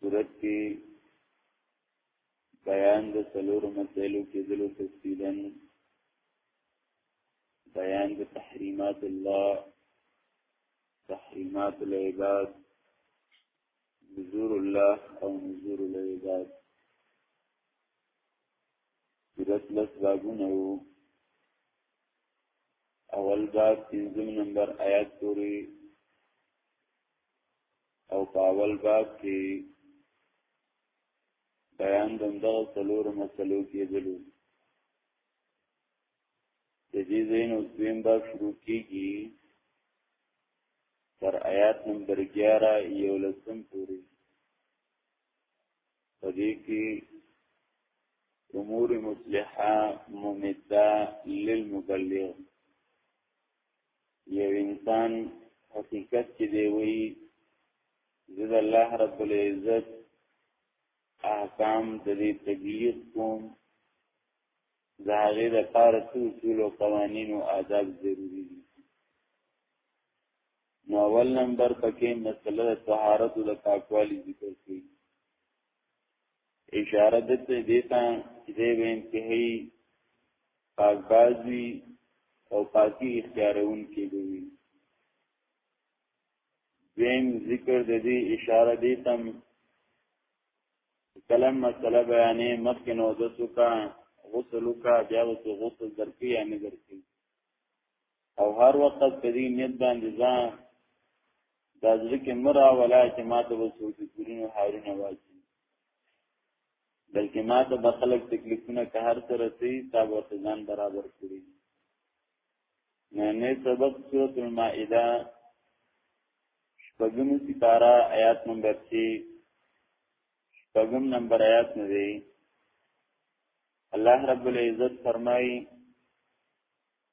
صورت کې بیان د څلور مسائلو کې دلو تفصیلا بیان د تحریمات الله تحریمات العباد نزور الله او نزور العباد صورت لس بابونه وو اول باب پنځم نمبر آیات پورې او په اول باب کې بیان د دغه څلور مسلو کېدلو د دې زین اوس دویم باب شروع کیږي تر آیات نمبر 11 یو لسم پورې په دې کې امور مصلحه ممده للمبلغ یو انسان حقیقت کې دی وی زه د الله رب العزت احکام د دې تبلیغ کوم دا هغه د پاره څو اصول او قوانین او آداب ضروری دي نو اول نمبر پکې مسله طهارت او پاکوالی ذکر کړي اشاره د څه دیتا چې دی به انتهایی پاکباز وي او پاکی اختیارون کې به وي دویم ذکر د دې اشاره دیتم کلم مسله بیانې مخکې نو د سوکا غسل وکا بیا وسو غسل درکې یا نه درکې او هر وخت په دې نیت باندې ځان د ځکه مرا ولا چې ماته وسو چې ګورینو هارونه واچي بلکې ماته به خلک تکلیفونه که هر څه رسي تا ورته ځان برابر کړی نه نه سبق سورۃ المائده شپږم سپارا آیات نمبر 3 شپږم نمبر آیات نه دی الله رب العزت فرمایي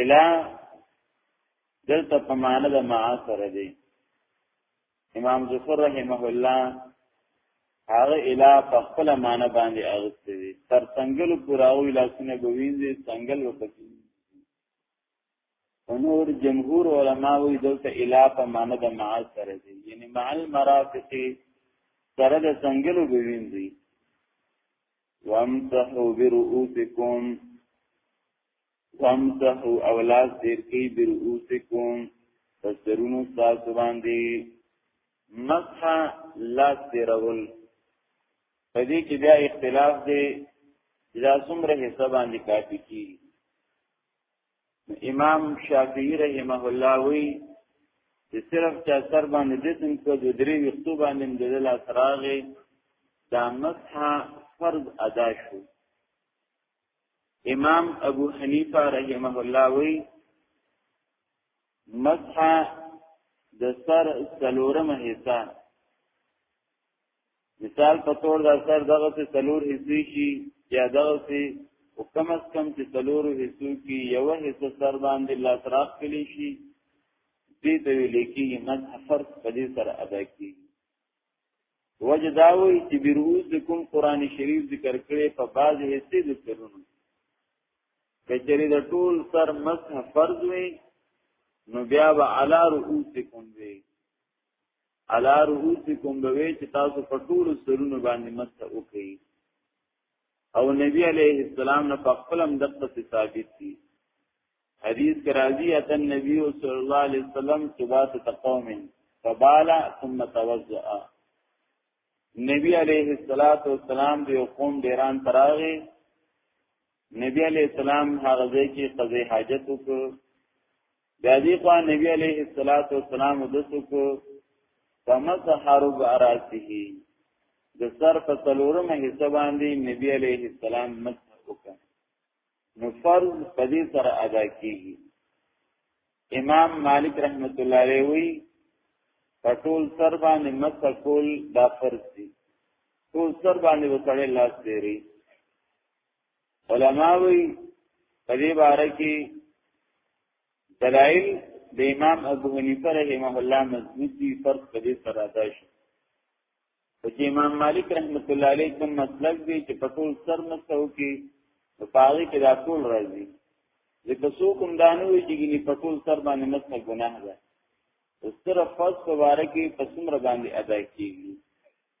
الا دلته په معنا د ما سره دی امام ظفر رحمه الله هغه الا په خپل معنا باندې اغسته دي تر څنګهلو پوراو لاسونه بوینځي څنګهل وکړي نور جمهور علما وی دلته الا په معنا د ما سره دي یعنی مع المرافق سره د څنګهلو بوینځي وامسحوا برؤوسکم وامسحو او لاس تیر کی برؤسکم پس درونو تاسو باندې مسح لاس تیرول په دې کې بیا اختلاف دی دا څومره حصہ باندې کافی کی امام شافعی رحمه الله وی چې صرف چا سر باندې د سن کو د درې وختو باندې د لا سراغه دا مسح فرض ادا شو امام ابو حنیفه رحمه الله وی مسح د سر سلورم حصہ مثال په تور د سر دغه څه سلور حصے شي یا دغه څه او کم از کم چې سلور حصو کې یو حصہ سر باندې لا تراخ کلی شي دې ته ویل کېږي مسح فرض په دې سره ادا کېږي وجه دا وی چې بیروز د کوم قران شریف ذکر کړي په بعض حصے د سرونو کچری د ټول سر مسح فرض وي نو بیا به علا رؤوسکم وي علا رؤوسکم به چې تاسو په ټول سرونو باندې مسح وکړي او نبی علیه السلام نه په خپل هم دقه ثابت دي حدیث کې راځي اتن نبی صلی الله علیه وسلم صبات تقوم فبالا ثم توضأ نبی علیه الصلاۃ والسلام د قوم ډیران تراغي نبی علیه السلام هغه ځای کې قضې حاجت وکړ بیا دی خوا نبی علیه الصلاۃ والسلام د سکو فمسح رب راسه د سر په څلورمه حصہ باندې نبی علیه السلام مسح وکړ نو فرض په دې سره ادا کیږي امام مالک رحمت الله علیه وی پټول سر باندې مسح کول دا فرض دی ټول سر باندې وسړې لاس دیری علما وی په دې باره کې دلایل د امام ابو حنیفه رحمه الله مضبوط دي فرق په دې سره ادا شي او چې امام مالک رحمت الله علیه کوم مسلک دی چې په ټول سر مسو کې په پاره کې دا ټول راځي ځکه څو کوم دانو وی چې ګني په ټول سر باندې مسنه ګناه ده ستر فرض په باره کې په څومره باندې ادا کیږي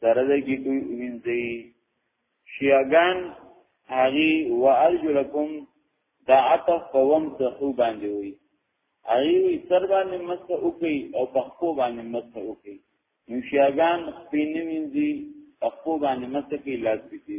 سره د کی دوی وینځي شیعاګان هغه وارجلکم دا عطف په وم صحو باندې وي هغه وی سر باندې مسته او کوي او په خو باندې مسته او کوي نو شیعاګان سپینې وینځي په خو باندې مسته کې لاس پکې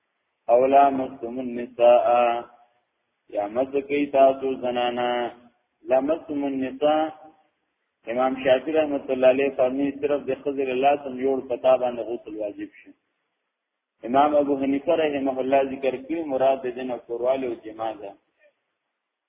اولا مستم النساء یا مزکی تاسو زنانا لمستم النساء امام شافعی رحمت الله علیه فرمی صرف د خضر الله سم جوړ پتا باندې غسل واجب شي امام ابو حنیفه رحمه الله ذکر کوي مراد د دین او قرواله او جما ده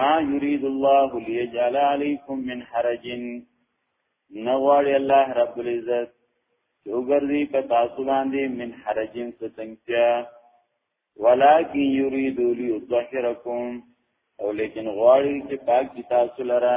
ما يريد الله ليجعل عليكم من حرج نوغواړي الله رب العزت چې وګرځي په تاسو باندې من حرجن څه تنګتیا ولكن يريد ليطهركم او لیکن غواړي چې پاک کی تاسو لره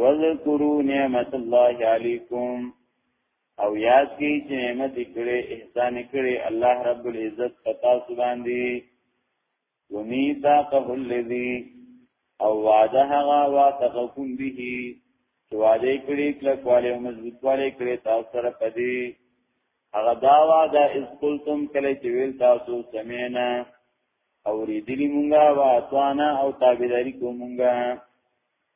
وذکروا نعمت الله علیکم او یاد کی چې نعمت کړي احسان کړي الله رب العزت پتا سبحان دی ومیثاقه الذی او وعده هغه واتقکم به چې وعده کړي کلک والے او مضبوط والے کړي تاسو سره پدی هغه دا وعده اس قلتم کله چې ویل تاسو سمینا او ریدلی مونږه واتوانا او تابعداري کومونږه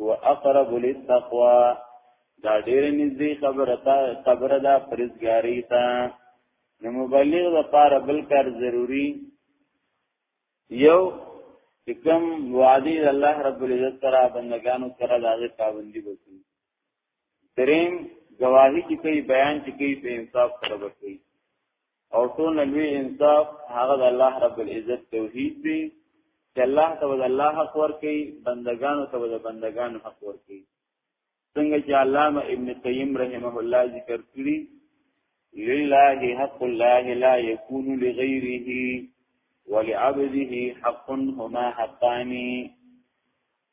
هو اقرب للتقوى دا ډېر نږدې خبره تا خبره دا پرېزګاری تا نو مبلغ لپاره بل کار ضروری یو کوم وعده الله رب العزت سره بندگانو سره دغه پابندي وکړي دریم گواهی چې کوي بیان چې کوي په انصاف سره وکړي او ټول لوی انصاف هغه د الله رب العزت توحید دی چې الله ته د الله حق ورکړي بندگانو ته د بندگانو حق ورکړي څنګه چې علامه ابن قیم رحمه الله ذکر کړی لله حق الله لا يكون لغيره ولعبده حق هما حقان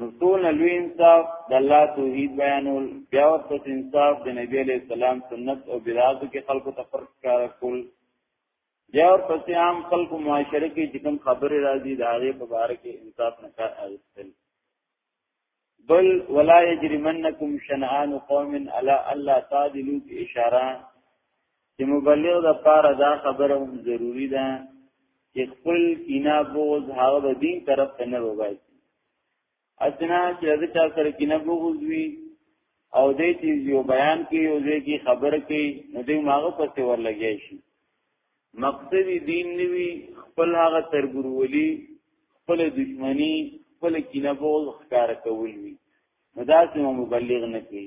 نو ټول لوی انصاف د الله توحید بیانول بیا ورته انصاف د نبی علی السلام سنت او بدعات کې خلکو ته فرق کار کول بیا ورته عام خلکو معاشره کې چې کوم خبره راځي د هغه په اړه کې انصاف نه کار اغستل بل ولا یجرمنکم شنآن قوم علی الله تعدلوا اشاره چې مبلغ د پاره دا خبره هم ضروری ده چې خپل کینا بوز هغه د دین طرف ته نه وایي اسنا چې د چا سره کینا بوز وی او دې چې یو بیان کې یو دې کې خبره کې نو دې ماغه پسې ورلګی شي مقصد دین نیوی خپل هغه ترګرولی خپل دشمنی خپل کینا بوز ښکار کول وی نو دا چې مبلغ نه کوي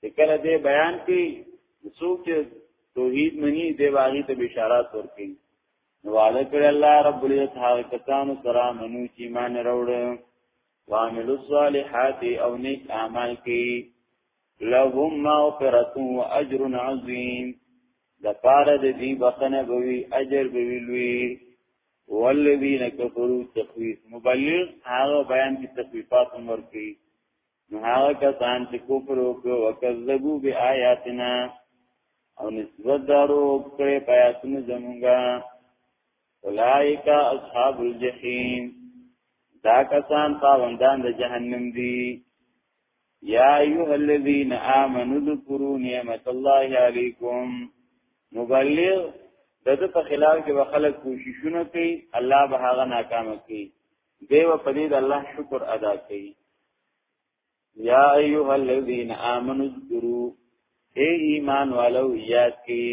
چې کله دې بیان کړي څوک چې توحید مني دې واغی ته بشارات ورکړي نو وعده کړی الله رب العزت هغه کسانو سره منو چې ایمان وروړ وعمل الصالحات او نیک اعمال کوي لهم مغفرة واجر عظیم د پاره د دې بخنه بوي اجر بوي لوی والذین کفروا تخویف مبلغ هغه بیان کی تخویفات عمر کی نو هغه کسان چې کفر وکړو وکذبو بی آیاتنا او نسبت دارو کړې پیاتونه زمونږه اولائک اصحاب الجحیم دا کسان پاوندان د جهنم دي یا ایها الذین آمنوا ذکروا نعمت الله علیکم مبلغ دغه په خلاف کې وخلک کوششونه کوي الله به هغه ناکام کوي دیو په دې د الله شکر ادا کړئ یا ایها الذین آمنوا اذکروا اے ایمان والو یاد کی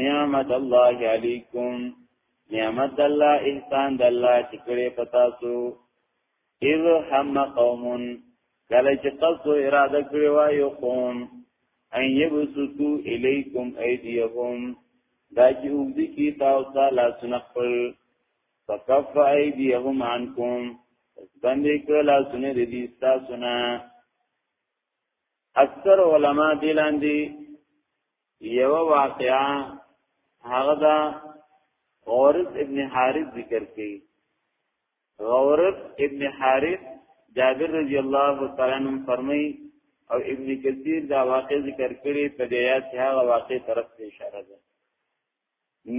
نعمت الله علیکم نعمت الله احسان د الله چې کړې پتا سو اذ هم قوم کله چې تاسو اراده کړې و یو قوم ان یبسطو الیکم ایدیهم دا چې وګړي کی تاسو لا سنخل فکف ایدیهم عنکم پس باندې کړل سونه د دې تاسو نه اکثر علما دلاندې یو واقعا هغه دا غورث ابن حارث ذکر کړي غورث ابن حارث جابر رضی الله تعالی عنہ فرمای او ابن کثیر دا واقع ذکر کړي په دې آیات هغه واقع طرف ته اشاره ده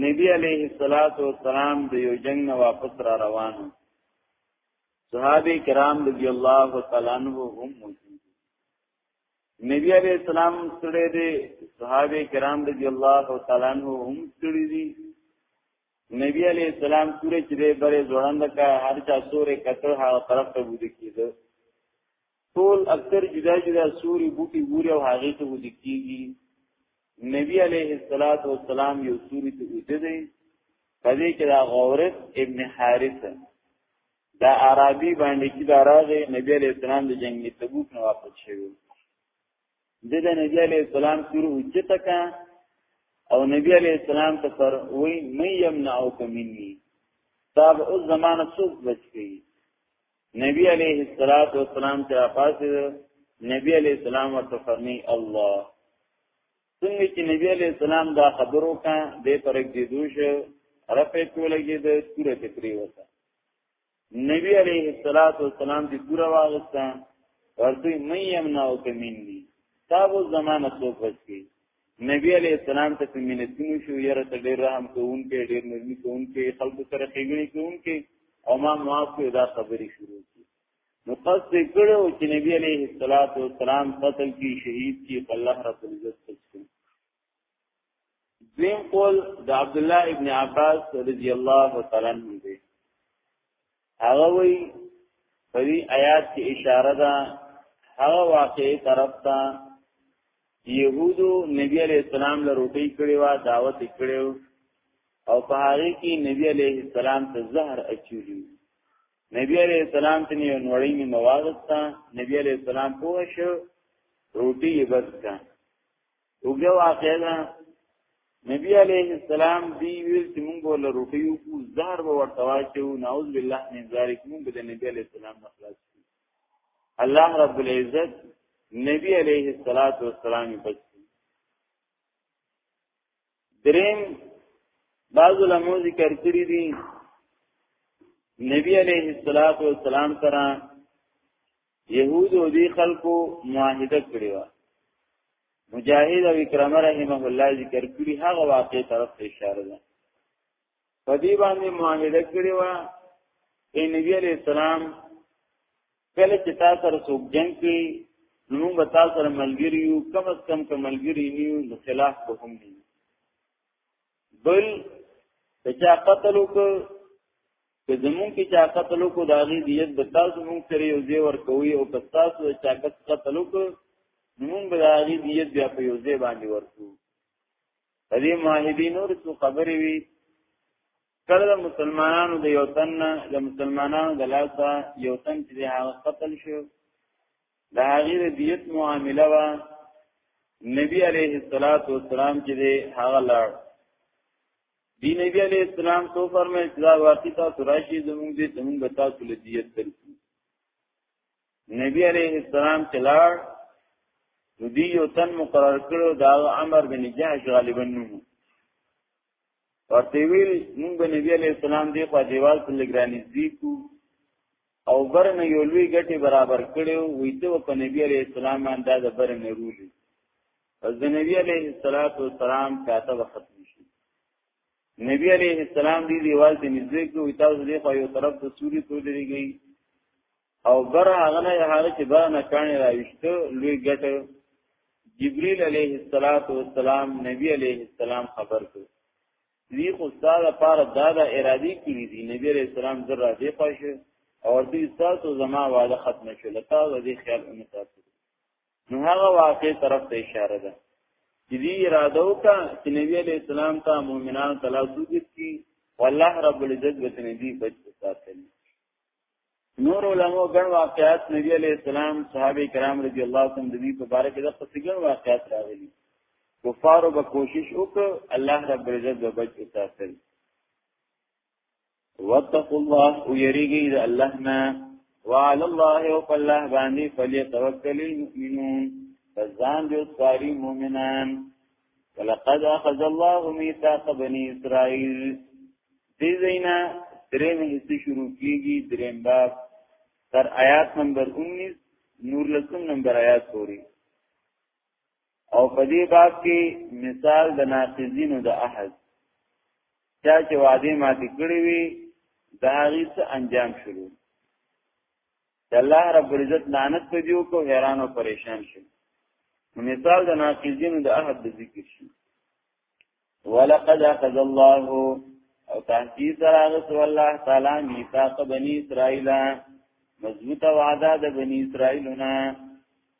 نبی علیه الصلاۃ والسلام د یو جنگ نه واپس را روان صحابه کرام رضی الله تعالی عنهم هم موجود نبی علیه السلام سره دي صحابه کرام رضی الله تعالی عنهم هم سره دي نبی علیه السلام سورې چې بره ځوړند کا هر چا سورې کتر هغه طرف ته بده کیده ټول اکثر جدا جدا سوري بوټي ګوري او هغه ته ودی کیږي نبی علیه الصلاۃ والسلام یو سوري ته ودی دی پدې کې دا غورث ابن حارثه دا عربي باندې کې دا راغی نبی علیه السلام د جنگ تبوک نه واپس شوی د نبی علی السلام سره اوچته کا او نبی علی السلام ته پر وای مې یمنعوک مني تاب او زمانه څوک بچی نبی علیه الصلاۃ والسلام ته پاسه نبی علیه السلام ورته فرمی الله څنګه چې نبی علیه السلام دا خبرو کا د پرګ دی دوش رفع کولګي د سورته پریوته نبی علیہ الصلات والسلام دی پورا واغستا ورته مې یمنا او کمینی تا وو زمانہ څوک بچی نبی علیہ السلام ته مینتونو شو یره ته ډیر رحم کوونکې ډیر نرمي کوونکې خلکو سره خېګړې کوونکې او ما معاف کړ دا خبرې شروع کی نو قصد کړو چې نبی علیہ الصلات والسلام قتل کی شهید کی الله رب العزت څخه دویم قول د عبد الله ابن عباس رضی الله تعالی عنہ دی هغه وی په دې آیات کې اشاره ده هغه واقعي طرف ته يهودو نبی عليه السلام له روټي کړي وا دعوت کړي او په هغه کې نبی عليه السلام ته زهر اچولي نبی عليه السلام ته یو نوړی می مواغستا نبی عليه السلام پوه شو روټي یې بس کړه وګړه واقعا ده نبی علیه السلام دی ویل چې موږ ول روټي کو زهر به ورته واچو نعوذ بالله من ذلک موږ د نبی علیه السلام نه خلاص الله رب العزت نبی علیه الصلاۃ والسلام په دریم بعض علماء ذکر کړی دي نبی علیه الصلاۃ والسلام سره يهود او دي خلکو معاهده کړی و مجاهد او اکرامه رحمه الله ذکر کړی هغه واقع طرف ته اشاره ده په دې باندې معاهده کړی و چې نبی علیه السلام کله چې تاسو سره څوک جنگ کوي نو موږ به تاسو سره ملګری یو کم از کم که ملګری نه یو نو خلاف به هم نه بل که چا قتل وکړ که زمون کې چا قتل وکړ د هغې دیت به تاسو موږ سره یو ځای ورکوي او که تاسو د چا کس قتل وکړ نو موږ به د هغې دیت بیا په یو ځای باندې ورکوو په دې معاهدې نور څو خبرې وي کله د مسلمانانو د یو تن د مسلمانانو د لاسه یو تن چې هغه قتل شو د هغې د دیت معامله وا نبی علیه الصلاۃ والسلام چې هغه لړ دی نبی علیه السلام تو فرمایي چې دا واقعي تاسو راشي زموږ دې زموږ به تاسو له دیت درکو نبی علیه السلام چې لړ نو دی یو تن مقرر کړو دا عمر بن جهش غالبا نومو ورته ویل موږ به نبی علی السلام دی په دیوال په لګرانی زیکو او برنه یو لوی ګټي برابر کړو وې ته په نبی علی السلام انداز برنه رولې پس د نبی علی الصلاۃ والسلام کاته وخت شي نبی علی السلام دی دیوال ته نږدې کو وې تاسو دې په یو طرف ته سوري تو لريږي او بر هغه نه هغه چې بر نه کانه راوښته لوی ګټ جبريل عليه السلام نبی عليه السلام خبر کړ دی خو استاد لپاره دا د ارادي کړی دی نبی عليه السلام زر را دی پښه او دې تاسو زما واده ختم شول تاسو دې خیال نه تاسو نو هغه واقع طرف ته اشاره ده چې دې اراده وکړه چې نبی عليه السلام ته مؤمنان تلاسو دي والله رب العزت به تنه دې بچ ساتلی نور علماء ګڼ واقعات نبی علی السلام صحابه کرام رضی الله عنهم د دې په اړه کې د قصې ګڼ واقعات راغلي کفارو به کوشش وکړ الله رب عزت به بچ وساتل واتقوا الله ويريږي د الله نه وعلى الله او الله باندې فليتوکل المؤمنون فزان جو ساری مومنان ولقد اخذ الله ميثاق بني اسرائيل دې زینا درېم حصہ شروع کیږي درېم باب تر آیات نمبر 19 نور لسم نمبر آیات پوری او په دې باب کې مثال د ناقضینو د احد چا چې وعده ماتې کړې وي دا هغه څه انجام شروع چې الله رب العزت لعنت په دیو کو حیران او پریشان شي مثال د ناقضین د عهد د ذکر شي ولقد اخذ الله او تحقیق سراغت والله تعالی میثاق بنی اسرائیل مضبوط وعده د بنی اسرائیلونه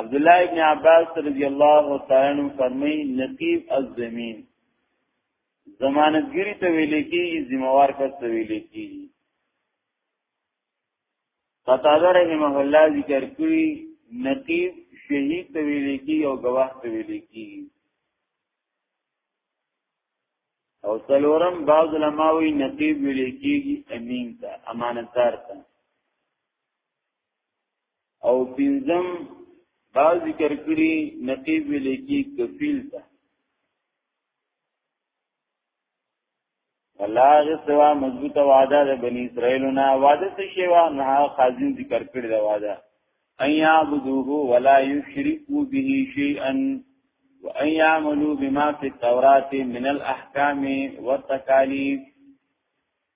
عبد الله ابن عباس رضی الله تعالی عنہ فرمای نقیب الزمین ضمانتګری ته ویل کیږي ذمہوار کس ته ویل کیږي قطاده رحمه الله ذکر کړی نقیب شهید ته ویل کیږي او گواه ته ویل کیږي او څلورم بعض علماوی نقیب ویل کیږي امین ته امانتدار ته او پنځم دا ذکر کړی نقیب ویل کی کفیل ته الله غسوا مضبوطه وعده د بنی اسرائیل نه وعده څه شی وا نه خازن ذکر کړی دا وعده ان يعبدوه ولا يشركوا به شيئا وان يعملوا بما في التوراة من الاحكام والتكاليف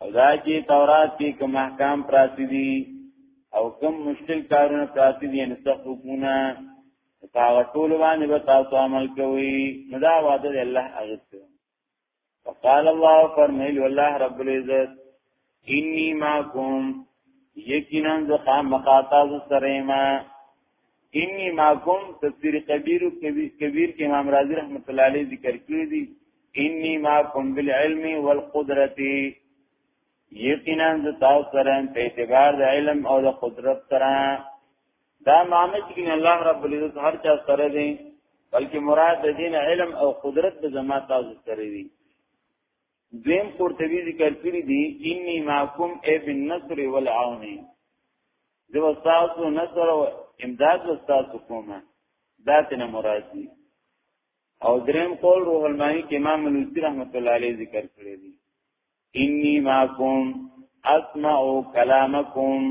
او دا چې تورات کې کوم احکام پراتی دي او کوم مشکل کارونه پراتی دي نو سخت حکمونه هغه ټول باندې به تاسو عمل کوئ نو دا وعده دی الله هغه څه وقال الله فرمایل والله رب العزت انی معکم یقینا ذخا مخاطب سره ما انی ماکم تفسیر کبیر کبیر کې امام رازی رحمت الله علیه ذکر کړی دی انی ماکم بالعلم والقدرت یقینا د تاسو سره په اعتبار د علم او د قدرت سره دا معنی چې الله رب العزت هر چا سره دی بلکې مراد د دین علم او قدرت د زما تاسو سره دی دویم قرطبی ذکر کړی دی انی معکم ای بالنصر والعون زو تاسو نصر او امداد و تاسو کومه داتنه مراد دی او دریم قول روح المانی کې امام نوسی رحمت الله علیه ذکر کړی دی انی معکم اسمع کلامکم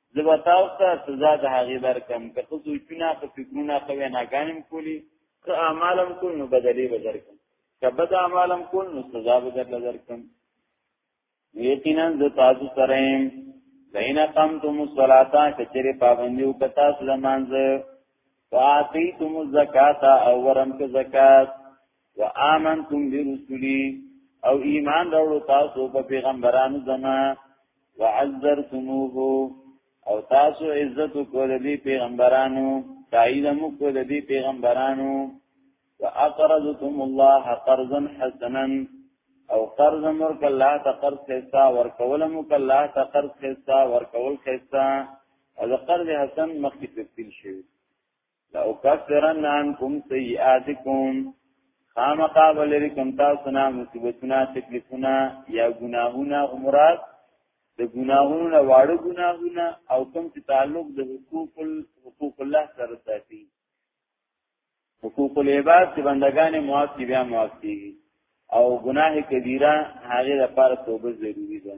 زه به تاسو ته سزا د هغې درکم که ښه سوچونه که فکرونه که ویناګانې هم کولي که اعمال هم کول نو بدلې به درکم که بد اعمال هم کول نو سزا به درله درکم یقینا زه تاسو سره یم لئن قمتم الصلاة کچره پابندی او کتا سلمانځه فاتیتم الزکات او ورم که زکات وآمنتم برسلی او ایمان راوړو تاسو په پیغمبرانو زما وعذرتموه او تاسو عزت کول دي پیغمبرانو تایید مو کول دي پیغمبرانو واقرضتم الله قرضا حسنا او قرض مور کله ته قرض خستا ورکول مو کله ته قرض خستا ورکول خستا او قرض حسن مخکې تفصیل شوی لو کفرن عنکم سیئاتکم خامقا ولری کم تاسو نه مصیبتونه تکلیفونه یا ګناهونه عمرات د ګناهونو نه واړه ګناهونه او کم چې تعلق د حقوق حقوق الله سره ساتي حقوق العباد چې بندگان معاف کی بیا معاف کی او گناه کبیره هغه لپاره توبه ضروری ده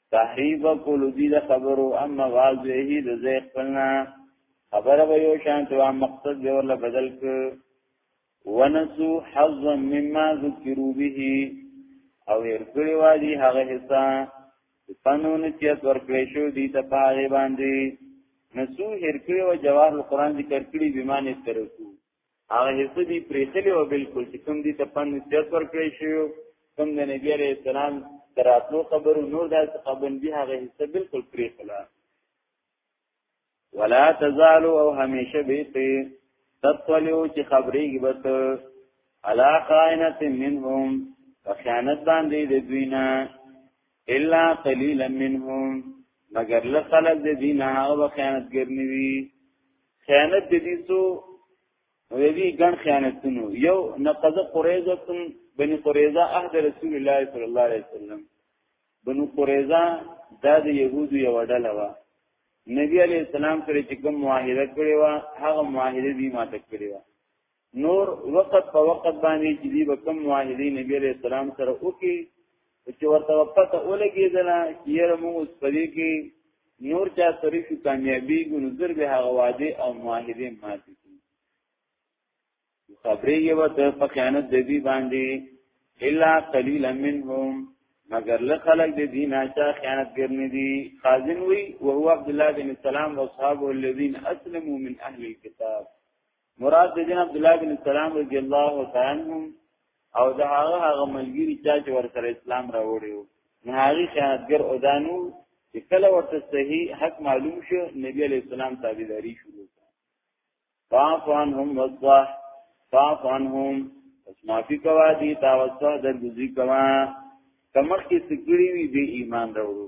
تحریف کول دي د خبرو اما واضحه د زې خپلنا خبره به یو شان ته مقصد به ورله بدل ک ونسو حظا مما ذکروا به او ورکړی و دي هغه حصہ پنون چې ورکړې شو دي ته پاره باندې نسو هرکړی و جواب القرآن ذکر کړی بیمانه ترکو هغه حصہ دی پریخلی و بالکل چې کوم دي ته پند نصیحت ورکړی شو کوم د نبی عليه السلام دراتلو خبرو نور داس خبرن دی هغه حصہ بالکل پریخلا ولا تزال او همیشه به ته تطلو چې خبرېږي بس علا قائنت منهم فخیانت باندې د دوینا الا قليلا منهم مگر لخلق د دین هغه خیانتګر نیوي خیانت د دې سو ویوی ګڼ خیانتونو یو نقض قریزه تم بنی قریزه عهد رسول الله صلی الله علیه وسلم بنو قریزه دا د يهودو یو ډله و نبی علی السلام سره چې کوم معاهده کړی و هغه معاهده دی ماته کړی و نور وخت په وخت باندې چې دی وکم واحدی نبی علیہ السلام سره وکي چې ورته وخت اولګیدل چې یې موږ اوس پدې کې نور چا سره شو کامیابی ګو نظر به هغه واده او واحدی ماتي خبرې یو ته په خیانت د دې باندې الا قلیل منهم مگر له خلق د دین اچا خیانت ګرنی دي خازن وی او هو عبد الله بن سلام او اصحاب الذين اسلموا من اهل الكتاب مراد د جن عبد الله بن سلام رضی الله تعالی عنہ او د هغه هغه ملګری چې ور سره اسلام راوړی وو نه هغه خیانتګر او دانو چې کله ورته صحیح حق معلوم شو نبی علیہ السلام تابعداري شروع فافان هم وصح فافان هم اس معافی کوا دی تا وصح در گزی کوا کمخ کی سکڑی وی بی ایمان روڑو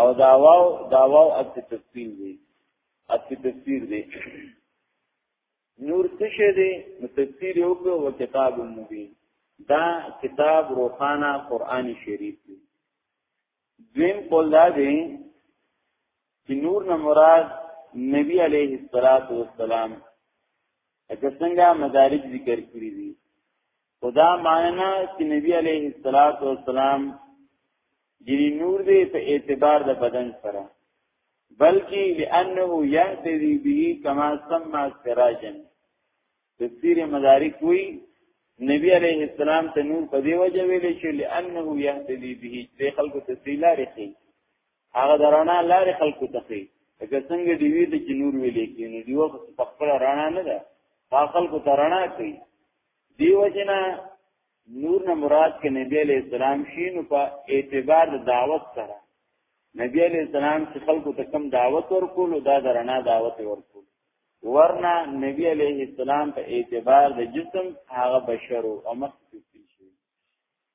او دا واو دا واو اصل تفسیر دی اصل تفسیر دی نور څه شه دی نو تفسیر یو کو او کتاب مبین دا کتاب روخانه قران شریف دی دویم قول دا دی چې نور نه مراد نبی علیه الصلاۃ والسلام اګه څنګه مدارج ذکر کړی دي خدا ماننا چې نبی عليه الصلاه والسلام جنی نور دی په اعتبار د بدن سره بلکې لانه يهتدي به كما سمى سراجا تفسیر مدارک وی نبی عليه السلام ته نور په دی وجه ویل چې لانه يهتدي به چې خلکو ته سیلاره کوي هغه درانا لارې خلکو ته خي که څنګه دی وی د جنور ویلې کې نو دیو په خپل رانا نه ده دا خلکو ته رانا کوي دیو جنا نور نه مراد کې نبی علیہ السلام شي نو په اعتبار د دعوت سره نبی علیہ السلام چې خلکو ته کم دعوت ورکول دا درنا دعوت ورکول ورنا نبی علیہ السلام په اعتبار د جسم هغه بشرو او مخکې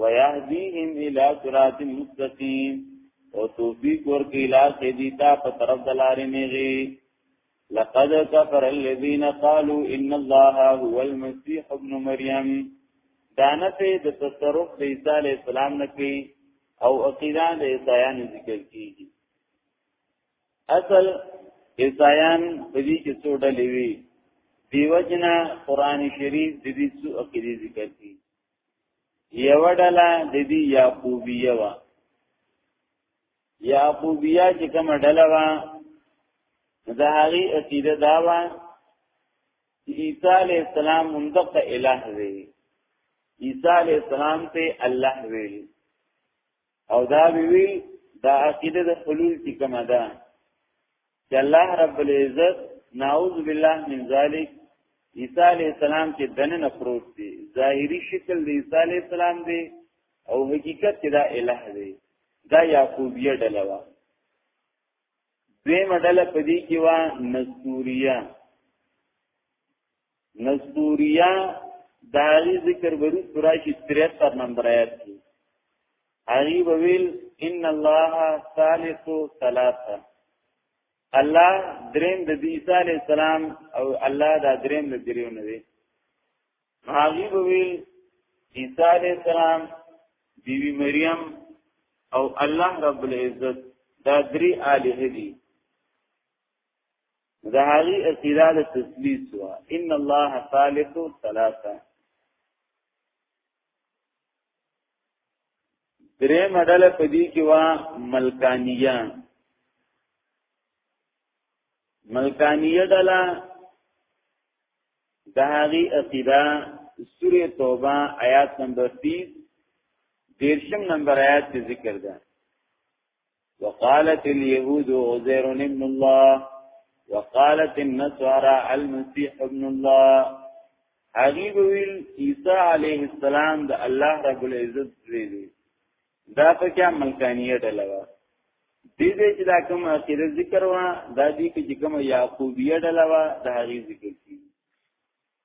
ويهديهم الى صراط مستقيم او توفیق ورکی لار کې دي تا په طرف د لارې میږي لقد كفر الذين قالوا ان الله هو المسيح ابن مريم دانه په د تصرف د عیسی علی السلام نه کوي او عقیده د عیسایانو ذکر کیږي اصل عیسایان په دې کې څو ډلې وي دیوجنا قران شریف د دې څو عقیده ذکر کیږي یو ډله د دې یعقوبیه وا یعقوبیه چې کومه ډله وا د هغه عقیده دا وا چې عیسی علی السلام همدغه الہ دی عیسی علی السلام ته الله ویل او دا وی دا عقیده د حلول کی کما ده چې الله رب العزت نعوذ بالله من ذلک عیسی علی السلام کې دنه نه پروت دی ظاهری شکل دی عیسی علی السلام دی او حقیقت کې دا الہ دی دا یعقوبیه ډله وا دوی مډله پدې کې وا نستوریه نسبوریا داغی ذکر برو سراشی 73 نمبر آیت کی هغه وویل ان الله ثالث ثلاثه الله دریم د عیسی علی السلام او الله دا دریم د دریو نه دی هغه وویل عیسی علی السلام بیبي مریم او الله رب العزت دا درې الہ دي د هغه اسیرا د تسلیث وا ان الله ثالث ثلاثه درې مډل په دې کې وا ملکانیه ملکانیه ډلا د هغه اسیرا سوره توبه آیات نمبر 30 دیرشم نمبر آیات ذکر ده وقالت اليهود عزير ابن الله وقالت النصارى المسيح ابن الله هغه ویل عیسی علیه السلام د الله رب العزت زوی دی دا په کې ملکانیه ډله و دې دې چې دا کوم عقیده ذکر و دا دې کې چې کوم یعقوبیه ډله و دا هغه ذکر کی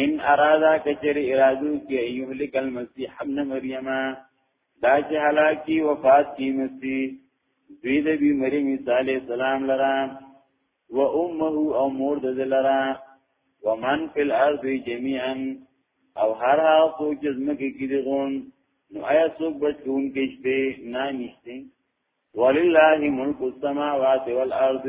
ان ارادا کچر ارادو کی ایوه لکل مسیح ابن مریمہ دا چې هلاکی وفات کی مسیح دوی د بی مریم عیسی علی السلام لرا و امه او مور د لرا ومن فی الارض جميعا او هر هغه څوک چې زمکه کې دی غون نو آیا څوک بچون کې شته نه نشته ولله ملک السماوات والارض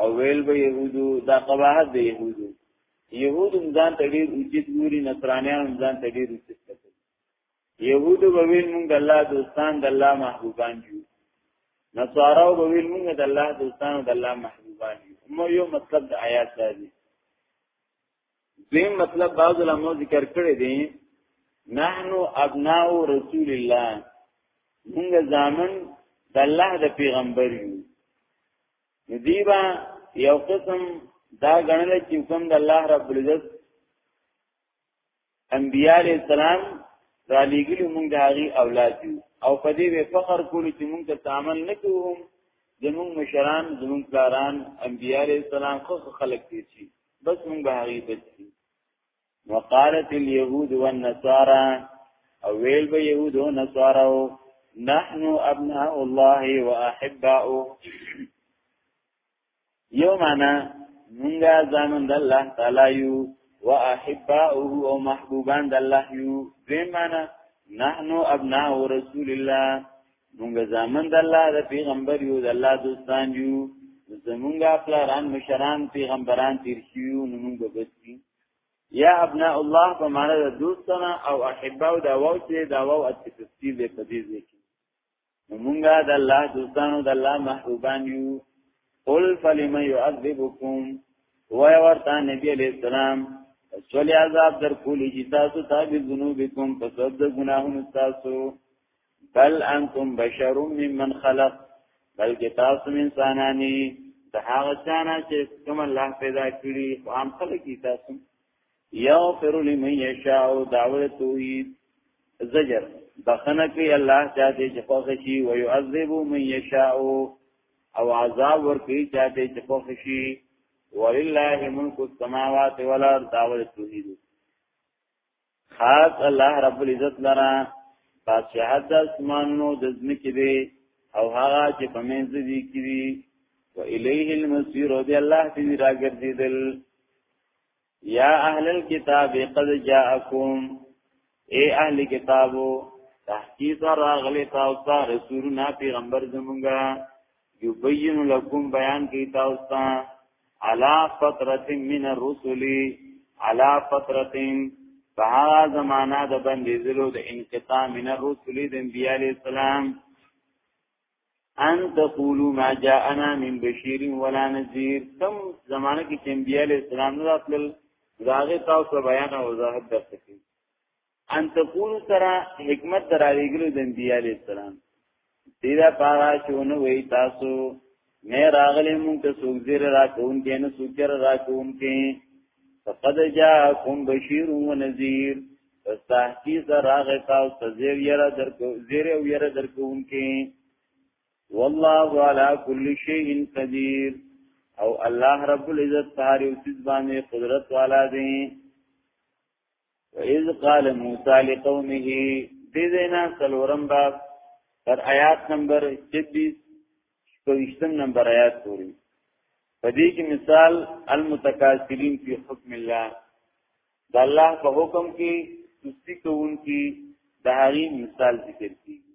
او ویل به يهودو دا قباحت د يهودو يهودو ځان ته ډیر اوچت ګوري نصرانيان ځان ته ډیر اوچت کوي يهودو به ویل موږ د الله دوستان د الله محبوبان یو نصاراو به ویل موږ د الله دوستان او د الله محبوبان یو مو یو مطلب د آیات دا دی دیم مطلب بعض علماء ذکر کړی دی نحنو ابناء رسول الله موږ ځامن د الله د پیغمبر یو ندیبا یو قسم دا غنل چې کوم د الله رب العزت انبیاء علیہ السلام را لېګلو موږ د هغه اولاد یو او په دې به فخر کولو چې موږ ته تعامل نکوم زموږ مشران زموږ پلاران انبیاء علیہ السلام خو خلق دي چې بس موږ به هغه بچي وقالت اليهود والنصارى او ویل به يهود او نصارا نحن ابناء الله واحباؤه یو معنا مونږه ځامن د الله تعالی یو واحباؤه او محبوبان د الله یو دې معنا نحن ابناء رسول الله مونږه ځامن د الله د پیغمبر یو د الله دوستان یو زمونږه خپلان مشران پیغمبران تیر شیو نو مونږ بچی یا ابناء الله په معنی د دوستانه او احبه او دا وو چې دا وو اتفستی دې په دې ځکه مونږه د الله دوستانو د الله محبوبان یو قل فلم يعذبكم وای ورته نبی علیہ السلام سولی عذاب در کولی چې تاسو تابع ذنوبکم په سبب د ګناهونو تاسو بل انتم بشر ممن خلق بلکې تاسو انسانانی د هغه چانه چې کوم الله پیدا کړی خو هم خلک تاسو یو فرو لمن یشاء دعوه توحید زجر بخنه کوي الله چاته چې خوښ شي او يعذب من یشاء او عذاب ورکي چاته چې خوښ شي ولله ملک السماوات والارض دعوه توحید خاص الله رب العزت لرا بادشاہت د اسمانونو د ځمکې دی او هغه چې په منځ دي کې دي و الیه المصیر او دی الله دې راګرځیدل یا اهل الكتاب قد جاءکم اے اهل کتابو تحقیق راغلی تاسو ته رسولنا پیغمبر زمونږه یبین لکم بیان کی تاسو ته علا فترت من الرسل علا فترت په هغه زمانہ د بندې زلو د انقطاع من الرسل د انبیاء علی السلام ان تقولوا ما جاءنا من بشیر ولا نذیر تم زمانہ کې چې انبیاء علی السلام نه راتل راغه تاسو بیان او وضاحت درته ان تقول سره حکمت دراویګلو د انبیاء علی السلام دیدا پارا چون وی تاسو نه راغلی مون ته سوګ زیر را کون کې نه سوچر را کون کې فقد جاءکم بشیر و نذیر پس تحقیق راغ تاسو ته زیر یرا درکو زیر او یرا درکون کې والله علی کل شیء قدیر او الله رب العزت ساری او سیز باندې قدرت والا دی وَإِذْ قَالَ مُوسَى لِقَوْمِهِ دې دینا سلورم باب تر آیات نمبر 26 پوښتن نمبر آیات پوری پدې کې مثال المتکاسلین فی حکم الله د الله په حکم کې سستی کوونکی د هغې مثال ذکر کیږي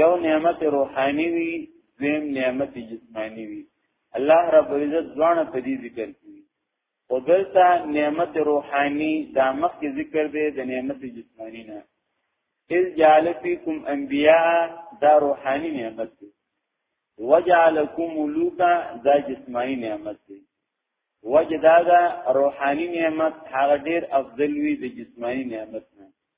یو نعمت روحانی وی دویم نعمت جسمانی وی الله رب عزت ځوان په دې ذکر کوي او دلته نعمت روحانی دا مخکې ذکر دی د نعمت جسمانی نه اذ جعل فیکم انبیاء دا روحانی نعمت دی وجعلکم ملوکا دا جسمانی نعمت دی وجدا دا روحانی نعمت هغه ډیر افضل وی د جسمانی نعمت نه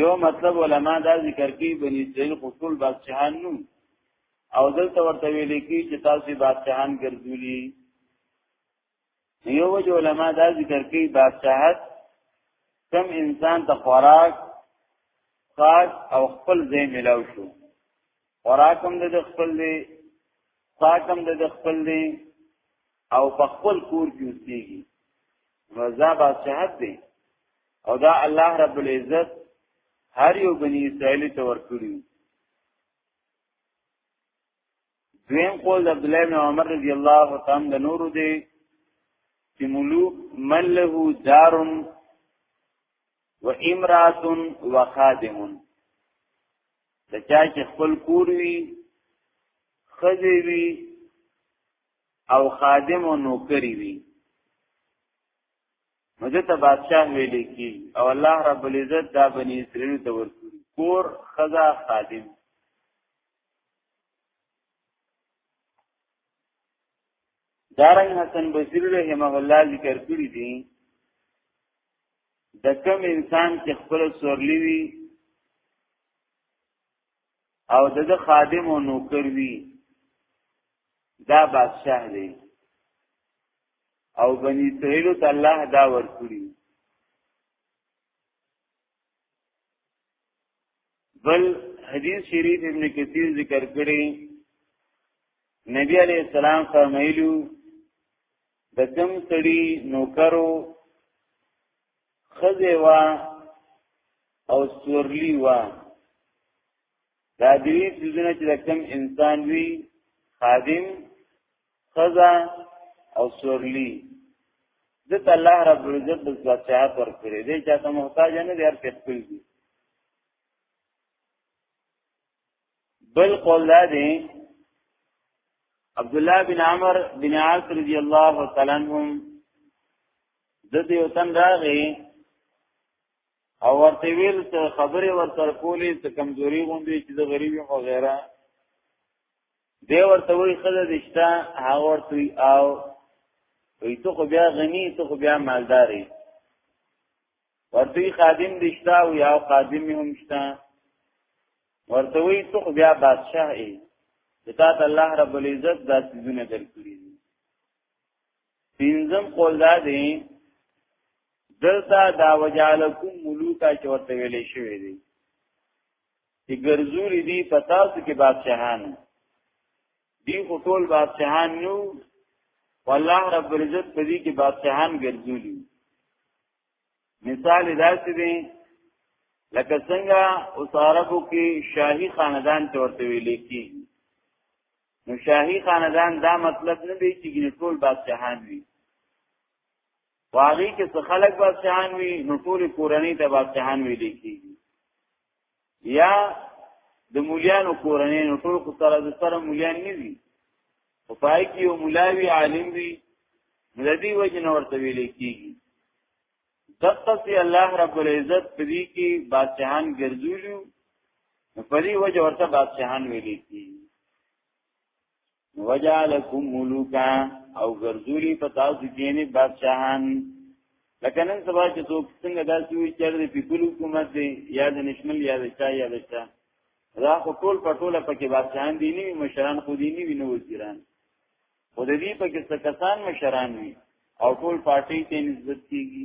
یو مطلب علما دا ذکر کوي بنی اسرائیل خپل بادشاہان نو او دلته ورته ویل کی چې تاسو بادشاہان ګرځولي یو وجه علما دا ذکر کوي بادشاہت کم انسان ته خوراک خاص او خپل ځای ملاو شو خوراکم د خپل دی ساکم د خپل دی او په خپل کور کې اوسېږي رضا بادشاہت دی او دا الله رب العزت هر یو بنی اسرائیل ته ورکړي دویم قول د عبد الله بن عمر رضی الله تعالی د نورو دی چې ملوک من له دارم و امرات و خادم د چا چې خپل کور وي خزي وي او خادم او نوکری وي مزه ته بادشاہ ویل کی او الله رب العزت دا بنی اسرائیل ته ورکړي کور خزا خادم دارنګ حسن بصری رحمه الله ذکر کړی دی د کم انسان چې خپل سورلی وي او د خادم او نوکر وي دا بادشاہ دی او بنی اسرائیل ته الله دا ورکړي بل حدیث شریف ابن کثیر ذکر کړی نبی علیہ السلام فرمایلو د کم سړی نوکرو خزه وا او سورلی وا دا دوی څه چې د کم انسان وی خادم خزا او سورلی دته الله رب العزت د بادشاہت ورکړي دی چې ته محتاج نه دی هر څه خپل دي بل قول دا دی عبد الله بن عمر بن عاص رضی الله تعالی عنهم د دې وطن راغی او ورته ویل ته خبره ورته کولې ته کمزوري غوندي چې د غریبي او غیره دی ورته وی خزه دشتا هغه ورته وی او وی ته خو بیا غنی ته خو بیا مالداري ورته خادم دشتا او یا خادم هم شتا ورته وی ته خو بیا بادشاہ ای دتا ته الله رب العزت دا سيزونه درکړي پینځم قول دا دی دلته دا وجالکم ملوکا چې ورته ویلې شوی دی چې ګرځولي دي په تاسو کې بادشاهان دی خو ټول بادشاهان نو والله رب العزت په دې کې بادشاهان ګرځولي مثال داسې دی لکه څنګه اوس عربو کې شاهي خاندان ته ورته ویل کی نو شاهي خاندان دا مطلب نه دی چې ټول بادشاهان وي واغی کې څه خلک بادشاہان وي نو ټول کورنۍ ته بادشاہان وي لیکي یا د مولیانو کورنۍ نو ټول خو سره د سره مولیان نه وي او پای کې یو مولاوی عالم وي ندی وجه نه ورته ویل کیږي دقصی الله رب العزت پدې کې بادشاہان ګرځولیو پدې وجه ورته بادشاہان ویل کیږي وجعلکم ملوکا او ګرځولي په تاسو کې نه بادشاہان لکه نن سبا چې څوک څنګه داسې وي چې د پیپل حکومت دی یا د نشمل یا د چا یا د چا دا خو ټول په ټوله پکې بادشاہان دي نه مشران خو دي نه ویني وزیران خو د دې پکې څه کسان مشران وي او ټول پارټي ته نسبت کیږي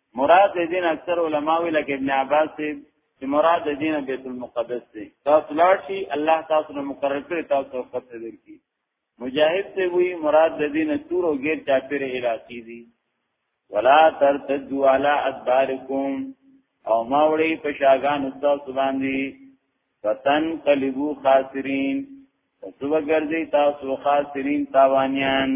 مراد دین اکثر علما وی لکه ابن عباس چې مراد دین بیت المقدس دی تاسو لاړ شي الله تاسو له مقرر کړی تاسو وخت درکړي مجاهد ته وی مراد دین تور او غیر چاپیره علاقې دي ولا ترتدوا على ادبارکم او ما وړي په شاګان تاسو باندې وطن قلبو خاسرین تاسو وګرځي تاسو خاسرین تاوانیان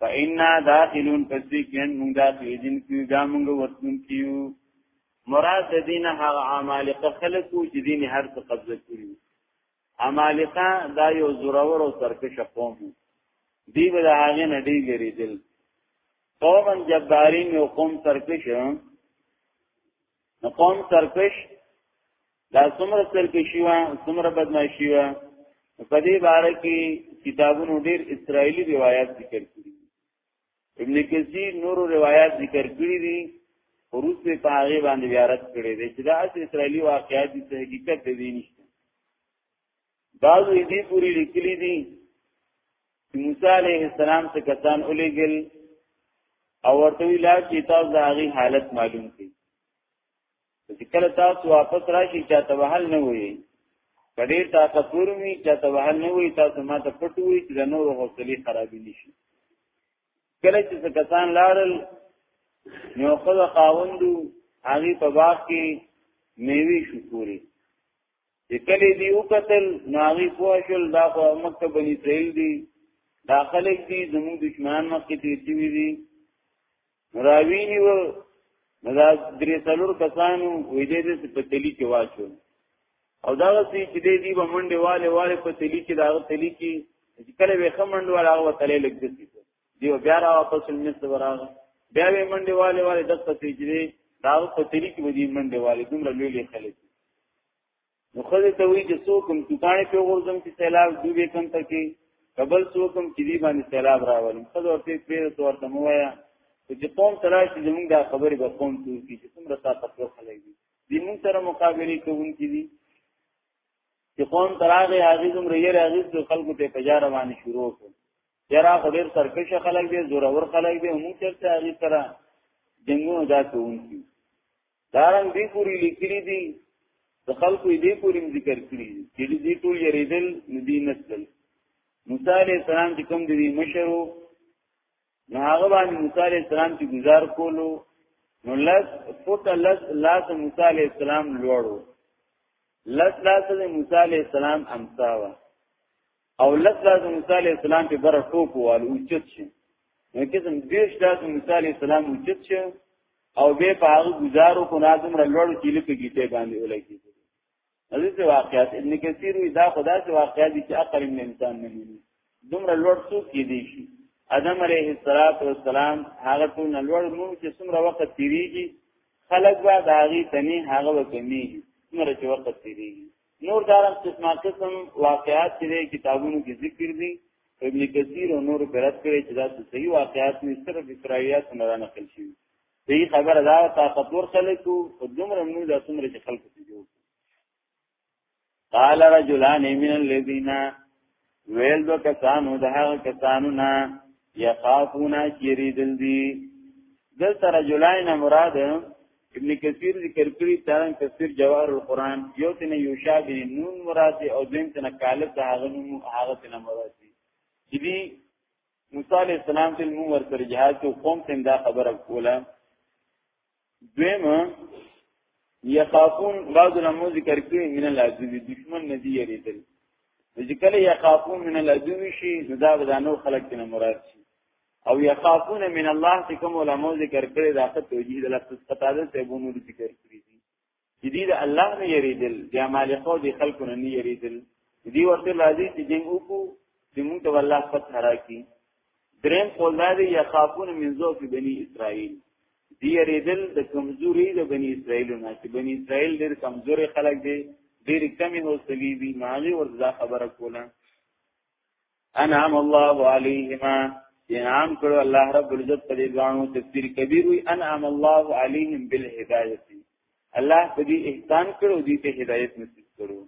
فإنا داخلون پس دې کې موږ داخلي دین کې دا موږ ورتون کیو مراد د دین هغه عمالقه خلقو چې دین هر څه قبضه کړی عمالقه دا یو زورور او سرکش قوم دی به دا هغه نه دی ګریدل قوم جبارین یو قوم سرکش نو قوم سرکش دا څومره سرکشي وا څومره بدمعشي وا په دې باره کې کتابونو ډېر اسرایلی روایت ذکر کړي ابن کثیر نورو روایت ذکر کړي دي روس په پاغه باندې زیارت کړي دي چې دا اسرایلی واقعیت دي حقیقت دي نشته بعضو دې پوری لیکلي دي موسی عليه السلام څخه کسان ولېګل او ورته ویلا چې تاسو د هغه حالت معلوم کړئ چې کله تاسو واپس راشي چې ته وهل نه وي په ډېر طاقت ورمي چې ته وهل نه وي تاسو ما ته پټ وي چې د نور حوصله خراب نشي کله چې کسان لاړل نو خو خاوندو هغه په باغ کې میوي شکوري چې کله دی او قتل ناغي پوښل دا خو مکه بني اسرائیل دي دا خلک دي زموږ دشمنان مخکې دي چې وی دي راوی نیو نو دا درې څلور کسانو وې دې دې په تلی کې واچو او دا وسی چې دې دی بمنډه والے والے په تلی کې دا تلی کې چې کله وې خمنډ والا هغه تلې لګ دي دیو بیا را واپس مس وراغ بیا وی منډه والے والے د پسې جری دا په تری کې ودی منډه والے دومره لوی لوی خلک نو خدای ته وی چې څوک هم توتانه په ورزم کې سیلاب دوی کم تکي قبل څوک هم چې دی باندې سیلاب راولم خدای ورته پیر تو ورته موایا چې قوم تلاش دې موږ دا خبرې به قوم ته کی چې څومره طاقت ورخلې دي دې موږ سره مقابله کوونکې دي چې قوم تراغه عزیزم ریې عزیز خلکو ته پجاره باندې شروع کړ یرا خو ډیر سرکش خلک دي زور اور خلک دي موږ چرته هغه سره جنگونو دا کوونکی دارنګ دی پوری لیکلی دي د خلکو دې پوری ذکر کړی دي چې دې ټول یریدل ندی نسل موسی علیہ السلام چې کوم دی مشرو نو هغه باندې موسی علیہ السلام چې گزار کولو نو لس فوت لس لاس موسی علیہ السلام لوړو لس لاس موسی علیہ السلام امساوه او لس لاس موسی علیہ السلام په بره ټوپ وال اوچت شي نو کسم دیش لاس موسی علیہ السلام اوچت شي او به په هغه گزارو کو ناظم را لوړ کیلې په گیته باندې ولګي دغه واقعیت ابن کثیر وی دا خدا سے واقعیت دي چې عقل من انسان نه مني دومره لوړ څوک کې دي شي ادم علیه السلام هغه ټول لوړ مو چې څومره وخت تیریږي خلق به د هغه تني هغه وکمي څومره چې وخت تیریږي نور دارم قسمه قسم واقعات چې کتابونو کې ذکر دي ابن کثیر او نور برت کړي چې دا صحیح واقعات نه صرف اسرائیلیات نه را نقل شي دې خبره دا طاقت ور خلکو او دومره موږ د څومره چې خلکو ته جوړ قال رجلان من الذين ویل دو کسانو د هغه کسانو نه یخافونا چیری دل دی دل سره جولای نه مراد ابن کثیر ذکر کړی ترن کثیر جواهر القرآن یو تن یوشا بن نون مراد او دین تن کالب د هغه نوم هغه تن مراد دی چې دی موسی علیہ السلام ته نوم ورته جهاد او قوم ته دا خبره کوله دویمه یخافون بعض علماء ذکر کوي من العدو دشمن نه دی یریدل چې کله یخافون من العدو شي نو دا به نو خلق نه مراد شي او یخافون من الله چې کوم علماء ذکر کړي دا څه توجیه د لفظ قطاده ته بونو ذکر کړی چې دی د الله نه یریدل د مالکو د خلکو نه نه یریدل دی ورته راځي چې جنگ وکړو چې موږ ته الله فتح راکړي دریم قول دا دی یخافون من ذوف بنی اسرائیل دی یریدل د کمزوري د بنی اسرائیل نه چې بنی اسرائیل ډېر کمزوري خلک دي ډېر کمی حوصله دي مالی ورته خبره کوله انعام الله علیهما انعام کړو الله رب العزت په دې ځانو تفسیر کبیر وی انعام الله علیهم بالهدایت الله په دې احسان کړو دې ته هدایت نصیب کړو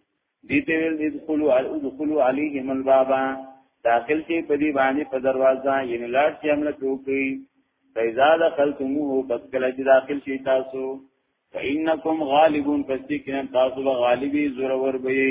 دې ته ویل ادخلوا ادخلوا علیهم الباب داخل شي په دې باندې په دروازه یعنی لاړ شي عمل کوي فإذا دخلتموه پس کله چې داخل شي تاسو فإنکم غالبون پس دې کین تاسو به غالبي زورور به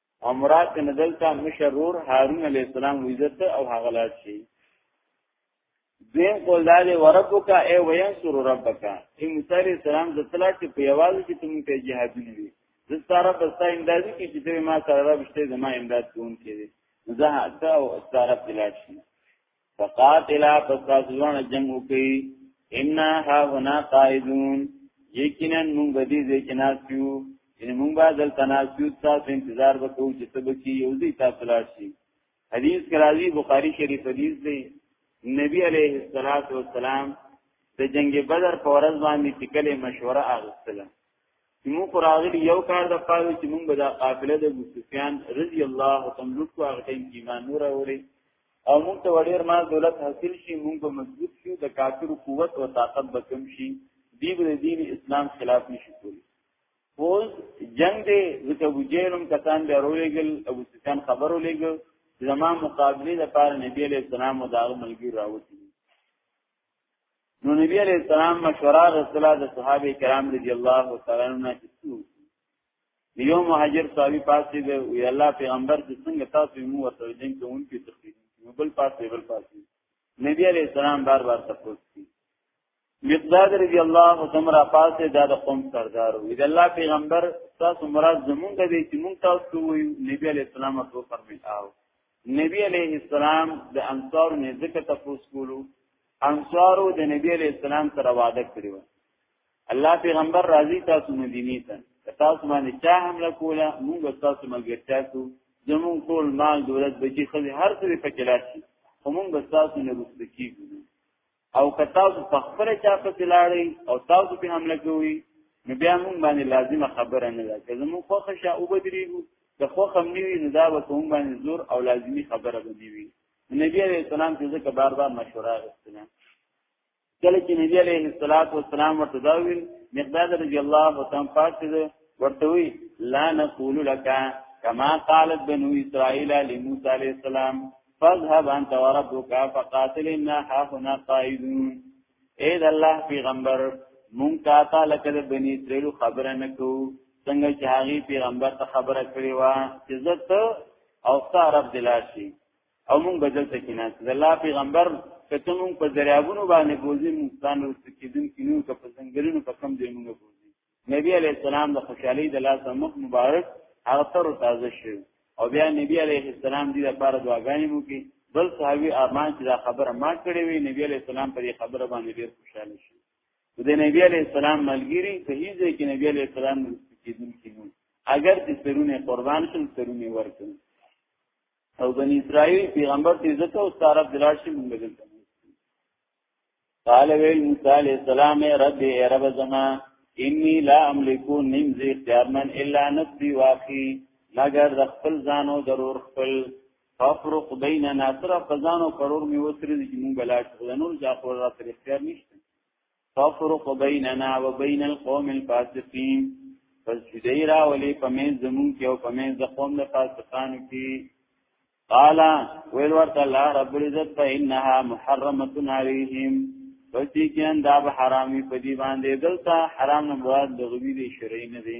او مراد ته ندلته مشر رور هارون علی السلام ویزت او هغه لاړ شي دین قول داله وربک ای وینصر ربک ای موسی علی السلام د تلا چې په یوال کې تم ته جهاد نه وی د ستاره په ستای امدادي کې چې ته ما سره رابشته زما امداد کوون کې زه ته او ستاره دلار شي فقاتلا فساسوان جنگ وکي ان ها هنا قائدون یقینا مونږ به دې ځای کې ناسیو ان مونږ به دلته ناسیو تاسو انتظار وکړو چې څه به کې یو ځای تاسو لاړ شي حدیث کراځي بخاری شریف حدیث دی نبی علیه الصلاۃ والسلام د جنگ بدر په ورځ باندې ټکلې مشوره اغوستله چې مو قراغلی یو کار د پاره چې مونږ به د قافله د ابو سفیان رضی الله تعالی عنہ کو هغه ټیم ایمان نور اوري او موږ ته وړیر ما دولت حاصل شي موږ به مضبوط شو د کافر قوت او طاقت به کم شي دی به دین اسلام خلاف نشي کولی اوس جنگ دی ځکه ابو جهلم کسان بیا رولېګل ابو سفیان خبرو لېګل زما مقابله د پاره نبی علیہ السلام او داغه ملګری راوتی نو نبی علیہ السلام مشوره غوښتله د صحابه کرام رضی الله تعالی عنهم یو مهاجر صاحب پاسې دی وی الله پیغمبر چې څنګه تاسو مو ورته جنگ کوونکی تخدید بل پاسې بل پاسې نبی علیہ السلام بار بار تپوس کی مقداد رضی الله تمرا پاسې دا د قوم سردار وی د الله پیغمبر تاسو مراد زمونږ دی چې مونږ تاسو وی نبی علیہ السلام ته فرمایي او نبی علیہ السلام د انصار نه ذکر تپوس کولو انصارو د نبی علیہ السلام سره وعده کړی و الله پیغمبر راضی تاسو مدینه ته تاسو باندې چا حمله کوله موږ تاسو مګرچا کو زمون ټول مال دولت بچی خزي هر څه په کلاس شي موږ تاسو نه رسد کیږو او که تاسو په خپل چا په تلاړی او تاسو په حمله کوي نو بیا موږ باندې لازمه خبره نه ده که زمون خوخه شا او بدریږو د خوخه نیوی نه دا به کوم باندې زور او لازمی خبره به نیوی نبی علیہ السلام چې ځکه بار بار مشوره غوښتنه کله چې نبی علیه الصلاۃ والسلام ورته دا ویل مقداد رضی الله تعالی فاطمه ورته وی لا نقول لك كما قالت بنو اسرائيل لموسى عليه السلام فاذهب انت وربك فقاتل انا هنا قائدون اے د الله پیغمبر مونږ تا ته لکه د بنی اسرائیل خبره نکو څنګه چې هغه پیغمبر ته خبره کړې و چې زت او ستاره دلاشي او مونږ به دلته کې ناست د الله پیغمبر کته مونږ په دریابونو باندې بوزي مونږ ځان ورته کېدون کې نو که په ځنګلونو په کم دی مونږ بوزي نبی علی السلام د خوشحالي د لاس مخ مبارک هغه تر تازه شو او بیا نبی علی السلام دې لپاره دعاګانې مو کې بل صحابي ارمان چې دا خبره ما کړې وي نبی علی السلام پر دې خبره باندې ډېر خوشاله شو د نبی علی السلام ملګری په هیڅ ځای کې نبی علی السلام نه کېدون کې نو اگر چې سرونه قربان شول سرونه ورکړي او بنی اسرائیل پیغمبر ته عزت او ستارب دلار شي موږ دلته قال ویل موسی علیہ السلام رب ای رب زما انی لا املکو نمزی اختیار من الا نفسی واخی مگر د خپل ځانو ضرور خپل ففرق بین ناصر فزانو کرور می وسری چې مونږ بلاټ غلنور ځا خو را تر اختیار نشته ففرق بیننا و بین القوم الفاسقین پس جدی را ولی پمین زمون کې او پمین د قوم د فاسقانو کې قال ویل ورته الله رب العزت فإنها محرمه علیهم پس دې کې دا به حرامي په دې باندې دلته حرام نه مراد د غوی دی شرعي نه دی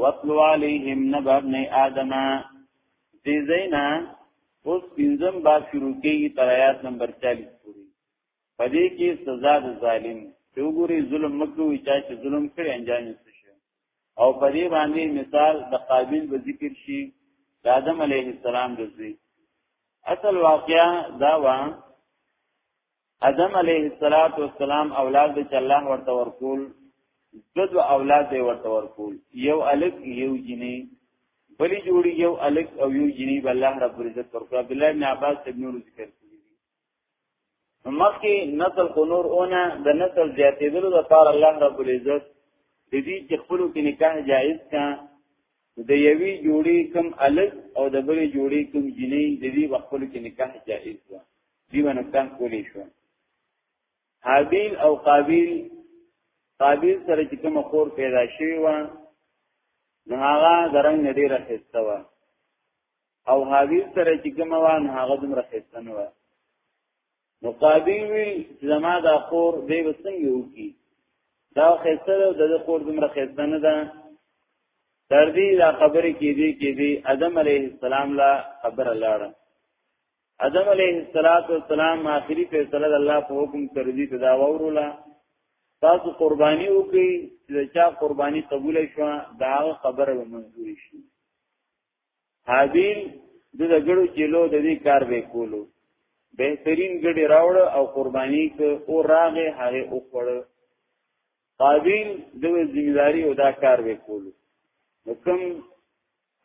وَاتْلُ عَلَيْهِمْ نَبَأَ ابْنَيْ آدَمَ دې زینا اوس پنځم باب شروع کیږي تر آیات نمبر 40 پورې پدې کې سزا د ظالم چې وګوري ظلم مکوې چا چې ظلم کړی انجام یې شي او پدې باندې مثال د قابل به ذکر شي د آدم علیه السلام د ځوی اصل واقعا دا و ادم علیه الصلاۃ والسلام اولاد چې الله ورته ورکول دد اولاد دی ورته ورکول یو الک یو جنې بلی جوړي یو الک او یو جنې بل الله رب عزت ورکړ عبد الله بن عباس ابن نور ذکر مخکې نسل خنور اونه د نسل زیاتېدلو لپاره الله رب العزت د دې چې خپل کې نکاح جائز کا د یوی جوړي کم الک او د بلی جوړي کم جنې د دې خپل کې نکاح جائز و دیو نقصان کولی شو حابیل او قابیل قابیل سره چې کوم خور پیدا شوی و نو هغه درنګ ډیر خسته و او حابیل سره چې کوم و نو هغه دومره خسته نه و نو قابیل وی چې زما دا خور دی وسنګ یو کی دا خسته د د خور دومره خسته نه ده تر دې دا خبره کې دي کې دي ادم علیه السلام لا خبر لاړه ادم علیه السلام آخري فیصله د الله په حکم سره دي دا ورولا تاسو قرباني وکړي چې چا قرباني قبول شوه دا خبره به منزور شي حابیل د دګړو چلو د دې کار به کولو بهترین ګډي راوړ او قرباني ک او راغه هغه او خړ قابیل د ذمہ داری او دا کار وکولو نو کوم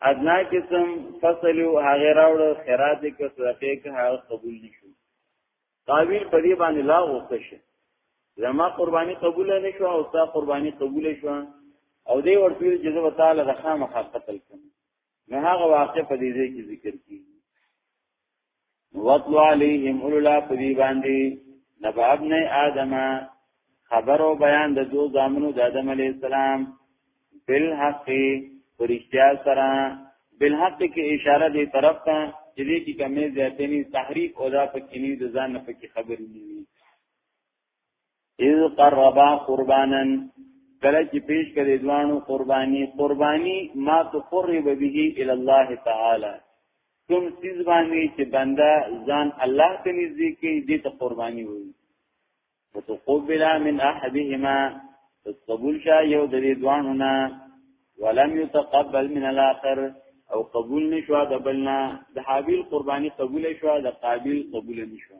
ادنا قسم فصل او هغه راوړ خیرات کې صدقه کې هغه قبول نشو قابیل په دې باندې لا غوسه شي زما قرباني قبول نه شو او ستا قرباني قبول شو او دې ورته جزو تعالی د خامخا قتل کړم نه هغه واقع په دې ځای کې ذکر کیږي وَاتْلُ عَلَيْهِمْ أُولَا پدی باندې نبأ ابن آدم خبر او بیان د دو زامنو د آدم علی السلام بالحق پرشتیا سره بالحق کې اشاره دی طرف ته چې دې کې کمې زیاتې نه تحریک او دا پکې نه د ځان نه پکې خبرې نه اذ قربا قربانا کله چې پیش کړي دوانو قرباني قرباني ما تقرب به الى الله تعالی کوم سیز باندې چې بنده ځان الله ته نږدې کوي دې ته قرباني وایي وتقبل من احدهما قبول شا یو د دې دوانو نه ولم يتقبل من الاخر او قبول نشو د بلنا د حابیل قرباني قبول شو د قابیل قبول نشو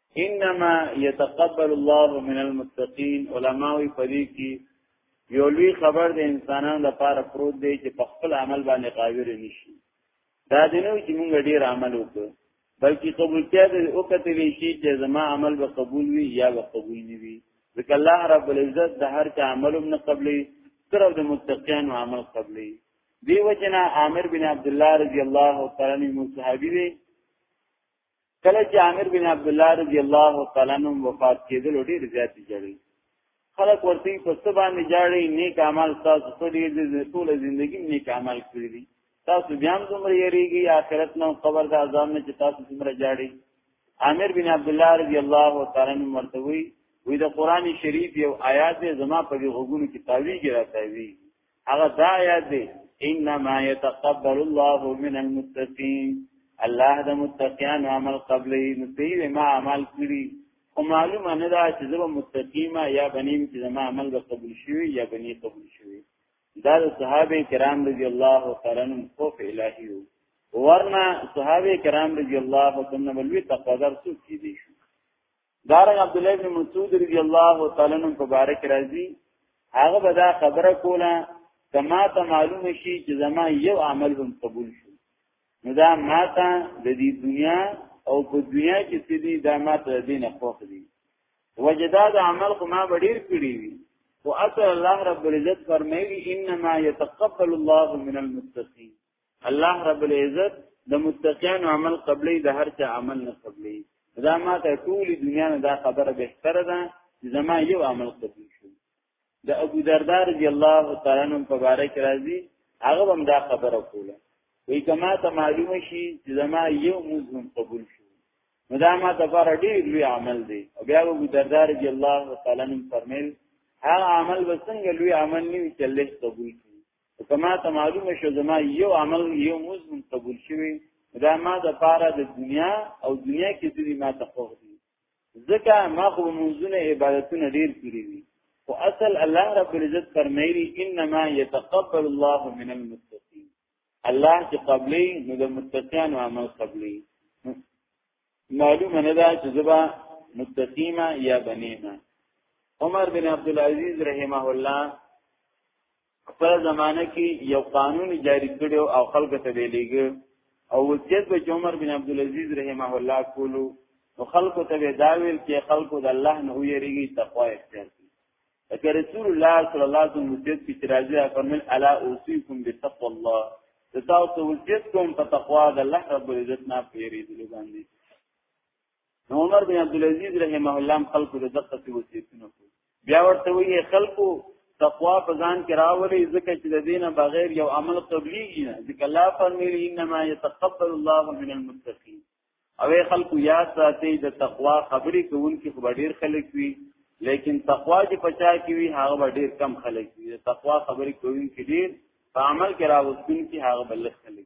انما يتقبل الله من المتقين علماء پدې کې یو لوی خبر د انسانانو لپاره پروت دی چې په خپل عمل باندې قاویر نشي دا دینو چې موږ ډیر عمل وکړو بلکې قبولتیا د او کتل شي چې زما عمل به قبول وي یا به قبول نه وي ځکه الله رب العزت د هر چا عمل هم نه قبلي تر د متقین عمل قبلي دی وجنا عامر بن عبد الله رضی الله تعالی عنہ صحابي دی کله چې عامر بن عبد الله رضی الله تعالی عنہ وفات کېدل ډېر زیات جړل خلک ورته په څه باندې جاړي نیک عمل تاسو ته دې د ټول ژوندۍ نیک عمل کړی دي تاسو بیا هم دومره یریږي آخرت نو قبر د عذاب نه چې تاسو دومره جاړي عامر بن عبد الله رضی الله تعالی عنہ مرتوی وی د قران شریف یو آیات زما په غوګونو کې تاویږي راځي هغه دا آیات دی انما يتقبل الله من المتقين الله د متقین عمل قبلې نصیب ما عمل کړی او معلومه نه ده چې زه متقیما یا بنیم چې زما عمل به قبول شي یا بنی قبول شي دا صحابه کرام رضی الله تعالی عنهم خوف الهی ورنه صحابه کرام رضی الله تعالی عنهم ولوی تقدر څو کې دي شو دارنګ عبد الله بن مسعود رضی الله تعالی عنہ مبارک راضی هغه به دا خبره کوله کما ته معلوم شي چې زما یو عمل هم قبول شي نو دا ماته د دې دنیا او په دنیا کې چې دې دا ماته دین خوښ دي وجدا د عمل خو ما ډیر کړی وي او اصل الله رب العزت فرمایي انما يتقبل الله من المتقين الله رب العزت د متقین عمل قبلې د هر چا عمل نه قبلې دا ما ته ټول دنیا نه دا خبره به تر ده زما یو عمل قبول شو د ابو دردا رضی الله تعالی عنہ مبارک راضی هغه هم دا خبره کوله وی کما ته معلومه شي چې زما یو مزم قبول شو مدامه تفار ډیر لوی عمل دی او بیا ابو دردا رضی الله تعالی عنہ فرمایل هغه عمل وسنګ لوی عمل نیو چې الله قبول کړي کما ته معلومه شو زما یو عمل یو مزمن قبول شوی دا ما د پاره د دنیا او دنیا کې د ما تخوف دي ځکه ما خو منځونه عبادتونه ډیر کړی دي او اصل الله رب العزت فرمایلی انما يتقبل الله من المتقين الله چې قبلې نو د متقین او عمل قبلې معلومه نه ده چې زبا متقیما یا بنیما عمر بن عبد العزيز رحمه الله خپل زمانه کې یو قانون جاری کړي او خلکو ته ویلېږي او وصیت به عمر بن عبد العزيز رحمه الله کولو نو خلکو ته دا ویل چې خلکو د الله نه ویریږي تقوا اختیار کړي لکه رسول الله صلی الله علیه وسلم وصیت کې راځي فرمایل الا اوصيكم بتقوا الله تاسو وصیت کوم په تقوا د الله رب العزت نه پیریدل باندې نو عمر بن عبد العزيز رحمه الله خلق د دقه سی وصیتونه کو بیا ورته وی خلقو تقوا په ځان کې راولي ځکه چې د دینه بغیر یو عمل قبليږي نه ځکه الله فرمایلی انما يتقبل الله من المتقين او خلقو یاد ساتي د تقوا خبرې کوونکي خو ډیر خلک وي لیکن تقوا چې پچا کی وي هغه ډیر کم خلک وي د تقوا خبرې کوونکي ډیر په عمل کې راوستونکي هغه بل خلک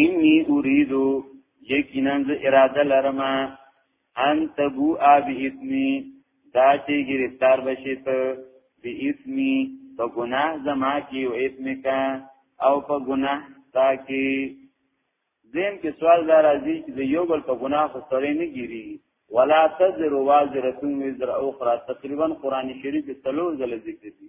انی اریدو یقینا ز اراده لرم ان تبو اب اسمی دا چې گرفتار بشي ته به اسمی په ګناه زما کې او اسمکا او په ګناه تا کې زم کې سوال دار ازي چې یو بل په ګناه خو سره نه ګيري ولا تزر وازره وزر اخرى تقریبا قران شریف کې تلو زل ذکر دي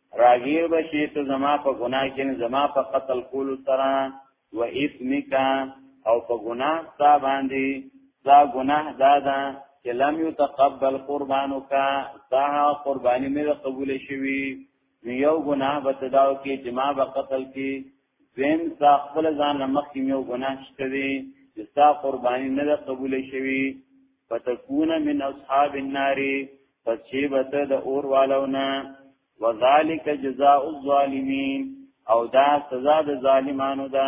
راګیر بشی ته زما په ګناه کې زما په قتل کولو سره و اسمک او په ګناه تا باندې دا ګناه دا ده چې لم يتقبل قربانك دا قرباني مې قبول شوي نو یو ګناه به تداو کې جما به قتل کې دویم ستا خپل ځان نه مخکې یو ګناه شته دی چې ستا قرباني نه ده قبول شوي فتكون من اصحاب النار پس چې بته د اور والونه وذالک جزاء الظالمین او دا سزا د ظالمانو ده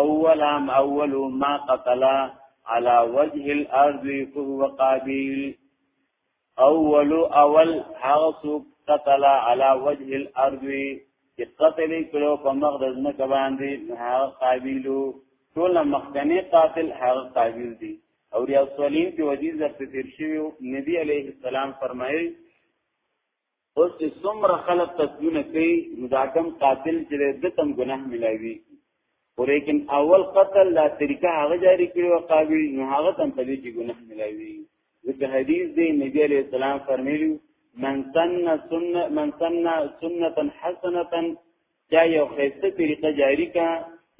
اولام اول ما قتل على وجه الارض فهو قابيل اول اول هغه څوک قتل على وجه الارض چې قتل کړو په مخ د ځمکه باندې هغه قابيلو ټول مخکنی قاتل هغه قابيل دي او ریاض سولین کې وجیز در تیر شوی نبی علیه السلام فرمایي اوس چې څومره خلک تسلیم کوي نو دا کم قاتل چې د تم ګناه ملایوي ولیکن اول قتل لا طریقه هغه جاری کړي او قابل نو هغه تم په دې کې ګناه ملایوي ځکه حدیث دی نبی علیہ السلام فرمایلی من سن سنة من سن سنة حسنة دا یو خسته طریقه جاری کا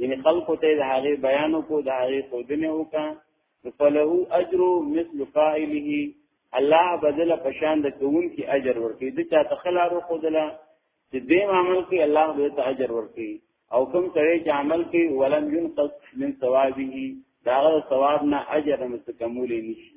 یعنی خلق ته د هغه بیان کو د هغه خودنه وکا فله اجر مثل فاعله الله بدل پشان د کوون کی اجر ورکړي د چا تخلارو خودلا چې دې عمل کې الله به ته اجر ورکړي او کوم سره چې عمل کې ولم ينقص من ثوابه داغه ثواب نه اجر مستکمول نشي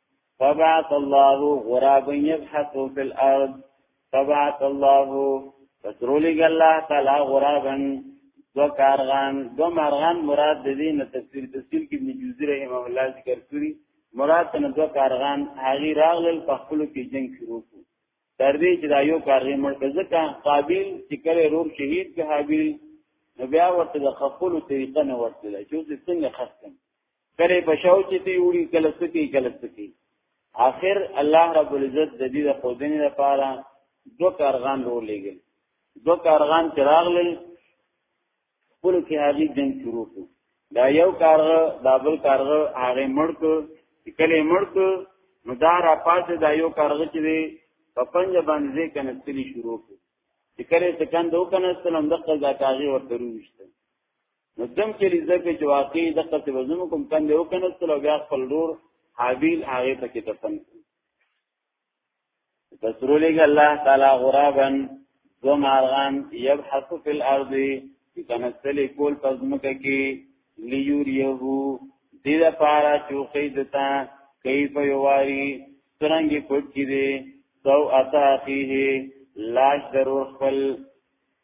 فبعث الله غرابا يبحث في الارض فبعث الله فترولګ الله تعالی غرابا دو کارغان دو مرغان مراد د دې نه تفسیر تفسیر کې نجوزی رحم الله ذکر کړی مراد نه دو کارغان هغه راغل په خپل کې جنگ شروع کړ تر دې چې دا یو کارغه مړ کړ ځکه قابل چې کله روم شهید کې حابیل نو بیا ورته د خپل طریقه نه ورته چې څنګه خستم کله په شاو چې دی وړي کله سکی کله سکی آخر الله رب العزت د دې د خودنې لپاره دو کارغان رو لګل دو کارغان چې راغلل خپل کې هغه جنگ شروع کړ دا یو کارغه دا بل کارغه هغه مړ کو کله مړ کو نو دا را پاتې دا یو کارغه چې دی په پنځ باندې کنستلی شروع کړ چې کله څه کاند وکنه سلام د قضا کاغي ورته روښته نو کم کې لږه کې چې واقعي د قصې وزن کوم کم دی او کنه سره بیا خپل ډور حابیل هغه ته کې دفن تسرو لګ الله تعالی غرابن دو مارغان یبحث فی الارض چې کنه سلی کول پزمکه کې لیوریه دې د پارا چوخې دتا کیف یواری څنګه پټ کې دي سو اتا اخیه لاش درو خپل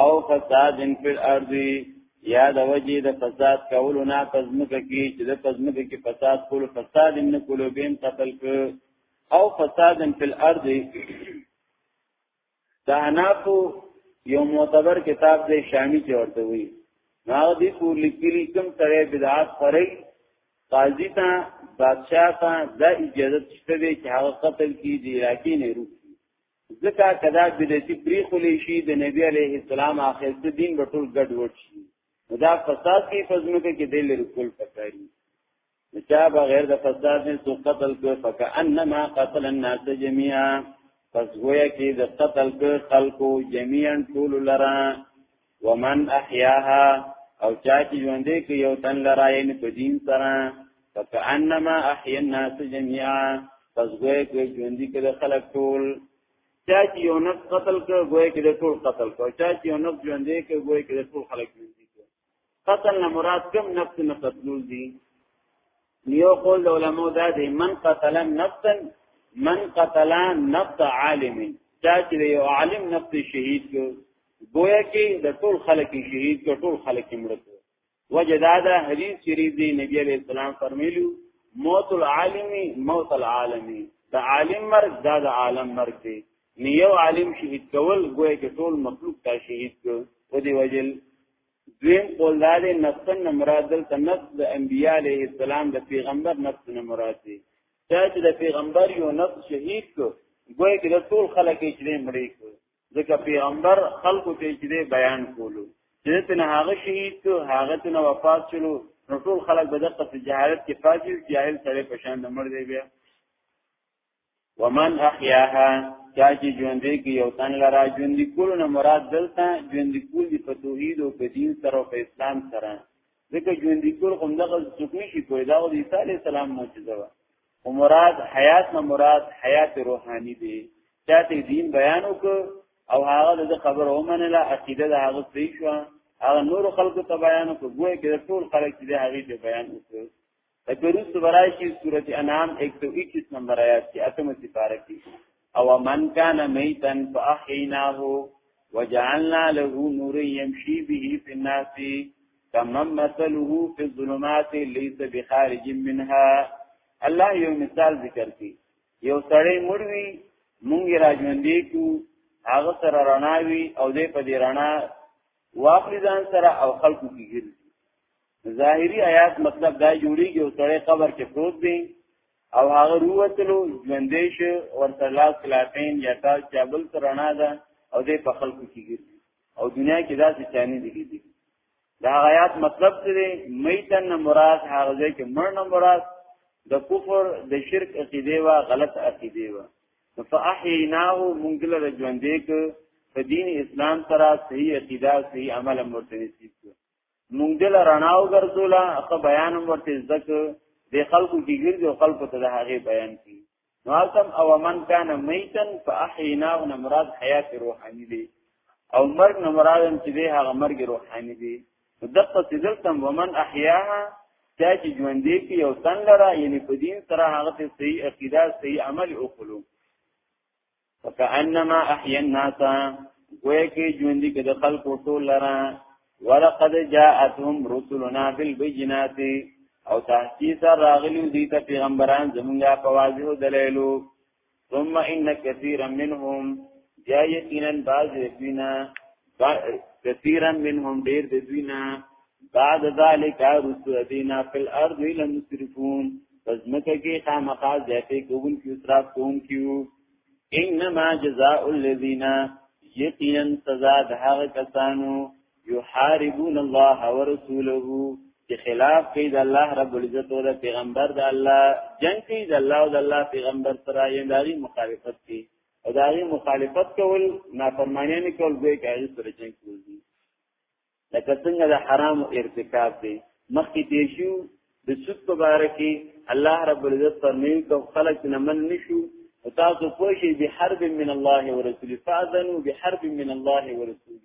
او فساد فی الارض یا د وجې د فساد کولو نه پزمکه کې چې د پزمکه کې فساد کولو فساد نه کولو بیم قتل ک او فساد فی الارض دا نافو یو معتبر کتاب دی شامی چې ورته وی نو دې پور لیکلی کوم سره بدعات خوري قاضی ته بادشاہ ته د اجازه شته چې هغه قتل کی دی راکی نه روکی ځکه کدا بدعتي پریخولې شي د نبی عليه السلام اخیسته دین به ټول ګډ وډ شي دا فساد کې فزمه کې کې د لری کول پکاري چا بغیر د فساد نه سو قتل کو فکانما قتل الناس جميعا پس گویا کې د قتل کو خلقو جميعا ټول لرا ومن احیاها او چا چې ژوندې کې یو تن لراین په دین سره فکأنما احیا الناس جميعا پس ګوې کې ژوندې کې خلک ټول چا چې یو نفس قتل کړ ګوې کې ټول قتل کړ چا چې یو نفس ژوندې کې ګوې کې ټول خلک ژوندې کړ قتل نه مراد کوم نفس نه قتلول دي یو قول د علماء دا دی من قتل نفسا من قتل نفس عالم چا چې یو عالم نفس شهید کو گویا کې د ټول خلک شهید کو ټول خلک مړ کو وجدا دا حدیث شریف دی نبی علیہ السلام فرمیلو موت العالم موت العالم دا عالم مرګ دا د عالم مرګ دی نیو عالم شهید کول گویا کې ټول مخلوق ته شهید کو ودی وجل دویم قول دا دی نفسن نه مراد دلته نفس د انبیاء علیه السلام د پیغمبر نفس نه مراد دی دا چې د پیغمبر یو نفس شهید کو ګویا کې د ټول خلک یې چرې مړی کو ځکه پیغمبر خلکو ته چرې بیان کولو چې تنه هغه شهید کو هغه تنه وفات شلو نو ټول خلک به دغه په جهالت کې فاجي جاهل سره پشان مړ دی بیا ومن احیاها چا چې ژوندې کې یو تن لرا ژوندې کول نه مراد دلته ژوندې کول دی په توحید او په دین سره او په اسلام سره ځکه ژوندې کول کوم دغه څوک نشي کوی دا د عیسی علی السلام معجزه و او مراد حیات نه مراد حیات روحانی دی چا ته دین بیان وک او هغه د خبر او منله عقیده د هغه صحیح شو هغه نور خلکو ته بیان وک ګویا کې ټول خلک دې هغه بیان وکړي تکروس برای کی سورت انعام 121 نمبر آیات کی اتم سپارہ کی او من کان میتن فاحیناه وجعلنا له نور یمشی به فی الناس کمن مثله فی الظلمات لیس بخارج منها الله یو مثال ذکر کی یو سړی مړوي مونږ را ژوندې کو هغه سره رڼاوي او دې په دې رڼا واخلي ځان سره او خلکو کې ګرځي ظاهری آیات مطلب دا جوړیږي او سړی قبر کې پروت دی او هغه روتلو ژوندې شو ورته لاس کلاپین یا تاج چابل ترنا ده او دې په خلکو کې ګرځي او دنیا کې دا څه چاني دي دي دا آیات مطلب څه دی میتن مراد هغه ځای کې مرن مراد د کفر د شرک عقیده وا غلط عقیده وا فاحیناه منګل د ژوندې کې په دین اسلام سره صحیح عقیده صحیح عمل مرتنسیب مونږ دل رڼا وګرځولا خو بیان ورته زک د خلکو کې ګرځي او خلکو ته د هغه بیان کی نو تم او من کان میتن فاحینا او مراد حیات روحانی دی او مرګ نه مراد چې دی هغه مرګ روحانی دی دقه دلتم ومن احیاها چا چې ژوند دی کې یو تن لره یعنی په دین سره هغه ته صحیح عقیده صحیح عمل او خلو فکأنما احیا الناس گویا کې ژوند کې د خلکو ټول لرا ولقد جاءتهم رسلنا بالبينات او تحقیق راغلی دی ته پیغمبران زمونږه په واضح دلایلو ثم ان كثيرا منهم جاء یقینا بعض یقینا کثیرا منهم ډیر د دوی نه بعد ذالک رسو دینا فی الارض الى مسرفون پس مکه کې خامخا ذاتی کوون کې اسراف کوون کیو انما جزاء الذین یقینا سزا د هغه کسانو یحاربون الله ورسوله چې خلاف کوي د الله رب العزت او د پیغمبر د الله جنگ کوي د الله او د الله پیغمبر سره یې داري مخالفت کوي او دا غي مخالفت کول نافرمانی نه کول دوی کوي سره جنگ کوي لکه څنګه د حرام ارتکاب دی مخکې دی شو د سود په باره کې الله رب العزت فرمایي کوم خلک نه من نشو او تاسو پوه شئ به حرب من الله ورسوله فاذنوا بحرب من الله ورسوله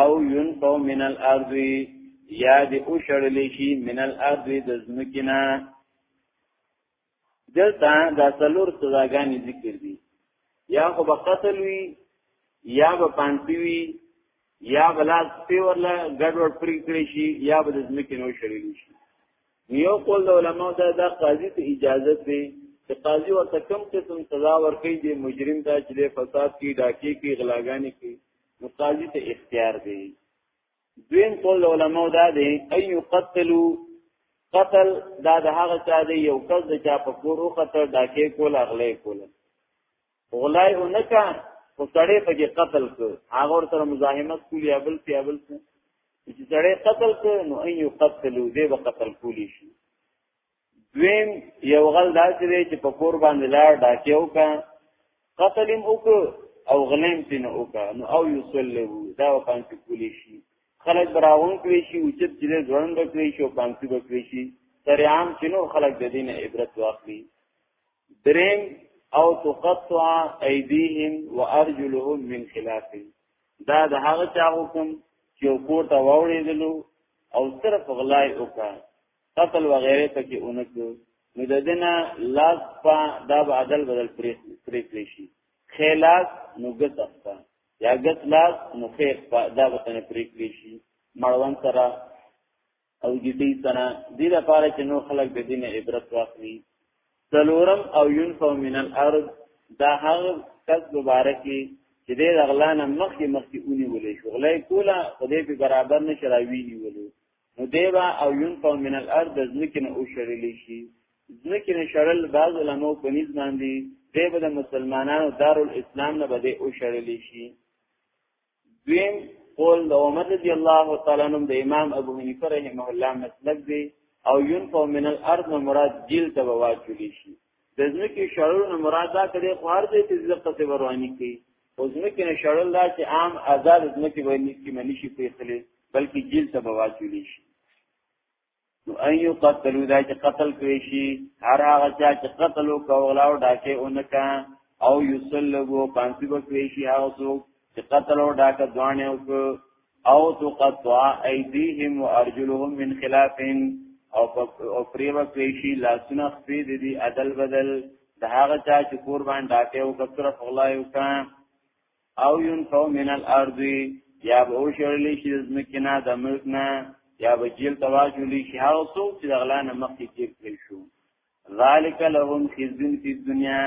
او ينفو من الارض یا دی او شړلی شي من الارض د زمکینا دلته دا څلور سزاګانې ذکر دي یا خو به قتل وي یا به پانسی وي یا بلاس پی ورله ګډوډ پرې کړی شي یا به د زمکې نو شړلی شي یو قول د علماء دا د قاضي ته اجازه دی چې قاضي ورته کم قسم سزا ورکړي د مجرم ته چې فساد کی ډاکی کی غلاګانی کی نو قاضي ته اختیار دی دویم قول علماء دا دی اي قتلوا قتل دا د هغه چا دی یو کس د چا په کور او قتل دا کې کول اغلې کول غلای او نکا او سړی په کې قتل کو هغه ور سره مزاحمت کولی ابل سی ابل سی چې سړی قتل کو نو اي قتلوا دی به قتل کولی شي دویم یو غل داسې دی چې په کور باندې لار ډاکې وکا قتلم وک او غلیم تین وکا نو او یصلیه دا پانسی کولی شي خلک براون کوي شي او چې چې ځوان بکوي شي او پانسی بکوي شي تر عام چینو خلک د دین عبرت واخلي دریم او تقطع ایدیهم وارجلهم من خلاف دا د هغه چا حکم چې کور ته وړېدلو او صرف غلای وکړ قتل وغیره پکې اونکو نو د دینه لاس په دا به عدل بدل پرې پرې کړی شي خلاص نو ګت اخته یا ګت لاس نو خیر په دا به تنه پرې کړی شي مړون سره او جدي سره دې لپاره چې نو خلک د دینه عبرت واخلي سلورم او ينفو من الارض دا هغه کس مبارکي چې دې غلانه مخکې مخکې اونې ولې شغلې کوله خدای په برابر نشراوي نیولې نو دیبا او یون په من الارض ځمکه نه او شړل شي ځمکه نه شړل بعض علماء په نيز باندې دیبا د مسلمانانو دارالاسلام نه بده او شړل شي دویم قول د عمر رضی الله تعالی عنہ د امام ابو حنیفه رحمه الله مسلک دی او یون په من الارض مراد جیل ته واچول شي د ځمکې شړل نه مراد دا کړي خو هر ځای کې ځکه څه ورواني کوي او ځمکې نه شړل دا چې عام آزاد ځمکې باندې کې منی شي پیخلې بلکې جیل ته بواچولې شي نو ايو قتلو دا چې قتل کړی شي هر هغه چې قتل او کولاو ډاکه اونکا او یصلبو پانسی بکړی شي هغه څوک چې قتل او ډاکه ځوانه او او تقطع ايديهم وارجلهم من خلاف او او پریو پیشی لاسونه خپې د دې عدل بدل د هغه چا چې کور باندې ډاکه او کثر فغلای وکا او یون فو من الارض یا به شړلې شي زمکنا د ملک نه یا به جیل تواجلی شي هغه څوک چې د غلا نه مخکې کېږي شو ذالک لهم خزن فی الدنیا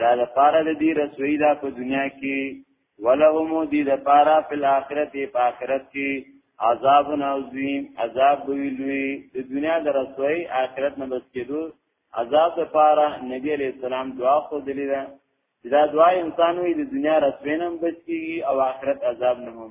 دا د پاره د دې رسوي دا په دنیا کې ولهم دې د پاره په آخرت په آخرت کې عذاب عظیم عذاب ویلوی د دنیا د رسوي آخرت نه بچ کېدو عذاب د پاره نبی علیہ السلام دعا خو دلی دا دا دعا انسان وی د دنیا رسوي نه بچ کیږي او آخرت عذاب نه هم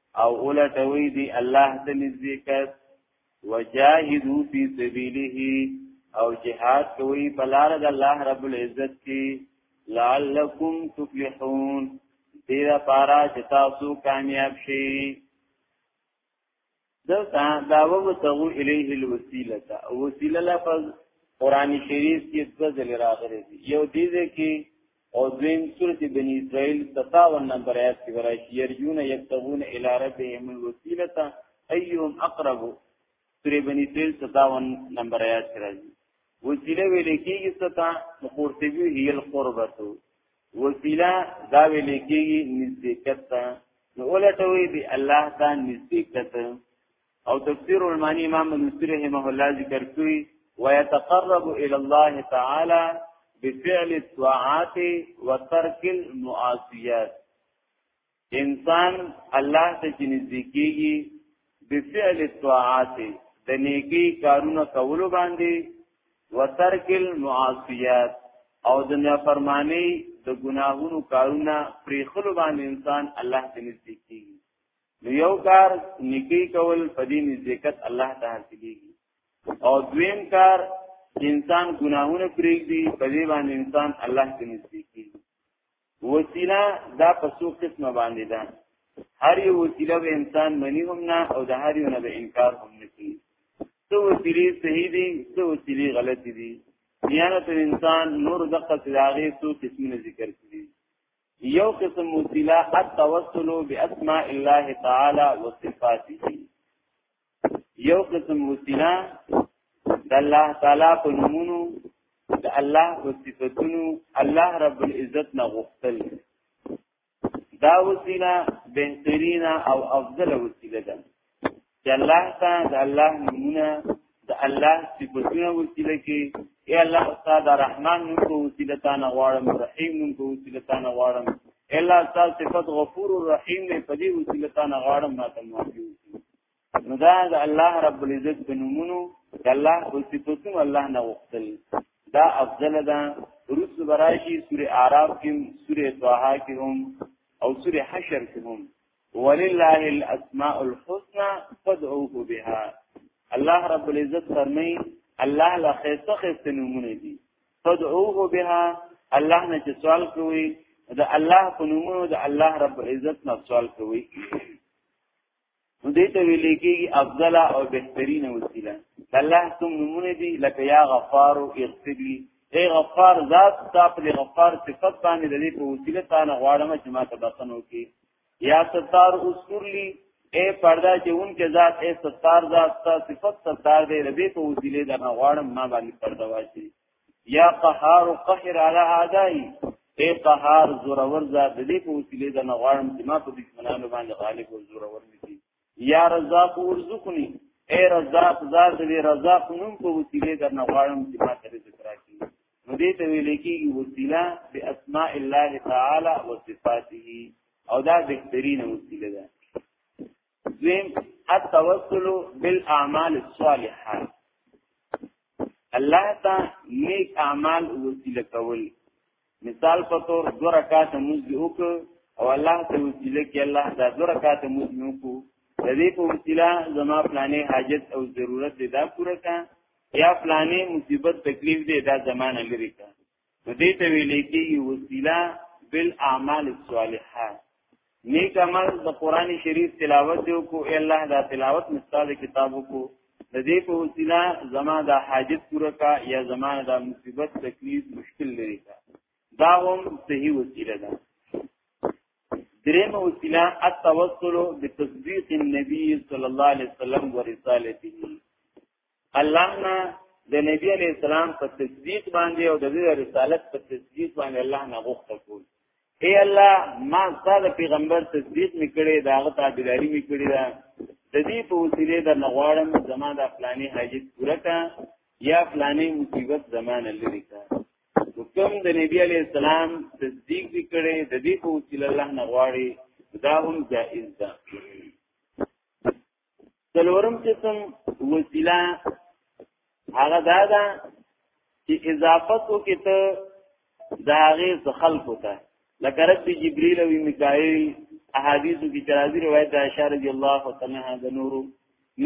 او اولټوي دی الله ته نږدې کس وجاهدوا فی سبیله او جهاد کوي په لار د الله رب العزت کې لعلکم تفلحون دې لپاره چې تاسو کامیاب شئ دلته دا وبتغو الیه الوسیله وسیله لفظ قران شریف کې څه ځل راغلی دی یو دې کې او دویم سورت بنی اسرائیل 57 نمبر آیات کې ورایشي یرجون یبتغون الی ربهم الوسیلۃ ایهم اقرب سورې بنی اسرائیل 57 نمبر آیات کې راځي وسیله ویل کېږي ستا مقرتبی هی القربت وسیله دا ویل کېږي نزدېکت نو ولټوي به الله ته نزدېکت او تفسیر المانی امام ملوسی رحمه الله ذکر کوي ويتقرب الى الله تعالی بفعل الطاعات وترك المعاصيات انسان الله ته چې نږدې کیږي بفعل الطاعات د نیکی کارونه کولو باندې وترک المعاصیات او د نافرمانی د ګناهونو کارونه پریخلو باندې انسان الله ته نږدې کیږي نو یو کار نیکی کول په دې نزدېکت الله ته حاصلېږي او دویم کار انسان ګناهونه پرېږدي په دې باندې انسان الله ته نږدې کیږي وسیله دا په څو قسمه باندې ده هر یو وسیله به انسان منی هم نه او د هر یو نه به انکار هم نه کوي څو وسیلې صحیح دي څو وسیلې غلط دي دیانت انسان نور دقه تداغی څو قسمونه ذکر کړي یو قسم وسیله التوسل باسماء الله تعالی وصفاته یو قسم وسیله د الله تعالی په نومونو د الله په صفاتونو الله رب العزت نه غوښتل دا وسیله بهترینا او افضل وسیله ده چې الله ته د الله نمونه د الله صفاتونه وسیله کې اے الله استاد رحمان نوم کو وسیله تا نه غواړم رحیم نوم کو وسیله تا نه غواړم اے الله استاد صفات غفور الرحیم نه پدی وسیله تا نه غواړم ما ته معافي نو دا د الله رب العزت په نومونو د الله په صفاتونو الله نه وختل دا افضل ده روز براشي سوره اعراف کې سوره طه کې هم او سوره حشر کې هم ولله الاسماء الحسنى فادعوه بها الله رب العزت فرمای الله لا خیسه خیسه نمونه دي فادعوه بها الله نه چې سوال کوي د الله په نومونو د الله رب العزت نه سوال کوي نو دې ته ویل کېږي افضل او بهترین وسیله الله کوم نمونه دي لکه یا غفار او اغفر لي اے غفار ذات تا په غفار صفت باندې د دې په وسیله تا نه غواړم چې ما ته بخنو کې یا ستار استر لی اے پردا چې اون کې ذات اے ستار ذات تا صفت ستار دې ربي په وسیله د غواړم ما باندې پردا واشي یا قهار او قهر علی اعدای اے قهار زورور ذات دې په وسیله د غواړم چې ما په دشمنانو باندې غالب او زورور نشي یا رزاق ورزقنی اے رزاق ذات دې رزاق نوم په وسیله درنه غواړم چې ما ته رزق راکړي نو دې ته ویل کېږي وسیله باسماء الله تعالی او صفاته او دا بهترین وسیله ده دویم التوسل بالاعمال الصالحه الله ته نیک اعمال وسیله کول مثال په تور دو رکعات موږ وک او الله ته وسیله کې الله دا دو رکعات موږ وک د دې په وسیله زما پلانې حاجت او ضرورت دې دا پوره کا یا پلانې مصیبت تکلیف دې دا زمانه لري کا نو دې ته ویلې کې وسیله بالاعمال الصالحه نیک عمل د قران شریف تلاوت دی کو ای الله دا تلاوت مستاد کتابو کو د دې په وسیله زما دا حاجت پوره کا یا زما دا مصیبت تکلیف مشکل لري کا دا هم صحیح وسیله ده دریم وسیله التوسل بتصدیق النبی صلی الله علیه وسلم ورسالته الله نه د نبی علی السلام په تصدیق باندې او د دې رسالت په تصدیق باندې الله نه غوښته کول اے الله ما ستاسو پیغمبر تصدیق میکړي دا غو تابعداري میکړي دا د دې په وسیله د نغواړم زما د افلاني حاجت پوره کا یا افلاني مصیبت زمانه لري کا حکم د نبی علی السلام تصدیق وکړي د دې په وسیله الله نغواړي دا هم جائز ده څلورم قسم وسیله هغه دا ده چې اضافت وکړي ته د هغې څه خلکو ته لکه رب جبريل او میکائیل احادیثو کې ترازی روایت د عائشہ رضی الله تعالی عنها د نورو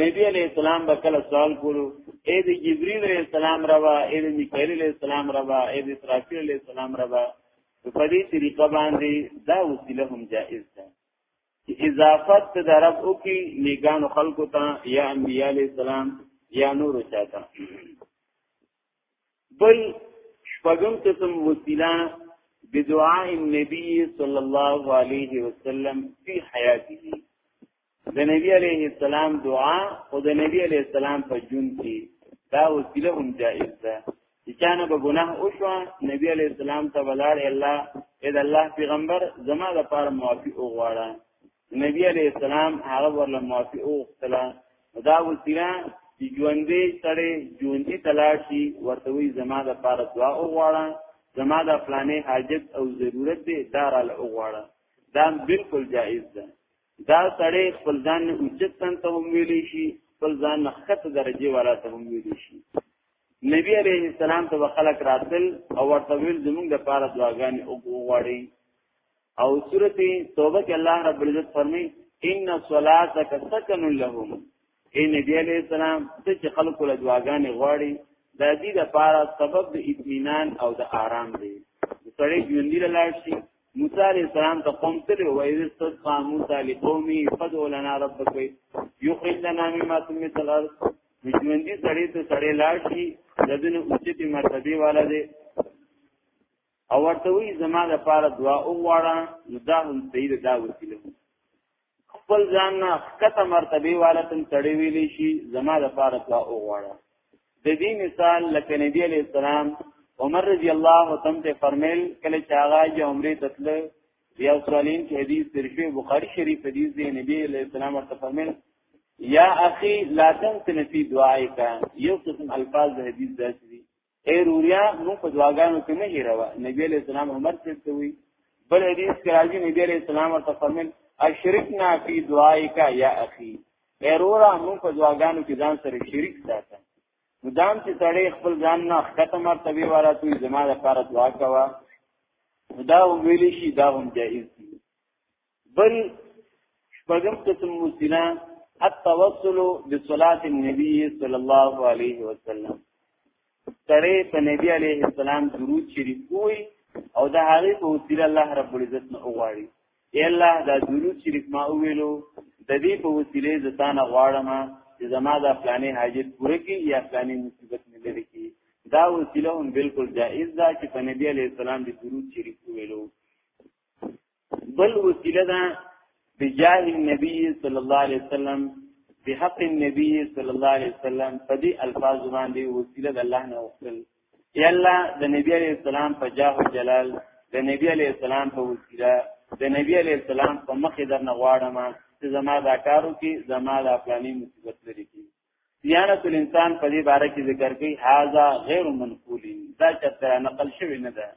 نبی علیہ السلام به کله سوال کولو اے د جبرئیل علیہ السلام روا اے د میکائیل علیہ السلام روا اے د اسرافیل علیہ السلام روا په دې طریقه باندې دا وسیله هم جائز ده اضافت د رب او کی نیګانو خلقو ته یا انبیاء علی السلام یا نور چاته بل شپږم قسم وسیله بدعاء النبي صلی الله علیه وسلم فی حیاته د نبی علیه السلام دعا او د نبی علیه السلام په جون کې دا وسیله هم جائز ده چې چانه به ګناه وشو نبی علی السلام ته ولار الله اې د الله پیغمبر زما د پاره معافي وغواړه نبی علی السلام هغه ورله معافي وغوښتله دا وسیله چې ژوندې سړی ژوندې تلاشي ورته وي زما د پاره دعا وغواړه زما د فلانې حاجت او ضرورت دی دار ال وغواړه دا بالکل جائز ده دا سړی خپل ځان اوچت تن ته هم ویلی شي خپل ځان نخت درجه والا ته هم ویلی شي نبی علیه السلام ته خلق راتل او ورته ویل زمونږ د پاره دعاګانې وغواړي او سورته توبه کې الله رب العزت فرمایي ان صلاتک سکن لهم اے نبی علیہ السلام ته چې خلکو له دعاګانې غواړي د دې لپاره سبب د اطمینان او د آرام دی سړی ژوندۍ لاړ شي موسی علیہ السلام ته قوم تل او ایز استسقا موسی لقومي فدع لنا ربك يخرج لنا مما تمت الارض ژوندي سړی ته سړی لاړ شي ددن اوچتي مرتبه والا دی او ورته وی زما د پاره دعا وغواړه نو دا هم سید دا وسیله خپل ځان نه کته مرتبه والا تم سړی ویلی شي زما د پاره دعا وغواړه د دې مثال لکه نبی علی السلام عمر رضی الله تعالی ته فرمایل کله چې هغه عمره تتل بیا سوالین کې حدیث درشوی بخاری شریف حدیث دی نبی علیہ السلام ورته فرمایل یا اخی لا تنسن فی دعائک یو قسم الفاظ د حدیث داسې دي اے روریا نو په دعاګانو کې مه هیروا نبی علیہ السلام عمر څخه وی بل حدیث کې راځي نبی علیہ السلام ورته فرمایل اشرکنا فی دعائک یا اخی اے رورا نو په دعاګانو کې ځان سره شریک ساته مدام چې سړی خپل ځان نه ښکته مرتبه والا توي زما لپاره دعا کوه دا هم ویلی شي دا هم جایز دي بل شپږم قسم مسینا التوسل بصلاه النبي صلی الله علیه وسلم سړی په نبی علیه السلام درود شریف کوي او د هغه په وسیله الله رب العزت نه وغواړي اے الله دا درود شریف ما ویلو د دې په وسیله ز تا نه غواړم چې زما دا فلانې حاجت پوره کړي یا فلانې مصیبت مې لري کړي دا وسیله هم بالکل جائز ده چې په نبی علی السلام د درود شریف ویلو بل وسیله ده بجاه النبی صلی الله علیه وسلم بحق النبی صلی الله علیه وسلم په دې الفاظ باندې وسیله د الله نه وکړل یلا د نبی علی السلام په جاه او جلال د نبی علی السلام په وسیله د نبی علی السلام په مخ در نغواړم چې زما دا کارو کې زما د افغاني مصیبت لري کې دیانت الانسان په دې باره کې ذکر کوي هاذا غیر منقول دا چتر نقل شوی نه ده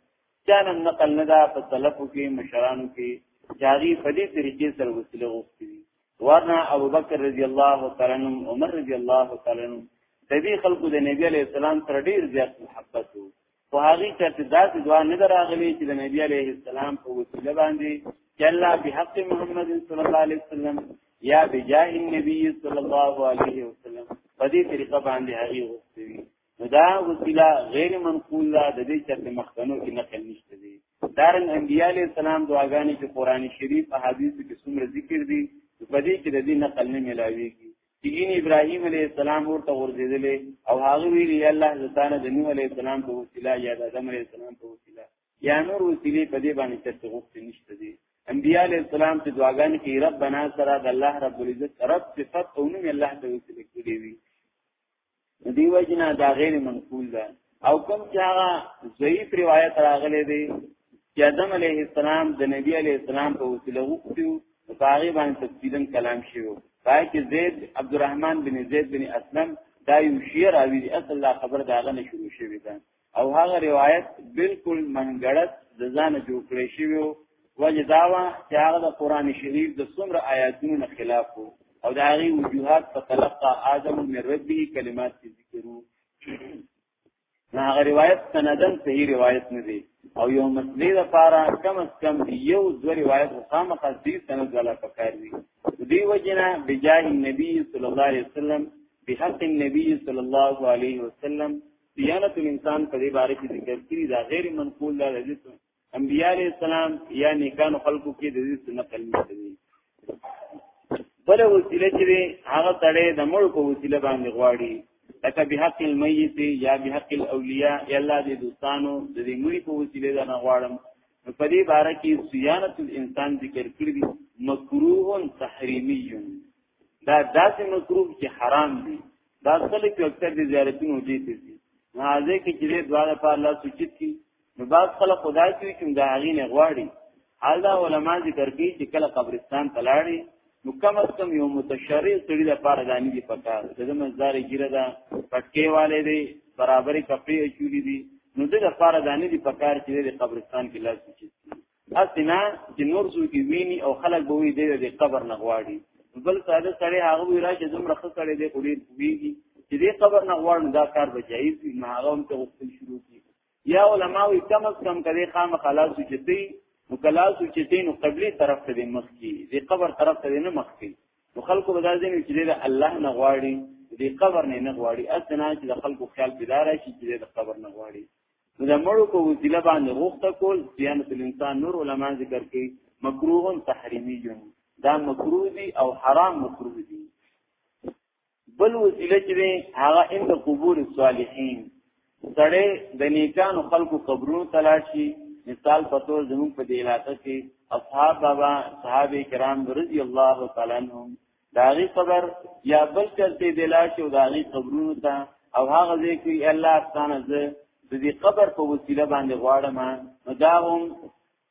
چانه نقل نه ده په سلفو کې مشرانو کې جاری په دې طریقې سره وسیله غوښتي ورنا ابو بکر رضی الله تعالی عنہ عمر رضی الله تعالی عنہ د دې خلکو د نبی علی السلام سره ډیر زیات محبت وو خو هغه چرته داسې دعا نه دراغلي چې د نبی علی السلام په وسیله باندې چې الله بحق محمد صلی الله علیه وسلم یا بجاه النبی صلی الله علیه وسلم په دې طریقه باندې هغه وستوي دا وسیله غیر منقول ده د دې چې مخکنو کې نقل نشته دي دارن انبیاء علی السلام دعاګانې چې قران شریف احادیث کې څومره ذکر دي په دې کې د دې نقل نه ملاويږي دین ابراهیم علی السلام ورته ورزیدل او هغه ویلی الله تعالی د نوح علی السلام په وسیله یا د آدم علی السلام په وسیله یا نور وسیله په دې باندې چې غوښت نشته دي انبیاء علی السلام ته دعاګانې کوي ربنا سره د الله رب العزت رب صفات او نوم الله ته وسیله کړی وي دی وجنا دا غیر منقول ده او کوم چې هغه ضعیف روایت راغلی دی چې آدم علیه السلام د نبی علیه السلام په وسیله وکړو باغی باندې تفصیلا کلام شیو پای کې زید عبدالرحمن بن زید بن اسلم دا یو شعر راوی دی اصل لا خبر دا غنه شروع شوی ده او هغه روایت بالکل منګړت د ځان جوړ کړی شوی وجه داوا چې هغه د قران شریف د څومره آیاتونو خلاف وو او د هغه وجوهات په تلقا آدم من ربه کلمات ذکرو نه هغه روایت سندن صحیح روایت نه دی او یو مسلې د پاره کم از کم یو دو روایت خامخ از دې سند ولا پکار دی دی وجنا بجاه النبي صلی الله علیه وسلم بحق النبي صلی الله علیه وسلم دیانت الانسان په دې باره کې ذکر کړی دا غیر منقول دا د انبیاء علیہ السلام یا نیکان خلقو کې د دې نقل نشته دي بل وسیله چې هغه تړې د مړ په وسیله باندې غواړي لکه بحق المیت یا بحق الاولیاء یا الله دې دوستانو د دې مړي په وسیله دا نه غواړم په دې باره کې صيانت الانسان ذکر کړی دي مکروه تحریمی دا داسې مکروه چې حرام دي دا خلک اکثر دي زیارتونو دي دي نه ځکه کې چې دعا د پاره الله سوچت کی نو بعض خلک خدای کوي چې دا هغه نه غواړي حالا علما ذکر کوي چې کله قبرستان تلاړي نو کم از کم یو متشرع سړي د پاره دانی دي پکا دغه مزدار ګیره دا پټکي والے دي برابرې کپڑے چولی دي نو دغه پاره دانی دي پکار چې د قبرستان کې لاس چی داسې نه چې نور څوک ویني او خلک به وي د قبر نه غواړي بل ساده سړی هغه وی راځي زمره خه سړی دی خو ډیر ویږي چې دې قبر نه غواړم دا کار به جایز وي نه هغه هم ته وختل شروع کی یا علما وی کم از کم کړي خام خلاص چې دی نو کلاس چې دی نو قبلي طرف ته مخ کی دې قبر طرف ته نه مخ کی نو خلکو به دا ځین چې دې الله نه غواړي دې قبر نه نه غواړي اسنه چې خلکو خیال پیدا راشي چې دې قبر نه غواړي نو د مړو په وسیله باندې غوښته کول صيانت الانسان نور علما ذکر کوي مکروه تحریمی دا مکروه دي او حرام مکروه دي بل وسیله چې هغه ان د قبور صالحین سړی د نیکانو خلکو قبرونو تلاشي مثال په تور زموږ په دی علاقه کې اصحاب بابا صحابه کرام رضی الله تعالی عنهم داغي قبر یا بل چلته دی لاړ شي او داغي قبرونو ته او هغه ځای کې الله تعالی زه د دې قبر په وسیله باندې غواړم نو دا هم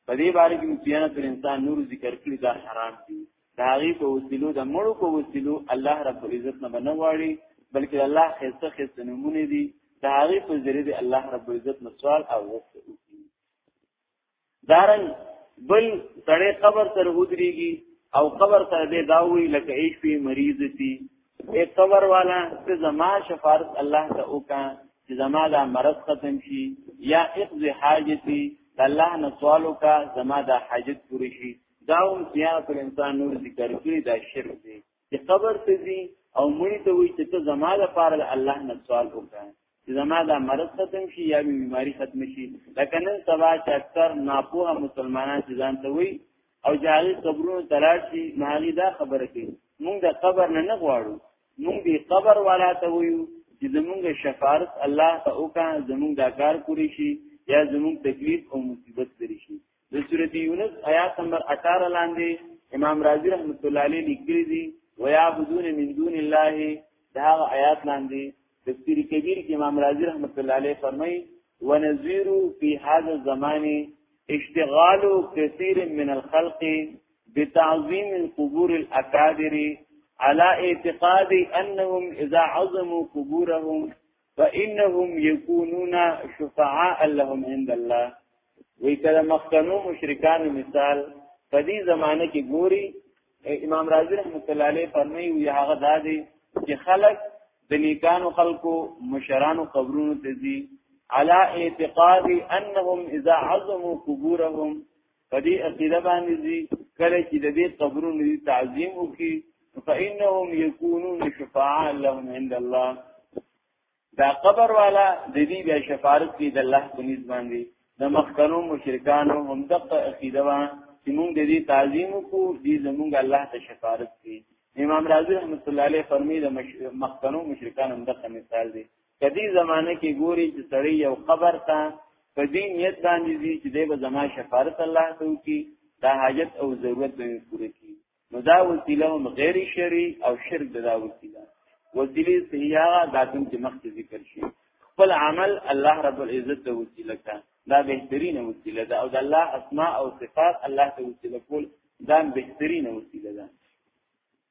په دې باره کې متیانه تر انسان نور ذکر کړی دا حرام دي دا غي په وسیلو د مړو په وسیلو الله رب العزت نه بنه واړي بلکې الله خسته خسته نمونه دي دا غي په ذریعه الله رب العزت مسوال او وسیلو دارن بل سړی قبر تر ودریږي او قبر ته دې داوي لکه ایش پی مریض دي اے قبر والا ته زما شفارت الله ته وکا چې زما دا مرض ختم شي یا اقضي حاجتي الله نه سوال وکا زما دا حاجت پوری شي دا هم سیاق الانسان نور ذکر کړی دا شرک دی چې قبر ته ځي او مړی ته وایي چې ته زما د پاره د الله نه سوال وکړه چې زما دا مرض ختم شي یا می بیماری ختم شي لکه نن سبا چې اکثر ناپوه مسلمانان چې ځان ته وایي او جاهل قبرونو تلاړ شي ماغي دا خبره کوي مونږ د قبر نه نه غواړو مونږ دی قبر والا ته وایو چې زمونږ شفارت الله ته وکړه زمونږ دا کار کولی شي یا زمونږ تکلیف او مصیبت لري شي د سورۃ یونس آیات نمبر 18 لاندې امام رازی رحمت الله علیه لیکلی دی ويعبدون من دون الله دا آیات لاندې تفسیر کبیر کې امام رازی رحمت الله علیه فرمایي ونذير في هذا الزمان اشتغال كثير من الخلق بتعظيم القبور الاكابر على اعتقاد انهم اذا عظموا قبورهم فانهم يكونون شفعاء لهم عند الله وی کله مخکنو مشرکان مثال په دې زمانه کې ګوري امام رازی رحمت الله علیه فرمایي وی هغه دادی چې خلق د نیکانو خلقو مشرانو قبرونو ته ځي على اعتقاد انهم اذا عظموا قبورهم په دې عقیده باندې دي کله چې د دې قبرونو دي تعظیم وکي فإنهم يكونون شفاعا لهم عند الله دا قبر والا د دې بیا شفاعت کوي د الله په نس باندې د مخکنو مشرکانو هم دغه عقیده وا چې موږ د دې تعظیم وکړو دې زموږ الله ته شفاعت کوي امام رازی رحمت الله علیه فرمی د مخکنو مشرکان هم دغه مثال دی کدی زمانه کې ګوري چې سړی یو قبر ته په دې نیت باندې دي چې دی به زما شفاعت الله ته وکي دا حاجت او ضرورت به پوره کړي نو دا وسیله هم غیر شرعي او شرک دا وسیله وسیله صحیحه دا کوم چې مخکې ذکر شي خپل عمل الله رب العزت ته وسیله کا دا بهترینه وسیله ده او د الله اسماء او صفات الله ته وسیله کول دا بهترینه وسیله ده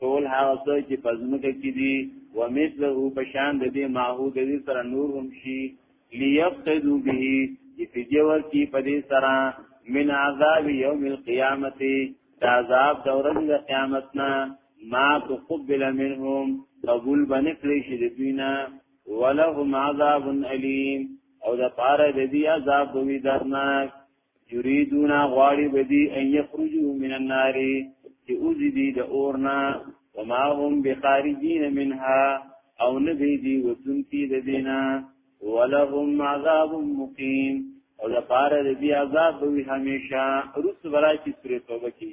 ټول هغه څه چې پزمکه کې دي ومثله په شان د دې ماهو د دې سره نور هم شي ليفتدو به چې فجور کې په دې سره من عذاب يوم القيامه د عذاب د ورځې د قیامت نه ما تقبل منهم قبول باندې کړی شي د دوی نه ولهم عذاب الیم او د پاره د دې عذاب دوی درناک یریدون غواړي بدی ان یخرجوا من النار چې اوزی دی د اورنا وما هم بخارجین منها او نبی دی وتون کی د دینا ولهم عذاب مقیم او د پاره د دی عذاب وی همیشه رس برا کی سورې توبه کی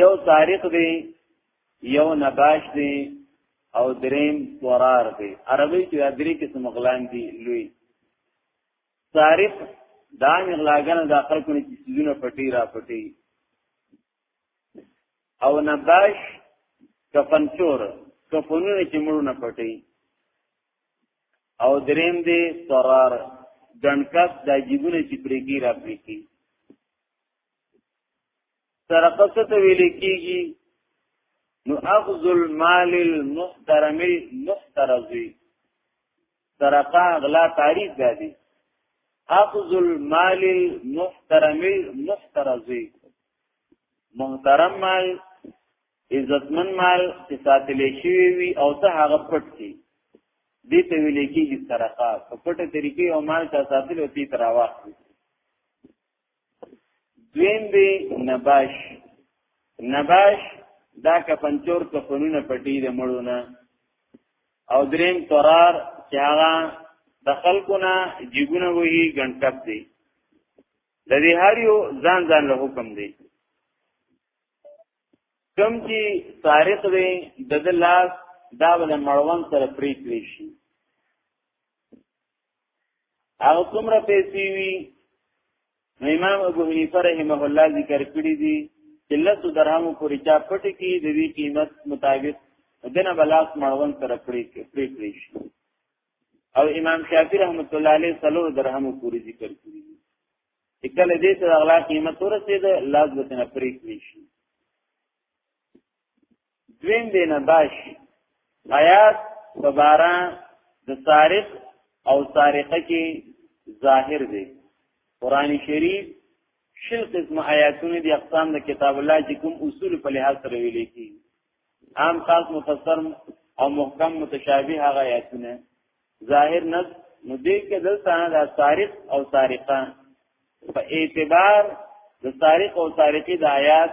یو طارق دی یو نباش دی او دریم سورار دی عربی کې درې قسم غلان دي لوی طارق دا مغلاګن د خلکو نه چې سيزونه پټي را پټي او نباش کفنچور کفنونه چې مړو نه پټي او دریم دی سرار ګنکس د جیبونه چې پرېږي را پرېږي سرقه څه ته ویل کیږي نو اخذ المال المحترم المحترز سرقه غلا تعریف دی اخذ المال المحترم المحترز محترم مال عزتمن مال چې ساتل شي وي او ته هغه پټ کی دې ته ویل کېږي سرقه په پټه طریقې او مال ته ساتل او تی تراوه دویم دی نباش نباش دا کفنچور کفنونه پټی د مړونه او دریم ترار چې هغه د خلقونه جیبونه وهي ګنټپ دی د دې هر یو ځان ځان له حکم دی کم چې طارق دی د لاس دا ول مړوان سره پریکړي شي هغه څومره پیسې وي نو امام ابو حنیفه رحمه الله ذکر کړی دی چې لسو درهم پورې چا پټ کی د دې قیمت مطابق دنه بلاس مړون تر پرې پرې پرې شي او امام شافعی رحمت الله علیه سلو درهم پورې ذکر کړی دی چې کله دې سره اغلا قیمت ورسېده لاس به تنه پرې پرې شي دویم دی نه باشي غیاث په بارا د سارق او سارقه کې ظاهر دی قران شریف شل قسم آیاتونه دي اقسام د کتاب الله چې کوم اصول په لحاظ سره ویل کی عام خاص مفسر او محکم متشابه هغه آیاتونه ظاهر نه نو دې کې دلته دا سارق او سارقه په اعتبار د سارق او سارقې د آیات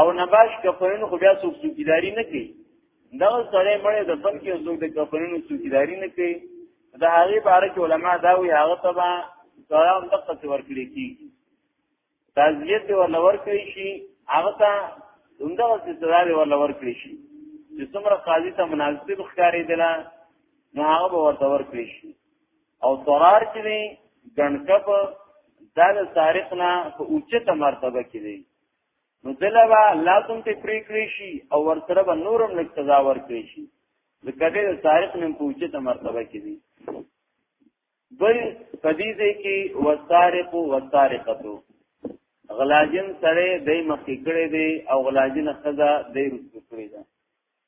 او نباش کفنونو خو بیا څوک څوکیداری نه کوي دا سره مړ د فن کې څوک د کفنونو څوکیداری نه کوي دا هغه باره کې علما دا وی هغه تبا سلام دقه څور ورکړي کی تعزیه دی ول ورکړي شي هغه ته دغه څه سزا دی ول ورکړي شي چې څومره قاضي ته مناسب ښکاری دی نه نو هغه به ورته ورکړي شي او تورار چې دی ګڼکپ دا د تاریخ نه په اوچته مرتبه کې دی نو دلوا لازم ته پری کړی شي او ورسره به نورم لږ سزا ورکړي شي ځکه دې تاریخ نن پوهچې ته مرتبه کې دي بل پدیده کې وسارق او وسارقتو غلاجن سره دای مخکې کړي دي او غلاجن خزا دای رسو کړی ده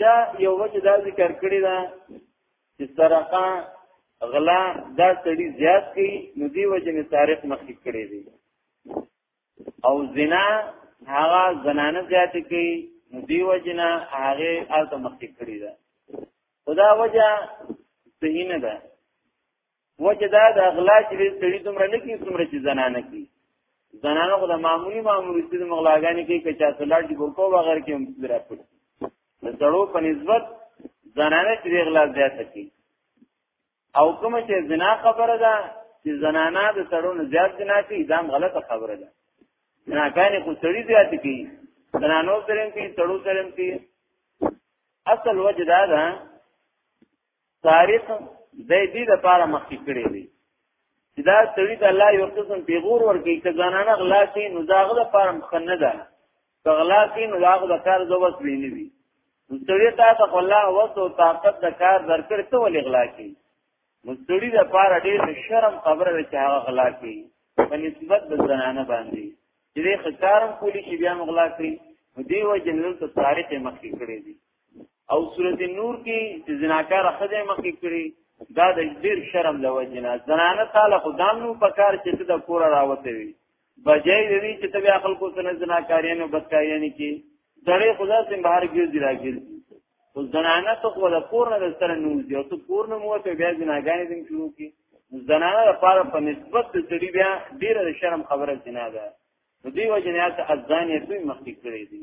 دا یو وجه دا ذکر کړی دا چې سرقه غلا دا سړی زیات کوي نو دی وجه نه تاریخ مخکې کړی دی او زنا هغه زنانه زیات کوي نو دی وجه نه هغه الته مخکې کړی دا خدا وجه صحیح نه ده وجه دا د اغلا چې سړي دومره نه کوي څومره چې زنانه کوي زنانه خو د معمولی معمولی چې د مغلاګانې کې کچا سلاټ دی ګورکو بغیر کې هم درا پړي د سړو په نسبت زنانه چې اغلا زیات کوي او کوم چې زنا خبره ده چې زنانه د سړو نه زیات زنا کوي دا غلطه خبره ده زناګانې خو سړي زیات کوي زنانو سره هم کوي سړو سره هم کوي اصل وجه دا ده تاریخ د دې لپاره مخکې کړی دی چې دا سړی د الله یو قسم پیغور ورګی چې ځانانه غلا کوي نو داغه لپاره مخنه ده که غلا کوي نو هغه د کار زوس ویني وي مستړی تا ته الله وس او طاقت د کار درکړ ته ولې غلا کوي مستړی د پاره ډېر شرم خبره ده چې هغه غلا کوي په نسبت د ځانانه باندې چې دې خکارم کولی چې بیا مغلا کوي نو دی وجه نن ته تاریخ مخکې کړی دی او سورته نور کې چې زناکار خدای مخکې کړی دا د ډیر شرم له وجې نه زنانه تعالی خدام نو پکار چې ته د کور راوته وي بجای وی چې ته بیا خلکو سره زناکاریانو بدکاریانو کې دړې خدا سم بهر ګرځي راګل او زنانه ته خو د کور نه سره نوځي او ته کور نه مو ته بیا زناګانې دم شروع کی زنانه لپاره په نسبت د سړي بیا ډیره د شرم خبره زنا ده نو دی وجنه ته ازان یې دوی مخکې کړې دي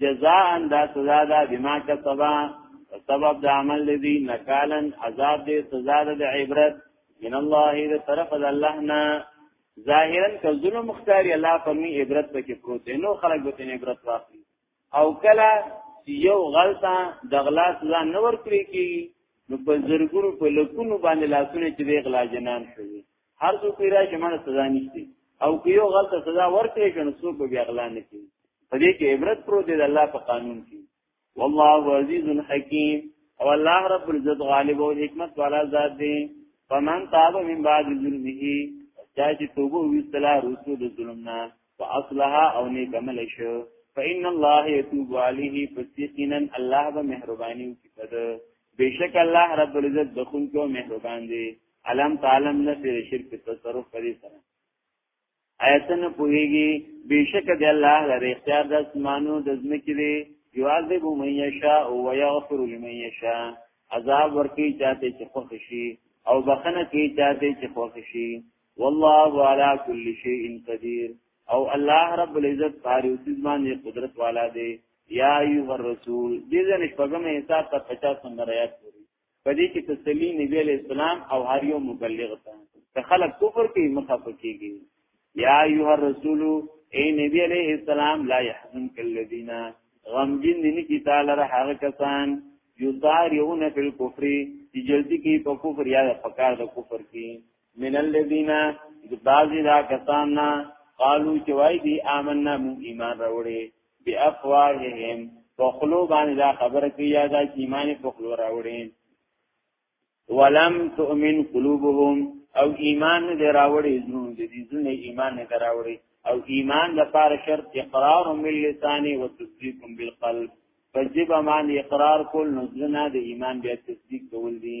جزاء دا سزا ده بما کسبا سبب د عمل لذي نکالن عذاب دې سزا ده د عبرت من الله دې طرف د الله نه ظاهرا که ظلم مختاری الله فرمی عبرت پکې پروت دی نو خلق به تن عبرت واخلي او کله یو غلطه د غلا سزا نه ورکړي کی نو په زرګونو په لکونو باندې لاسونه چې به غلا جنان شوی هر څوک یې راځي مړه سزا نشته او که یو غلط سزا ورکړي کنه څوک به اغلا نه کوي په دې کې عبرت پرو دی د الله په قانون کې والله عزیز حکیم او الله رب العزت غالب او حکمت والا ذات دی فمن تاب من بعد ظلمه چا چې توبه وستلا رسو د ظلمنا واصلها او نیک عمل شو فإن الله يتوب عليه فسيقنا الله به مهرباني وکړي بشک الله رب العزت بخون کو مهربان دی علم تعلم نه پیر شرک تصرف پرې سره آیتن پوهیږي بشک دی الله لري اختیار د اسمانو د ځمکې دی یعذب من یشاء او یغفر لمن یشاء عذاب ورکی چاته چې خوښ شي او بخنه کی چاته چې خوښ شي والله علی کل شیء قدیر او الله رب العزت پاره او ځمان یې قدرت والا دی یا ایه الرسول دې ځنه شپږم حساب ته 50 نمبر آیات په دې کې تسلی نبی علیہ السلام او هر یو مبلغ ته که خلک کفر کوي مخه پکېږي یا ایه الرسول اے نبی علیہ السلام لا يحزنك الذين غمجن دي کی تعالی را هغه کسان یسارعون فی الكفر چې جلدی کوي په کفر یا په کار د کفر کې من الذين بعضی دا کسان قالو چې وای دي آمنا مون ایمان راوړي بافواههم فخلو باندې دا خبره کوي یا دا چې ایمان په خلو راوړي ولم تؤمن قلوبهم او ایمان نه راوړي زموږ د دې ځنه ایمان نه راوړي او ایمان د پاره شرط اقرار من لسان او تصدیق بالقلب فجب مان اقرار کول نو ځنه د ایمان بیا تصدیق کول دي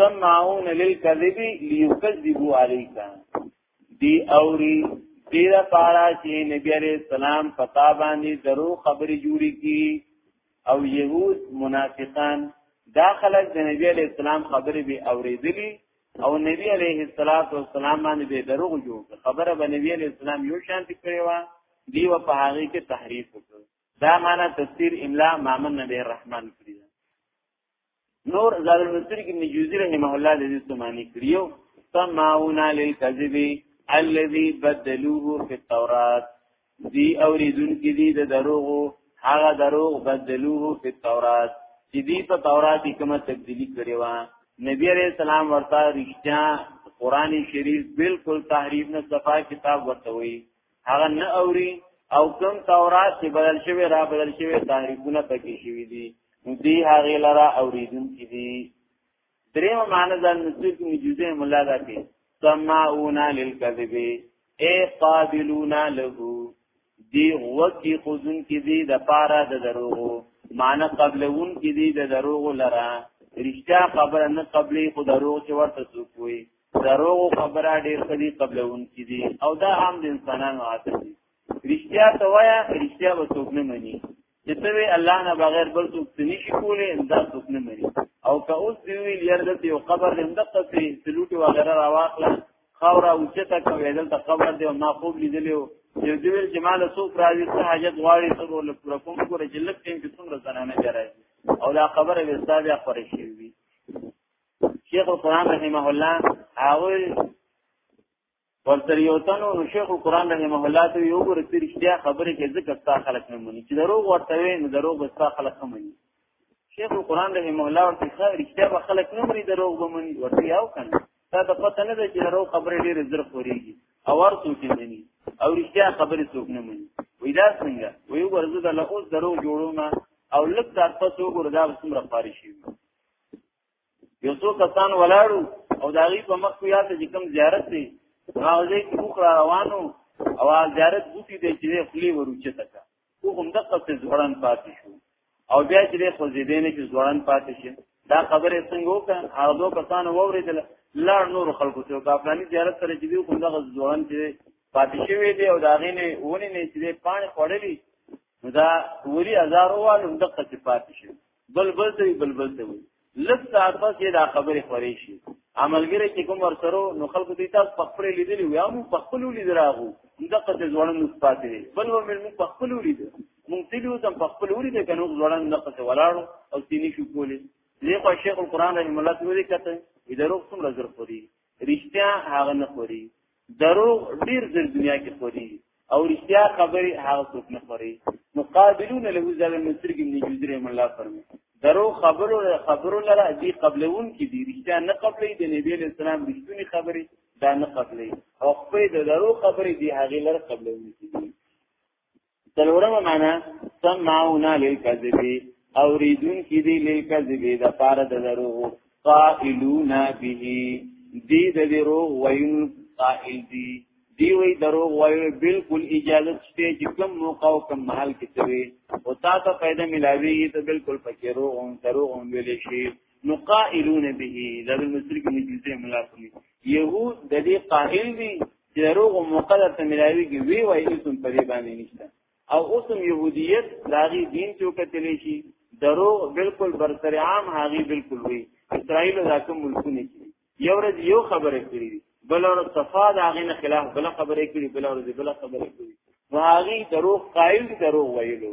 سمعون للكذب ليكذبوا عليك دی اوري دې لپاره چې نبی عليه السلام پتا باندې درو خبرې جوړې کی او يهود منافقان دا خلک د نبی عليه السلام خبرې به اورېدلې او نبی عليه السلام باندې به دروغ جوړ خبره به نبی عليه السلام یو شان کړې و دی و په هغه کې تحریف وکړ دا معنا تفسیر املا مامن نبی الرحمن کړی نور زاد المسیر کې ابن جوزی رحمه الله د دې سمانی کړیو سمعونا للكذب الذي بدلوه في التوراة دی اوریدون کې دی د دروغو هغه دروغ بدلوه في التوراة چې دی په تورات کې کومه تبدیلی کړې و نبی عليه السلام ورته رښتیا قران شریف بالکل تحریف نه صفا کتاب ورته وی هغه نه اوري او کوم تورات چې بدل شوی را بدل شوی تحریفونه پکې شوی دي دی هغه لرا اوریدون کې دي دریم معنی ځان نسوک مجوزه مولا دا کې سماعونا للکذب اے قابلونا له دی وکی خودن کی دی د پارا د دروغو معنی قبلون کی دی د دروغو لرا رشتہ خبره نه قبلی خو دروغ چې ورته څوک وي دروغ خبره ډېر خدي قبلون کې دي او دا عام د انسانانو عادت دي رښتیا ته وایا رښتیا به څوک نه مني چې ته الله نه بغیر بل څوک څه نشي کولی دا څوک نه مني او که اوس دی ویل یرده یو قبر دې دقه سي سلوټي وغیرہ راواخله خاور او چې تا کوي دلته قبر دی ما خوب لیدلی یو دی ویل چې مال څوک راځي څه حاجت غواړي څه ول پر کوم کوره چې لکه څنګه څومره زنانه جره او دا قبر به حساب یا خورشي وي شیخ القرآن رحمه الله هغه ورته یو تنو نو شیخ القرآن رحمه الله ته یو ګور چې رښتیا خبره کې ځکه ستا خلک نه مونږ چې دروغ ورته وي نو دروغ به ستا خلک نه مونږ شیخ القرآن رحمه الله ورته ښه رښتیا به خلک نه مونږ دروغ به مونږ ورته یو کنه دا ته پته نه ده چې دروغ خبره ډېر زر خوريږي او ورته کې مونږ او رښتیا خبره څوک نه مونږ وې دا څنګه وې ورزه د لوز دروغ جوړو ما او لک تاسو وګور دا څومره فارشي یو څو کسان ولاړو او دا غي په مخ یا ته کوم زیارت دی هغه ځای کې وخ روانو او زیارت بوتي دی چې خلی وروچه تکا خو هم دغه څه ځوړان پاتې شو او بیا چې خو زیدنه چې ځوړان پاتې شي دا خبره څنګه وکړه هغه دوه کسان ووریدل لار نور خلکو ته کافلانی زیارت سره چې دی خو دغه ځوړان چې پاتې شوی دی او دا غینه ونی نه چې پانی خړلې نو دا وری هزار وال هم دغه څه پاتې شي بلبل ته بلبل ته وي لږ ساعت پس یې دا خبرې خورې شي عملګری چې کوم ورسره نو خلکو دې تاسو په خپل لیدلی وي هم په خپل لید راغو دا قصه ځوړن مصفات دي بل و مل په خپل لید مونږ تلو تم په خپل لید کنو ځوړن دا قصه ولاړو او تینې شو کولې زه خو شیخ القرآن رحم الله تعالی کته ادارو کوم لزر خوري رښتیا هغه نه خوري دروغ ډیر زر دنیا کې خوري او رښتیا خبرې هغه څوک نه خوري مقابلون له ځل مسترګې نه جوړې مولا فرمي درو خبرو خبرو لره دی قبلون کې دی رښتیا نه قبلې د نبی له سلام رښتونی خبرې دا نه قبلې او خپل د درو خبرې دی هغه لره قبلون کې دي څلورمه معنا سمعونا للکذب او ریدون کی دی للکذب د پار د درو قائلون به دی د درو وین قائل دی دی وی درو وی بالکل اجازه شته چې کوم موقع او کوم محل کې توي او تا ته پیدا ملاوي ته بالکل پکې رو او درو او ویل شي نو قائلون به د مصری کې مجلسه ملاقات يهود د دې قائل دي چې روغ موقع ته ملاويږي وی وای اسم په دې باندې نشته او اسم يهوديت داغي دین چې وکتلې شي درو بالکل برتر عام هاغي بالکل وی اسرائیل دا کوم ملکونه کې یو ورځ یو خبره کړې بل ورځ صفا دا غي نه خلاف بل خبره کړې بل ورځ بل خبره کړې واغي درو قائل درو ویلو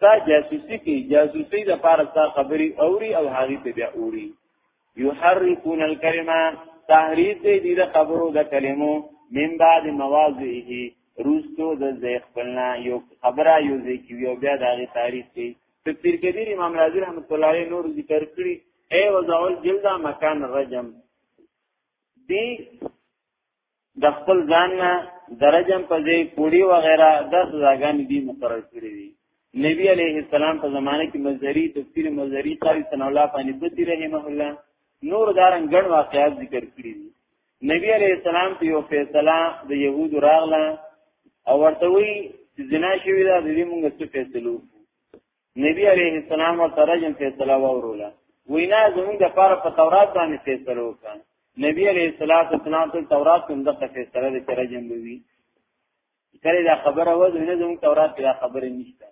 تا جاسوسی کی جاسوسی د پاره تا خبري اوري او هغه ته بیا اوري یحرفون الکلمه تحریف دی د خبرو د کلمو من بعد مواضعه روستو د زیخ پلنا یو خبره یو ځکه یو بیا د هغه تحریف دی تفسیر کبیر امام رازی رحمت الله علیه نور ذکر کړی ای وزعل جلدا مکان رجم دی د خپل ځان نه درجم په ځای کوړی و غیره د سزاګان دي مقرر کړی دي نبی علیه السلام په زمانه کې مزری تفسیر مزری قاری ثنا الله پانی بتی رحمه الله نور دارن ګڼ واقعات ذکر کړی دي نبی علیه السلام په یو فیصله د یهود راغله او ورته وی چې زنا شوی دا د دې مونږ څه فیصلو نبی علیه السلام او ترجم فیصله وروله وینا زمونږ د پاره په تورات باندې فیصله وکړه نبی علیه الصلاۃ والسلام ته تورات هم دغه فیصله د ترجم وی کله دا خبره و زمونږ زمونږ تورات کې دا خبره نشته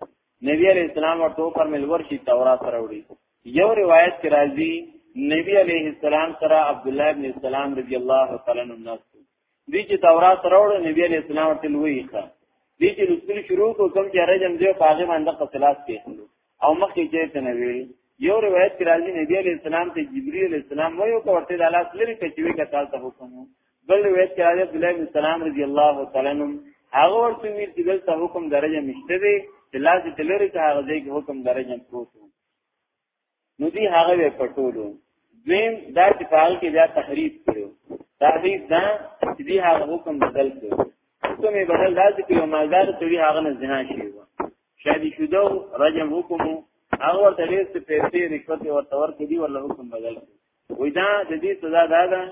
نبی علیه السلام ورته فرمایل ورشي تورات راوړي یو روایت کې راځي نبی علیه السلام سره عبد الله ابن السلام رضی الله تعالی عنہ دی چې تورات راوړ نبی علیہ السلام ورته لوی ښه دی چې رسول شروع کو کوم چې رجم دی په هغه باندې قصلاص کې او مخکې چې ته نه ویل یو روایت کې راځي نبی علیہ السلام ته جبرئیل علیہ السلام وایو کو ورته د الله سره کې چې وکړه تاسو حکم بل روایت کې راځي عبد الله بن سلام رضی الله تعالی عنہ هغه ورته ویل چې دلته حکم درجه مشته دی چې لازم تلری ته هغه ځای کې حکم درجه پروت نو دی هغه به پټولو دویم دا چې په حال کې بیا تحریف کړو تحریف دا چې دی هغه حکم بدل کړو حکم یې بدل دا چې یو مالدار سړي هغه نه زنا شي شادي شوده رجم حکم هغه ورته ډېر څه پیسې رشوت ورته ورکړي دی ورله حکم بدل کړو وای دا د دې سزا دا ده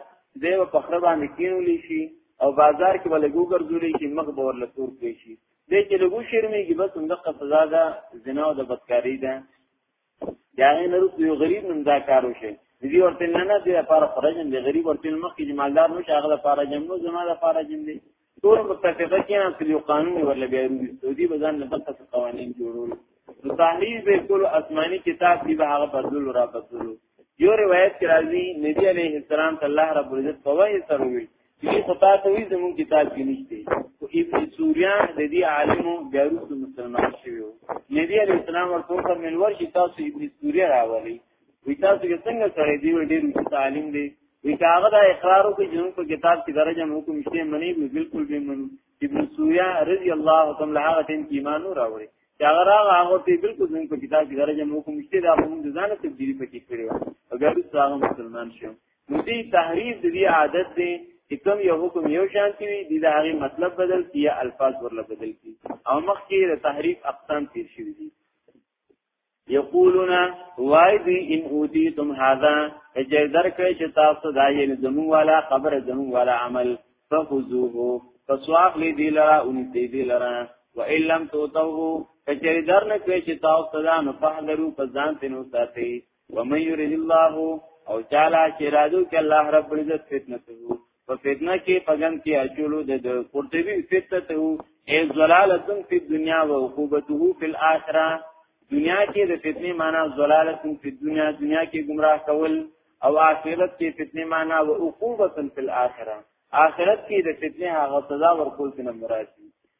دی په خره باندې کینولې شي او بازار کې ولګو ګرځولې شي مخ به ورله تور کړي شي دې چې لګو شرمېږي بس همدغه سزا ده زنا او د بدکاری ده دا غي نرس یو غریب نن دا کار وشي دی ورته نه نه دی لپاره خرجم دی غریب ورته مخ کې مالدار نو شاغله لپاره جم نو زما لپاره جم دی ټول متفقه کیان چې یو قانون ورل بیا روي سعودي بزن نه بل څه قوانين جوړول نو تحلیل به کول آسماني کتاب دی به هغه بدل را بدلو یو روایت کې راځي نبی عليه السلام الله رب العزت په وحي سره وی دې خو تاسو وی زموږ کتاب کې نشته او ابن سوریان د دې عالمو بیا روسو مسلمان شوی وو نبی علی السلام ورته فرمایل ورشي تاسو ابن سوریا راولي وی تاسو کې څنګه سره دی ډېر تعلیم دی وی هغه دا اقرار وکړي چې موږ په کتاب کې درجه مو کوم شته منی نو بالکل به منو ابن سوریا رضی الله تعالی عنہ هغه ټیم کې ایمان راوړي چې هغه راغه هغه ته بالکل موږ په کتاب کې درجه مو کوم شته دا موږ ځانه تبدیلی پکې کړی او بیا روسو هغه مسلمان شوم نو دې تحریف د دې عادت دی چې کوم یو حکم یو شان دی د دې هغه مطلب بدل کی یا الفاظ ورله بدل کی او مخکې د تحریف اقسام تیر شوی دي یقولون وای دی ان اوتیتم هذا اجر درکړی چې تاسو دا یې زمو والا خبر زمو والا عمل فخذوه فسواق لی دی لرا ان دی دی لرا و ان لم توتوه کچری در نه کړی چې تاسو دا نو فحذروا فزان تنو ساتي ومن يريد الله او تعالی چې راځو کې الله رب العزت فتنه ته په فتنه کې پغم کې اچولو د قرطبي فتنه ته ای زلالتن فی دنیا و عقوبته فی الاخره دنیا کې د فتنې معنا زلالتن فی دنیا دنیا کې گمراه کول او آخرت کې فتنې معنا و عقوبتن فی الاخره آخرت کې د فتنې هغه سزا ورکول څنګه مراد دي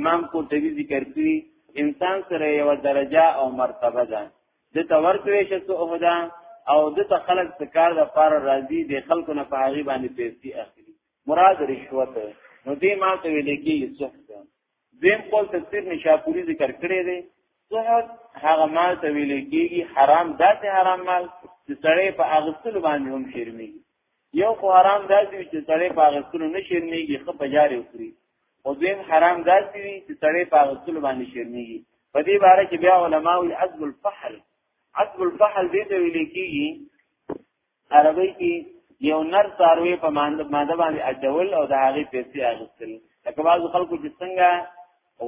امام قرطبي ذکر کړی انسان سره یو درجه او مرتبه ده د تور کوي چې څه عہده او د ته خلق سکار د فار راضي د خلکو نه په هغه باندې پیسې اخلي مراد رشوت نو دې ما ته ویل کېږي سحت دیم قول تفسیر نشاپوری ذکر کړی دی سحت هغه مال ته ویل کېږي حرام داسې حرام مال چې سړی په اغستلو باندې هم شرمېږي یو خو حرام داسې وي چې سړی په اغستلو نه شرمېږي ښه په جارې وکړي او دویم حرام داسې وي چې سړی په اغستلو باندې شرمېږي په دې باره کې بیا علما وي عزب الفحل عزب الفحل دې ته ویل کېږي عربی کې یو نر ساروی په ماده باندې اچول او د هغې پیسې اغستل لکه بعضو خلکو چې څنګه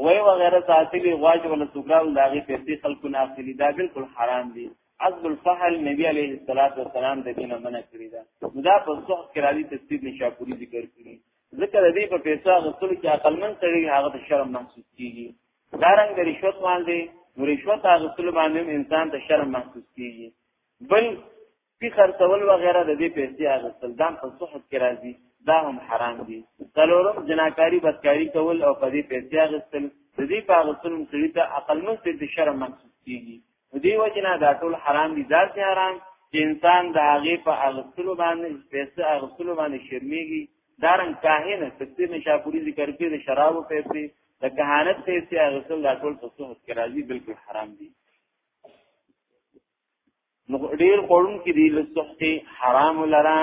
غوی وغیره ساتلی غواج ولا سوګراو د هغې پیسې خلکو نه اخلي دا بالکل حرام دي عزب الفحل نبی علیه الصلاۃ والسلام د دینه منع کړی دا دا په صحف کې راځي تفسیر نشاپوری ذکر کړی ذکر دې په پیسې غوښتل چې عقلمن سړي هغه ته شرم محسوس کیږي دارنګ د رشوت مال دی نو رشوت غوښتل باندې انسان ته شرم محسوس کیږي بل پی خرڅول و غیره د دې پیسې غوښتل دا په صحف کې راځي دا هم حرام دي څلورم جناکاری بدکاری کول او په دې پیسې غوښتل د دې په غوښتل سړي ته عقلمن سړي ته شرم محسوس کیږي نو دی وجنا دا ټول حرام دي ذات حرام چې انسان د هغه په اغسلو باندې پیسې اغسلو باندې شرمېږي دارن کاهنه تفسیر نشاپوری ذکر کې د شرابو پیسې د کهانت پیسې اغسل دا ټول په سوه کې راځي بالکل حرام دي نو ډیر قولون کې دي لسحتي حرام لرا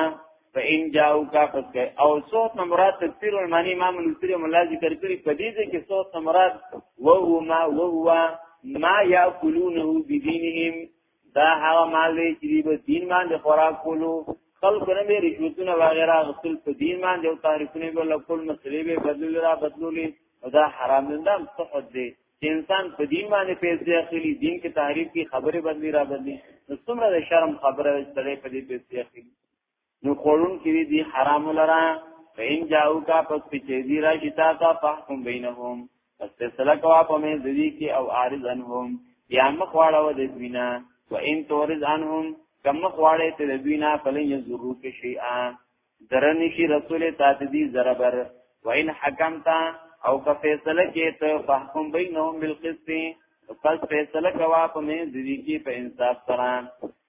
فإن جاءوك فسك او صوت نه مراد تفسیر المعنی امام نصری مولا ذکر کړی په دې کې صوت نه مراد وهو ما وهو ما یاکلونه بدینهم دا هغه مال دی چې په دین باندې خوراک کولو خلق نه به رشوتونه وغیرہ غسل په دین باندې او تعریفونه به لکل مسلې به بدل را بدلولې دا حرام نه ده صحت دی چې انسان په دین باندې پیسې اخلي دین کې تعریف کی خبره بدلی را بدلی نو څومره د شرم خبره چې په دې پیسې اخلي نو خورون کړي دي حرام لرا فین جاو کا پس پچې دي را شتا تا فحکم بینهم پس فیصله کوا په مې ذری کې او عارض انهم یا مخواړه و د دوینا و ان تورز انهم کم مخواړه ته د دوینا فلن یزرو کې شیئا درنی شي رسول تا ته دي زربر و ان حکمتا او که فیصله کې ته فحکم بینهم بالقسط پس فیصله کوا په مې ذری کې په انصاف سره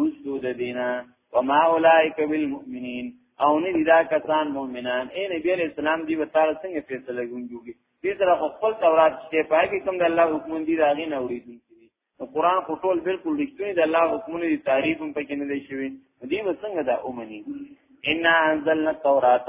رسو د دینا وما اولائک بالمؤمنین او نه دي دا کسان مؤمنان اے نبی علیہ السلام دی وتعالى څنګه فیصله کوي دې سره خپل تورات شته پای کې کوم د الله حکم دی راغی نه وریدي نو قران خو ټول بالکل رښتینی د الله حکم دی تعریف هم پکې نه دی شوی دې وسنګ دا اومني ان انزلنا التوراۃ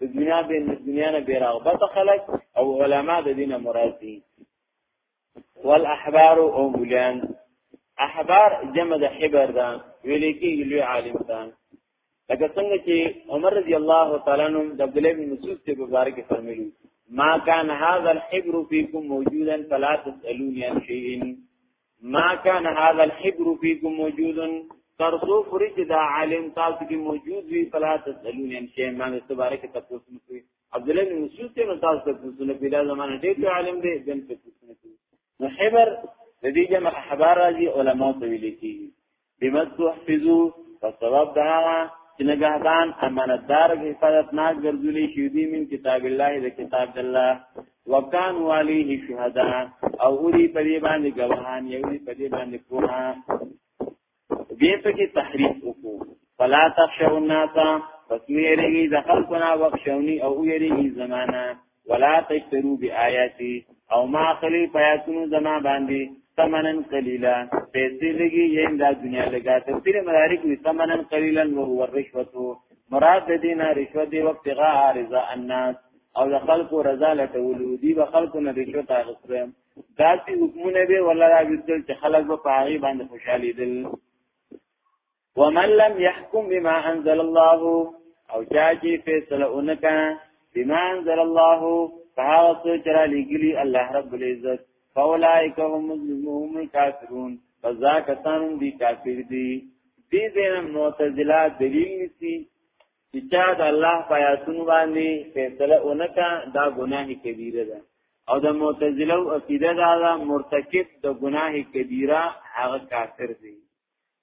د دنیا به د دنیا نه بیرغبت خلق او علما د دینه مراد دي والاحبار او مولان احبار جمع د حبر ده ویل کېږي لوی عالم ده لکه څنګه چې عمر رضی الله تعالی عنہ د عبد الله بن مسعود ته مبارک فرمایلی ما كان هذا الحبر فيكم موجودا فلا تسالوني عن شيء ما كان هذا الحبر فيكم موجود ترسو پوری چې دا عالم تاسو کې موجود وي فلا تسالون ان شيء ما مبارک تاسو کوي عبد الله بن مسعود ته تاسو ته پوښتنه پیدا زمانه ډېر عالم دی دن ته پوښتنه کوي نو حبر د دې جمع حبار راځي علما ته ویل کیږي بما تحفظو په سبب دا چې نگهبان امانتدار او حفاظتناک ګرځولې شي دي من کتاب الله د کتاب الله وکان علیه شهدا او اوری په دې باندې ګواهان یو دی په دې باندې کوه دې په کې تحریف وکړو فلا تخشوا الناس فسویریږي د خلقنا وخشونی او ویریږي زمانہ ولا تشترو بی آیاتی او ما خلی پیاتونو زما باندی ثمنن قلیلا پیسی لگی یم دا دنیا لگا تفسیر مدارک وی ثمنن قلیلا وهو الرشوتو مراد دینا رشوت دی وقت غا رضا الناس او د خلکو رضا لټولو دی به خلکو نه رشوت اخیسته داسې حکمونه به ولا راویدل چې خلک به په هغه باندې خوشاله دي ومن لم يحكم بما انزل الله او چا چې فیصله اونکا بما انزل الله فهو سوچرا لګلی الله رب العزت فاولائک هم مظلومون الکافرون فذا کسانون دی کافر دی دی دین معتزله دلیل نسی چې چا د الله پیاتون باندې فیصله اونکا دا گناه کبیره ده او د معتزله او عقیده دا, دا مرتکب د گناه کبیره هغه کافر دی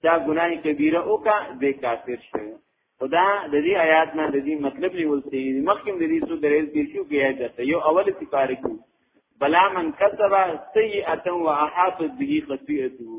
چا ګناه کبیره وکا به کافر شوی خدا د دې آیات نه د دې مطلب لیول سي مخکې د دې څو درېل کې شو کې آیات یو اول سپاره کې بلا من کسب سیئه و احاط به خطیئته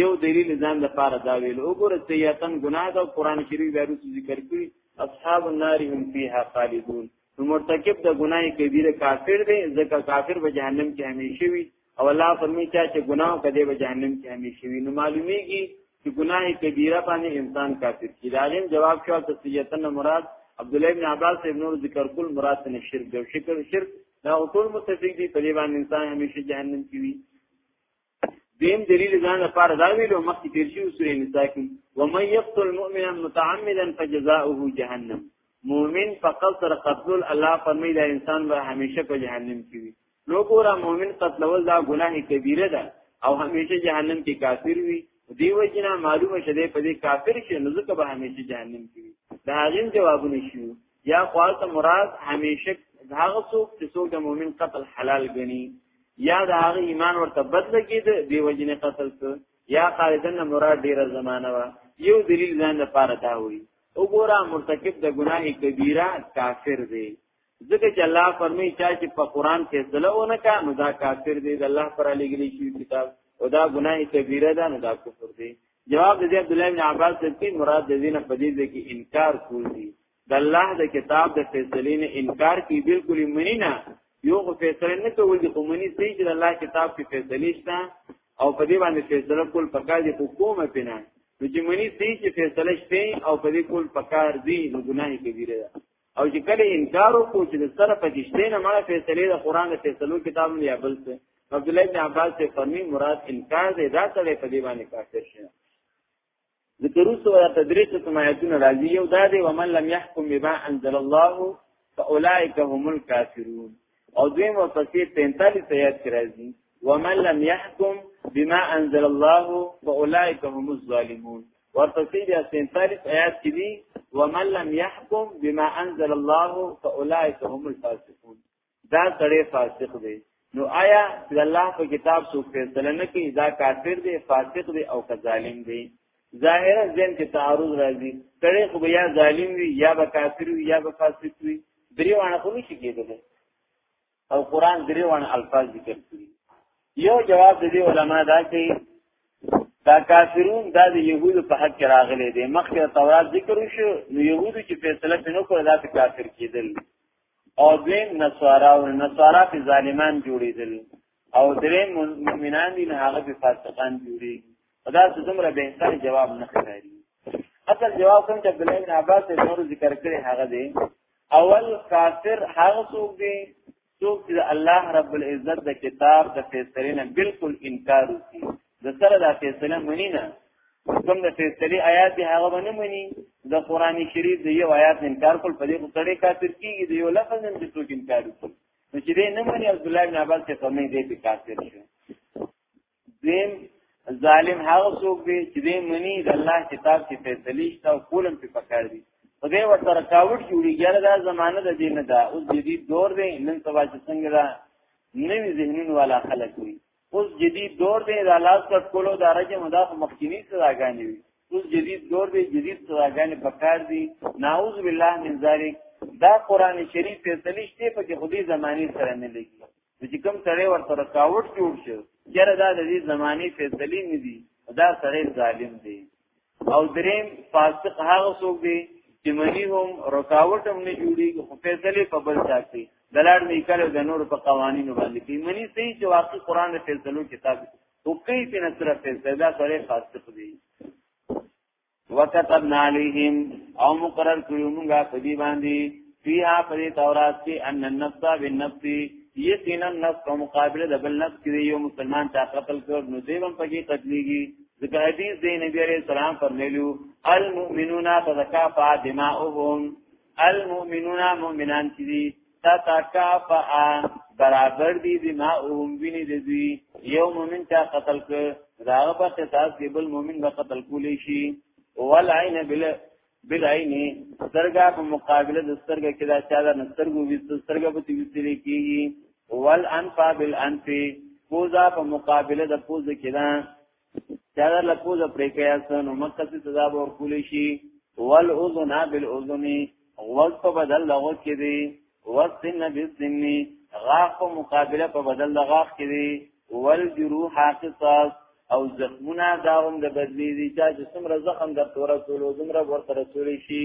یو دلیل ځان د پاره دا ویل وګوره سیئه ګناه ده قران شریف دا رسو ذکر کړی اصحاب النار هم فیها خالدون نو مرتکب د ګناه کبیره کافر دی ځکه کافر به جهنم کې همیشه وي او الله فرمی چا چې ګناه کړي به جهنم کې همیشه وي نو معلومیږي چې ګناه کبیره باندې انسان کافر کی دالین جواب شو تسلیتن مراد عبد الله بن عباس ابن نور ذکر کول مراد نه شرک دی شرک شرک دا ټول متفق دي په دې باندې انسان همیشه جهنم کې وي دیم دلیل ځان لپاره دا ویلو مخکې تیر شو سورې نساء کې و من یقتل مؤمنا متعمدا فجزاؤه جهنم مؤمن فقط سره قتل الله فرمایي دا انسان به همیشه په جهنم کې وي نو ګوره مؤمن قتلول دا ګناه کبیره ده او همیشه جهنم کې کافر وي دیو جنا معلومه شده په دې کافر کې نو ځکه به همیشه جهنم کې وي دا هغه جوابونه شو یا خالص مراد همیشه هغه څوک چې څوک د مؤمن قتل حلال ګني یا د هغه ایمان ورته بدل کېد دیو جنا قتل څه یا خالدن مراد ډیره زمانہ وا یو دلیل ځان لپاره دا وایي وګوره مرتکب د ګناه کبیره کافر دی ځکه چې الله فرمایي چې په قران کې ځله ونه کا نو دا کافر دی د الله پر علی ګلی شي کتاب او دا ګناه کبیره ده نو دا کفر دی جواب دې عبد الله بن عباس ته مراد د دین په دې کې انکار کول دي د الله د کتاب د فیصلې نه انکار کی بالکل منی نه یو خو فیصله نه کول دي خو منی سي چې الله کتاب کې فیصلې شته او په دې باندې فیصله کول پکار دي حکومت پنه نو چې منی سي چې فیصله شته او په دې کول پکار دي نو ګناه کبیره ده او چې کله انکار وکړو چې د سره پکشته نه مړه فیصله د قران د فیصلو کتاب نه یا بل څه عبد الله بن عباس ته فرمی مراد انکار دی دا څه په دی باندې کافر شي ذکر اوس او تدریس سمایتون راضی یو دا دی ومن لم يحكم بما انزل الله فاولئک هم الكافرون او دوی مو پسې 45 آیات راځي ومن لم يحكم بما انزل الله فاولئک هم الظالمون ورپسې بیا 47 آیات کې دي ومن لم يحكم بما انزل الله فاولئك هم الفاسقون دا سړی فاسق دی نو آیا چې الله په کتاب سو فیصله نه کوي دا کافر دی فاسق دی او کظالم دی ظاهرا ځین کې تعارض راځي سړی خو بیا ظالم وي یا به کافر وي یا به فاسق وي دریوانه خو نشي کېدلی او قران درې وان الفاظ ذکر کړي یو جواب د دې علما دا چې دا کافرون دا د يهودو په حق راغلي دي مخکې تورات ذکر وشو نو يهودو چې فیصله شنو کړ دا په کافر کېدل او دویم نصارا او نصارا په ظالمان جوړېدل او دریم مؤمنان دي هغه په فاسقان جوړي دا څه دومره به انسان جواب نه کوي اصل جواب کوم چې عبد الله بن عباس نور ذکر کړي هغه دی اول کافر هغه څوک دی څوک چې الله رب العزت د کتاب د فیصلې نه بالکل انکار وکړي د سره د فیصله منی نه کوم د فیصلې آیات دی هغه باندې منی د قران شریف د یو آیات انکار کول په دې خو تړي کافر کیږي د یو لفظ نه چې څوک انکار وکړي نو چې دې نه منی عبد الله بن عباس ته فرمایي دې په کافر شو دین ظالم هغه څوک دی چې دې منی د الله کتاب کې فیصله شته او کولم په پکار دی په دې ورته رکاوټ جوړیږي دا زمانه د دین ده اوس جدید دور دی نن سبا چې څنګه دا نوی ذهنون والا خلک وي اوس جدید دور دی د الله سره کولو د رجم دا مخکینی سزاګانې وي اوس جدید دور دی جدید سزاګانې پکار دي نعوذ بالله من ذلک دا قران شریف فیصله شته په کې خودي زمانه سره نه لګي چې کوم سړی ورته رکاوټ جوړ شي یره دا د دې زماني فیصله نه دي دا سړی ظالم دی او دریم فاسق هغه څوک دی چې منی هم رکاوټ هم نه جوړي خو فیصله په بل ساتي دلار نه کله د نور په قوانینو باندې کې منی سي چې واقعي قران د فیصلو کتاب او کوي په نصر فیصله دا سړی فاسق دی وکتبنا علیهم او مقرر کړو موږ په دې باندې فيها پر تورات کې ان النفس بالنفس یقینا نفس په مقابله د بل نفس کې یو مسلمان تا قتل کړ نو دیوم پکې قتلېږي ځکه حدیث دی نبی عليه السلام فرمایلو المؤمنون تزکا فدماؤهم المؤمنون مؤمنان چې تتکافا برابر دی دی ما اوهم ویني دی دوی یو مومن چا قتل ک داغه په قصاص کې بل مومن به قتل کولی شي والعين بل بالعين سترګه په مقابله د سترګه کې دا چا د سترګو وست سترګه په وستل کېږي والانفا بالانف پوزا په مقابله د پوز کې دا دا د لپوز پرې کیاس نو مکه څه سزا به ورکول شي ول اذن بالاذن غوږ په بدل لغو کې دی وسن بالسن غاخ په مقابله په بدل لغاخ کې دی ول جروح قصاص او زخمونه دا هم د بدلی دي چې څومره زخم د تور رسول او زمره ورته رسول شي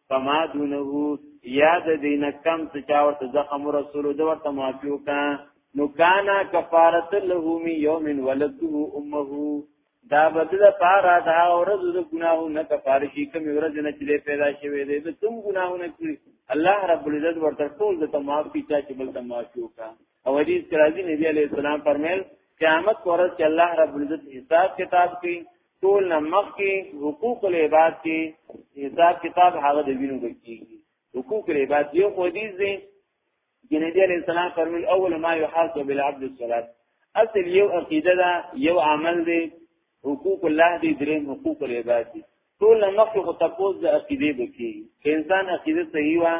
فما دونه یا د دینه کم څه چا ورته زخم رسول د ورته معافي وکړه نو کانا کفارت له می یوم ولدته امه دا بدل پارا دا ورځ د ګناهو نه کفاره شي کوم ورځ نه چې پیدا شوی دی د کوم ګناهونه کړی الله رب العزت ورته ټول د تمام پیچا چې بل تماشو کا او حدیث کې راځي نبی علیہ السلام فرمایل قیامت پر ورځ چې الله رب العزت حساب کتاب کوي ټول نمخ کې حقوق العباد کې حساب کتاب هغه د وینو کوي حقوق العباد یو حدیث دی چې نبی علیہ السلام فرمایل اول ما یحاسب بالعبد الصلاه اصل یو عقیده ده یو عمل دی حقوق الله دی درې حقوق العباد دي ټول مخکې خو تپوس د عقیده بکی که انسان عقیده صحیح وا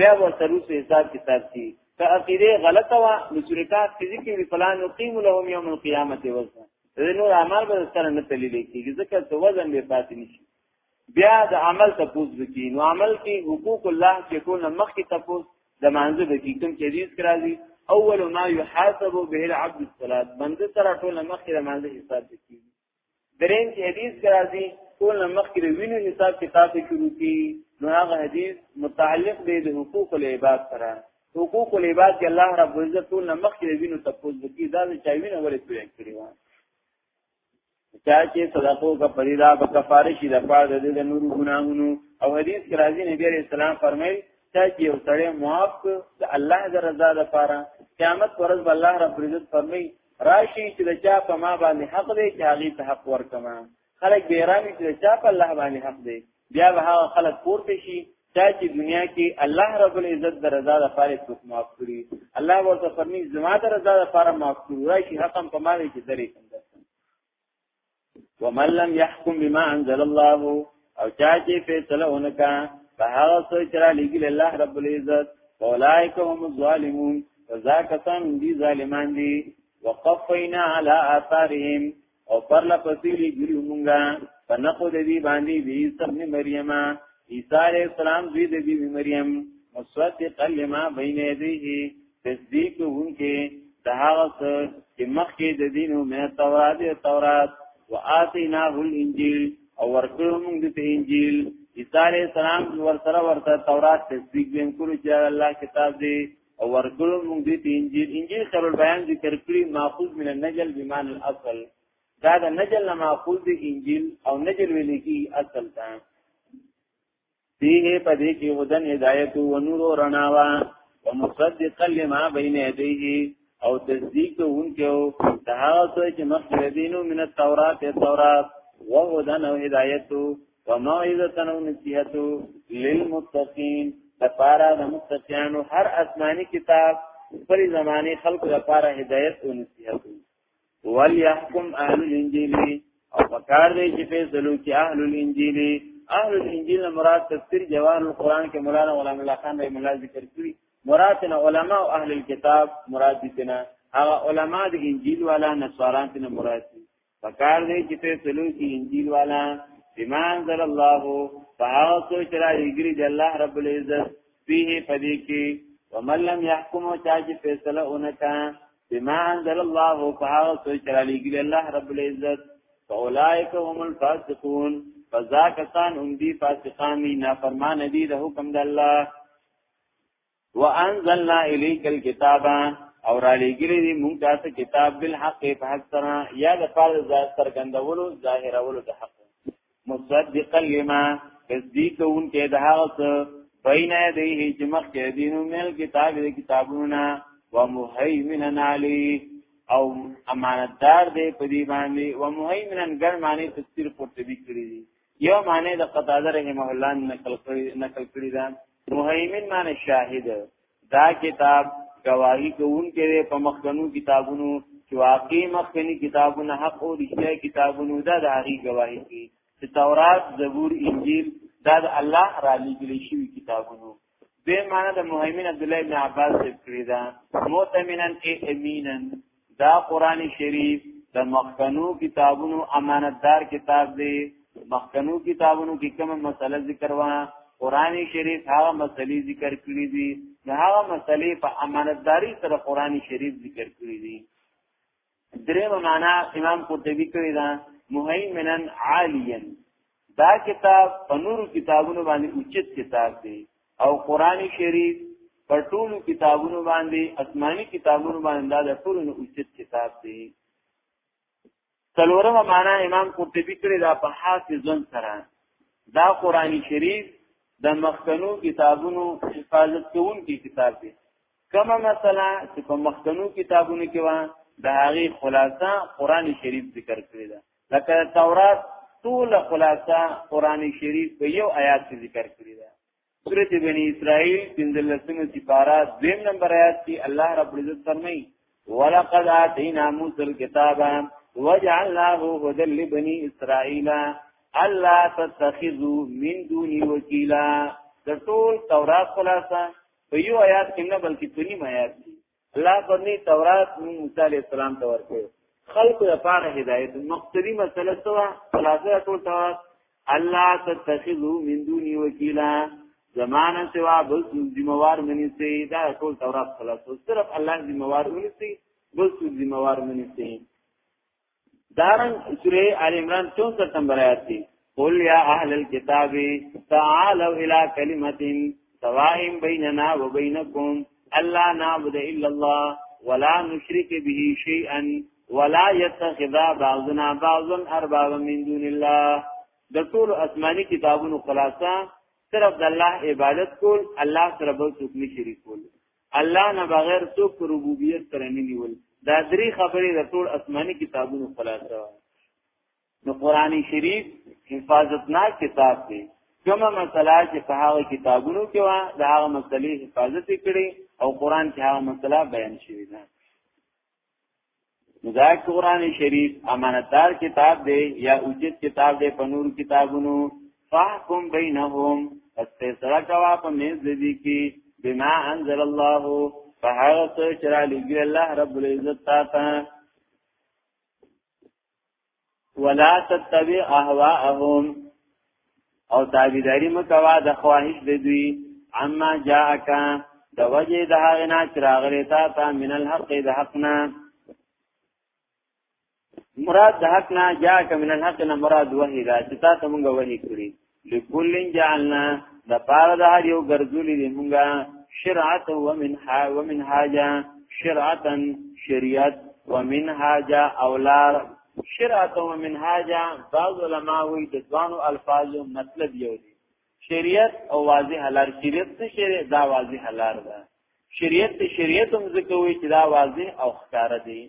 بیا به سروس حساب کتاب کی که عقیده غلطه وا نو شرکات فزیک وی فلان یقیم لهم یوم القیامت وزن د نور اعمال به سره نه تللی کیږي ځکه څه وزن به پاتې نشي بیا د عمل تپوس بکی نو عمل کې حقوق الله کې ټول مخکې تپوس د مانزه بکی کوم چې حدیث کرا دي اول ما يحاسب به العبد الصلاه بنده سره ټول مخکې د مانزه حساب بکی دریم چې حدیث کې راځي ټول نمخ کې وینو حساب کتاب کې شروع کی نو هغه حدیث متعلق دی د حقوق العباد سره حقوق العباد کې الله رب عزت ټول نمخ کې وینو تپوز وکي دا چې وینو ولې پوهه کړی و چا چې صدقو کا فریضه په کفاره شي د پاره د نور ګناهونو او حدیث کې راځي نبی عليه السلام فرمایي چا چې یو سړی معاف د الله د رضا لپاره قیامت ورځ الله رب عزت فرمایي راشي چې د چا په ما باندې حق دی چې هغه ته حق ورکما خلک بیرانی چې د چا په الله باندې حق دی بیا به هغه خلک پورته شي دا چې دنیا کې الله رب العزت د رضا د فارې څوک معاف کړي الله ورته فرمي زما د رضا د فارې معاف کړي راشي حق هم په ما دی چې درې کوم ومن لم يحكم بما انزل الله او چا چې فیصله ونکا په هغه څه چې را لګیل الله رب العزت اولئک هم الظالمون فذا کسان دي ظالمان دي وقفینا علی آثارهم او پر لپسې لګیلو مونږه په نقو د دې باندې دې سبن مریم عیسی علیہ السلام دوی د دې مریم مصدق لما بین یدیه تصدیق کوونکې د هغه څه چې مخکې د دینو مې تورات او تورات وآتیناه الانجیل او ورکړو موږ د انجیل عیسی علی السلام ور سره ورته تورات تصدیق بیم کړو چې الله کتاب دی او ورکړو موږ د انجیل انجیل خیر البیان ذکر کړی ماخوذ من النجل بمان الاصل دا د نجل نه ماخوذ دی انجیل او نجل ویل کی اصل ته فيه پدې کې هدن هدایت او نور رڼاوا ومصدق لما بين يديه او تصدیق کوونکو د هغه څه چې مخکې دینو من التورات التورات وهدن او هدایت وموعظه او نصيحت للمتقين لپاره د متقینو هر آسماني کتاب خپل زماني خلق لپاره هدایت او نصيحت وليحكم اهل الانجيل او پکار دی چې فیصلو کې اهل الانجیل اهل الانجیل مراد تفسیر جوان القرآن کې مولانا غلام الله خان رحم الله ذکر کړی مراد نه علما او اهل الكتاب مراد دي نه هغه علما د انجیل والا نصاران ته مراد دي پکار دی چې فیصلو کې انجیل والا بمان ذل الله فهاو سوچ را یګری د الله رب العزت فيه پدې کې ومن لم يحكم چا چې فیصله اونکا بما انزل الله فهغه څه چې را لېږي الله رب العزت فاولائک هم الفاسقون فذا کسان هم دي فاسقان دي نافرمان دي د حکم د الله وانزلنا اليك الكتاب او را لېږلې دي مونږ تاسو کتاب بالحق په حق سره یا د فال ذات سرګندولو ظاهرولو د حق مصدقا لما تصدیق اون کې د هغه څه بین یدیه چې مخ کې دینو مل کتاب د کتابونه و مهیمنن علی او امانتدار دی په دې باندې و مهیمنن ګر معنی تفسیر قرطبی کړی دی یو معنی د قتاده رحمه الله نقل کړی نقل کړی دا مهیمن معنی شاهد دا کتاب گواہی کوونکی دی په مخکنو کتابونو چې واقعي مخکنی کتابونه حق او رښتیا کتابونو دا د هغې گواهی کوي چې تورات زبور انجیل دا د الله را لېږل شوي کتابونو دې معنی د مهیمن عبد الله بن عباس څخه کړی دا موتمنن ای امینن دا قران شریف د مخکنو کتابونو امانتدار کتاب دی مخکنو کتابونو کې کومه مسله ذکر و قران شریف هغه مسلې ذکر کړې دي دا هغه مسلې په امانتداري سره قران شریف ذکر کړې دي درېمه معنا امام قرطبي کړی دا مهیمنن عالیا دا کتاب په نورو کتابونو باندې اوچت کتاب دی او قران شریف په ټولو کتابونو باندې آسماني کتابونو باندې دا د ټولو نه اوچت کتاب دی څلورمه معنا امام قرطبي کړی دا په حافظن سره دا قران شریف د مخکنو کتابونو حفاظت کوونکی کتاب دی کما مثلا چې په مخکنو کتابونو کې و د هغه خلاصه قران شریف ذکر کړی دا لکه تورات ټول خلاصه قران شریف په یو آیات کې ذکر کړی دی سورته بنی اسرائیل 15 سپارہ 2 نمبر آیات کې الله رب العزت فرمایي ولقد آتینا موسی الكتاب وجعلناه هدى لبني اسرائيل الا تتخذوا من دوني وكيلا د ټول تورات خلاصه په یو آیات کې نه بلکې په نیم آیات کې الله پرني تورات موسی عليه السلام ته ورکړ خلق لپاره هدایت مقتدی مسله سوا خلاصه ټول تورات الله تتخذو من دوني وکیلا زمانه سوا بل ذمہوار منی سي دا ټول تورات خلاصو صرف الله ذمہوار ونی سي بل ذمہوار منی سي دارن سوره آل عمران 64 نمبر آیات دی قل یا اهل الكتاب تعالوا الى كلمه سواء بيننا وبينكم الا نعبد الا الله ولا نشرك به شيئا ولا يتخذ بعضنا بعضا اربابا من دون الله د ټول آسماني کتابونو خلاصہ صرف د الله عبادت کول الله سره بل څوک نه شریک کول الله نه بغیر څوک پر ربوبیت سره نه نیول دا درې خبرې د ټول آسماني کتابونو خلاصه نو قرآني شریف حفاظتناک کتاب دی کومه مسله چې په هغه کتابونو کې و دا هغه مسلې حفاظت کړي او قرآن کې هغه مسله بیان شوې ده دا قرآن شریف امانتدار کتاب دی یا اوجت کتاب دی په نور کتابونو فحکم بینهم پس فیصله کوا په میز دی کی بما انزل الله فهغه څه چې را لګي الله رب العزت تا ته ولا تتبع اهواهم او تابعداري مکوا د خواهش د دوی عما جاءک د وجه د هغه نه چراغلی تا تا من الحق د حق نه مراد د حق نه جاءک من الحق نه مراد وحی دا چې تا ته مونږ وحی کړی لکلن جعلنا د پاره د هر یو ګرځولې دی مونږه شرعت و من ها و من حاجه شرعتن شریعت و من حاجه اولار شرعت و من حاجه بعض علما وی د ځوانو الفاظو مطلب یو دی شریعت او واضح حلال شریعت څه شریعت دا واضح حلال ده شریعت شریعت هم ځکه وی چې دا واضح او ښکار دی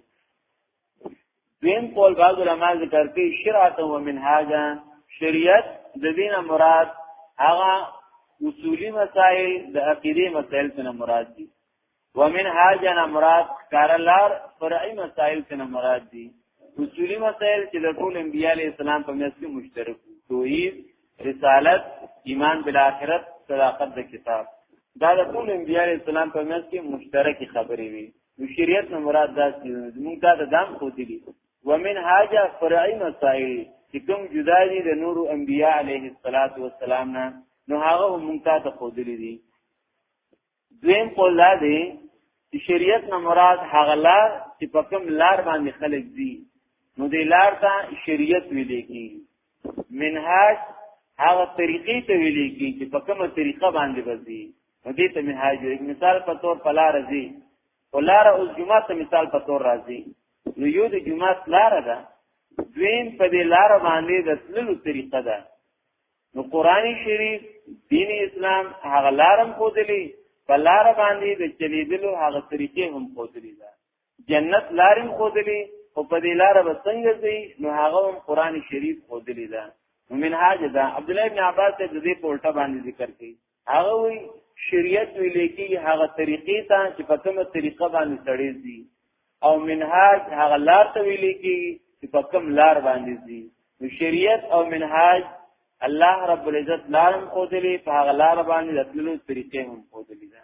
دویم قول بعض علما ذکر کوي شرعت او منهاجا شریعت د دین مراد هغه اصولی مسائل د عقیده مسائل څخه مراد دي ومن هاجا مراد کارلار فرعي مسائل څخه مراد دي اصولی مسائل چې د ټول انبیاء اسلام په منځ کې مشترک توحید رسالت ایمان بالآخرت صداقت د کتاب دا د ټول انبیاء اسلام په منځ کې مشترک خبرې وي نو شریعت نه مراد دا چې موږ دا د دام خو دي ومن هاجا فرعي مسائل چې کوم جدا دي د نور انبیاء علیه الصلاۃ والسلام نه نو هغه موږ ته خو دي دي دویم قول دا دی چې شریعت نه مراد هغه لار چې په کوم لار باندې خلک دي نو دې لار ته شریعت ویل کیږي منهاج هغه طریقې ته ویل کېږي چې په کومه طریقه باندې وځي نو دې ته منهاج یو مثال په تور په لار ځي ولار او جمعه ته مثال په تور راځي نو یو د جمعه لار ده دویم په دې لار باندې د تللو طریقه ده نو قران شریف دین اسلام هغه لارم خودلی په لار باندې د چلیدلو هغه طریقې هم خودلی ده جنت لارم خودلی او په دې لار به څنګه ځي نو هغه هم قران شریف خودلی ده نو منهاج ده عبد الله ابن عباس د دې پورټه باندې ذکر کړي هغه وی شریعت ویل کی هغه طریقې ته چې په کومه طریقه باندې سړی ځي او منهاج هغه لار ته ویل کی چې په کوم لار باندې ځي نو شریعت او منهاج الله رب العزت لارم خودلی په هغه لار باندې د تللو طریقې هم خودلی ده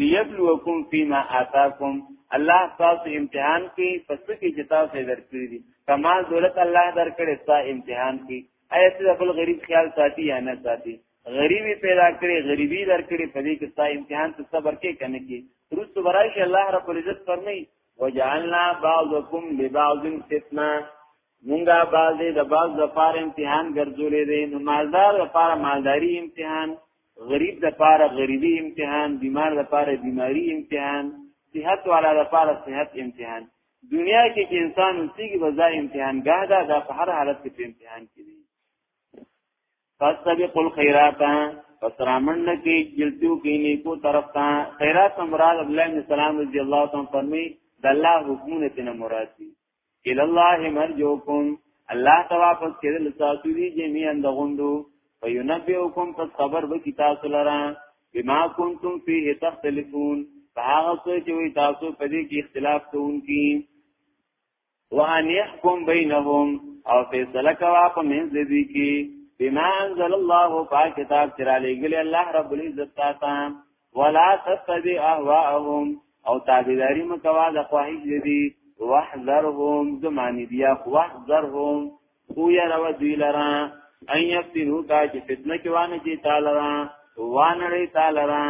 ليبلوکم فيما آتاکم الله تاسو امتحان کې پس کې چې تاسو درکړي دي کمال دولت الله درکړي تا امتحان کې ایا څه خپل غریب خیال ساتي یا نه ساتي غریبي پیدا کړي غریبي درکړي په دې کې تا امتحان ته صبر کې کنه کې روز برای شي الله رب العزت فرمایي وجعلنا بعضکم لبعض فتنه مونږه بعضې د بعض لپاره امتحان ګرځولې دي نو مالدار لپاره مالداری امتحان غریب د پاره غریبي امتحان بیمار د پاره بیماری امتحان صحت والا د پاره صحت امتحان دنیا کې چې انسان اوسېږي به دا امتحان ګاه ده دا په هر حالت کې په امتحان کې دي فاستبقوا الخيرات فسرامن کې جلتو کې نیکو طرف ته خیرات مراد عبد الله بن سلام رضی الله تعالی فرمی د الله حکمونه تنه مراد دي الى الله مرجوکم الله ته واپس کېدل تاسو دي جميعا د غوندو فینبئکم پس خبر به کی تاسو لرا بما کنتم فيه تختلفون فهغه څه چې وي تاسو په دې کې اختلاف کوونکی وان يحكم بينهم او فیصله کوا په منځ دې کې بما انزل الله پاک کتاب تر علی ګل الله رب العزت تا ولا تتبع اهواهم او تابعداري مکوا د خواهش دي واحذرهم زمانی بیا واحذرهم خو یا رو دوی لرا ان یفتنو کا چې فتنه کې وانه چې تعالی را وانه ری تعالی را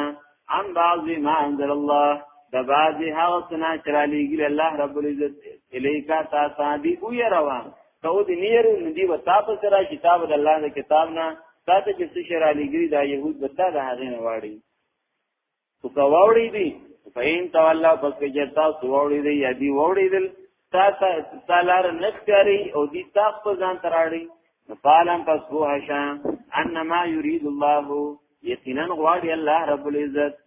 عن بعض ما انزل الله د بعض هغه سنا چرالیږي الله رب العزت الیکا تا صادی او یا روان ته دې نه یری نو دی وتا په سره کتاب د الله د کتاب نه تاسو چې څه شرع لګری دا يهود بتا د هغه نه واړي تو کا واړي دي فین تعالی پس کې جتا سو واړي دي یا دی واړي دل تا تا لار نخکاری او دی تاخ په ځان تراړي فالم پس بو حشا انما یرید الله یقینا غواړي الله رب العزت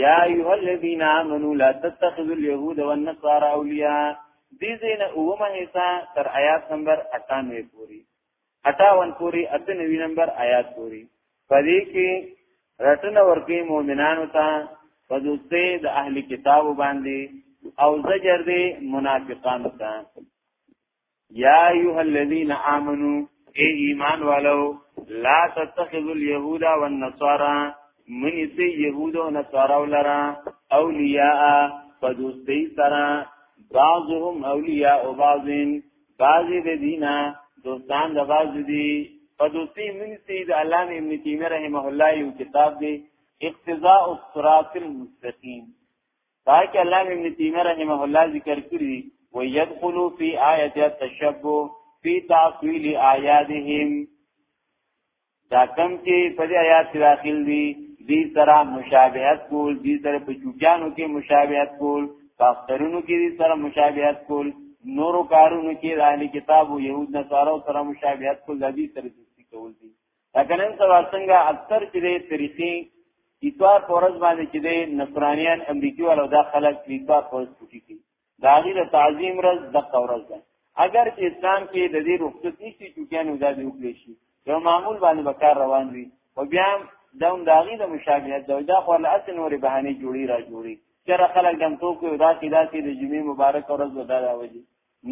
یا ایها الذین آمنوا لا تتخذوا اليهود والنصارى اولیاء دې زین اومه حصہ تر آیات نمبر 98 پوری 58 پوری 98 نمبر آیات پوری پدې کې رټنه ورکی مؤمنانو ته پدوسته د اهلی کتاب باندې او زجر دې منافقانو ته یا ایها الذین آمنو اے ایمان والو لا تتخذوا اليهود والنصارى من سی یهود او نصارا ولرا اولیاء فدوستی سرا بعضهم اولیاء بعضین بعضی د دینا دوستان د بعض دی فدوستی من سی د علامه ابن تیمیه رحمه الله یو کتاب دی اقتضاء الصراط المستقیم تاکه الله ابن تیمیه رحمه الله ذکر کړی و يدخلوا فی آیات التشبه فی تعطیل آیاتهم دا کم چې په دې آیات کې داخل دي دې سره مشابهت کول دې سره په چوکانو کې مشابهت کول پاخترونو کې دې سره مشابهت کول نورو کارونو کې د اهل کتاب او يهود نصارو سره مشابهت کول د دې سره څه کول دي لکه نن سبا څنګه اکثر چې دی طریقې ایتوار پورز باندې چې دی نصرانیان امریکي والو دا خلک ایتوار پورز کوټي کی دا غي د تعظیم رز د قورز ده اگر چې اسلام کې د دې رخصت نشي چې کانو دا دی وکړي شي یو معمول باندې بکار روان وي او بیا دم داغي د مشابهت دا دا خو له اصل نورې بهانه جوړي را جوړي چر خلک دم تو کو دا کې دا کې د جمعې مبارک ورځ ودا راوځي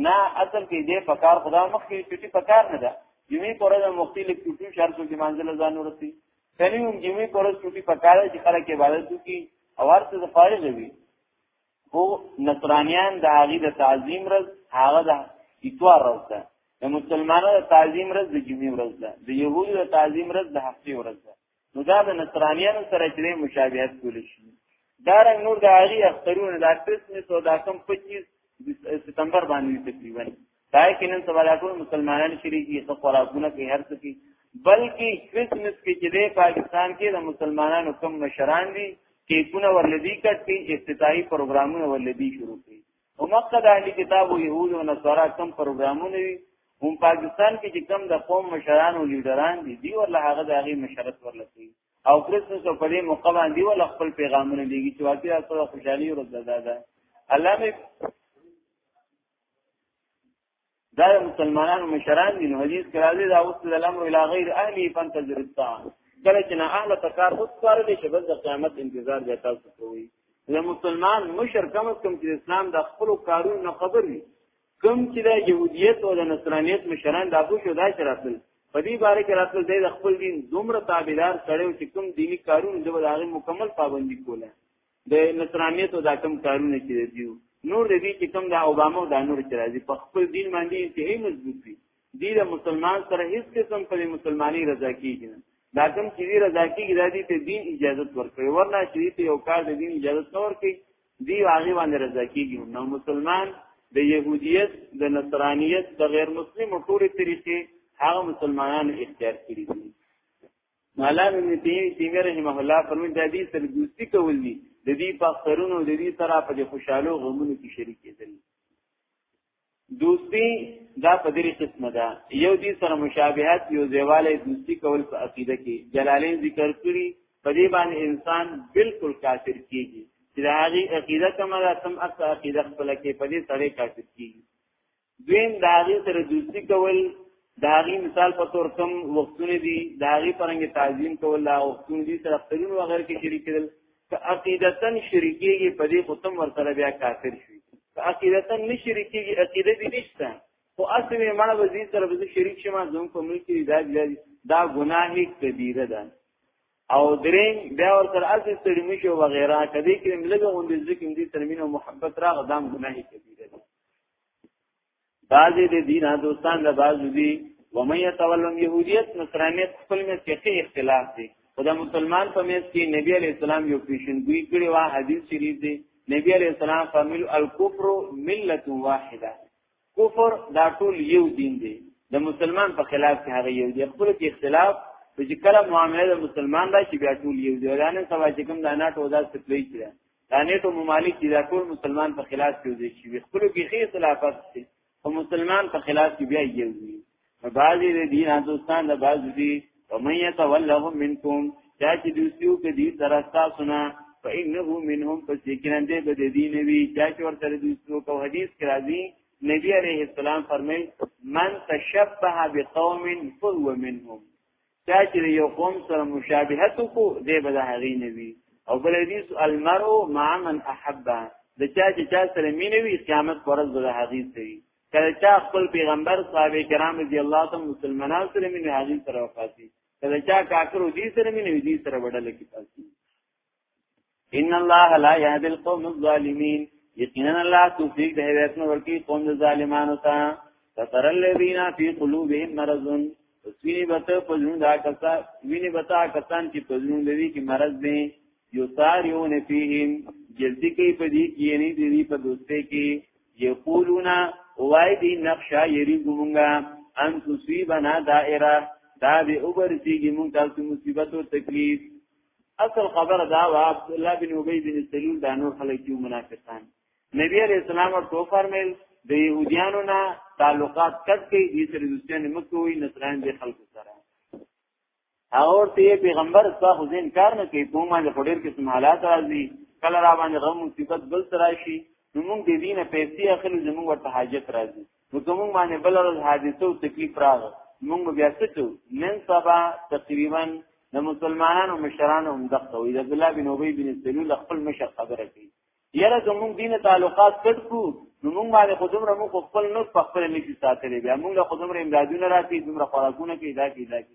نه اصل کې دې په کار خدا مخ کې چټي په کار نه ده جمعې پر ورځ مختی لیک چټي شهر څو کې منځل ځان ورسي کني هم جمعې پر ورځ چټي په کار چې خلک عبادت وکړي او ورته د فارغ وي هو نصرانيان د هغه د تعظیم رز هغه د اتوار رز ده د مسلمانانو د تعظیم رز د جمعې ورځ ده د يهودو د تعظیم رز د هفته ورځ ده نو دا د نصرانیانو سره چې مشابهت کول شي دا رنګ نور د هغه اخترونه د اکتسمس او د کم 25 ستمبر باندې تقریبا دا کې نن سبا ټول مسلمانان شریکي خو خوراکونه کوي هر څه کوي بلکې کرسمس کې چې د پاکستان کې د مسلمانانو کم مشران دي کیکونه ورلدي کټي افتتاحي پروګرامونه ورلدي شروع کړي او مکه د اهل کتاب او يهود او نصارا کم پروګرامونه وي هم پاکستان کې چې کم د قوم مشران او لیډران دي دی ورله هغه د هغه مشرت ورلسي او کرسمس او په دې موقع باندې ول خپل پیغامونه لګي چې واقعي تاسو خوشحالي ورځ ده الله مې دا مسلمانانو مشران دي نو حدیث کې راځي دا اوس د الامر الی غیر اهلی فانتظر الساعه کله چې نه اهل تکار اوس کار دي چې بس د قیامت انتظار دی تاسو کوی نو مسلمان مشر کم از کم چې اسلام د خپل کارونو نه خبر وي کم چې د يهودیت او د نصرانیت مشران د ابو شو دا شراتل په دې باره کې راتل دی د خپل دین دومره تابعدار کړو چې کوم دینی کارونه د هغه مکمل پابندي کوله د نصرانیتو دا کم کارونه چې دیو نور دې چې کم د اوباما او د نور چې راځي په خپل دین باندې انتهایی مضبوط دي دی د مسلمان سره هیڅ قسم په مسلمانۍ رضا کیږي نه دا کوم چې دی رضا کیږي دا دی ته دین اجازه ورکړي ورنه چې ته یو کار د دین اجازه څور کوي دی هغه باندې رضا کیږي نو مسلمان د يهودیت د نصرانیت د غیر مسلم ټول طریقې هغه مسلمانان اختیار کړی دي مولا ابن تیمیه تیمیه رحمه الله فرمایي د دې سره دوستی کول دي د دې په اخترونو د دې سره په خوشاله غمونو کې شریک کېدل دوستی دا په دې قسمه ده یو دې سره مشابهت یو دیواله دوستی کول په عقیده کې جلالین ذکر کړی په دې باندې انسان بالکل کافر کیږي چې هغه عقیده کومه ده تم اصل عقیده خپل کې په دې سره کافر کیږي دویم د هغې سره دوستی کول د هغې مثال په تور کم وختونه دي د هغې پرنګ تعظیم کول د وختونه دي سره خپلون وغیر کې شریک کېدل که عقیدتا شریکېږي په دې ختم ورسره بیا کافر شي که عقیدتا نه شریکېږي عقیده دې نشته خو اصل یې مړه وزیر سره به شریک شي ما زموږ په ملک کې دا دا ګناه کبیره ده او درې بیا ورته اصل سړي مشو وغیرہ کدی کې لږه غونډې ځکه دې ترمینه محبت راغ دام ګناه کبیره بعضی د دین دوستان له بعضو دي ومن يتولم يهوديت نصرانيت خپل مې کې اختلاف دي خدا مسلمان په مېز کې نبی عليه السلام یو پیشنګوي کړي وا حدیث شریف دی نبی عليه السلام فامل الكفر ملت واحده کفر دا ټول یو دین دی د مسلمان په خلاف کې هغه یو دی خپل کې اختلاف چې کله معامله د مسلمان راشي بیا ټول یو دی دا نه سوا چې کوم د ناټو ځا سپلې کړي دا نیټو ممالک دي دا ټول مسلمان په خلاف کې دي چې خپل کې خې خلافت دي او مسلمان په خلاف کې بیا یو دي بعضی د دین دوستان د بعض دي ومن يتولهم منكم چا چې دوسیو کې دي سره تاسو نه فإنه منهم پس یقینا دې به د دین وی چا چې ورته دوسیو کو حدیث کې راځي نبی عليه السلام فرمایي من تشبه بقوم فهو منهم چا چې یو قوم سره مشابهت کو دی به د هغې نه وي او بل حدیث المرء مع من احبه د چا چې چا سره مینه وي قیامت پر ورځ به د هغې سره کله چا خپل پیغمبر صحابه کرام رضی الله تعالی مسلمانانو سره مینه هغې سره وفاتي کله چا کافر دي سره مینه دي سره وړل کیږي ان الله لا يهدي القوم الظالمين یقینا الله توفیق د هدایت نور کی قوم د ظالمانو ته فتر الذين في قلوبهم مرض وسوینی بته پزړون دا کسا ویني بتا کسان چې پزړون لري کې مرض دي یو ساریون فیهم جلدی کې پدی کې نه دي په دوسته کې یقولون وای دی نقشا یری ګمونګه ان تصيبنا دائره دا به اوبر سیږي مونږ تاسو مصیبت او تکلیف اصل خبره دا و عبد الله بن ابي بن سلول دا نور خلک یو منافقان نبی عليه السلام ورته فرمایل د يهوديانو نه تعلقات کټ کړي دي سره دوستان مکووي نصران دي خلکو سره اور ته پیغمبر صاحب حسین کار نه کوي کومه د خډیر کې سمحالات راځي کله را باندې غو مصیبت بل تراشي نو موږ د دینه پیسې اخلو زموږ ورته حاجت راځي نو کوم باندې بل ورځ حادثه او تکلیف راغ موږ بیا څه کو نن سبا تقریبا د مسلمانانو مشرانو هم دغه وي د عبد الله بن ابي بن سلول خپل مشر خبره کوي یره زموږ دینه تعلقات کټ کو نو موږ باندې خودم رمو خپل نو خپل نشي ساتلې بیا موږ له خودم امدادونه راکې دومره خوراکونه کې دا کې دا کې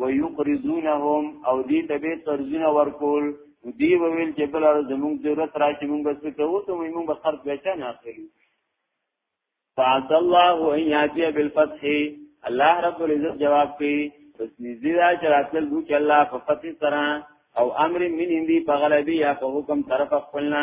ويقرضونهم او دې ته به قرضونه ورکول دی وویل چې بل ار زموږ ضرورت راشي موږ بس کوو ته موږ به خرج بچا نه اخلي فعد الله ان یاتی بالفتح الله رب العزت جواب کوي پس نږدې دا چې راتل دوی چې الله په فتح سره او امر من اندی په غلبي یا په حکم طرف خپلنا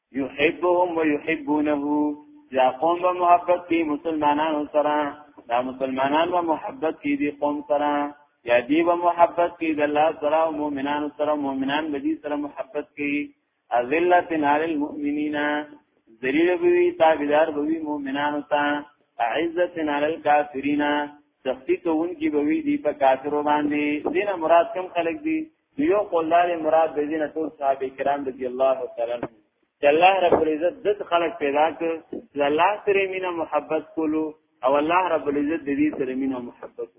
یحبهم ویحبونه یا قوم به محبت کی مسلمانانو سره دا مسلمانان به محبت کی دی قوم سره یا دی به محبت کی د الله سره او مؤمنانو سره مؤمنان به دي سره محبت کی ذلت علی المؤمنین ذلیل بوی تابعدار بوی مؤمنانو ته عزت علی الکافرین سختی کوونکی بوی دی په کافرو باندې دینه مراد کم خلق دی یو قول دار مراد د دین ټول صحابه کرام رضی الله تعالی عنهم چې الله رب العزت د خلق پیدا کړ چې الله سره مینا محبت کولو او الله رب العزت د دې سره مینا محبت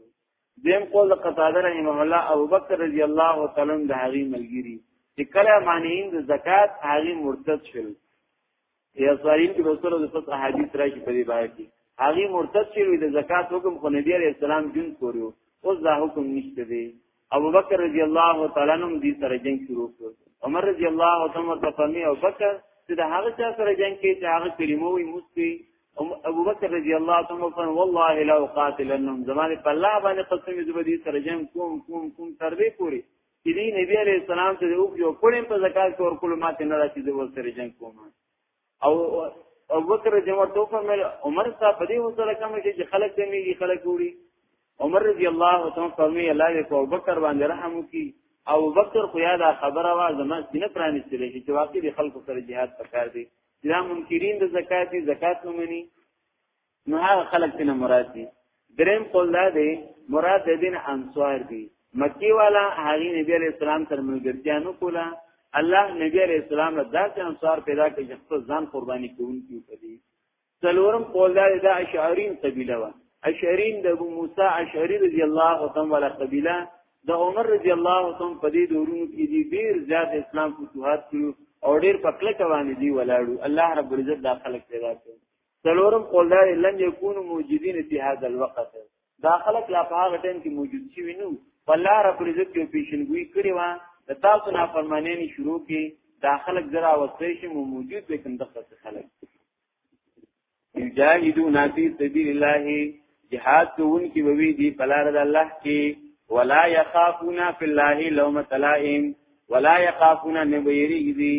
دیم قول قتاده رحمه الله ابو بکر رضی الله تعالی عنہ د هغه ملګری چې کله مانعین د زکات هغه مرتد شول یا سوالین کې وسره د فقه حدیث راشي په دې باندې کې هغه مرتد شوی د زکات حکم خو نبی عليه السلام جون کورو اوس دا حکم نشته دی ابو بکر رضی الله تعالی عنہ دې سره جنگ شروع کړ عمر رضی الله تعالی عنہ تفهمی او بکر چې د هغه چا سره جنگ کې چې هغه کلمه وي مستی ابو بکر رضی الله تعالی عنہ والله لا قاتلنهم زمانه په الله باندې قسم دې سره جنگ کوم کوم کوم تر دې پوری چې دی نبی علیہ السلام ته یو یو پړم په زکات کې ورکول ماته نه راځي د ورسره جنگ کوم او او بکر جمع تو فرمایل عمر صاحب په دې وسره کوم چې خلک دې میږي خلک ګوري عمر رضی الله تعالی فرمایي الله دې کو بکر باندې رحم وکي او بکر خو یاده خبره وا زما سینه پرانیستل شي چې واقعي د خلکو سره jihad پکار دی دا منکرین د زکات زکات نه مني نو هغه خلک تینا مراد دي دریم قول دا دی مراد دین انصار دي مکی والا هغه نبی علیہ السلام تر ملګرتیا نو کولا الله نبی علیہ السلام له داسې انصار پیدا کړي چې خپل ځان قرباني کوونکي وکړي څلورم قول دا دی دا اشعرین قبیله و اشعرین د ابو موسی اشعری رضی الله تعالی ولا قبیله د عمر رضی الله تعالی په دې دورونو کې دي ډیر زیات اسلام فتوحات کړو او ډیر پکله کوان دي ولاړو الله رب عزت دا خلق پیدا کړ څلورم قول دا لن يكونوا موجودين في هذا الوقت دا خلک لا په هغه ټیم کې موجود شي وینو والله رب العزت یو پیشنګوي کړی و د تاسو نه فرمانې نه شروع کې دا خلک درا وسته شي موجود به کوم دغه خلک یجاهدون فی سبیل الله جهاد کوونکي به وي دي په لار د الله کې ولا يخافون في الله لومة لائم ولا يخافون نبيريږي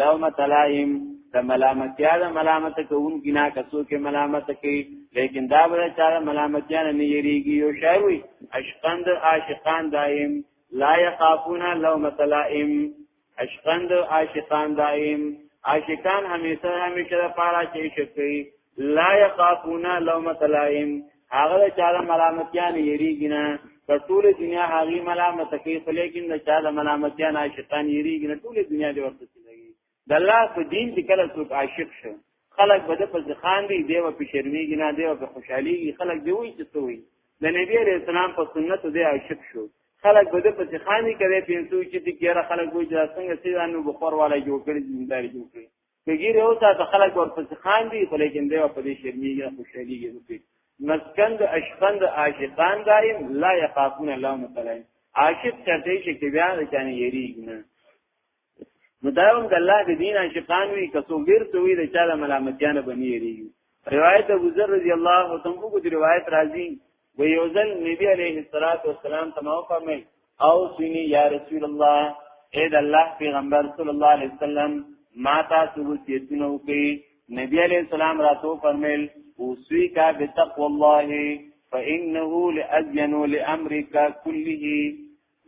لومة لائم د ملامتیا د ملامت کوونکي نه کسو کې ملامت کوي لیکن دا به چا ملامتیا نه یریږي یو شاعر وي عاشقان د عاشقان دائم لا يخافون لومة لائم عشقند عاشقان دائم عاشقان همیشه همیشه د پاره چې عشق کوي لا يخافون لومۃ لائم هغه د چا د ملامتیا نه یریږي نه په ټول دنیا هغه ملامت کوي خو لیکن د چا د ملامتیا نه عاشقان یریږي نه ټول دنیا دې ورته لګي د الله په دین کې کله څوک عاشق شي خلک بده په ځخان دی دیو په شرمېږي نه دیو په خوشحاليږي خلک دی وایي چې څه وایي د نبی عليه السلام په سنت دی عاشق شو خلک به د پسې خاني کوي پینسو چې د کیره خلک وایي چې څنګه سیدانو بخور والا جوړ کړی زمیندار جوړ کړی کګیر یو ساته خلک ورپسې خان دي خو لیکن دی په دې شرمېږي خوشحاليږي نو مسکند اشقند عاشقان دایم لا یخافون الله متعالی عاشق چرته چې بیا د چانه یریږي نه نو دا هم د الله د دین عاشقان وي که څوک ډیر څه وي د چا د ملامتیانه بنی یریږي روایت ابو ذر رضی الله عنه تم کو د روایت راځي و یوزل نبی علیه الصلاۃ والسلام تمام فرمای او سنی یا رسول الله اے د الله پیغمبر صلی الله علیه وسلم ما تاسو وصیتونه وکي نبی علیہ السلام راتو فرمیل اوسوی کا بتقو الله فانه لازین لامرک كله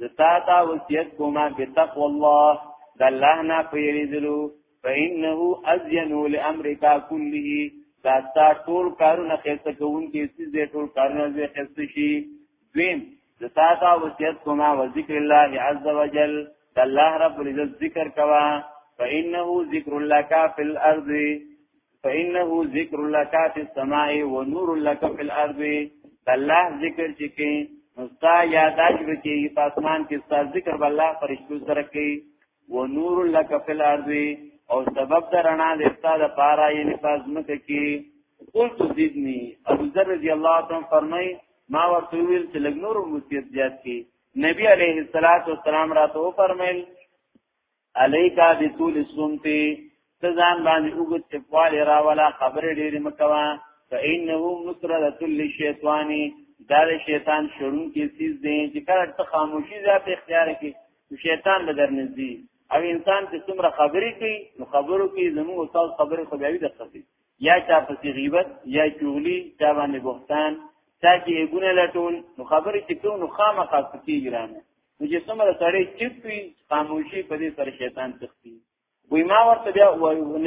زتا تا وصیت کوما بتقو الله د الله نه پیریدلو فإنه أزين لأمرك كله دا ستا ټول کارونه خسته کوونکې چې دې ټول کارونه دې خسته شي دویم زتا تا وصیت کوما و ذکر الله عز وجل د الله رب العزت ذکر کوا فإنه ذکر لك في الأرض فإنه ذکر لك في السماء ونور لك في الأرض الله ذکر چې کې مستا یاداش وکي په اسمان کې ستا ذکر الله فرشتو سره کې و نور لک فی الارض او سبب درنا د استاد پارا یې نفاذ مکه کې قلت زدنی ابو ذر رضی الله تعالی فرمای ما ورته ویل چې لګ نور مصیبت زیات کې نبی علیه الصلاۃ والسلام راته فرمایل الیکا بتول السمت تزان باندې وګت چپوال راولا خبره ډېری مکوا فإنه مسردة للشیطان دا د شیطان شړون کې سیز دی چې کله ته خاموشي ذات اختیار کې شیطان به درنږدي او انسان چې څومره خبرې کوي نو خبرو کې زموږ او تاسو خبرې خو بیا دې خپل یا چا پسې غیبت یا چغلی چا باندې بوختان چا کې ګونه لټول نو خبرې چې کوو نو خامخا پکې ګرانه نو چې څومره سړی چپ وي خاموشي په دې سره شیطان تختی وی ما ورته بیا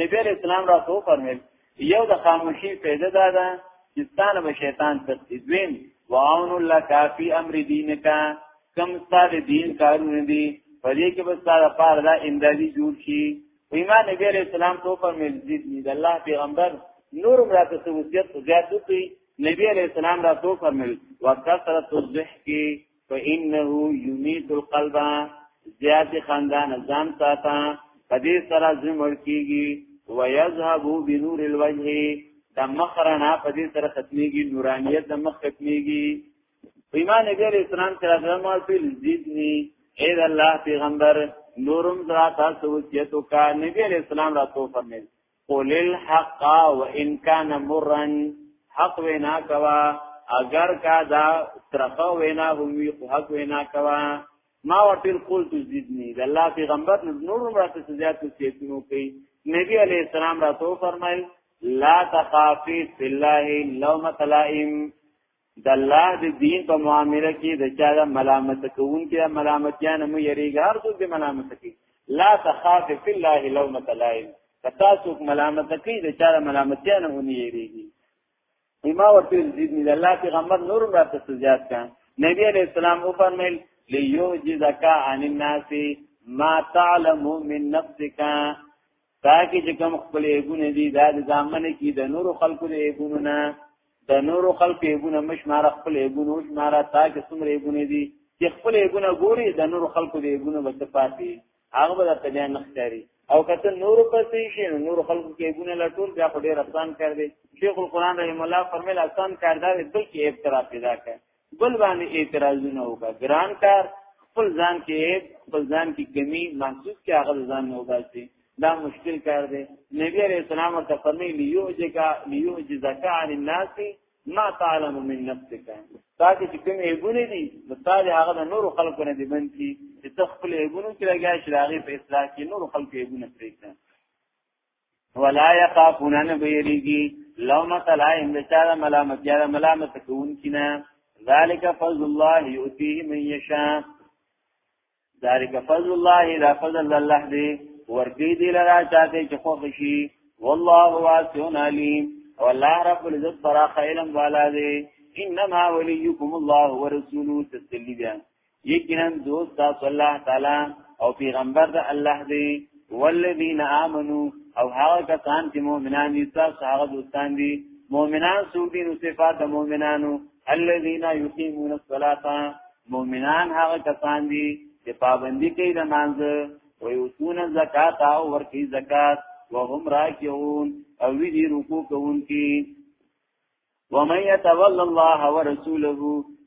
نبی علیہ السلام را تو فرمیل یو د خاموشي پیدا ده ده چې ستانه به شیطان تختی دویم وعون الله کافی امر دینک کم ستاره دین کارونه دي په دې کې به ستاره پار دا امدادي جوړ شي وی ما نبی علیہ السلام تو فرمیل زید دې الله پیغمبر نور راته سوسیت زیات وکړي نبی علیہ السلام را تو فرمیل وکثرت الضحک فانه یمیت القلب زیات خندان ځان ساته پدې سره زمړ کیږي ويذهب بنور الوجه د مخ رڼا په دې سره ختميږي نورانيت د مخ ختميږي ایمان نبی علیہ السلام چې راځم او فل زیدنی اے الله پیغمبر نورم ذرا تاسو وصیتو کا نبی علیہ السلام را تو فرمایل قل الحق وان كان مرا حق وینا کوا اگر کا دا ترخه وینا هم وی خو حق وینا کوا ما ورته قول تو زیدنی د الله پیغمبر نور راته زیات سیتونو کوي نبی علی السلام راته فرمایل لا تخافی فی الله لومۃ لائم د الله د دین په معاملې کې د چا د ملامت کوونکي د ملامتیا نه مو یریږي هر څوک د ملامت کوي لا تخاف فی الله لومۃ لائم کتا څوک ملامت کوي د چا د ملامتیا نه ونی یریږي ایما ورته دې د الله پیغمبر نور راته زیات کړه نبی علیہ السلام او فرمایل لیوجزک عن الناس ما تعلم من نفسک دا کې چې کوم خپل ایګونه دي دا د ځامن کې د نورو خلکو د ایګونو نه د نورو خلکو ایګونه مش مار خپل ایګونو مش مار تا کې څومره ایګونه دي چې خپل ایګونه ګوري د نورو خلکو د ایګونه بس پاتې هغه به ته بیان نختاري او کته نور پسې شي نور خلکو کې ایګونه لټول بیا خو ډیر آسان کړ دي شیخ القران رحم الله فرمایل آسان کار دا دی بلکې اعتراف پیدا کړي بل باندې اعتراضونه وکړه ګران کار خپل ځان کې خپل ځان کې کمی محسوس کې هغه ځان نه وباسي دا مشکل کار دی نبی عليه السلام ته فرمي ليوجك ليوجزك عن الناس ما تعلم من نفسك تاسو چې کوم ایبونه دي مثال هغه د نور خلکو نه دي بنتي چې تخپل ایبونه کې لګیا شي هغه په اصلاح کې نور خلکو ایبونه پرېږدي ولا يخافون ان بيريږي لومت لائم د چا د ملامت یا د ملامت کوون کینا ذالک فضل الله یؤتیه من یشا ذالک فضل الله لا فضل الله دی ورګی دی لرا چاته چې خو خشي والله واسع علیم او الله رب العزت فراخ علم والا دی انما وليكم الله ورسوله تسلی بیا یقینا دوست تاسو الله تعالی او پیغمبر د الله دی والذین آمنو او هغه کسان چې مؤمنان دي تاسو هغه دوستان دي مؤمنان څوک دي نو صفات د مؤمنانو الذين يقيمون الصلاه مؤمنان هغه کسان دي چې پابندي کوي د مانځ او یوتون زکات او ورکي زکات وهم راکعون او وی رکوع کوونکي ومن يتول الله ورسوله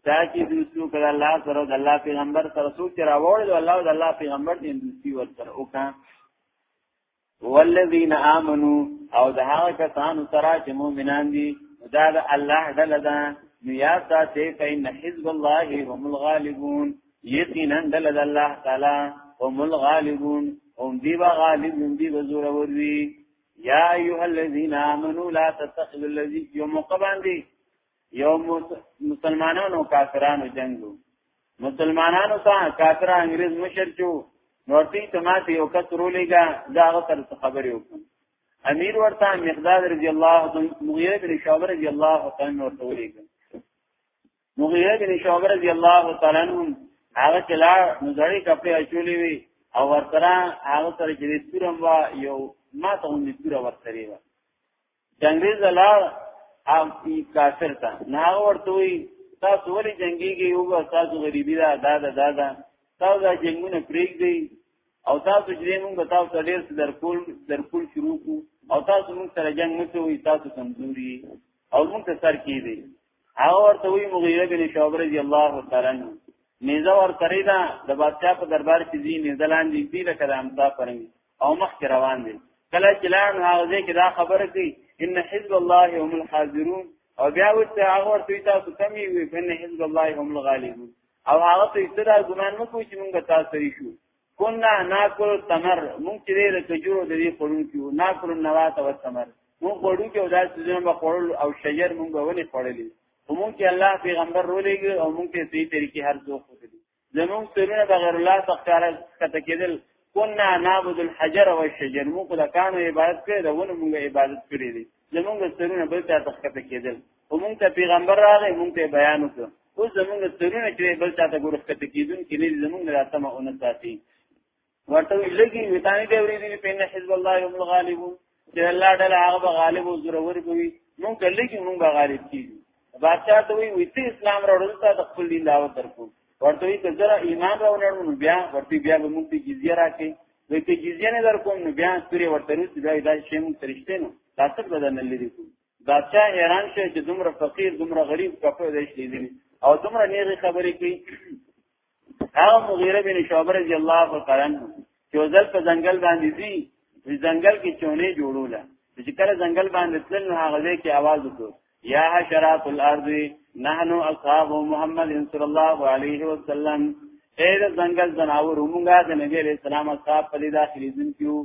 تاکي دوستو کړه الله سره د الله پیغمبر سره سوچ راوړل او الله د الله پیغمبر دې دوستي ورسره وکړه والذین آمنو او د هغه کسانو سره چې مؤمنان دي دا د الله ډله ده نو یا ساتي فإن حزب الله هم الغالبون یقینا ډله د الله تعالی هم الغالبون هم دی با غالب هم دی بزور وروي یا ایها الذین آمنوا لا تتخذوا الذی یوم قبان دی یوم مسلمانانو کافرانو جنگو مسلمانانو ته کافر انګريز مشر چو نورتی تماته یو کس رولیگا داغه تر خبرې وکړه امیر ورته مقداد رضی الله عنه مغیره بن شعبه رضی الله عنه ورته ولیګا مغیره بن شعبه رضی الله تعالی عنہ هغه چلا نو زړی کپې اچولې وی او ورتره هغه سره چې سورم وا یو ما ته هم سوره ورتري وا جنگي زلا ام ای کافر تا نه ورته وی تاسو ولې جنگيږي یو تاسو غریبی دا دا دا دا, دا. تاسو دا جنگونه پریک دی او تاسو چې موږ تاسو ډیر درکول درکول شروع کو او تاسو موږ سره جنگ نه کوي تاسو کمزوري او موږ سر کې دی هغه ورته وی مغیره بن شعبه رضی الله تعالی عنہ میزه ور کړی دا د بادشاہ په دربار کې دی میزه لاندې دی د کلام تا پرنګ او مخ کې روان دي کله چې لان هغه کې دا خبره کوي ان حزب الله هم الحاضرون او بیا وته هغه ورته تاسو کمی وي ان حزب الله هم الغالبون او هغه ته استدا ګمان مکو چې موږ تاسو یې شو کنا ناکل تمر مونږ چې د کجورو د دې خورو کې ناکل نوات او تمر مونږ خورو کې او دا سيزونه به خورل او شجر مونږ به ونی خورلې مونږ کې الله پیغمبر رولېږي او مونږ ته دې طریقې هر څو خورلې زمونږ سرونه بغیر الله تخکاره کته کېدل کنا نعبد الحجر والشجر مونږ د کانو عبادت کړې دا ونه مونږ عبادت کړې دي زمونږ سرونه بل ته تخکته کېدل او موږ ته پیغمبر راغی موږ ته بیان وکړ او زمونږ سرونه چې بل چاته ګورښت کیدون کې نه زمونږ راتمه اون ساتي ورته لګي ویتانی دی ورې دی پینه حزب الله هم غالبون چې الله تعالی هغه غالب او زورور کوي موږ لګي موږ غالب کیږي بادشاہ ته وی ویته اسلام راوړل ته د خپل دین دعوت درکو ورته وی ته زرا ایمان راوړل نو بیا ورته بیا به موږ ته جزیه راکې وی ته جزیه نه درکوم نو بیا سوري ورته روز دا دای شی موږ ترشته نو تاسو بدن لري کوم دا چا حیران شي چې دومره فقیر دومره غریب کفه دی شي دي او دومره نیغه خبرې کوي هغه مغیره بن شعبه رضی الله تعالی عنہ چې ځل په ځنګل باندې دي په ځنګل کې چونه جوړوله چې کله ځنګل باندې تل نو هغه ځای کې आवाज وکړ یا حشرات الارض نحن اصحاب محمد صلی الله علیه وسلم اې د ځنګل زناور موږ د نبی علیہ السلام اصحاب په دې داخلي ځین کیو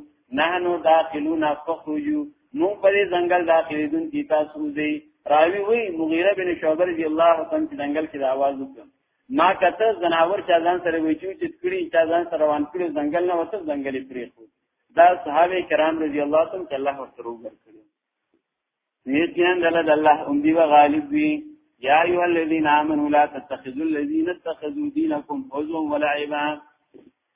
نحنو داخلون فخرجو مو په دې ځنګل داخليدون کی تاسو دې راوی وی مغیره بن شعبه رضی الله عنه چې ځنګل کې د आवाज وکړ ما کته زناور چا ځان سره وی چې چې کړي چا ځان سره روان کړي ځنګل نه وته ځنګلې پرې خو دا صحابه کرام رضی الله عنهم چې الله ورته وګر کړی نیتیان دل د الله ام دی غالب وی یا ایه الذین آمنوا لا تتخذوا الذین اتخذوا دینکم هزوا ولعبا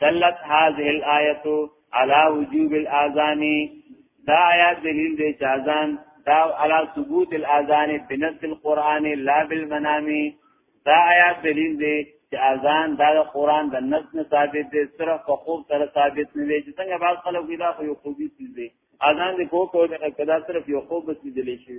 دلت هذه الايه على وجوب الاذان دا آیات دلیل دی چې اذان دا على ثبوت الاذان بنص القران لا بالمنام دا آیات دلیل دی چې اذان دا قران د نص نه ثابت دی صرف په خوب سره ثابت نه دی چې څنګه بعض خلک دا خو یو خوبي څه دی اذان دې کو کو دا صرف یو خوب څه دی شي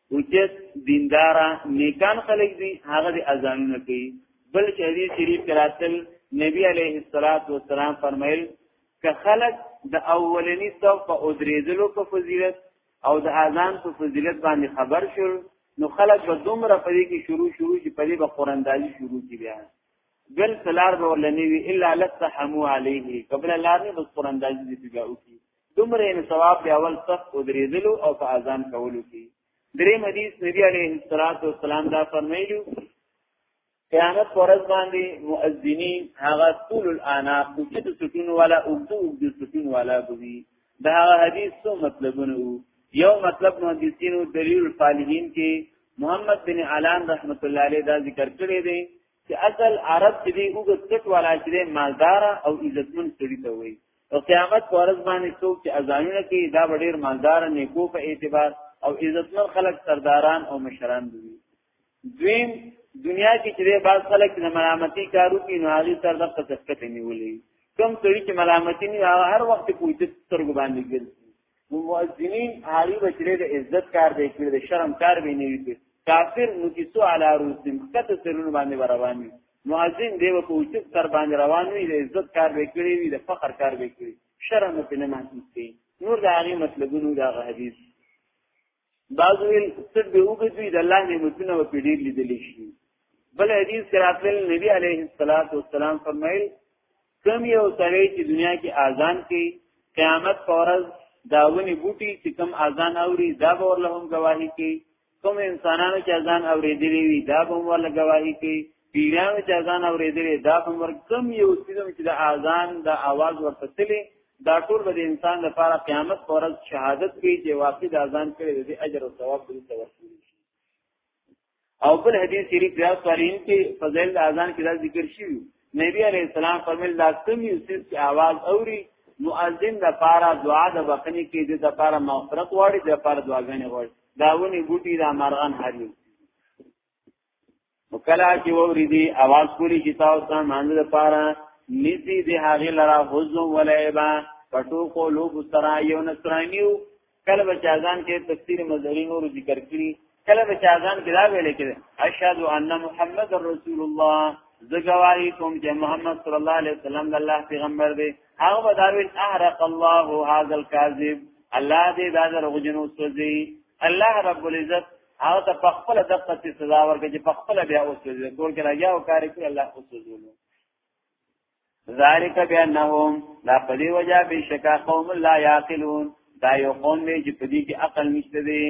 حجت دیندارا نیکان خلق دی هغه دی اذانونه کوي بل چې حدیث شریف کراتل نبی علیه الصلاۃ والسلام فرمایل که خلق د اولنی صف په ادریدلو په فضیلت او د اذان په فضیلت باندې خبر شول نو خلق به دومره پدې کې شروع شروع چې پدې به قراندازي شروع کی بیا بل سلار به ولنی وی الا لستحمو علیه قبل الله نه بس قراندازي دې بیا وکي دومره یې ثواب دی اول صف ودریدلو او په اذان کولو کې درې حدیث نبی علیه الصلاۃ والسلام دا فرمایلی قیامت پرز باندې مؤذنین هغه طول الاناق کوچت سټون والا اوږدو اوږدو سټون والا بوي دا هغه حدیث څو مطلبونه وو یو مطلب محدثینو دلیل الفالحین کې محمد بن علان رحمت الله علیه دا ذکر کړی دی چې اصل عرب چې دی اوږد سټ والا چې مالدار او عزتمن سړي ته وایي په قیامت پر ورځ باندې څوک چې اذانونه کوي دا ډیر مالدار نیکو په اعتبار او عزتمن خلک سرداران او مشران دي دویم دنیا کې چې بعض خلک د ملامتي کارو کې نو هغه تر د تسکته نیولې کم سړي چې ملامتي نه هر وخت کوی چې سترګو باندې ګرځي نو مؤذنین هغه بچره د عزت کار دی کړی د شرم کار به نه وي کافر نو کیسو علی روسم کته سرونه باندې روان وي مؤذن دی په اوچت تر باندې روان وي د عزت کار به کړی وي د فخر کار به کړی شرم په نه محسوس کوي نور د هغه مطلبونو د هغه حدیث بعضو ویل ستر به وګدوی د الله نعمتونه په ډیر لیدل شي بل حدیث کې راغلی نبی علیه الصلاۃ والسلام فرمایل کم یو سره چې دنیا کې اذان کوي قیامت پرز داونی بوټي چې کم اذان اوري دا به ورلهم گواہی کوي کوم انسانانو چې اذان اوریدلی وي دا به ورله گواہی کوي پیرانو چې اذان اورېدلې دا په مرګ کم یو سیدم چې د اذان د आवाज ورته تللی دا ټول به د انسان لپاره قیامت پر ورځ شهادت کوي چې واقعي د اذان کړي د اجر او ثواب دې ته ورسول شي او بل حدیث شریف بیا سوالین کې فضیل د اذان کې دا ذکر شوی نبی علیہ السلام فرمایل دا کم یو سید چې आवाज اوري مؤذن د پاره دعا د بخنی کې د لپاره مغفرت واړي د لپاره دعاګانې واړي داونی بوټي د مرغان هري وکلا چې ووري دي आवाज کولی چې تاسو ته مانځ د پاره نيزي دي هغه لرا حزن ولعبا پټو کو لوب سرا یو نصرانیو کله بچاغان کې تفسیر مظهری نور ذکر کړی کله بچاغان کې دا ویل کې اشهد ان محمد رسول الله زګواری کوم چې محمد صلی الله علیه وسلم د الله پیغمبر دی هغه بداویل احرق الله هذا الكاذب الله دې دا درغجنو سوځي الله رب العزت هغه ته په خپل دغه څه سزا ورکړي چې په خپل بیا وسوځي کور کې راځي او کار کوي الله وسوځولو ذالک بانهم لا پدی وجا بشکا قوم لا یاقلون دا یو قوم دی چې پدی کې عقل نشته دی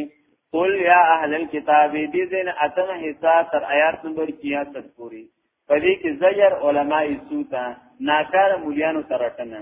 قل یا اهل الكتاب دې دین اتمه حصہ تر آیات نمبر 66 پوری پدی کې زجر علماء سوتا ناکار مولیانو ترټنه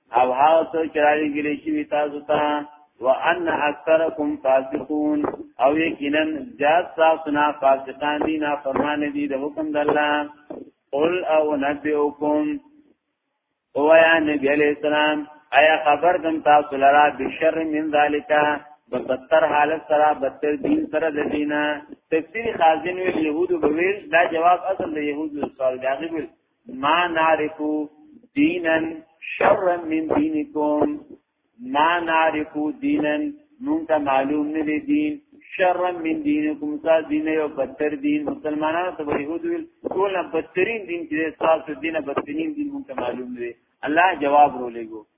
او هغه څه چې راځي ګلې شي تاسو ته وان اکثرکم فاسقون او یقینا زیاد تاسو نه فاسقان دي نه فرمان دي د حکم د الله قل او نبئکم او یا نبی علیہ السلام ایا خبر دم تاسو لرا بشر من ذالکا بستر حالت سره بستر دین سره د دینه تفسیر خازن ویل يهودو بویل دا جواب اصل د يهودو سوال دی هغه ویل ما نعرفو دینا شرا من دینکم ما نعرفو دینا مونږه معلوم نه دی دین شرا من دینکم تا دین یو بدتر دین مسلمانانو ته يهود ویل ټول بدترین دین چې تاسو دینه بدترین دین مونږه معلوم دی الله جواب رولېګو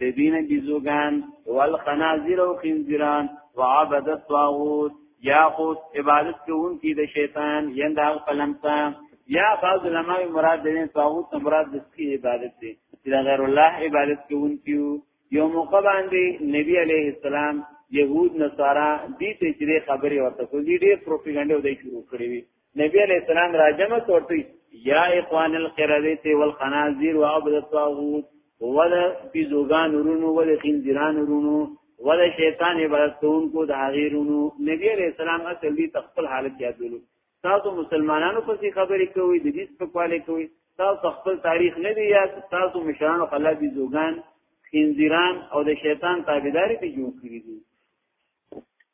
د دین بیزوګان والخنازیر او خنزیران وعبد الطاغوت یا خود عبادت کوونکی د شیطان یندا قلمتا یا بعض علماء مراد دین طاغوت نه مراد د سکی عبادت دی چې غیر الله عبادت کوونکی یو موقع باندې نبی علیه السلام يهود نصارا دې ته چې خبرې ورته کوي ډېر پروپاګاندا ودی شروع کړې وي نبی علیہ السلام راجم کوي یا اخوان القردیت والخنازیر وعبد الطاغوت ولا بزوغان ورونو ولا خنزیران ورونو ولا شیطان عبادت کوونکو د هغیرونو نبی علیہ السلام اصل دي تخپل حالت یادولو تاسو مسلمانانو پسې خبرې کوي د دې سپکواله کوي تاسو خپل تاریخ نه دی یاد تاسو مشرانو خلا دي زوګان خنزیران او د شیطان تابعداري ته جوړ کړی دي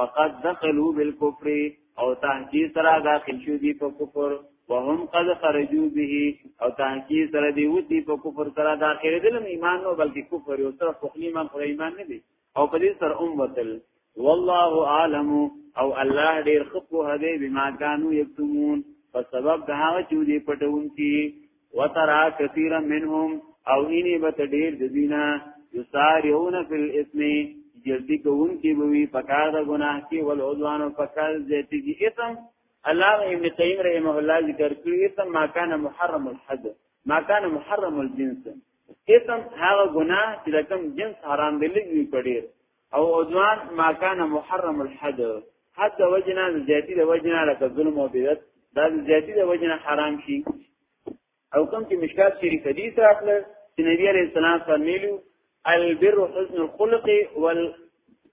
وقد دخلوا بالكفر او تحقیق سره داخل شو دي په کفر وهم قد خرجوا به او تحقیق سره دی وتی په کفر سره داخل دي ایمان نو بلکې کفر یو سره خپل ایمان خو ایمان نه دي او په دې سره ام وتل والله عالم او الله ډیر خپو هدي بما كانوا یکتمون په سبب د هغه چې دې پټون کی وترا كثيرا منهم او اني بت ډیر د دینه یسارعون فی الاسم جلدی کوون کی بوی پکار د گناہ کی ول عدوان پکار زیتی کی اسم الله ابن قیم رحمه الله ذکر کړی اسم ما کان محرم الحد ما کان محرم الجنس اسم هغه گناہ چې کوم جنس حرام دی لږ وی پډیر او عدوان ما کان محرم الحد حد د وجنا د زیاتی د وجنا لکه ظلم او بدعت دا د زیاتی د وجنا حرام شي او کوم چې مشکات شریف حدیث راغله چې نبی علیہ السلام فرمایلو البر حسن الخلق وال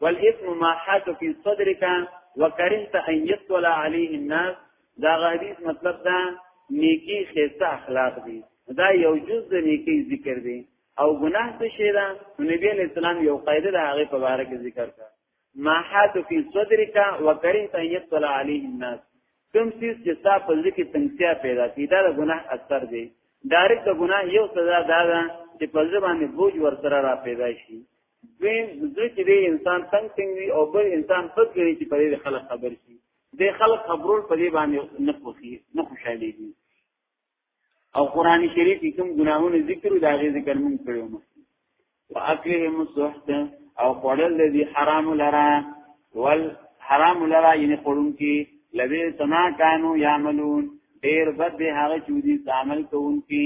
والاثم ما حاك في صدرك وكرهت ان يطول عليه الناس دا حدیث مطلب دا نیکی خیسته اخلاق دی دا یو جز د نیکی ذکر دی او ګناه څه شی ده نبی علیہ السلام یو قاعده د هغه په اړه کې ذکر کړ ما حات فی صدرک وکرهت ان یطلع علیه الناس کوم څه چې تا په ځکه تنگسیا پیدا کی دا د ګناه اثر دی ډایرک د ګناه یو سزا دا ده چې په ځبان باندې بوج ور سره را پیدا شي دویم زړه چې دی انسان تنگ تنگ وي او بل انسان خود کوي چې په دې خلک خبر شي د خلک خبرول په دې باندې نه خوخي نه خوشاله دي او قران شریف کې کوم ګناهونه ذکر او داغه ذکر مونږ کړو نو واکلهم السحت او خړل دې حرام لرا ول حرام لرا یعنی خورون کې لوي سما کانو یعملون ډیر بد هغه چودي عمل کوونکي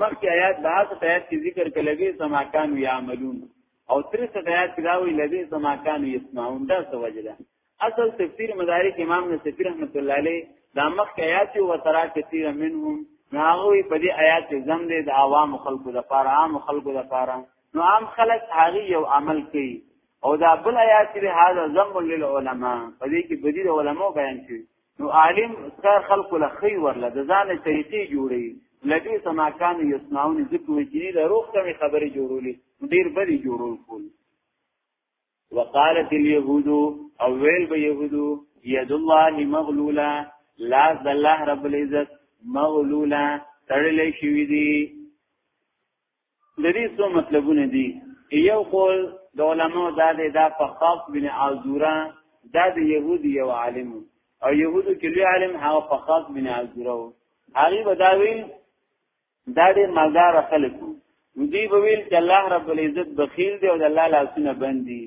مخکې آیات د هغه آیات کې ذکر کړل وی سما کان یعملون او تر څه آیات کې دا وی لوی سما کان یسمعون دا څه وجه ده اصل تفسیر مدارک امام نصفی رحمت الله علیه دا مخکې آیات او ترا کثیر منهم ناغوی په دې آیات زم دې د عوام خلکو د پاره عام خلکو د پاره نو عام خلک هغه یو عمل کوي او دا بل آیات کې هاذا ذم للعلماء په دې کې بدی د علماو بیان شوی نو عالم کار خلق له خي ورله د ځان طریقې جوړي لدی سما کان یسمعون ذکر وجری له روح ته خبرې جوړولې ډیر بری جوړول کول وقالت اليهود او ویل به يهودو يد الله مغلولا لا الله رب العزت مغلولا تړلې شوې دي د دې څو مطلبونه دي یو قول د علماء دا دی دا فخاف بن عزورا دا د يهود یو عالم او يهودو کې لوی عالم هغه فخاف بن عزورا و هغه بداوی دا د مالدار خلک دوی به ویل چې الله رب العزت بخیل دی او د الله لاسونه بندي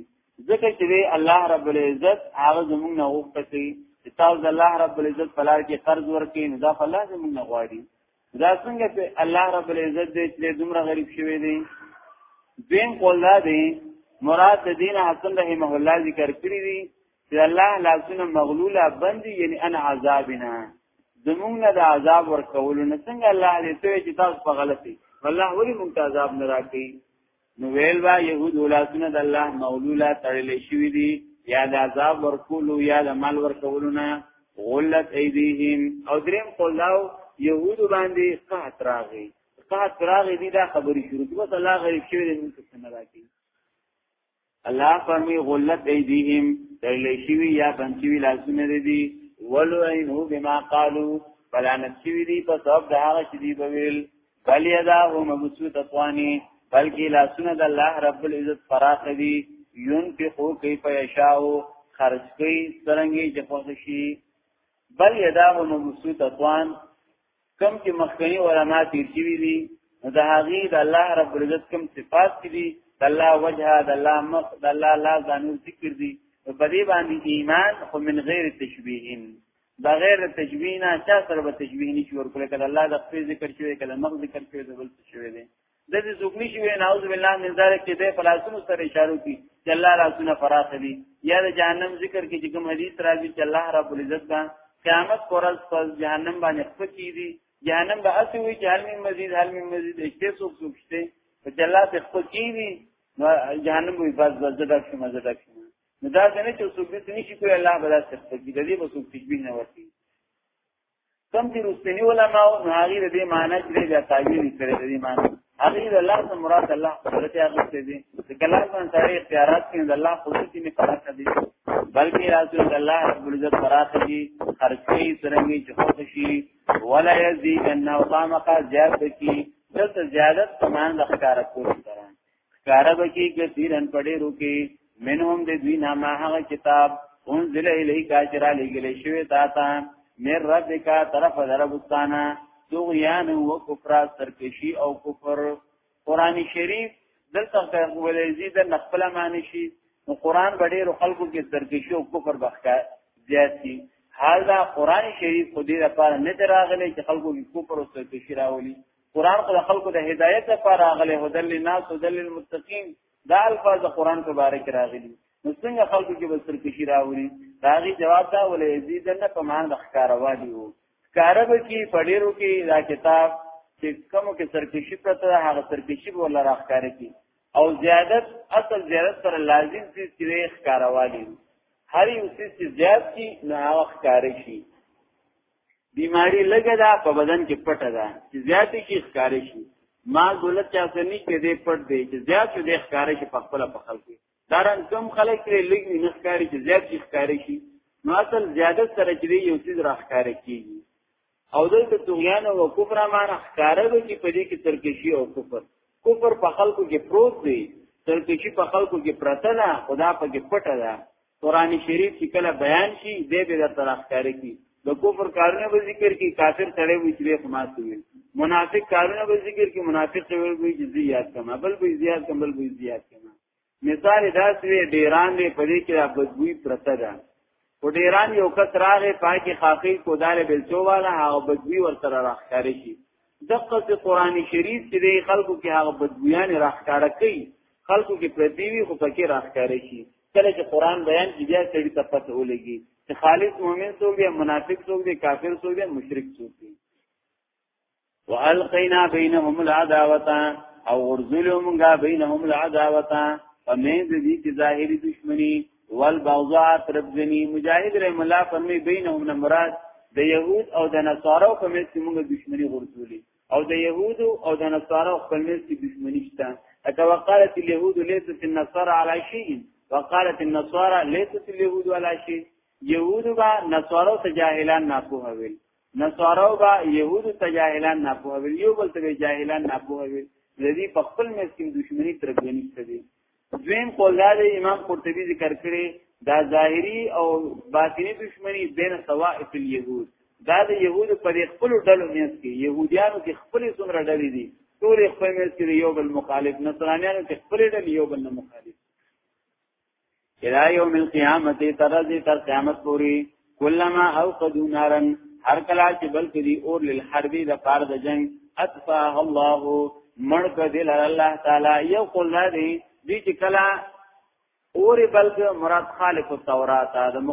ځکه چې الله رب العزت هغه زمونږ نه وغوښتي چې تاسو د الله رب العزت په لار کې قرض ورکړئ نو دا الله زمونږ نه غواړي دا څنګه چې الله رب العزت دې چې دومره غریب شوی دی دین قول دی مراد د دین حسن رحمه الله ذکر کړی دی چې الله لاسونه مغلوله بندي یعنی ان عذابنا زمونږ نه د عذاب ورکول نه څنګه الله دې ته چې تاسو په غلطي والله ولي مونږ ته عذاب نه راکړي نو ویل با يهود ولاسونه د الله مولولا تړل شوی دي یا د عذاب ورکولو یا د مال ورکولو نه غلت ایدیهم او دریم قولاو يهود باندې قحط راغی قحط راغی دي دا خبرې شروع بس الله غریب شوی دې موږ څه نه راکی الله فرمی غلت ایدیهم تړل شوی یا بنچوی لاسونه دي ولو عینو بما قالو فلانت شوی دی په سبب د هغه چې دی بویل بل یدا هو مبسوط اطوانی بلکې لاسونه د الله رب العزت فراخ دي ينفقو کیف یشاء خرج کوي څنګه چې خوښ شي بل یدا هو مبسوط اطوان کم چې مخکنی علما تیر شوی دي نو د هغه د الله رب العزت کوم صفات دي د الله وجه د الله مخ د الله لا ځانو ذکر دي په دې باندې ایمان خو من غیر تشبیهین بغیر تشبیه نه چا سره به تشبیه نشي ورکول کله الله د خپل ذکر شوی کله مخ ذکر شوی د بل څه شوی دی د دې څوک نشي وی نعوذ بالله من ذلک چې د فلاسفه سره اشاره کوي چې الله راسونه فراخ دي یا د جهنم ذکر کې چې کوم حدیث راځي چې الله رب العزت با قیامت پرز پر جهنم باندې خپکی دي جهنم به اسی وی چې هل من مزید هل من مزید اشته څوک څوک شته په جلات خپکی دي جهنم وی بس بس دغه شمه دغه شمه نو دا څنګه چې څوک دې نشي کوي الله به دا سخت کړي د دې به څوک تشبيه نه ورتي کم چې رستنی علماء او هغه د دې معنی چې بیا تعبیر کړي د دې معنی هغه د الله سره مراد الله قدرت هغه څه دي د کلام من سره اختیارات کې د الله قدرت نه پراخ دي بلکې راځي د الله رب العزت پراخ دي خرچي سرنګي چې خوښ شي ولا يزيد ان الله مقا زیات کی دلته زیادت سامان د ښکارا کول سره کارب کی کثیرن پڑی روکی منهم د دوی نامه هغه کتاب انزل الیک اجرا لګل شوی تا تا مر رب کا طرف دربستانه دوغیان و کفر سرکشی او کفر قران شریف دلته ولزی د نخپل معنی شي نو قران بډیر خلکو کې سرکشی او کفر بخکا زیات شي حال دا قران شریف خو دې لپاره نه دراغلی چې خلکو کې کفر او سرکشی راولي قران خو خلکو د هدایت لپاره راغلی هدل للناس هدل للمتقین دا الفاظ د قران په باره کې راغلي نو څنګه خلکو کې به سرکشي راوړي داغي جواب دا ولې زیدن په مان د ښکاروا دی وو ښکارا به کې پډیرو کې دا کتاب چې کوم کې سرکشي پرته هغه سرکشي به ولا راخاره کې او زیادت اصل زیادت پر لازم چې سوي ښکاروا دی هر یو څه چې زیات کی نه هغه ښکارې شي بیماری لګه ده په بدن کې پټه ده چې زیات شي ښکار شي ما دولت چا سني کې دې پټ دی چې زیات شي د ښکار شي په خپل په خلک دارن کم خلک لري لګ نه ښکار شي زیات شي ښکار شي نو اصل زیاده سره چې یو څه راخکار کیږي او دلته طغیان او کفر معنا ښکار دی چې په دې کې ترکشي او کفر کفر په خلکو کې پروت دی ترکشي په خلکو کې پرته ده خدا په کې پټه ده قران شریف چې کله بیان شي دې به در ترخکار کی د کفر کارونه به ذکر کی کافر سره وي چې خماس وي منافق کارونه به ذکر کی منافق سره وي چې زیات کما بل به زیات کما بل به زیات کما مثال داس وی ډیران دې پدې کې را بدوی پرته ده او ډیران یو کس راغې پاکي خاخي کودار بلچو والا هغه بدوی ورته راخکار شي دغه قرآن شریف چې د خلکو کې هغه بدویان راخکار کوي خلکو کې پردیوی خو پکې راخکار شي کله چې قران بیان کې بیا سړي ته پته ولګي چې خالص مؤمن څوک دی منافق څوک دی کافر څوک دی مشرک څوک دی والقینا بینهم العداوه او ورزلو مونږه بینهم العداوه فمن ذی کی ظاهری دشمنی والبغضاء تربزنی مجاهد رحم الله فرمی بینهم مراد د یهود او د نصارو په منځ کې مونږه دشمنی ورزولې او د يهودو او د نصارو خپل منځ کې دښمني شته اته وقالت اليهود ليست النصارى على شيء وقالت النصارى ليست اليهود على شيء يهود با نصارو ته جاهلان نه پوهوي نصارو با يهود ته جاهلان نه پوهوي یو بل ته جاهلان نه پوهوي لذي په خپل منځ کې دښمني ترګنيشته دي دویم قول دا دی امام قرطبي ذکر کړي دا ظاهري او باطني دشمني بین طوائف اليهود دا د يهود په خپل ډلو مېز کې يهوديانو کې خپل څومره ډلې دي ټول خپل مېز کې یو بل مخالف نصرانيانو کې خپل ډلې یو بل مخالف الى يوم القيامه ترځي تر قیامت پوري کلما اوقدو نارن هر کلا چې بل کدي اور للحرب د پار د جنگ اطفاه الله مړ کدل الله تعالی یو قول دی دی چې کلا اور بل مراد خالق التورات د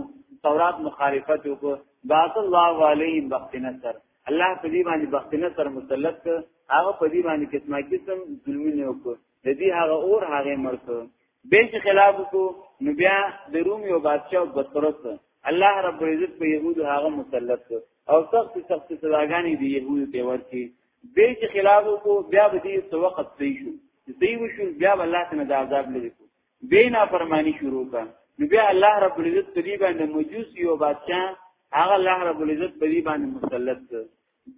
تورات مخالفت وکړه باث الله علیهم بخت نصر الله په دې باندې بخت نصر مسلط هغه په دې باندې قسمه قسم ظلمونه وکړه د دې هغه اور هغه مرکو به چې خلاف کو نو بیا د روم یو بادشاہ بطرس الله رب العزت په يهودو هغه مسلط او سخت سخت سزاګانې دی يهودو ته ورکي به چې خلاف کو بیا به دې څو وخت دی شو دی وشو بیا الله تعالی د عذاب لري به نه فرمانی شروع کا نو بیا الله رب العزت په دې باندې مجوس یو بادشاہ هغه الله رب العزت په دې باندې مسلط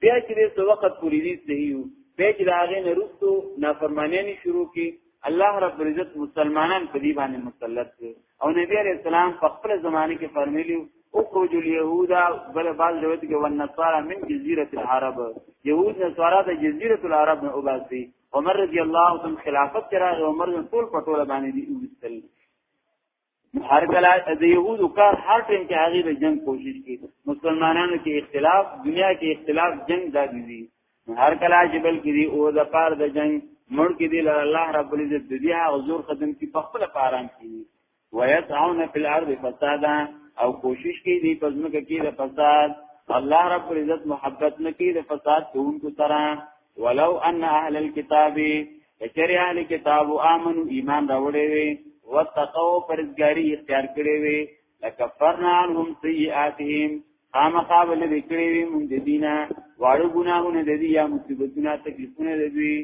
بیا چې د څه وخت پورې دي صحیح بیا چې د هغه نه رسو نافرمانیانی شروع کی الله رب العزت مسلمانان په دې باندې مسلط کړ او نبی علیہ السلام په خپل زمانه کې فرمایلی اخرج اليهود بل بعض روایت کې والنصارى من جزيره العرب يهود نصارا د جزيره العرب نه وباسي عمر رضی الله عنه خلافت کرا عمر ټول پټول باندې دی وستل هر کله د يهودو کار هر ټیم کې هغه د جنگ کوشش کوي مسلمانانو کې اختلاف دنیا کې اختلاف جنگ دا دي هر کله چې بل کې دي او د پار د جنگ مړ کې دي الله رب العزت د دې حضور خدم کې په خپل پاران کوي ويسعون في الارض فسادا او کوشش کوي دې پزما کې د فساد الله رب العزت محبت نه کوي د فساد کوونکو سره ولو ان اهل الكتاب کچری اهل کتاب او امنو ایمان راوړې وي وتقو پرزګاری اختیار کړې وي لکفرنا عنهم سیئاتهم خامخا ول وکړې وي مونږ د دینه واړو ګناهونه د دې یا مصیبتونه تکلیفونه د دوی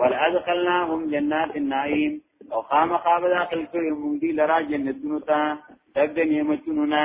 ولادخلناهم جنات النعیم او خامخا به داخل کړې مونږ دی لرا جنتونو ته دغه نعمتونو نه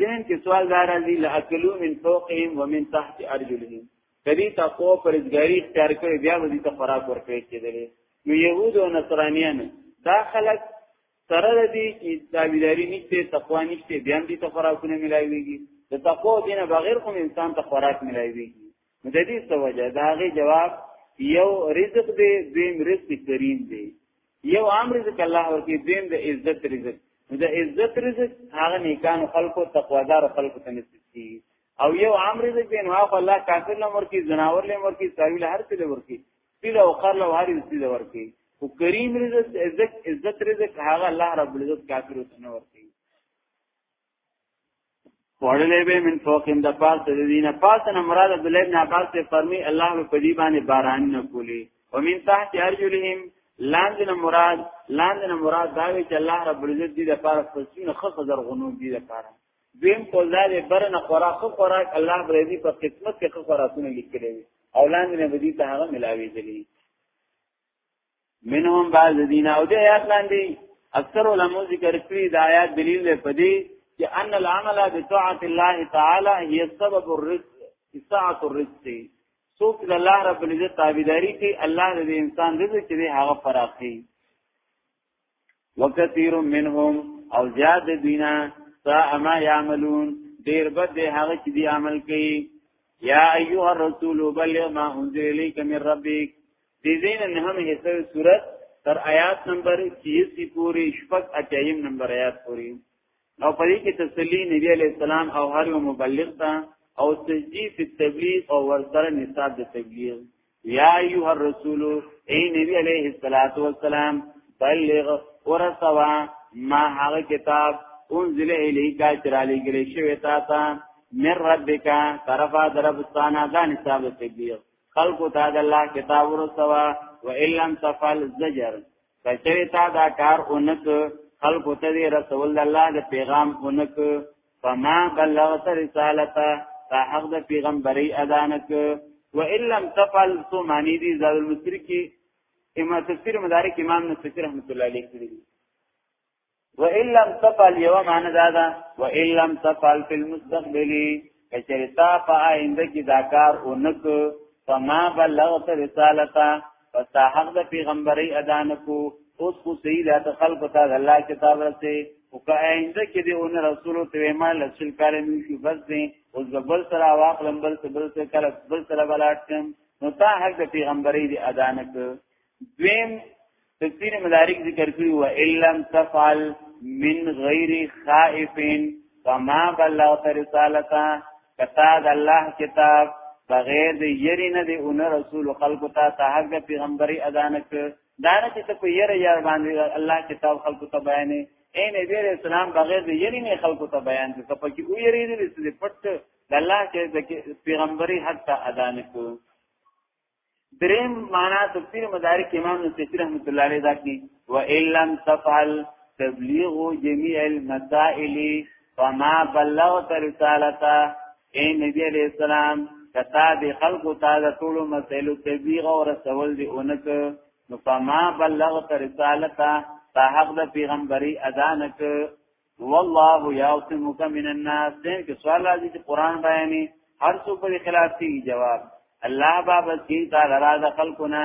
ذهن کې سوال دار راځي لاکلو من فوقهم ومن تحت ارجلهم کدی تاسو پرېزګاری اختیار کړی بیا به دې ته خوراک ورکړي کېدل نو يهود او نصرانيان دا خلک سره دې چې داویداری نشته تقوا نشته بیا دې ته خوراکونه ملایويږي د تقوا دینه بغیر کوم انسان ته خوراک ملایويږي نو د دې څه وجه دا غي جواب یو رزق دی دویم رزق کریم دی یو عام رزق الله ورکی دویم د عزت رزق نو د عزت رزق هغه نیکانو خلقو تقوادار خلقو ته نصیب کی او یو عام رزق دی نو هغه الله کافر لمر کی زناور لمر کی ساوی له هر څه لمر کی پیل او خر له هر څه لمر کی او کریم رزق عزت عزت رزق هغه الله رب العزت کافر ته نور کی وړلې به من فوقهم د پاس د دینه پاس نه مراد عبد الله بن عباس ته فرمی الله په دې باندې باران نه کولی ومن تحت ارجلهم لاندې نه مراد لاندې نه مراد دا وی چې الله رب العزت دې د پاس فسونه خصه درغونو دې د پاره دویم قوزاد برنه خوراک خوراک الله پر دې په قسمت کې خوراکونه لیکلې او لاندې نه بدی ته هغه ملاوي دي منهم بعض دین او د آیات لاندې اکثر علماء ذکر کړی د آیات دلیل دی په دې چې ان العمل بطاعت الله تعالی هي سبب الرزق ساعت الرزق څوک د الله رب العزت تابعداري کوي الله د انسان رزق دې هغه فراخي وکثیر منهم او زیاد دینا سا اما یعملون دیر بد دی هغه چې دی عمل کوي یا ایها الرسول بلغ ما انزل الیک من ربک دې دین نه هم هیڅه صورت تر آیات نمبر 30 پوری شپږ اچایم نمبر آیات پوری او په دې کې تسلی نبی علی السلام او هر یو مبلغ ته او تجدید فی تبلیغ او ورسره نصاب د تبلیغ یا ایها الرسول ای نبی علیه الصلاۃ والسلام بلغ ورسوا ما هغه کتاب انزل الیک چرالی ګری شوی تا ته من ربک طرفا دربستانا دا نصاب تبلیغ خلق تا د الله کتاب ورسوا و ان لم تفعل زجر کچری تا دا کار اونک خلق ته دی رسول الله د پیغام اونک فما بلغت رسالته تا حق د پیغمبري ادانک و ان لم تفعل سو معنی دی زاد المصری کی امام تفسیر مدارک امام نصفی رحمت الله علیه کړی وان لم تفعل یو معنی دا ده وان لم تفعل فی المستقبل کچریتا په آینده کې دا کار اونک فما بلغت رسالتا فتا حق د پیغمبري ادا نکو اوس خو سي لا ته خلق ته الله کتاب رسي او که آینده کې دی اون رسول ته ما لسل کار مې شو بس دي اوس بل سره واخلم بل سره بل سره کله بل سره بلاټم نو تا حق د پیغمبري دی ادا نکو دویم تفسیر مدارک ذکر کوي و الا تفعل من غیر خائف فما بلغت رسالتا کتا د الله کتاب بغیر د یری نه دی اون رسول خلق ته ته حق پیغمبري ادا نک دار چې ته په یره یار باندې الله کتاب خلق ته بیانې اے نبی علیہ السلام بغیر د یری نه خلق ته بیان ته په کې او یری دې څه پټ د الله کې د پیغمبري حق ته ادا نک دریم معنا تفسیر مدارک امام نصفی رحمت الله علیه دا کی و ان لم تفعل تبلیغ جميع المسائل فما بلغت رسالته اے نبی علیہ السلام کتا دی خلق تا د ټول مسائل تبلیغ او رسول دی اونک نو فما بلغت رسالته تا حق د پیغمبري ادا نک هو الله یعصمک من الناس دې کې سوال راځي چې قران بیانې هر څو په خلاف دی جواب الله باب کی تعالی را د خلقنا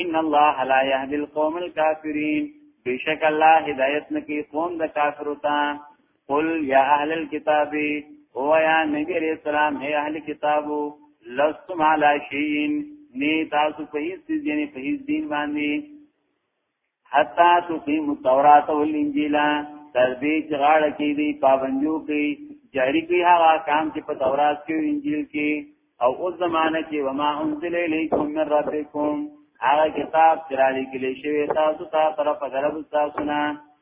ان الله لا يهدي القوم الكافرين بشک الله هدایت نکي قوم د کافرو ته قل یا اهل الكتاب او یا نبی علیہ السلام ہے اهل کتابو لستم علی شیئن نی تاسو په هیڅ دین په هیڅ دین باندې حتا تقیم التورات والانجیل تر دې چې غاړه کې دی پابندیو کې جاری کې هغه کام چې په تورات کې انجیل کې او اوس زمانه کې وما انزل الیکم من ربکم هغه کتاب چې را لګل شوی تاسو ته طرف غرب تاسو نه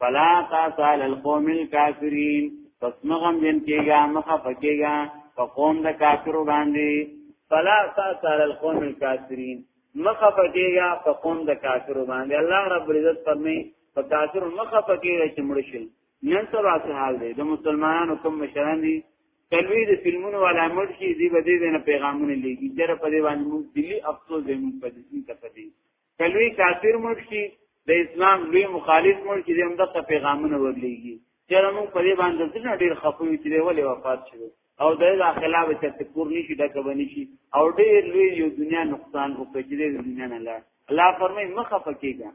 فلا تاسال القوم الكافرين پس مغم جن کېګا مخه پکېګا په قوم د کافرو باندې فلا تاسال القوم الكافرين مخه پکېګا په قوم د کافرو باندې الله رب عزت فرمایي په کافرو مخه پکېږي چې مړ شي نن سبا څه حال دی د مسلمانانو کوم مشران دي کلوی د فلمونو والا مړ شي دی به دې نه پیغامونه لګي چې په دې باندې موږ دلی افسوس دې موږ په دې څه پدې کلوی کافر مړ شي د اسلام لوی مخالف مړ شي هم دغه پیغامونه ورلېږي چې موږ په دې باندې ځنه ډیر خپوي چې ولې وفات شو او د دې خلاف چې تکور نشي دا کوي شي او ډیر لوی یو دنیا نقصان او کجره دنیا نه لا الله فرمای مخه پکېږي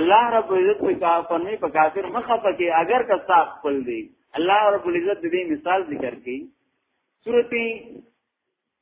الله رب عزت په کا فرمای په کافر مخه پکې اگر کا صاحب خپل دی الله رب العزت دې مثال ذکر کړي سورتي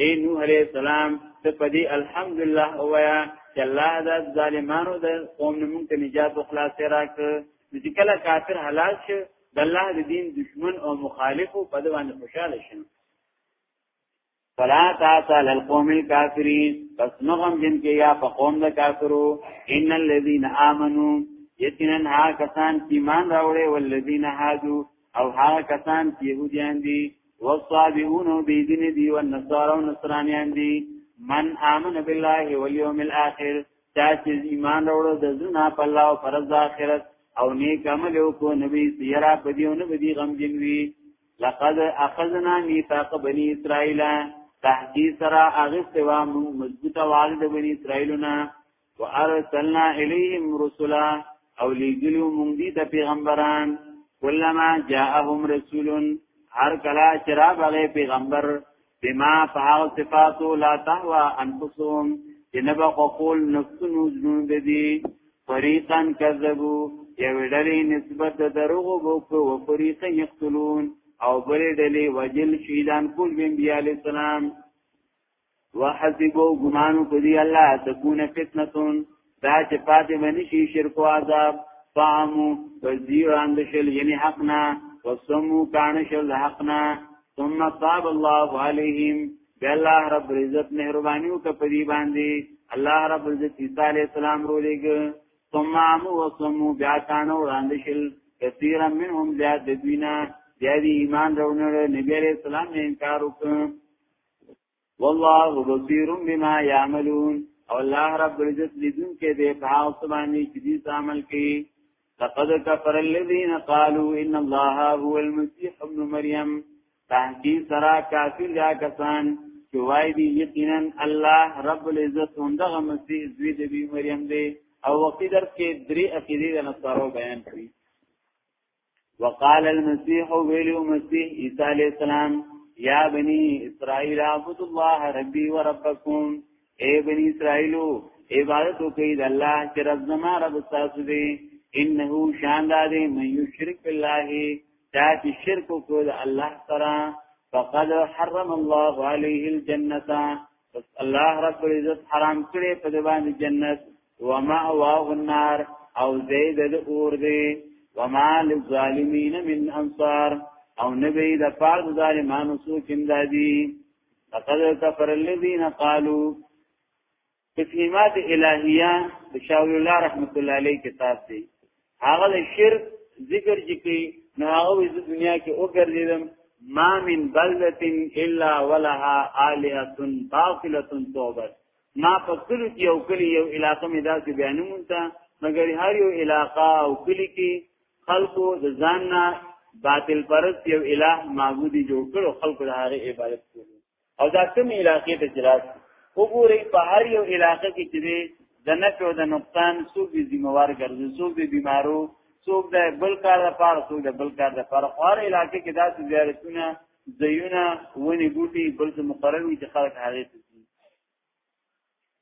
اے نوح علیہ السلام ته پدی الحمدلله اوایا چې الله د ظالمانو د قوم نه مونږ ته نجات او خلاص راک چې کله کافر هلاک شي د الله د دین دشمن او مخالف په دوانه خوشاله شي فلا تاسا للقوم الكافرين پس نغم جن کې یا په قوم د کافرو ان الذين امنوا یقینا ها کسان ایمان راوړي والذین هادو او هغه کسان چې يهوديان دي والصابئون بيدين دي والنصارى ونصرانيان دي من آمن بالله واليوم الاخر چا چې ایمان وروړو د زنا په الله او پر ځاخرت او نیک عمل وکړو نبی سیرا په دې او نبی غم جنوي لقد اخذنا ميثاق بني اسرائيل تحقیق سره اغه سوا مضبوطه والد بني اسرائيلونه وارسلنا الیهم رسلا او لیګلو مونږ دي د پیغمبران کلمہ جاءهم رسول هر کلا چرا بغه پیغمبر بما فاو صفاتو لا تهوا انفسهم جنب قول نفسونو جنون دي فریقا کذبو یو ډلې نسبت د دروغ وکړو او فریقا یقتلون او بلې ډلې وجل شهیدان کول بیا علی السلام وحسبو ګمانو کدی الله تكون فتنتون دا چې پاتې باندې شي شرک او عذاب فهمو فزیران د شل یعنی حقنا وسمو کان شل حقنا ثم صاب الله عليهم بالله رب عزت مهرباني او کپری باندې الله رب عزت عیسی علی السلام رو لګ ثم امو وسمو بیا کان وړاندې شل کثیرا منهم زیاد دوینا زیادی ایمان راوړل نبی علیہ السلام نه انکار وکړ والله بصیر بما یعملون او الله رب العزت لیدون کې دې په هغه څه باندې چې دې عمل کوي لقد كفر الذين قالوا ان الله هو المسيح ابن مريم تحقیق سرا کافر یا کسان چې وای دي یقینا الله رب العزت همدغه مسیح زوی د بی مریم دی او وقتی در کې درې عقیده د نصارو بیان کړي وقال المسيح ویلو مسیح عیسی علیہ السلام یا بنی اسرائیل عبد الله ربی و ربکم اے بنی اسرائیلو عبادت کوي د الله چې رب زما رب تاسو دی انه شاندار من یشرک بالله دا چې شرک کو د الله سره فقد حرم الله علیه الجنه پس الله رب العزت حرام کړي په دې باندې جنت وما واه النار او زید د اور دی وما للظالمین من انصار او نبی د فرض ظالمانو سو کیندادي لقد كفر الذين قالوا تسلیمات الہیه د شاول الله رحمت الله علیه کتاب دی هغه د شرک ذکر چې کوي نو هغه د دنیا کې او ګرځیدم ما من بلدت الا ولها الهه باطله توبت ما په کلو کې یو کلی یو علاقه مې داسې بیانوم ته مګر هر یو علاقه او کلی کې خلکو د ځان نه باطل پرست یو الہ معبودی جوړ کړو خلکو د هغه عبادت کوي او دا کوم علاقې ته جلاس وګورئ په هر یو علاقې کې چې د نفع او د نقصان څوک به ذمہوار ګرځي څوک به بیمارو څوک د بل کار لپاره څوک د بل کار لپاره خور علاقې کې داسې زیارتونه زیونه ونی بوټي بل څه مقرر وي چې خلک هغه ته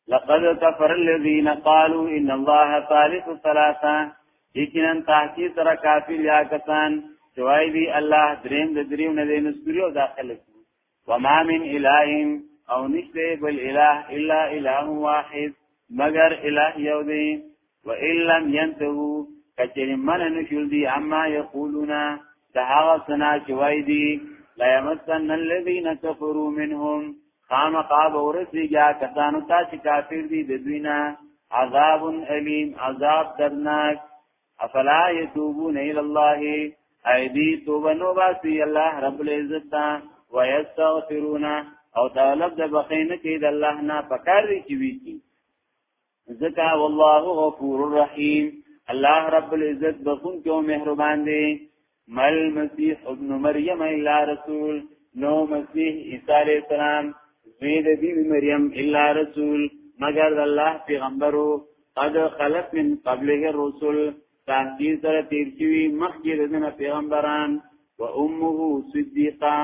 لقد كفر الذين قالوا ان الله ثالث ثلاثه یقینا تحقیق سره کافر یا کسان چوای دی الله دریم د دریم نه دی نسکری او داخل وما من اله او نشته بل اله الا اله واحد مگر اله یو دی وان لم ينتهو کچر من نشول دی اما یقولون دا هغه سنا چې وای دی لا یمسن الذین کفروا منهم خام قاب ورسیږي کسانو ته چې کافر دي د دوی نه عذاب الیم عذاب درناک افلا یتوبون الی الله ایدی توبه نو باسی الله رب العزت تا ویستغفرون او طلب د بخین کې د الله نه پکار دی چې وی کی ذکا والله غفور الرحیم الله رب العزت بخون کې او مهربان دی مل مسیح ابن مریم الا رسول نو مسیح عیسی علیہ السلام زوی د بی مریم الا رسول مگر الله پیغمبرو قد خلق من قبله الرسل تحصیل سره تیر شوی مخکې د دنه پیغمبران و امه صدیقه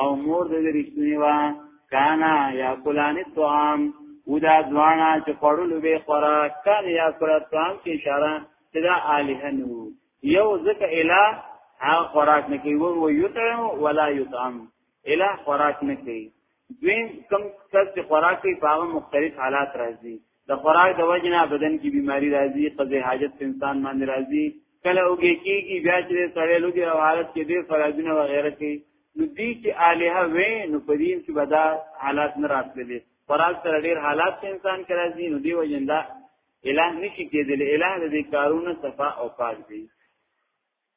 او مور د رښتونی وا کانا یا کلان الطعام او دا ځوانا چې خړلو به خورا کان یا کلان الطعام کې اشاره چې دا الہ نو یو ځکه الہ هغه خوراک نه کوي وو یطعم ولا یطعم الہ خوراک نه کوي دوی کم کس چې خوراک کوي په مختلف حالات راځي د خوراک د وجنه بدن کې بیماری راځي قضې حاجت په انسان باندې راځي کله اوګه کیږي بیا چې سړی لوګي او حالت کې ډیر فرازونه و غیره کوي نو دې چې الها وې نو په دین کې بدا حالات نه راتللې خوراک تر ډیر حالات په انسان کې راځي نو دی وجندا الہ نشي کېدل الہ د دې کارونه صفا او پاک دی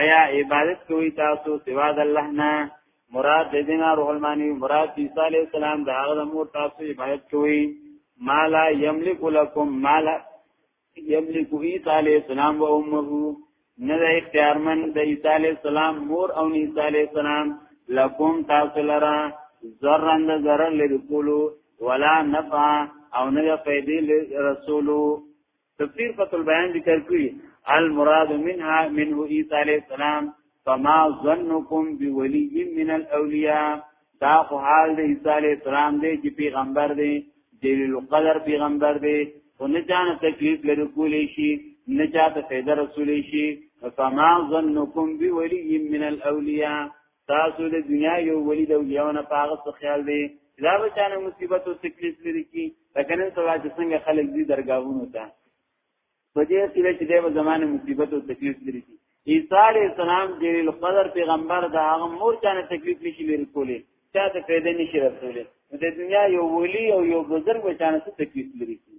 آیا عبادت کوي تاسو سوا د الله نه مراد د دینه روح المانی مراد عیسی علی السلام د هغه مور تاسو عبادت کوي مالا یملک لکم مالا یملک عیسی علی السلام و امه نه د اختیارمن د عیسی علی السلام مور او عیسی علی السلام لکم تاسو لرا ذرن د ذرن لري کولو ولا نفع او نه پیدې رسولو تفسیر فتح البیان ذکر کړی المراد منها منه عیسی علیہ السلام فما ظنکم بولی من الاولیاء دا خو حال د عیسی علیہ السلام دی چې پیغمبر دی دلیل قدر پیغمبر دی خو نه جانه تکلیف لري کولی شي نه چاته فیده رسولی شي فما ظنکم بولی من الاولیاء تاسو د دنیا یو ولی د یونه پاغه څه خیال دی دا بچانه مصیبت او تکلیف لري کی لکه نن سبا چې څنګه خلک دي درگاهونو ته په دې سره چې د زمانه مصیبت او تکلیف لري کی عیسی علی السلام د قدر پیغمبر د هغه مور چانه تکلیف نشي لري کولی چا ته پیدا نشي رسولي د دنیا یو ولی او یو بزرګ بچانه څه تکلیف لري کی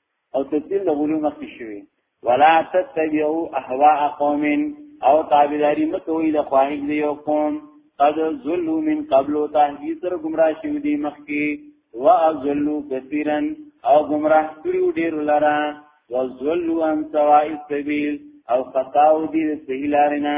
او تفصیل د غلو مخکې شوی ولا تتبعوا اهواء قوم او تابعداري مکوئ د خواهش دی یو قوم قد ذلوا من قبل تهدید سره گمراه شوی دی مخکې واذلوا كثيرا او گمراه کړیو ډیر لرا وذلوا عن سواء السبيل او خطاو دي د صحیح لارې نه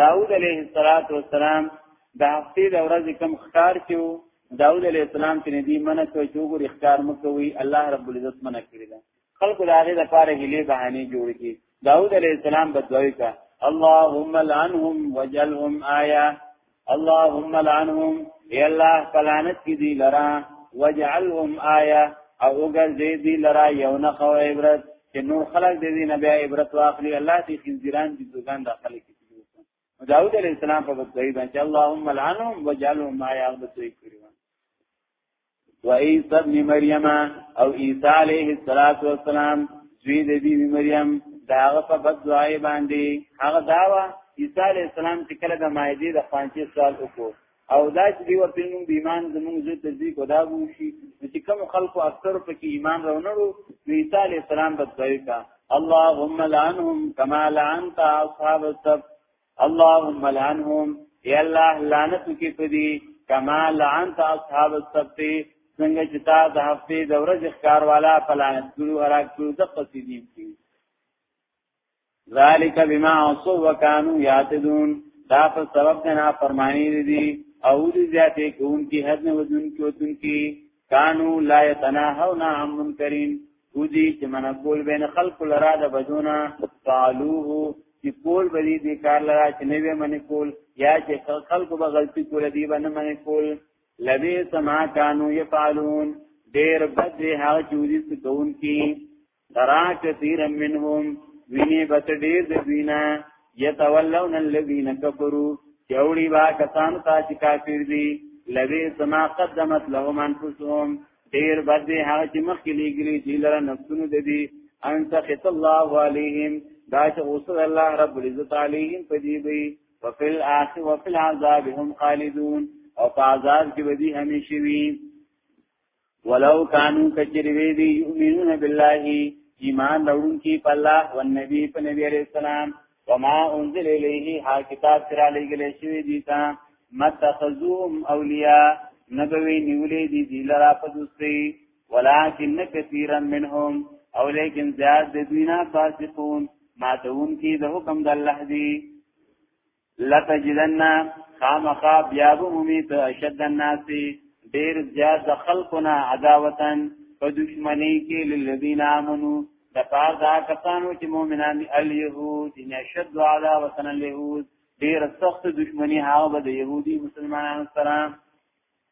داود علیه السلام د هفته د ورځې کم ښکار چې داود علیه السلام چې دی منه کوي چې وګوري ښکار مکوي الله رب العزت منه کړی دا خلکو د هغه لپاره هلي بهانه جوړ کی داود علیه السلام بدوي کا اللهم لعنهم وجلهم آیا اللهم لعنهم ای الله فلانت کی دی لرا وجعلهم آیا او وګرځي دی لرا یو نه خو عبرت چې نور خلک د دې نه بیا عبرت واخلي الله دې خنزیران دې دوکان داخلي کړي داود علیہ السلام په بدعي باندې اللهم لعنهم وجعلهم ما يغبطوا کړي و عیسی ابن مریم او عیسی علیہ الصلات والسلام دوی د بی بی مریم داغه په بدعای باندې هغه داوا عیسی علیہ السلام چې کله د مایدی د خوانچې سوال وکړو او دا چې دی ورته موږ به ایمان زموږ زړه ته ځي کو دا وو شي چې کوم خلکو اکثر په کې ایمان راونړو عیسی علی السلام بدوي کا اللهم لعنهم كما لعنت اصحاب السب اللهم لعنهم یا الله لعنت کې پدی کما لعنت اصحاب السب څنګه چې تا د هفته د ورځې ښکار والا پلان کړو هراک کړو د قصیدې کې ذالک بما عصوا وكانوا يعتدون دا په سبب د نه فرمانی دي او دې زیاتې کوم کې حد نه وزن کې وتون کې کانو لا يتناهون عن منکرین ودي چې من کول بین خلق لرا د بدونا قالوه چې کول بری دې کار لرا چې نه وې من کول یا چې خلق به غلطي کول دي باندې من کول لبی سما کانو یفعلون ډیر بد هغه چوزي څه کوون کې ترا کثیر منهم ویني بس ډیر د دوینا یتولون الذین کفروا چوڑی با کسان تا چې کافر دي لوی سما قدمت لهم انفسهم ډیر بد دی هغه چې مخکې لګلی دی لره نفسونو د دې ان سخط الله علیهم دا چې اوسه الله رب العزت علیهم پدی وی وفل اخر وفل عذاب هم خالدون او په عذاب کې ودی همیشه وی ولو کانو کچری وی دی یؤمنون بالله ایمان لرون کی په الله او نبی په نبی علیہ السلام وما انزل الیه ها کتاب سره لګل شوی دی تا متخذوهم اولیاء نبوی نیولې دی دی لرا په دوستي ولکن کثیرا منهم او لیکن زیاد د دینا فاسقون ما دون کی د حکم د الله دی لتجدن خامخا بیا به امید اشد الناس ډیر زیات د خلقنا عداوتن په دشمنی کې للذین آمنو د پاره دا کسانو چې مؤمنان دي الیهود ان اشد عداوتن الیهود ډیر سخت دشمنی هغه د يهودي مسلمانانو سره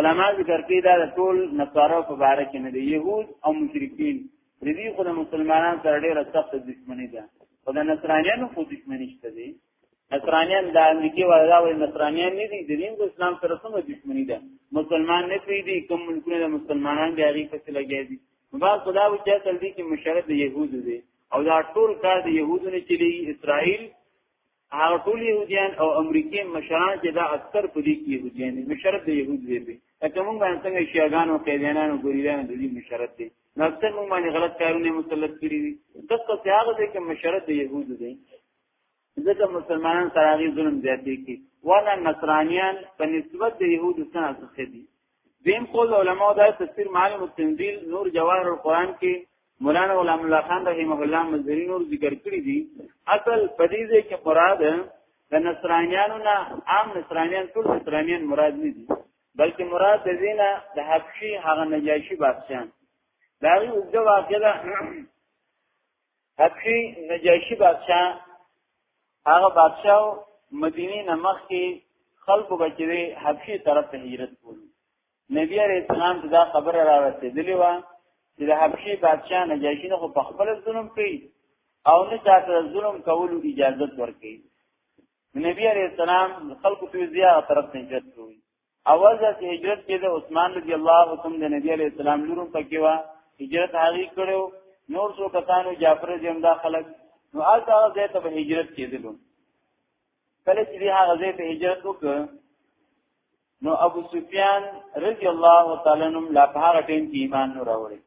علما ذکر کوي دا ټول نصارو په باره کې نه دي يهود او مشرکین د دې خو د مسلمانانو سره ډېره سخت دښمني ده خو د نصرانیانو خو دښمني شته دي نصرانیان د امریکای ولا وي نصرانیان نه دي د دین د اسلام سره سم دښمني ده مسلمان نه پی دي کوم ملکونه د مسلمانان دی هغه په لګي دي با خدا و چې تل دي کې مشرف د يهودو دي او دا ټول کار د يهودو نه چلی اسرائیل هغه ټول يهوديان او امریکای مشران چې دا اکثر په دې کې يهوديان دي مشرف د يهود دی به اته موږ باندې څنګه شيعاګان او قیدیانان او ګوریلان د دې مشرف دي نو اکثر موږ باندې غلط کارونه مسلط کړی دي دغه څه هغه دي چې مشرف د يهود دي ځکه مسلمانان سره غي ظلم زیاتې کی وانا نصرانیان په نسبت د يهود سره څخه دي دیم قول علماء دا تفسیر معلم التنزیل نور جواهر القرآن کې مولانا غلام الله خان رحمه الله مزری نور ذکر کړی دي اصل پدیزه کې مراد د نصرانیانو نه عام نصرانیان ټول نصرانیان مراد نه دي بلکې مراد د زینا د حبشي هغه نجاشي بادشاہ دا یو د واقعه حتی نجاشی بادشاہ هغه بادشاہ مدینه نمخ کې خلق بچوي حبشي طرف ته هجرت کوي نبی عليه السلام دا خبره را رسېدلې و چې د حبشي بادشاہ نجاشی نه په خپل ظلم کوي او نه چاته ظلم کولو اجازه ورکړي نبی عليه السلام خلق ته زیات طرف ته هجرت کوي اول ځل هجرت کې د عثمان رضی الله عنه د نبی علی السلام لور پکې وا هجرت هغه کړو نور څو کسانو جعفر زم دا خلک نو هغه ځای ته به هجرت کېدل کله چې هغه ځای ته هجرت وکړ نو ابو سفیان رضی الله تعالی عنہ لا په هغه ټیم کې ایمان نور راوړی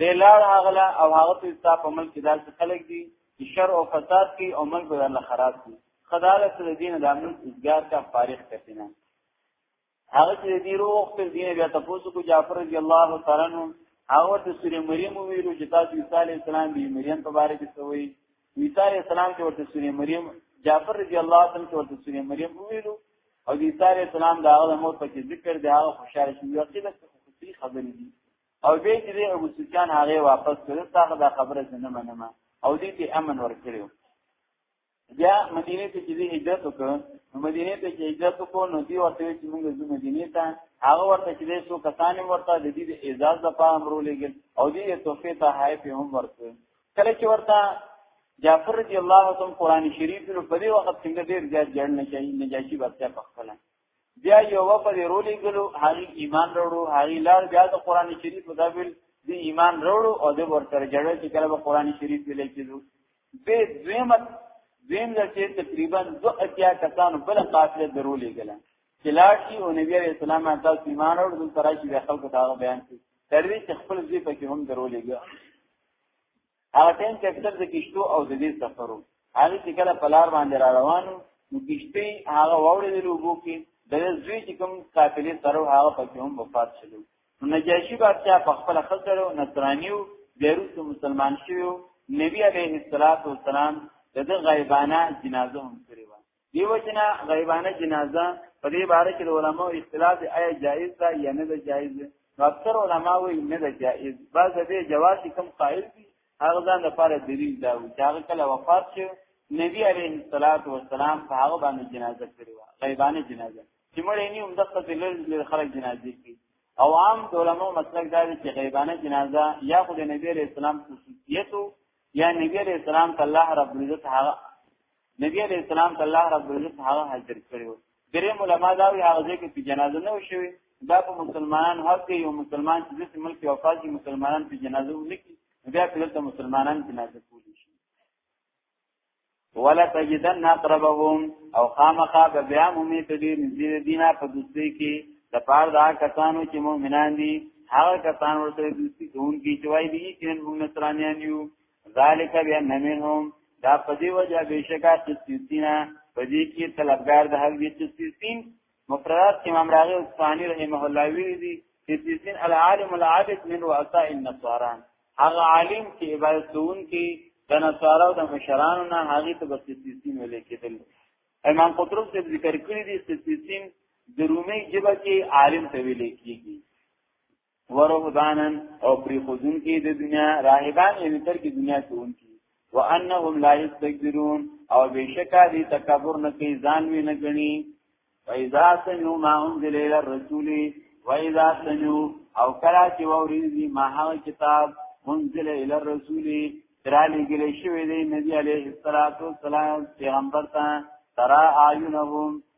د لار هغه او هغه ته ستا په ملک کې داسې خلک دي چې شر او فساد کوي او ملک به الله خراب کوي خدای له دین د امن ازګار کا فارغ کتنه هغه چې دې روغ خپل دین بیا تاسو کو جعفر رضی الله تعالی عنہ هغه ته سورې مریم ویلو چې تاسو عیسی علی السلام دی مریم په باره کې څه وایي عیسی علی السلام چې ورته سورې مریم جعفر رضی الله تعالی عنہ ورته سورې مریم ویلو او د عیسی علی السلام دا هغه مور په کې ذکر دی هغه خوشاله شي یقینا خصوصي خبرې دي او به چې ابو سفیان هغه واپس کړ تاغه دا خبره نه منم او دې ته امن ورکړو بیا مدینه ته چې دی هجرت وکړ نو مدینه ته چې هجرت وکړ نو دی ورته چې موږ ځو مدینه ته هغه ورته چې څو کسان ورته د دې د اعزاز لپاره امرو لګل او دې توفیق ته هاي په هم ورته کله چې ورته جعفر رضی الله عنه قرآن شریف نو په دې وخت څنګه ډیر زیات جوړ نه شي نجاشي بچا پخپل بیا یو په دې رولې ګلو هغه ایمان وروړو هغه لار بیا د قران شریف په دابل دی ایمان وروړو او د ورته جوړه چې کله په قران شریف کې لیکلو به دویمت دویم د چې تقریبا دو اتیا کسانو بل قافله درولې ګلا چې لاشي او نبی عليه السلام تاسو ایمان وروړو د تراشي د خلکو دا بیان کړي تر دې چې خپل ځې په کې هم درولې ګلا هغه ټیم کې اکثر د کشتو او د دې سفرو هغه چې کله په لار باندې را روانو نو کشتي هغه وړې د لوګو کې د زوی چې کوم قافلې سره هغه پکې هم وفات شلو نو نجاشي بادشاہ په خپل خطر او نصرانیو بیروت مسلمان شوی نبی علیه الصلاۃ والسلام دغه غیبانه جنازه هم کړی و دیو جنا غیبانه جنازه په دې باره کې د علماو اختلاف دی آیا جایز ده یا نه ده جایز نو اکثر علما وایي نه ده جایز بعض دې جواز کوم قائل دي هغه ځان لپاره دلیل دا و چې هغه کله وفات شو نبی علیه الصلاۃ والسلام په هغه باندې جنازه کړې و غیبانه جنازه چې مړ یې نیوم دغه ته لږ خلک جنازه کوي او عام علماء مسلک دا دي چې غیبانه جنازه یا خو د نبی علیه السلام خصوصیت یا نبی علیه السلام ته الله رب العزت هغه نبی علیہ السلام ته الله رب العزت هغه حاضر کړو درې علماء دا وی هغه ځکه چې جنازه نه وشوي دا په مسلمانان حق یو مسلمان چې د ملک او فاضي مسلمانان په جنازه ونکي بیا په دلته مسلمانان جنازه کولی شي ولا تجدن اقربهم او خامخا به بیا مومي ته دې نږدې دینه په دوستۍ کې د پاره دا کسانو چې مؤمنان دي هغه کسان ورته دوستي کوونکي چې وایي دي چې موږ نصرانیان یو ذالک بان منهم دا پدی وجه بشکا تسیسینا پدی کی طلبگار د حق دي تسیسین مفردات امام راغی اصفهانی رحمه الله وی دي تسیسین العالم العابد من رؤساء النصارى هغه عالم چې عبادت کوونکی د نصارا او د مشرانو نه هغه ته بس تسیسین ویل کېدل امام قطرب سے ذکر کړی دي تسیسین د رومي جبه کې عالم ته ویل کېږي ورهبانن او پریخوزن کی د دنیا راهبان یعنی تر کی دنیا کون کی وانهم لا یستكبرون او بشکا دی تکبر نه کی ځان وی نه غنی فاذا سمعوا ما انزل الى الرسول واذا سمعوا او کلا چې وریدي ما هغه کتاب منزل الى الرسول ترالی گلی شوی دی نبی علیه السلام پیغمبر تا ترا آیونهم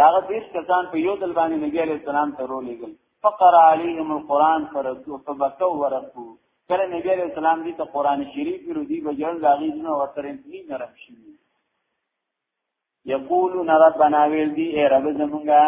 داغه دیش کسان په یو دل باندې نبی علیہ السلام ته رولېګل فقر علیهم القرآن فرسو فبکو ورسو کله نبی علیہ السلام دې ته قرآن شریف ورو دی بجړ داغي نه ورتر انتنی نرم شي یقولون ربنا ویل دی اے رب زمونږه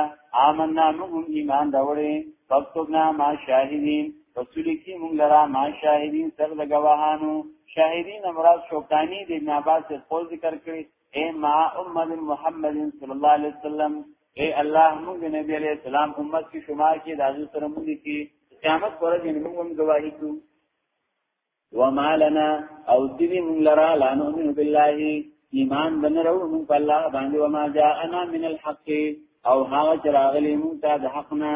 آمنا موږ ایمان راوړې فاکتبنا ما شاهدین رسول کی مونږ لرا ما شاهدین سر د گواهانو شاهدین امراض شوکانی د ابن عباس خپل ذکر کړي اے ما امت محمد صلی الله علیه وسلم اے الله موږ نبی علیہ السلام امت کی شمار کې دازو سره موږ کی قیامت پر دې موږ هم گواہی کوو وما لنا او دې موږ لرا لا نؤمن بالله ایمان بنرو موږ په الله باندې وما جاءنا من الحق او هغه چې راغلی موږ ته د حقنا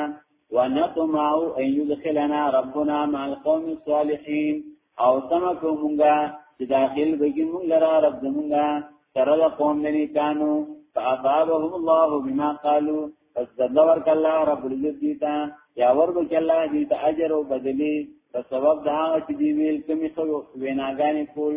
ونطمع ان يدخلنا ربنا مع القوم الصالحين او سمکو مونږه چې داخل بګي مونږ لرا رب زمونږه سره د قوم نه کانو فاصابهم الله بما قالوا فصدوا ورک الله رب العزت دیتا یا ورک الله دیتا اجر او بدلی په سبب دا چې دی ویل کمی خو ویناګانې کول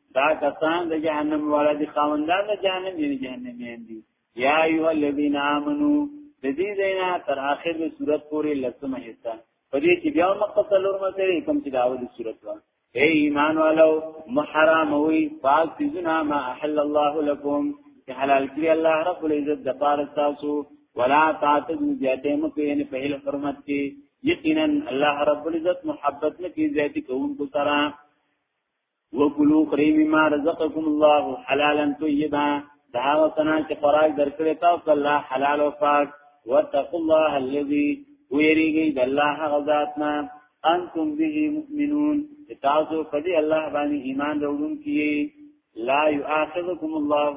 دا کسان د جهنم والا دي خاوندان د جهنم یې جهنم یې دي یا ایه الذین آمنو د دې دینا تر اخر د صورت پورې لسمه حصہ په دې کې بیا مقصد لور مته کوم چې دا اول صورت و اے ایمان والو محرام وي پاک سيزنا ما احل الله لكم چې حلال کړی الله رب العزت د پاره تاسو ولا تعتدو زیاته مو کې نه په حرمت کې یقینا الله رب العزت محبت نه کې زیاتی کوونکو سره وکلو خری مما رزقکم الله حلالا طیبا دا هغه سنا چې خوراک درکړی تاسو الله حلال او پاک واتقوا الله الذي ويريږي د الله هغه ذات نه انتم به مؤمنون تاسو په دې الله باندې ایمان راوړونکي لا يؤاخذكم الله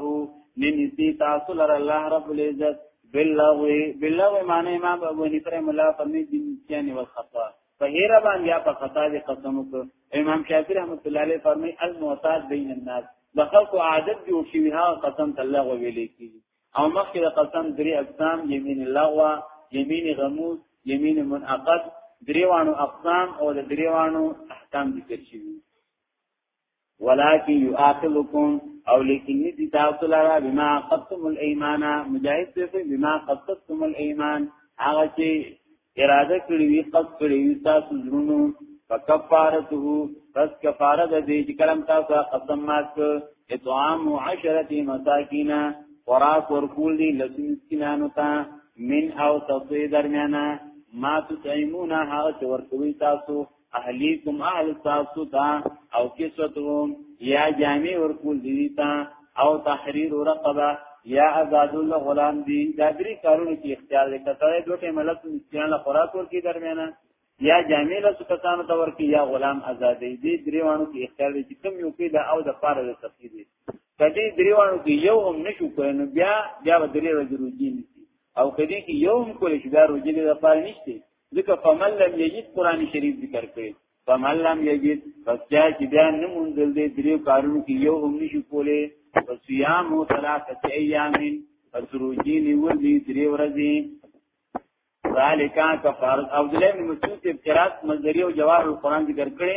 من دې تاسو لره الله رب العزت باللغو باللغو معنی امام ابو حنیفه رحمه الله فرمایي دین یعنی والخطا په هیر باندې یا په خطا دې قسم وکړ امام شافعی رحمۃ اللہ علیہ فرمای المعتاد بین الناس د خلکو عادت دی او شی ها قسم الله غو ویلې کی او مخکې د قسم درې اقسام یمین لغوا یمین غموس یمین منعقد دریوانو اقسام او د دریوانو احکام ذکر شوی ولکن یؤاخذکم او لیکن ندی تاسو لرا بما قدتم الايمان مجاهد ته بما قدتم الايمان هغه چې اراده کړی وی قد کړی وی تاسو زرونو فکفارته پس کفاره د دې چې کلم تاسو قسم مات اطعام عشرة مساکین خوراک ورکول دي لسو مسکینانو ته من او تصوی درمیانا ما تطعیمون هغه چې ورکوي تاسو اهلیکم اهل تاسو ته او کسوتهم یا جامع ورکول دي تا او تحریر رقبه یا آزاد الغلام دي دا درې کارونه کې اختیار دي کته دوټه ملک مسکیان له خوراک ورکی درمیانه یا جامع له سکتانو ته ورکی یا غلام آزادې دي درې وانو کې اختیار دي چې کوم یو کې دا او د پاره د تفصیل دي کدی درې وانو کې یو هم نشو کوي نو بیا بیا درې ورځې روزي نشي او کدی کې یو هم کولې چې دا روزي د پاره نشته ځکه فمن لم یجد قران شریف ذکر کړي فمن لم یجد پس چا چې بیا نه مونږل دې دریو کارونو کې یو هم نشي کولای پس صيام او ثلاثه ایام پس روزي نیول دې درې ورځې ذالکا کفارت عبد الله بن مسعود ابتراض مزری او جوار القران ذکر کړي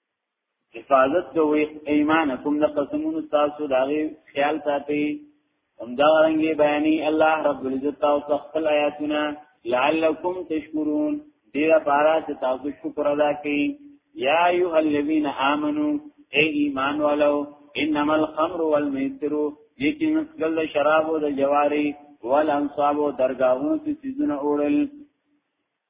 حفاظت کوي ایمانکم د قسمونو تاسو دا غي خیال ساتي هم دا رنګي بیانې الله رب العزت تاسو خپل آیاتونه لعلکم تشکرون دې لپاره چې تاسو شکر ادا کړئ یا ایه الذین آمنو اے ایمان والو انما الخمر والمیسر لیکن اسکل شراب او د جواری والانصاب او درگاہونو ته سيزونه اوړل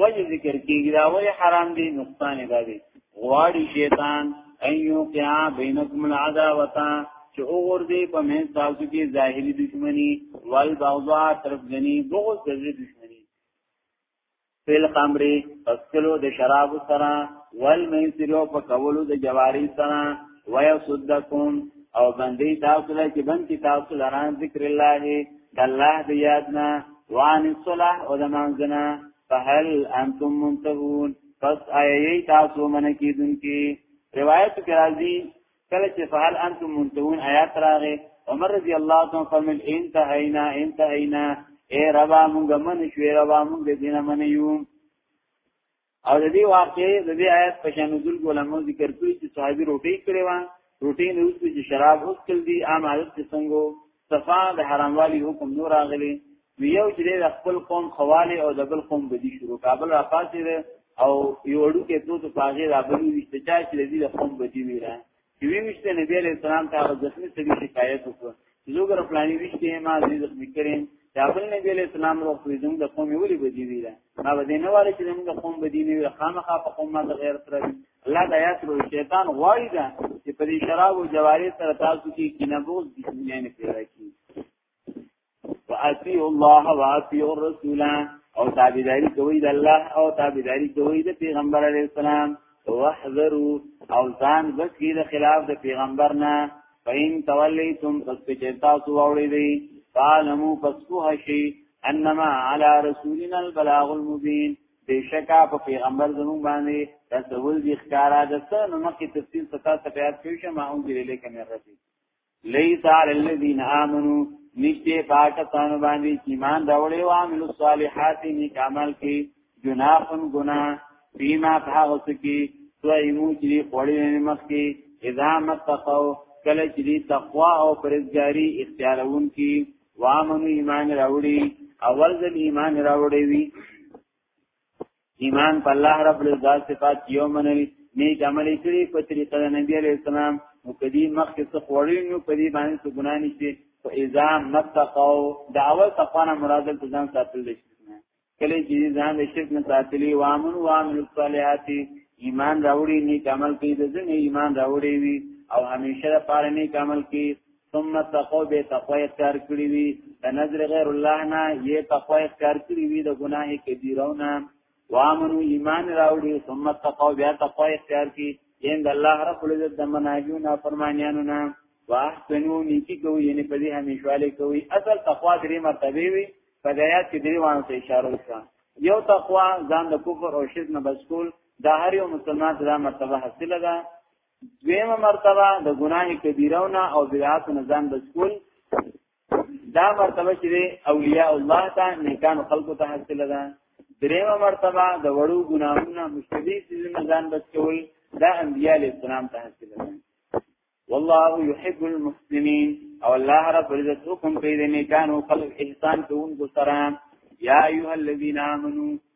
وجه ذکر کیږي دا ولی حرام دي نقصان دا دي غواړي شیطان ایو کیا بینکم العداوتا چې اور دې په من تاسو کې ظاهري دښمنی ول بغضا طرف غني بغض د دښمنی فل خمر فسلو د شراب سره ول میسرو په کولو د جواری سره ويصدكم او بندي تاسو له چې بند کی تاسو لران ذکر الله د الله د یادنا وان الصلاه او د مانځنا فهل انتم منتهون پس آیي تاسو من کیدونکي روایت کې راځي کله چې فهل انتم منتهون آیات راغې عمر رضی الله عنه فرمایل انتهینا انتهینا اے ربا مونږ من شوې ربا مونږ دینه من یو او د دې واقعې د دې آیت په شان نزول علماء ذکر کړی چې صحابي روټي کړې و روټي نه اوس چې شراب اوس کل دي عام عادت چې څنګه صفا د حراموالي حکم نور راغلی یو چې د خپل قوم خواله او د بل قوم بدی شروع کابل را پاتې او یو وړو کې دوه پاغې را بلې چې چا چې د دې قوم بدی ویره چې وی وشته نبی علیہ السلام ته هغه زخمی سړي شکایت وکړ چې زوګر فلانی وشته ما دې زخمی کړم دا بل نبی علیہ السلام روح په زموږ د قوم ویلي بدی ویلا ما به دې نه واره چې زموږ د قوم بدی نه ویلا خامخا په قوم ما د غیر تر الله د آیات رو شیطان غواړي دا چې په دې شراب او جواری سره تاسو کې کینبوز بسم الله نه پیدا کی واتی الله واتی الرسول او تابعداري کوي د الله او تابعداري کوي د پیغمبر علی السلام واحذروا او ځان بچی د خلاف د پیغمبر نه فین تولیتم پس کچتا سو اوړي دی فعلموا پس کوه شي انما على رسولنا البلاغ المبين بشکا په پیغمبر زمون باندې رسول دي ښکارا د څه نو مخکې تفصیل ستا ته پیاس کوي چې ما هم دې لیکه مې رسي لیس علی الذین آمنو نشته پاکستان باندې چې ایمان راوړې او عمل الصالحات نیک عمل کې جناحن گناہ فیما تاغس کې سویمو چې خوړې مخ کې اذا متقو کله چې تقوا او پرهیزګاری اختیارون کې وامن ایمان راوړي اول ځل ایمان راوړي وي ایمان په الله رب العزت صفات یو منل نیک عمل کړي په طریقه د نبی علی السلام او کدی مخ کې څه خوړی نو په دې باندې څه ګنا نشته او اذا متقو دعوه تقوانا مراد ته ځان ساتل دي کله چې ځان د شرک نه ساتلی و امن و عمل الصالحات ایمان راوړي نیک عمل کوي د ځنه ایمان راوړي وي او همیشه لپاره نیک عمل کوي ثم تقو به تقوا اختیار کړی وی د نظر غیر الله نه یې تقوا اختیار کړی وی د ګناه کبیرونه وامنو ایمان راوړي ثم تقو بیا تقوا اختیار کی یین د الله رب العزت د مناجو نه فرمانیانو نه واحسنو نیکی کوي یعنی په دې همیشواله کوي اصل تقوا درې مرتبه وی په غیات کې درې وانه اشاره وکړه یو تقوا ځان د کفر او شرک نه بچول دا هر یو مسلمان ته دا مرتبه حاصله ده دویمه مرتبه د ګناه کبیرونه او بدعات نه ځان بچول دا مرتبه چې اولیاء الله ته نیکان خلقو ته حاصل ده دریمه مرتبه د وړو ګناهونو مشتبه سيزونه ځان بچول دا انبیاء علیہ السلام ته حاصل ده والله يحب المسلمين او الله رب عزت حکم کوي د نیکانو خلق احسان کوونکو سره یا ایها الذين امنوا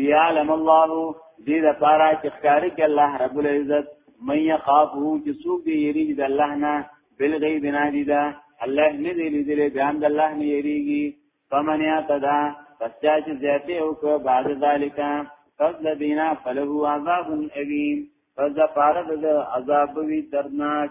ليعلم الله دې د پاره چې ښکاری کې الله رب العزت من يخافه چې څوک دې یریږي د الله نه بل غیب نه دي دا الله نه دې لیدلې بیان د الله نه یریږي فمن يتدا پس چې زیاته او کو بعد ذالک پس لدینا فله عذاب الیم پس د پاره د عذاب وی درناک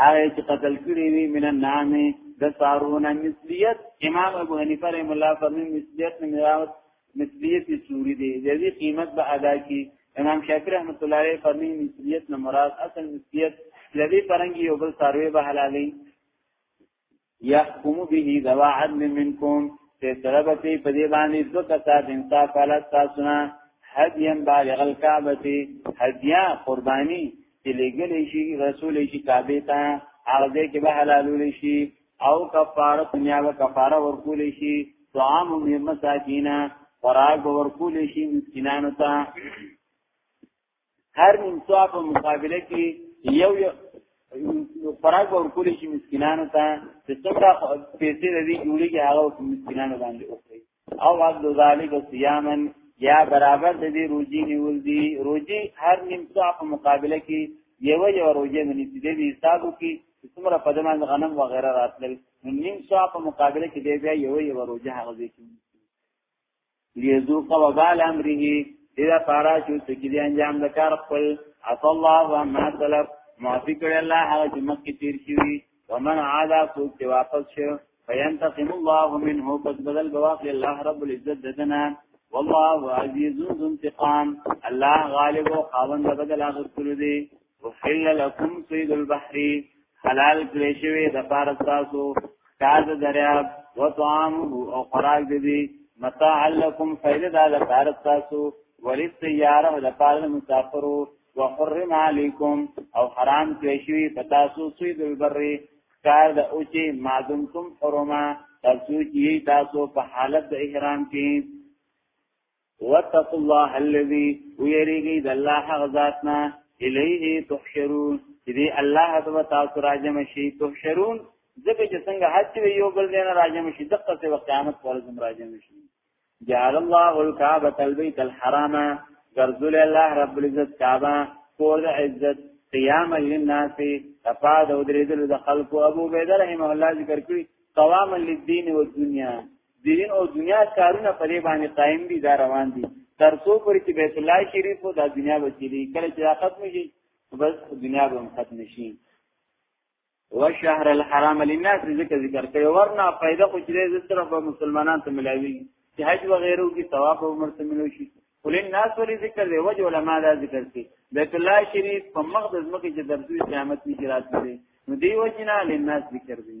هغه چې قتل کړی وی من النعام د سارونه مثلیت امام ابو حنیفه رحم الله فرمایي مثلیت نه میراث مثلیت سوری دی د دې قیمت به ادا کی امام شافعی رحمۃ اللہ علیہ فرمایي مثلیت نه مراد اصل مثلیت لدی پرنګي یو بل ساروی به حلالي يحكم به ذو عدل منكم فیصله وکړي په دې باندې دوه کسات انصاف والا تاسونا هدیم بالغ الكعبه هدیا قربانی چې لګل شي رسول شي کعبه ته هغه دې کې به حلالول شي او کفاره دنیا و کفاره ورکول شي طعام مساکینا خوراک ورکول شي مسکینانو ته هر نمسوا په مقابله کې یو یو فراغ ور کولی شي مسکینانو ته چې څومره پیسې د دې جوړیږي هغه مسکینانو باندې وکړي او عبد ذالک صيامن یا برابر د دې روزي نیول دي روزي هر نیم ساع په مقابله کې یو یو روزي مني چې دې حسابو کې څومره په دمان غنم و غیره راتلل نیم ساع په مقابله کې دې بیا یو یو روزي هغه ځکه لیذوق وبال امره دې دا پارا چې سکی دې انجام د کار خپل عفا الله ما سلف معافی کړی الله هغه چې مخکې تیر شوی ومن عادا څوک چې واپس شو فینتقم الله منه پس بدل بواقی الله رب العزت ددنا والله عزیز ذو انتقام الله غالب او خاوند بدل هغه کړو دی وحل لكم صيد البحر حلال کړی شوی د پار تاسو کاز دریاب و طعام او خوراک دي متاع لكم فائدہ دا د پار تاسو ولید سیاره د پار مسافرو وحرم علیکم او حرام کړی شوی په تاسو صيد البر کار د اوچی معدوم تم حرمه تاسو کی تاسو په حالت د احرام کې واتقوا الله الذي ويريږي د الله هغه ذاتنا الیه تحشرون دې الله تبارک تاسو راجم شي تحشرون ځکه چې څنګه حج وی یو بل دینه راجم شي دغه څه وخت قیامت پر زم راجم شي جعل الله الكعبه البيت الحرام غرذل الله رب العزت کعبه کور عزت قیام للناس تفاد او درېدل د خلق ابو بيدر رحمه الله ذکر کړی قوام للدين والدنيا دین او دنیا کارونه په دې باندې قائم دي دا روان دي تر څو پرې چې بیت الله شریف او د دنیا وسیلې کله چې ختم شي بس دنیا به ختم شي وشهر الحرام للناس ذکر ذکر کوي ورنه پیدا خو چې دې سره به مسلمانان ته ملاوي چې حج و غیره کې ثواب او مرته ملو شي ولین ناس ولې ذکر دی وجه علما دا ذکر کوي بیت الله شریف په مقدس مکه چې درځي قیامت کې راتللی نو دی وجنه لناس ذکر دی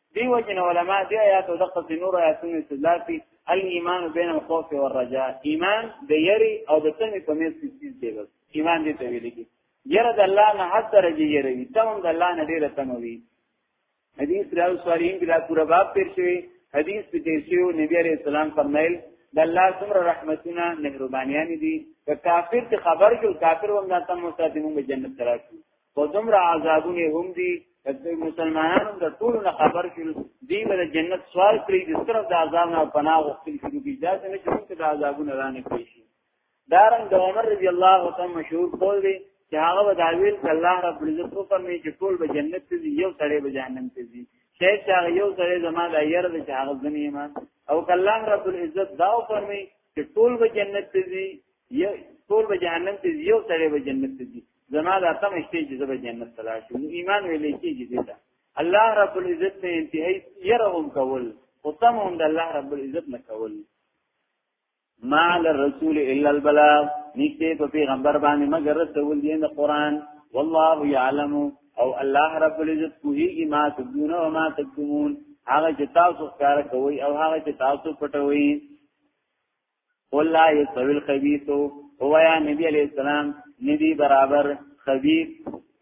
دی وجن علماء دی آیات او دقه نور آیاتونه استدلال کوي الايمان بین الخوف والرجاء ایمان د یری او د تمه په منځ کې څه دی بس ایمان دې ته ویل کی یره د الله نه حد درجه یری وي تم د الله نه ډیره تم وي حدیث راو سوالین کې دا پورا باب تیر شوی حدیث په تیر شوی نبی عليه السلام فرمایل د الله څومره رحمتونه مهربانيان دي که کافر ته خبر کې کافر ومنه تم مستدیمون به جنت تراشي خو دومره عذابونه هم دي مسلمانانو د ټولو نه خبر شول دی ول جنت سوال کړی د صرف د عذاب نه پناه غوښتل شي چې دا څنګه چې موږ د عذابونو رانه کړی شي دارن د عمر رضی الله تعالی مشهور قول دی چې هغه وداویل چې الله رب عزت په فرمایي چې ټول به جنت ته ځي یو سړی به جهنم ته ځي شاید چې هغه یو سړی زما د ایر د هغه ځنی ما او کله رب العزت دا فرمایي چې ټول به جنت ته ځي ټول به جهنم ته ځي یو سړی به جنت ته ځي زما دا تم شته چې زبر جنت ته لاړ شم ایمان ویلې کېږي دې ته الله رب العزت ته انتهایی يرهم کول او تم هم د الله رب العزت نه کول ما للرسول الا البلاغ نشته په پیغمبر باندې مگر رسول دین د قران والله يعلم او الله رب العزت کوهیږي ما تبدون او ما تکتمون هغه چې تاسو ښکار کوي او هغه چې تاسو پټوي والله یسوی الخبیث او یا نبی علیہ السلام ندی برابر خبیث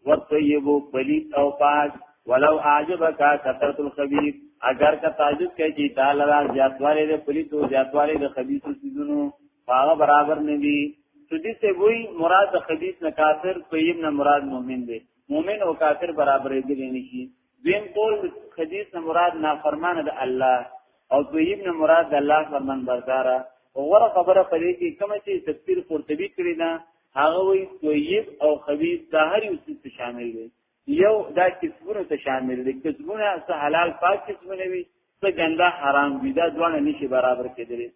والطیب پلیت او پاک ولو اعجبک کثرت الخبیث اگر کا تعجب کوي چې تعالی را زیاتواله د پلیت او زیاتواله د خبیث سيزونو هغه برابر ندی سدی سے وی مراد خبیث نه کافر طیب نه مراد مومن دی مومن او کافر برابرې دي نشي دیم قول حدیث نه مراد نافرمان د الله او دویم نه مراد د الله فرمان برداره وګوره خبره پدې کې کوم چې تفسیر قرطبي کړی دا هغه وی طیب او خبيث دا هر یو څه شامل دی یو دا کسبونه ته شامل دي کسبونه څه حلال پاک کسبونه وي څه ګنده حرام وي دا دوه نشي برابر کېدلی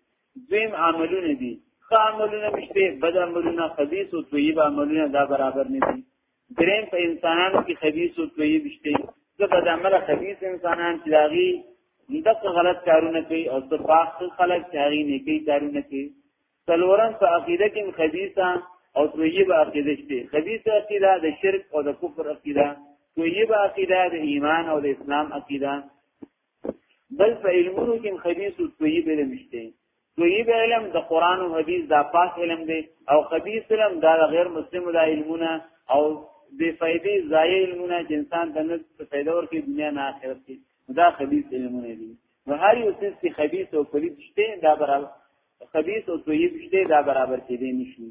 دویم عملونه دي ښه عملونه مشته بد عملونه خبيث او طیب عملونه دا برابر نه دي دریم په انسانانو کې خبيث او طيب شته څه بد عمل خبيث انسانان چې داغي دغه غلط کارونه کوي او د پاک خلک چې هغه نیکی کارونه کوي څلورم په عقیده کې خبيثه او طيب عقیده شته خبيث عقیده د شرک او د کفر عقیده طيب عقیده د ایمان او د اسلام عقیده بل په علمونو کې خبيث او طيب علم شته طیب علم د قران او حدیث دا پاک علم دی او خبیث علم دا غیر مسلم دا علمونه او بے فائدې ضایع علمونه چې انسان ته نه فائدہ ورکړي دنیا نه آخرت کې دا خبیث علمونه دي نو هر یو څه چې خبیث او پلید شته دا برابر خبیث او طیب شته دا برابر کېدی نشي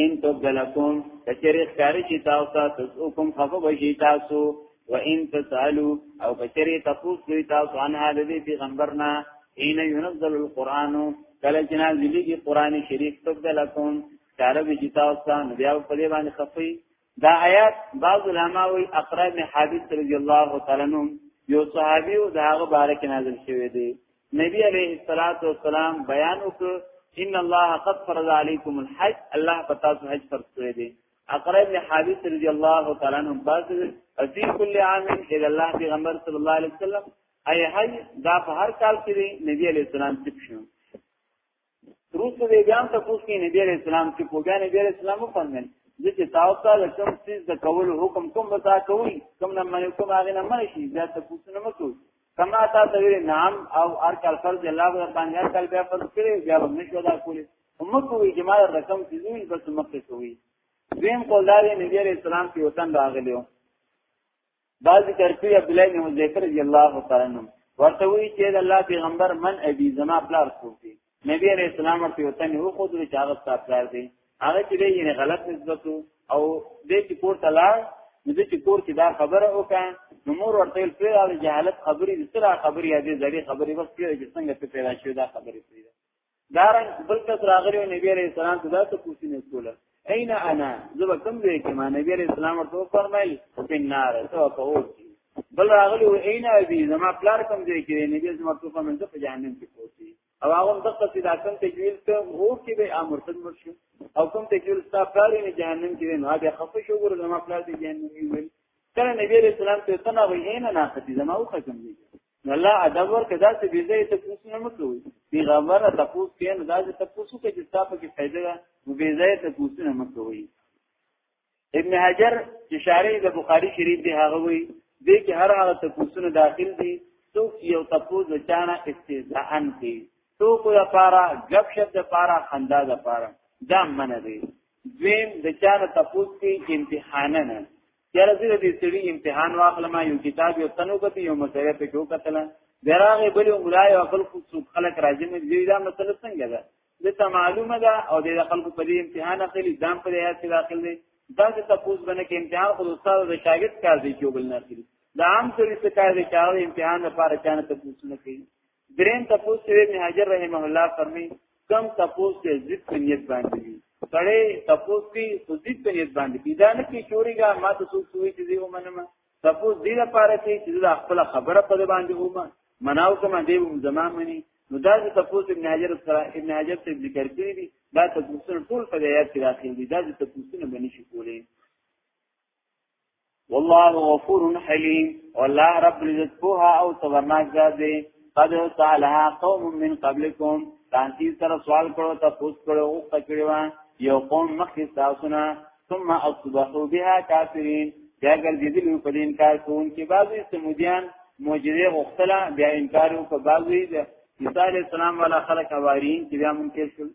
ان تبدلکم کچری ښکاری چې تاسو ته تسوکم خفه بشي تاسو و ان تسالو او کچری تاسو کوي تاسو ان هغه دې پیغمبرنا اين ينزل القران کله چې نازلېږي قران شریف تبدلکم ښکاره به چې تاسو ته بیا په دې باندې خفي دا آیات بعض علما وی اقرا بن حابس رضی الله تعالی عنہ یو صحابي او دا هغه بارک نازل شوی دی نبی علیہ الصلات والسلام بیان وکړ ان الله قد فرض علیکم الحج الله پتا سو حج فرض کړی دی اقرا بن حابس رضی الله تعالی عنہ باز فی کل عام اذا الله پیغمبر صلی الله علیه وسلم ای حج دا په هر کال کې نبی علیہ السلام تک شو روسو دې بیا ته پوښتنه کې نبی عليه السلام چې کو بیا نبی عليه السلام وفرمایل چې تاسو ته د کوم څه د کول حکم کوم وتا کوي کوم نه منې کوم هغه نه منې شي بیا ته پوښتنه مکو کما تا ته ویل نعم او ار کال فرض الله غو باندې ار کال بیا فرض کړي بیا هم نشو دا کولی هم کوی جماع رقم چې دوی بس مخکې کوي زم قول دار نبی عليه السلام کې وطن راغلیو بعض ذکر کوي عبد الله بن حذیفه رضی الله تعالی عنہ ورته وی چې د الله پیغمبر من ابي زما پلار څوک دی نبی عليه السلام ورته وته نو خو د چاغه ستاسو پلار دی هغه چې یې غلط نسبت او دې چې کور ته لاړ نو دې چې کور کې دا خبره وکړه نو مور ورته ویل پرې دا جهالت خبرې دي سره خبرې دې ځړې خبرې بس پرې چې څنګه ته پیدا شوې دا خبرې پرې دارن بل کس راغلی او نبی علیہ السلام ته دا ته پوښتنه کوله اين انا زب کم دې کې ما نبی علیہ السلام ورته فرمایل په نار تو په اور کې بل راغلی او اين ابي زما پلار کم دې کې نبی زما ته فرمایل ته جهنم کې پوتي او هغه د خپل دا کم تجویل ته اور کې به امر تد مرشي او کم تجویل ستا پلار نه جهنم کې نه هغه خفه شو ګور زما پلار دې جهنم وي کله نبی علیہ السلام ته تنه وي اين انا ختي زما او ختم دي نو الله ادب ورکړه دا چې بيزه ته پوښتنه مکوي پیغمبر ته پوښ کې نو دا چې ته پوښ کې چې تاسو کې فائدہ ده نو بيزه ته پوښتنه مکوي ابن حجر چې شارح د بخاری شریف دی هغه وی دې کې هر هغه ته پوښتنه داخل دي څوک یو تاسو د چانه استهزاءن کوي څوک لپاره غب شپ لپاره خندا لپاره دا منه دی دویم د چانه تاسو کې امتحاننه یاره زه دې سړي امتحان واخلم یو کتاب یو تنو کته یو مسله په کې وکتل دراغه بل عمره یو خپل خصوص خلک راځي مې دې دا مسله څنګه ده دته معلومه ده او د خلکو په دې امتحان اخلي دام په یاد کې داخل دي دا چې تاسو باندې کې امتحان خو استاد د شاګرد کار دی چې بل نه اخلي دا عام سړي څه کار دی چې امتحان لپاره چانه تاسو نه کوي درین تپوس چې ابن حجر رحمه الله فرمي کم تپوس چې ضد په نیت باندې وي سړی تپوس کی خو ضد په نیت باندې کی دا نه کی چوریګا ما ته څوک سوې چې یو منم تپوس دې لپاره چې چې دا خپل خبره په باندې ومه مناو کوم دې هم زما مني نو دا چې تپوس ابن حجر سره ابن حجر ته ذکر کړی دي دا تپوسونه ټول په یاد کې راخېږي دا چې تپوسونه باندې شي کولای والله غفور حلیم والله رب العزت پوها او صبرناک ذات دی قد سالها قوم من قبلكم تانتی سره سوال کړو تاسو کړو او تکړه یو قوم مخکې تاسو نه ثم اصبحوا بها کافرین دا ګرځیدل په دې انکار کوون کې بعضی سمودیان معجزه غختله بیا انکار وکړ بعضی د عیسی علی السلام والا خلک اوارین چې بیا مونږ کې شول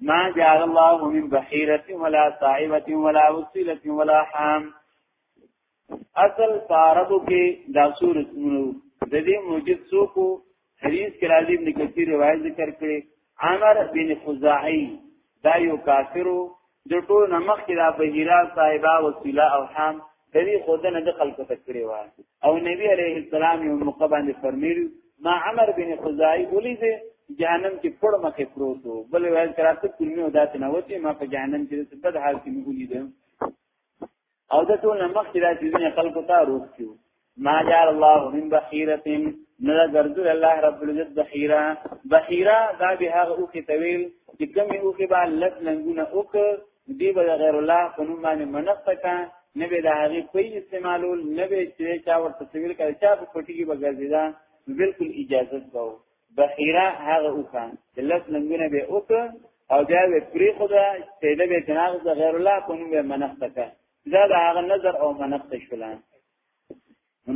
ما جعل الله من بحيرة ولا صائبة ولا وسيلة ولا حام اصل فاربو کې دا سور اسمونو د دې موجب سوکو حدیث کې راځي ابن کثیر روایت ذکر کړي عمر بن خزاعی دا یو کافرو د ټول نه مخکې دا بهیرا صاحبہ وسیله او حام دوی خودنه د خلکو ته کړی و او نبی علیه السلام یو موقع باندې فرمیل ما عمر بن خزائی ولید جهنم کې پړ مخې پروت و بل وایي تراته کلمه ودات نه وتی ما په جهنم کې څه بد حال کې مولید او د ټول نمک چې دا چیزونه خلکو ته روز کیو ما جعل الله من بخیره نه ګرځول الله رب العزت بخیره بخیره دا به هغه او کې طویل چې کوم او کې با لک لنګونه اوک دی به غیر الله په نوم باندې منښت کا نه به د هغه په استعمالول نه به چې چا ورته طویل کړي چا په پټي کې بغرزیدا بالکل اجازه باو بحیره هغه اوخه د لس لنګونه به اوکه او بیا به پری خدا سیده به کناغ د غیر الله په نوم به منښت کا دا د هغه نظر او منښت شولان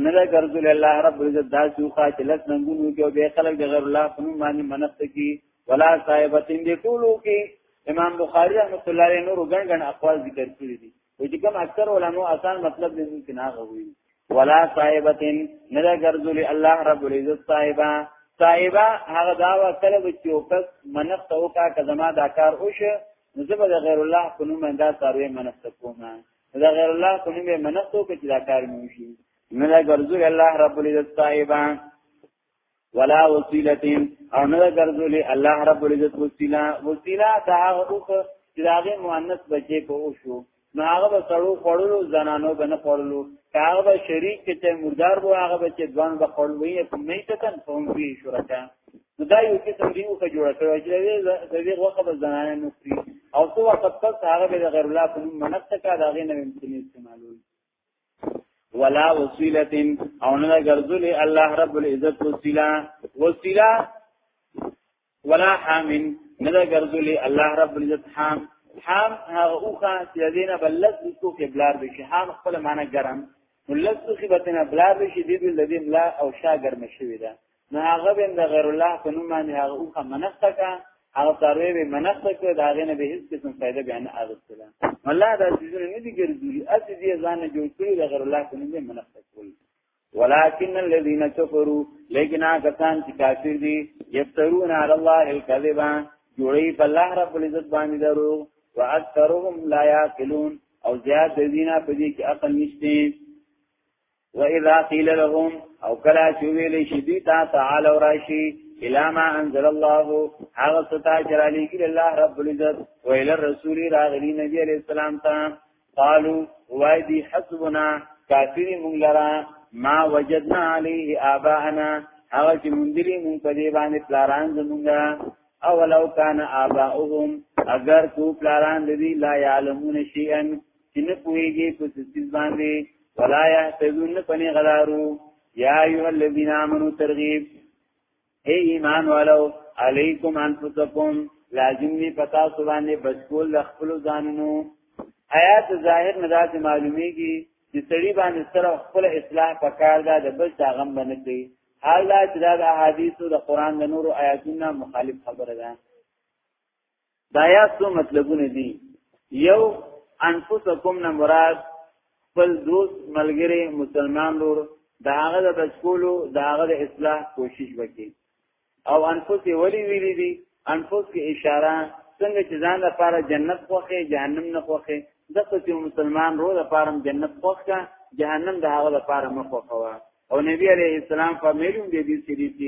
نه دا ګرځول الله رب عزت دا سوخه چې لس لنګونه کې او به خلک د غیر الله په نوم باندې منښت کی ولا صاحبتین دې ټولو کې امام بخاری رحمۃ اللہ علیہ نور غن غن اقوال ذکر کړی دي و چې کوم اکثر علماء آسان مطلب دې ممکن هغه وي ولا صاحبتن نه دا ګرځولي الله رب العزت صاحبہ صاحبہ هغه دا وکړه چې وکس منښت او کا کزما دا کار وشه نو زه به غیر الله په نوم دا سروي منښت کوم دا غیر الله په نوم منښت کوم چې دا کار مو شي نه دا ګرځولي الله رب العزت صاحبہ ولا وسیلتین او نه ګرځولې الله رب العزت وسیله وسیله دا هغه اوخه چې داغه مؤنث بچي په او شو نو هغه به سړو خړلو زنانو بنه خړلو هغه به شریک کې چې مردار وو هغه به چې دوان به خړلوي په مې تکن فهم فيه شرکا نو دا یو قسم دی اوخه جوړ کړو چې د دې وخت به زنانه نو او څو وخت پس هغه به غیر الله په منځ تکا داغه نه ممکن استعمالوي ولا وسیلت او نه ګرځول الله رب العزت وسیله وسیله ولا حام نه ګرځول الله رب العزت حام حام هغه اوخه چې دینه بلد کو کې بلار به شي حام خپل معنی ګرم ولذ خبتنا بلار به شي دې دې ملا او شا ګرم شوی ده نو هغه بین د غیر الله په نوم باندې هغه اوخه منسته کا هغه سروي به منسته کړ دا غنه به هیڅ قسم فائدہ بیان نه اغستله الله دا چیزونه نه دي ګرځي اته دې ځان جوړ کړی د غیر الله په نوم به منسته کول ولكن الذين كفروا لكن کسان چې کافر دي یفترون علی الله الكذبا جوړي په الله رب العزت باندې درو واکثرهم لا يعقلون او زیاد دینه په دې کې عقل نشته و اذا قيل لهم او کلا چې ویل شي دوی ته تعال او راشي الا ما انزل الله هغه ستا جلالی کی الله رب العزت و الى الرسول راغلی نبی علیہ السلام ته قالوا وای دی حسبنا کافر مونږ لرا ما وجدنا عليه آباءنا هغه چې مونږ دې مونږ په دې باندې پلاران زمونږه او لو کان آباؤهم اگر کو پلاران دې لا يعلمون شيئا چې نه پوهیږي په سیس باندې ولا يهتدون پني غلارو یا ایها الذین آمنو ترغیب اے ایمان والو علیکم انفسکم لازم دی پتا سو باندې بچکول د خپل ځانونو آیات ظاهر نه داسې معلومیږي چې سړي باندې سره خپل اصلاح پکار ده د بل دا غم باندې کوي حال دا چې دا احادیث او د قران د نورو آیاتونو مخالف خبره ده دا یا څو مطلبونه دي یو انفسکم نه مراد خپل دوست ملګری مسلمان لور دا هغه د بچکولو دا هغه د اصلاح کوشش وکړي او انفس یې ولی ویلي دي انفس کې اشاره څنګه چې ځان لپاره جنت خوخه جهنم نه خوخه دغه چې مسلمان رو لپاره جنت خوخه جهنم د هغه لپاره مخوخه او نبی علیه السلام فرمایلی دی دې سړي چې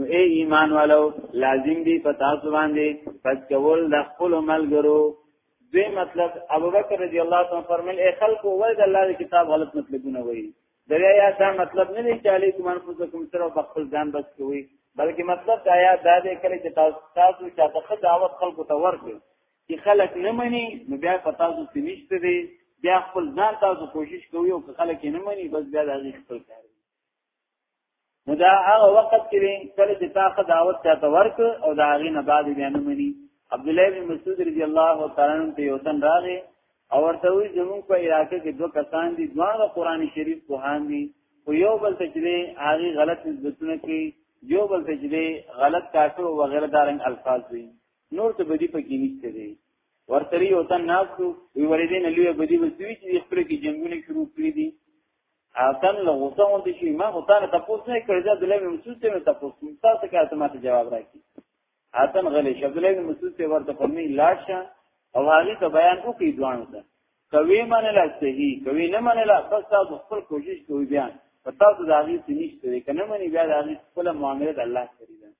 نو ای ایمان والو لازم دی په تاسو باندې پس کول د خپل ملګرو دوی مطلب ابوبکر رضی الله تعالی فرمایل ای خلکو ول د الله کتاب غلط مطلبونه وایي دا یا دا مطلب نه دی چې علیکم انفسکم سره په خپل ځان بس کوي بلکې مطلب دا یا دا دی کله چې تاسو تاسو چاته خه دعوت خلکو ته ورکړي چې خلک نه مني نو بیا په تاسو کې نشته دی بیا خپل ځان تاسو کوشش کوي او خلک نه مني بس بیا د هغه خپل کار نو دا هغه وخت کې کله چې تا خو دعوت چاته ورک او دا هغه نه بعد بیا نه مني عبد الله بن مسعود رضی الله تعالی عنہ ته یو تن راغی او ورته وی زموږ په علاقې کې دوه کسان دي دواړه قران شریف په هان دي او یو بل ته چې هغه غلط نسبتونه کوي یو بل ته چې غلط کافر او غیر دارن الفاظ وي نور ته بدی پکې نشته دي ورته یو تن ناسو وی ورېدې نه لوی بدی وسوي چې خپل کې جنگونه شروع کړی دي اصل له غوسه هم دي شي ما خو تا نه تاسو نه کړی دا د لوي مسعود ته تاسو کوم تاسو کار ته ماته جواب راکړي اصل غلې شپ د لوي مسعود ته ورته فرمي لاشه او هغه ته بیان وکي دوانو ته کوي منه لا صحیح کوي نه منه لا بس تاسو خپل کوشش کوي بیا په تاسو د هغه څه نشته کنه مني بیا د هغه خپل معاملې د الله سره ده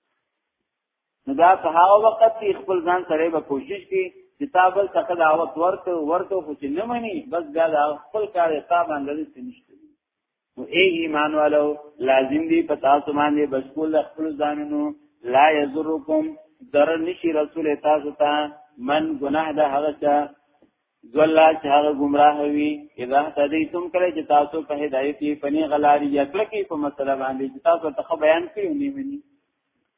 نو دا په هغه وخت کې خپل ځان سره به کوشش کی چې تابل څخه دا وخت ورته ورته خو چې نه مني بس بیا دا خپل کار یې تاب اندازې سنشته نو ای ایمان والو لازم دی په تاسو باندې بس کول خپل ځانونو لا یذرکم در نشي رسول تاسو ته من گناه ده هغه څه زولا چې هغه گمراه وي اذا تدیتم کله چې تاسو په هدایت کې پنی غلاری یکړه کې په مسله باندې چې تاسو ته بیان کړی ونی مني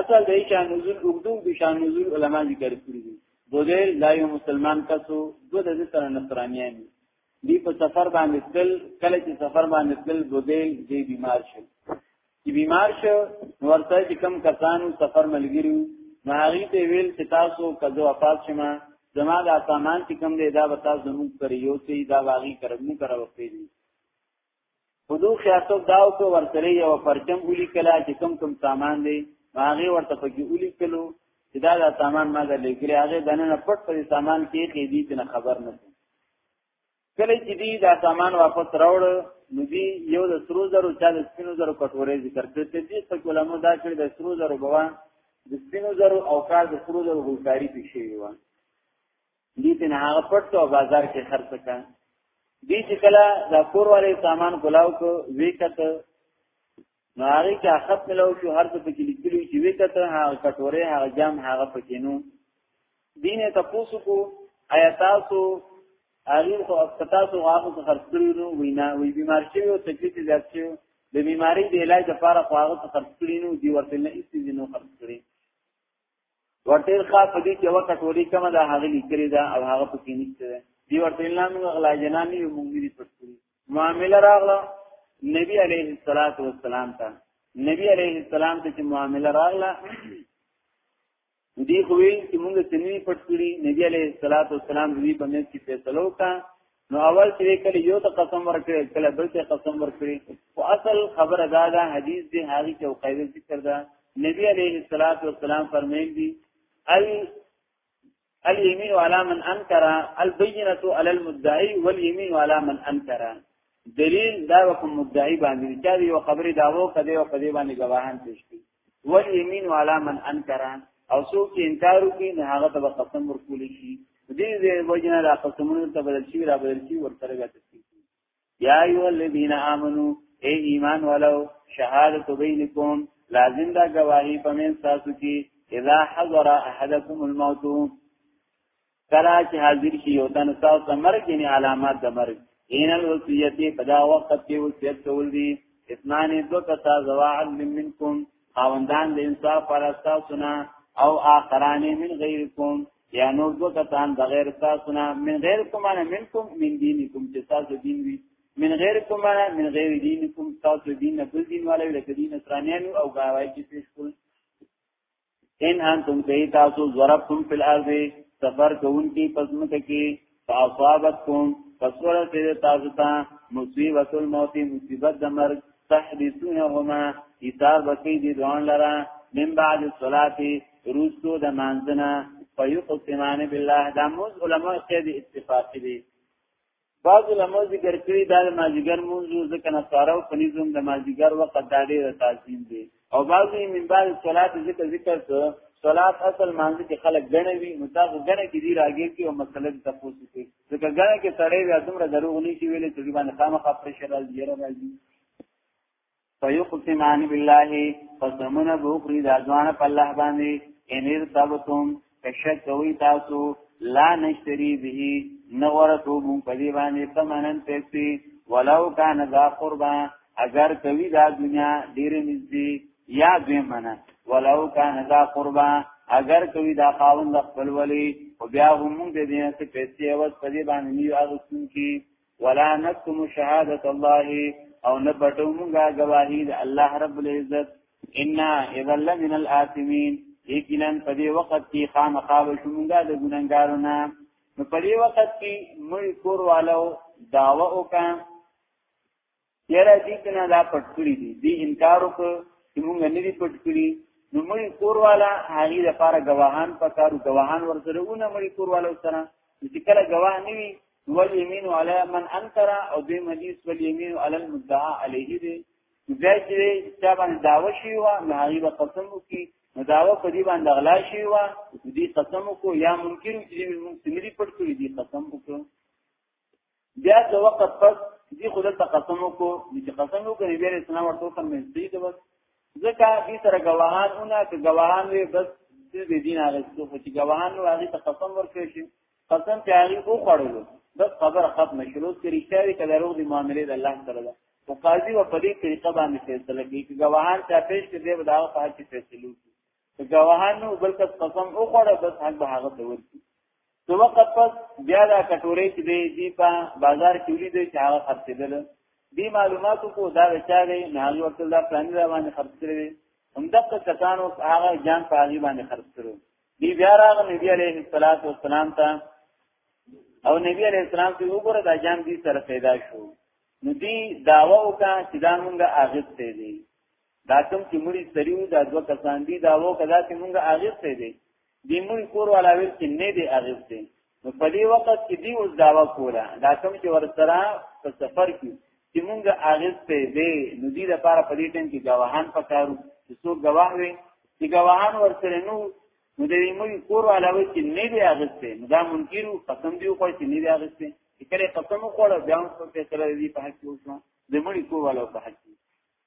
اصل د شان نزول اوږدو د شان نزول علما ذکر کړی دي دوی لا یو مسلمان کسو دوی د سره نصرانیان دی په سفر باندې تل کله چې سفر باندې تل دوی دی بیمار شو چې بیمار شو ورته چې کم کسانو سفر ملګریو نو هغه ته ویل چې تاسو کله وفات شمه زما دا سامان چې کم دی دا به تاسو زموږ پر یو سي دا واغی کرمو کرا وکړي خودو خیاسو داو کو ورسره یو پرچم اولی کلا چې کم کم سامان دی هغه ورته پکې اولی کلو چې دا دا سامان ما در لګري هغه دنه پټ پر سامان کې کې دي چې خبر نه کله چې دی دا سامان واپس راوړ نو دی یو د سرو زرو چا د سپینو زرو کټورې ذکر کړ ته دې څه کولمو دا چې د سرو زرو بوا د سپینو زرو او کار د سرو زرو ګلکاری پېښې و دې ته نه هغه پټ او بازار کې خرڅ کړه دې چې کله دا کور والے سامان کولاو کو وی کته نو هغه کې اخت ملو شو هر څه پکې لیکلو چې وی کته هغه کټوره هغه جام هغه پکې نو دینه تاسو کو آیا تاسو هغه خو تاسو هغه څه خرڅ کړی نو وینا وی بیمار شوی او تکلیف زیات شوی د بیماری د علاج لپاره خو هغه څه خرڅ کړی نو دی ورته نه ایستې نو خرڅ کړی ورته ښه په دې کې وخت ټولې کومه ده هغه لیکلې ده او هغه پکې نشته ده دی ورته نه موږ غلا جنان یو موږ دې پښتوري معاملې راغله نبی عليه الصلاه والسلام ته نبی عليه السلام ته چې معاملې راغله دی خوې چې موږ سنوي پښتوري نبی عليه الصلاه والسلام دې په مې کې فیصلو کا نو اول چې کله یو ته قسم ورکړي کله بل ته قسم ورکړي او اصل خبره دا ده حدیث دی هغه چې قاعده ذکر ده نبی علیه الصلاۃ والسلام فرمایلی دی ال الیمین علی من انکر البینه علی المدعی والیمین علی من انکر دلیل دا کوم مدعی باندې چې یو خبره داوو کده او کده باندې گواهان پیش کړي والیمین علی من انکر او څوک چې انکار وکړي نه هغه ته قسم ورکول شي دې دې وجنه را قسمونه ته بدل شي را بدل شي ورسره غته شي یا ایو الذین آمنو اے ایمان والو شهادت بینکم لازم دا گواہی پمن تاسو کې اذا حضر احدکم الموت کلا چې حاضر شي یو تن تاسو ته مرګ یعنی علامات د مرګ ان الوصیتی په دا وخت کې وصیت کول دي اسنان دو کسا زواعد من منکم خاوندان د انصاف پر اساس نه او آخران من غیرکم یا نور دو کسان بغیر تاسو نه من غیرکم انا منکم من دینکم چې تاسو دین وی من غیرکم انا من غیر دینکم تاسو دین نه بل دین والے لکه دین اسرانیانو او غواړي چې پیش کول ان انتم کئی تاسو ضربتم فی الارض سفر کون کی پزمک کی فاصابتکم فسور سید تاسو تا مصیبت الموت مصیبت دمر تحدیثونهما ایثار بکی دی دوان لرا من بعد الصلاة روستو د مانزنا فیقسمان بالله دا موز علماء قید اتفاقی دی بعض علماء ذکر کړی دا د مازیګر منځو ځکه نه سارو پنیزم د مازیګر وخت دا ډیر تعظیم دی او بعضی من بعد صلات ذکر ذکر ته صلات اصل مانځي کې خلک غنه وي نو تاسو غنه کې دی راګي کې او مسله ته پوښتنه کوي ځکه غنه کې سړی بیا دومره دروغ نه شي ویلې چې باندې خامخا پرشر راځي راځي فیقسمان بالله قسمون بوخری دا دوان پا اللہ باندی ان ارتبتم کشک کوئی تاسو لا نشتری بهی نغورتو مون پدی باندی تمنن پیسی ولو کان دا قربا اگر کوي دا دنیا ډیر نږدې یا دوی منه ولو کان دا قربا اگر کوي دا قاون د خپل ولی او بیا هم دې دې ته پیسې او پدی باندې یو اغستون کی ولا نكتم شهادت الله او نه پټو مونږه گواهی د الله رب العزت ان اذا لمن الاثمين یقینا په دې وخت کې خامخا شومږه د ګناګارو نه نو په دې وخت کې مړ کور والو داوا وکړه یاره دې کنه دا پټ کړی دي دې انکار وکړ چې موږ نه دي پټ کړی نو موږ کور والا هغه د پاره گواهان پکارو گواهان ورسره ونه موږ کور والا سره چې کله گواه نه وي والیمین علی من انکر او دې حدیث والیمین علی المدعا علیه دې ځای چې چا باندې داوا شي و نه هغه به قسم وکي نو داوا په دې باندې غلا شي و دې قسم وکړو یا ممکن چې موږ سمري پټ کړی دې قسم وکړو بیا د وخت پس دې خو دلته قسم وکړو چې قسم وکړي بیا اسلام ورته کوم مستي دی بس ځکه دې سره گواهان اونه ک گواهان وي بس دې دین هغه څه چې گواهان نو هغه ته قسم ورکړي شي قسم ته هغه او خړل بس خبر ختم شروع کړي چې کله روغ دي معاملې د الله سره ده او قاضي و په دې طریقه باندې فیصله کوي چې گواهان ته پیش کړي به دا په حق فیصله کوي د ګواهانو بل کس قسم او خوړه بس حق به هغه ته ورکی نو وقت پس بیا دا کټورې چې دی دی په بازار کې ولید چې هغه خرڅېدل دی معلوماتو کو دا چا دی نه هغه ورته دا پلان را باندې خرڅ کړی هم دغه کسانو هغه جان په هغه باندې خرڅ کړو دی بیا راغ نبی عليه الصلاه والسلام ته او نبی عليه السلام ته وګوره دا جان دی سره پیدا شو نو دی داوا وکړه چې دا مونږه اغست دی دا کوم چې مړي سریو دا دوه کسان دي دا وو کدا چې مونږه اغیسته دي دې مونږ کور والا ویل چې نه دي اغیسته نو په دې وخت کې دی اوس داوا کوله دا کوم چې ورسره په سفر کې چې مونږه اغیسته دي نو دې لپاره په دې ټیم کې گواهان پکارو چې څو گواه وي چې گواهان ورسره نو نو دې مونږ کور والا ویل چې نه دي اغیسته نو دا منکرو قسم دی خو چې نه دي اغیسته کله قسم وکړ بیا هم څه فیصله دی په حق کې وشو د مړي کور والا په حق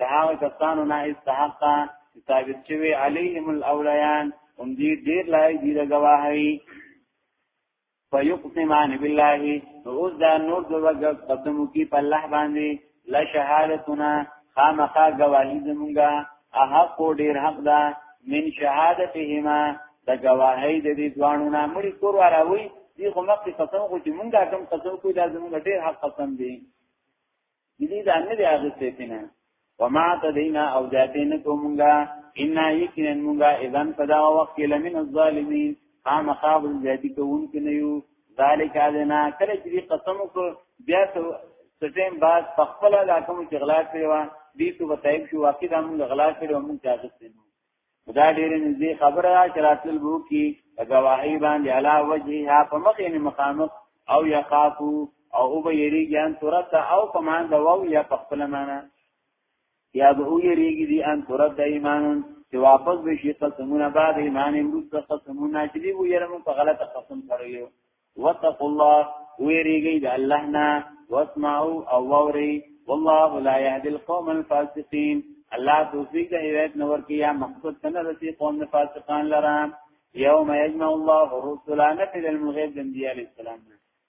د هغه کسانو نه استحق چې ثابت شوی علیهم الاولیان هم دې ډیر لای دي د گواهی فیقسمان بالله نو اوس دا نور د وګ قسم کی په الله باندې لا شهادتنا خامخا گواهی زمونږه احق او ډیر حق ده من شهادتهما د گواهی د دې دوانو نه مړي کور وراوي دي خو مخکې قسم خو چې مونږه کوم قسم کوی دا زمونږ ډیر حق قسم دی دې دا نه دی هغه څه پینه وما تدینا او ذاتین کومګه ان یقینا موږ اذن فدا وقت لمن الظالمین قام خاب الذی کون کنیو ذالک ادنا کله چې قسم کو بیا سټیم بعد خپل علاقم چې غلا کړو دې تو بتایب شو واقع د موږ غلا کړو موږ اغستنو دا ډېر نږدې خبره ده چې راتل بو کی غواهی باندې علا وجهها په مخ یې مخامخ او یخافو او او به یری ګان ترت او کمان د وو یا په خپل معنا یا به او یریږي دي ان ترت د ایمان چې واپس به شي قسمونه بعد ایمان امروز ته قسمونه چې دی وو یره مون په غلطه قسم کړو واتقوا الله ويريږي د الله نه واسمعوا او ووري والله لا يهدي القوم الفاسقين الله توفیق د هدایت نور کیا مقصد تنه رسی قوم فاسقان لرا یوم یجمع الله الرسل نفذ المغیب د انبیاء علیہ السلام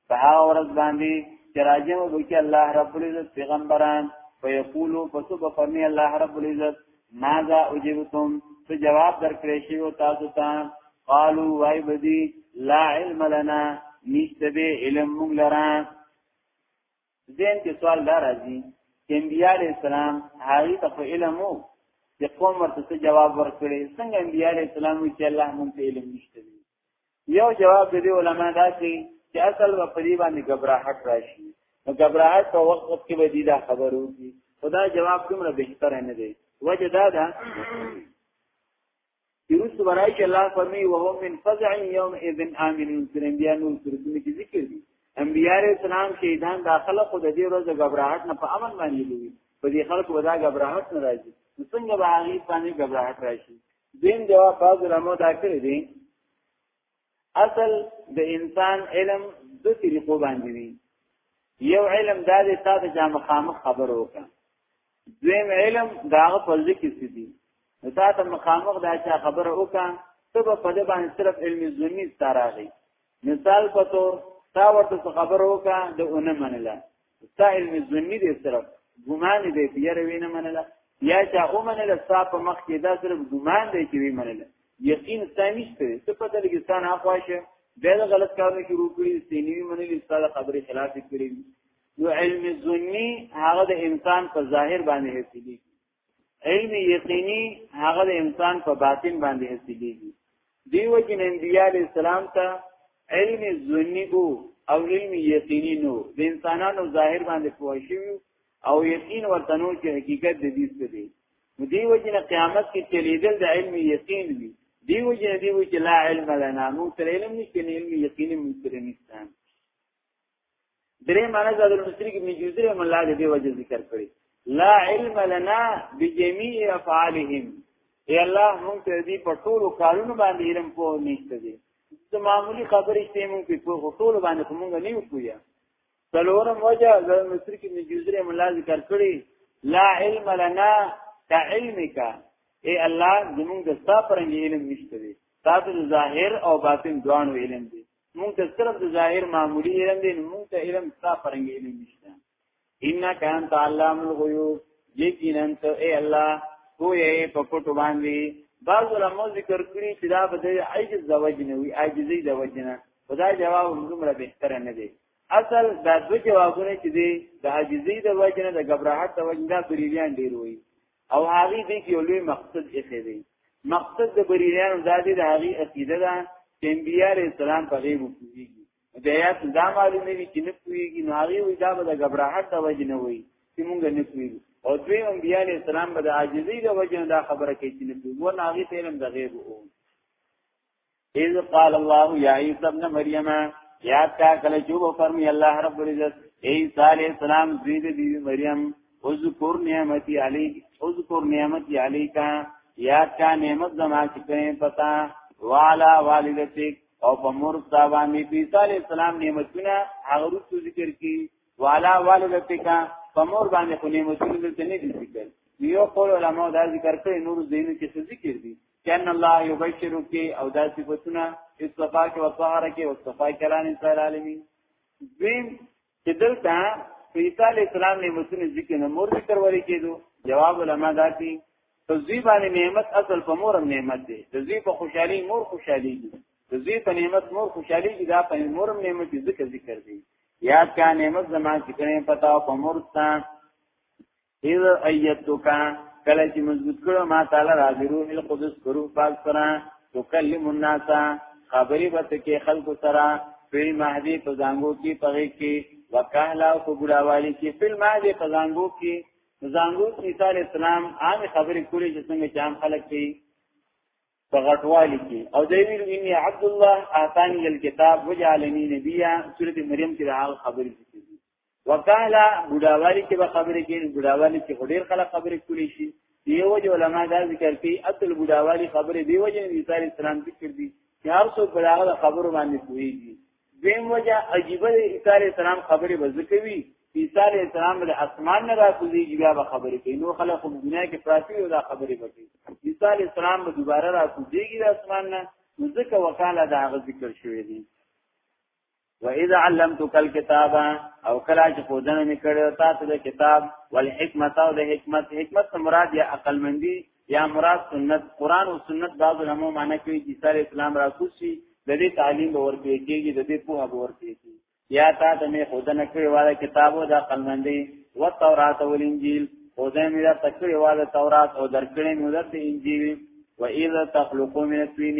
فها ورځ باندې چې راځم وکي الله رب العزت پیغمبران فیقولو پسو بفرمی الله رب العزت ماذا اجبتم څه جواب درکړې شی او تاسو ته قالو وای بدی لا علم لنا نشته به علم مونږ لرا زین کې سوال دار راځي انبیاء علی السلام هغه ته په علم وو چې قوم ورته جواب ورکړي څنګه انبیاء علی السلام چې الله مونږ ته علم نشته یو جواب د دې علما دا کوي چې اصل و په دې باندې غبرهټ راشي نو غبرهټ په وخت کې به دې دا خبرو کی خدا جواب کومره بهتر نه دی وجه دا ده یوس برای چې الله فرمی وهو من فزع یوم اذن امنون سره بیا نو سره کې ذکر دي انبیاء اسلام شهیدان داخله خو د دې ورځ غبرهټ نه په امن باندې دي په دې خلکو ودا غبرهټ نه راځي څنګه به هغه باندې غبرهټ راشي دین جواب باز علماء دا کړی دی اصل د انسان علم دو طریقو باندې وی یو علم دا دی تاسو چې مخامخ خبرو وکړه دویم علم داغه په ذکر کې دي نو تاسو مخامخ دا چې خبره وکړه ته په دې باندې صرف علم زونی ستاره غي مثال په تور تا ورته خبر وکا د اونه منله ستا علم ظنی دی صرف ګمان دی پیره وینه منله یا چا او منله ستا په مخ کې دا صرف ګمان دی چې وی منله یقین ستا نشته څه پته لګی ستا نه خواشه بیا د غلط کارونه شروع کړي سینې منلې ستا د خبرې خلاف کړي نو علم ظنی هغه د انسان په ظاهر باندې هستی علم یقیني هغه د انسان په باطن باندې حاصلېږي دیو جن انبیاء علیہ السلام ته علم ظنی او او علم یقینی نو د انسانانو ظاهر باندې پوه شي او یقین ورته نو چې حقیقت د دې څه دی نو دی وجه نه قیامت کې چلیدل د علم یقین وي دی وجه نه دی وجه لا علم لنا مو تر علم نشته علم یقیني مو تر نشته درې معنی زاد المصری کې ابن جوزی رحم الله دې دی وجه ذکر کړی لا علم لنا بجميع افعالهم ای الله مونږ ته دې په ټول کارونو باندې علم په نشته دي د معمولی خبرې چې مونږ په ټول باندې کومه نه یو کویا څلورم وجه زاد المصری کې ابن جوزی رحم الله ذکر کړی لا علم لنا كعلمك اے الله زمونږ د ستا پرنګ علم نشته دی تاسو ظاهر او باطن دوانو علم دی مونږ ته صرف د ظاهر معمولی علم دی نو مونږ ته علم ستا پرنګ علم نشته انک انت علام الغیوب یقینا ته ای الله هو یې په پټو باندې بعض علماء ذکر کړی چې دا به د عجز زوج نه وي عاجزي د وجنه خدا جواب عمره بهتر نه دی اصل دا دو جوابونه چې دی د عاجزي د وجنه د غبرهټ د وجنه بریلیان ډیر وي او هغه دې کې لوی مقصد اخی دی مقصد د بریلیانو دا دی د هغه عقیده ده چې انبیاء اسلام په غیب پوهیږي د آیات دا معلومه دي چې نه پوهیږي نو هغه وی دا به د غبرهټ د وجه نه وي چې مونږ نه پوهیږو او دوی انبیاء اسلام به د عاجزۍ د وجه دا خبره کوي چې نه پوهیږو نه هغه ته علم د غیب وو اذ قال الله يا عيسى ابن مريم يا تا کله چې و فرمي الله رب العزت اي صالح السلام زيد دي مريم اذكر نعمتي عليك اذكر نعمتي عليك يا تا نعمت زما چې په پتا والا والدتك او په مور دا باندې په صالح السلام نعمتونه هغه رسو ذکر کی والا والدتك په مور باندې خو نعمتونه دلته نه دي ذکر یو قول علماء دا ذکر کوي نور زین کې ذکر دي کان الله یبشرک او دا صفاتونه اصطفا کې او طهاره کې او صفای کلام اسرائیل عالمین دویم چې دلته عیسی علی السلام نه مسلم ذکر نه مور ذکر وري کېدو جواب علما داتي تزوی باندې نعمت اصل په مور نعمت دی تزوی په خوشحالي مور خوشحالي دي تزوی په نعمت مور خوشحالي دي دا په مور نعمت ذکر ذکر دي یاد کا نعمت زمان ذکرې پتا او په مور ستان اذ ایتک کله چې مضبوط کړو ما تعالی را روح القدس روح پاک سره تکلم الناس خبرې وته کې خلق سره په مهدی په زنګو کې پغې کې وکاله او په ګډاوالي کې په مهدی په زنګو کې زنګو کې تعالی اسلام عام خبرې کولې چې څنګه چې عام خلک کې په غټوالي کې او دوی ویل اني عبد الله اعطاني الكتاب وجعلني نبيا سوره مریم کې د حال خبرې وکاله بډاوالي کې به خبرې کین بډاوالي کې ډېر خلک خبرې کولی شي دیو جو علما دا ذکر کوي اصل بډاوالي خبرې دی وجه نه ایثار اسلام ذکر دي چې هر څوک بډاغه خبرو باندې کویږي دیم وجه عجیب دی ایثار اسلام خبرې به ذکر وي ایثار اسلام له اسمان نه راځي بیا به خبرې کوي نو خلک هم دنیا کې پراتی او دا خبرې وکړي ایثار اسلام به دوباره راځي د اسمان نه ځکه وکاله دا ذکر شوی دی واذا علمتك الكتاب او کلا چې خودنه نکړو تاسو د کتاب والحکمت او د حکمت حکمت مراد یا عقل مندي یا مراد سنت قران او سنت بعض علماء معنی کوي چې سره اسلام راکوس شي د دې تعلیم به ورته کېږي د دې په هغه ورته کېږي یا تا ته مې خودنه کړی والا کتابو د عقل مندي او تورات او انجیل خودنه مې را تکړی والا تورات او درکړې مې د انجیل و اذا تخلقوا من الطين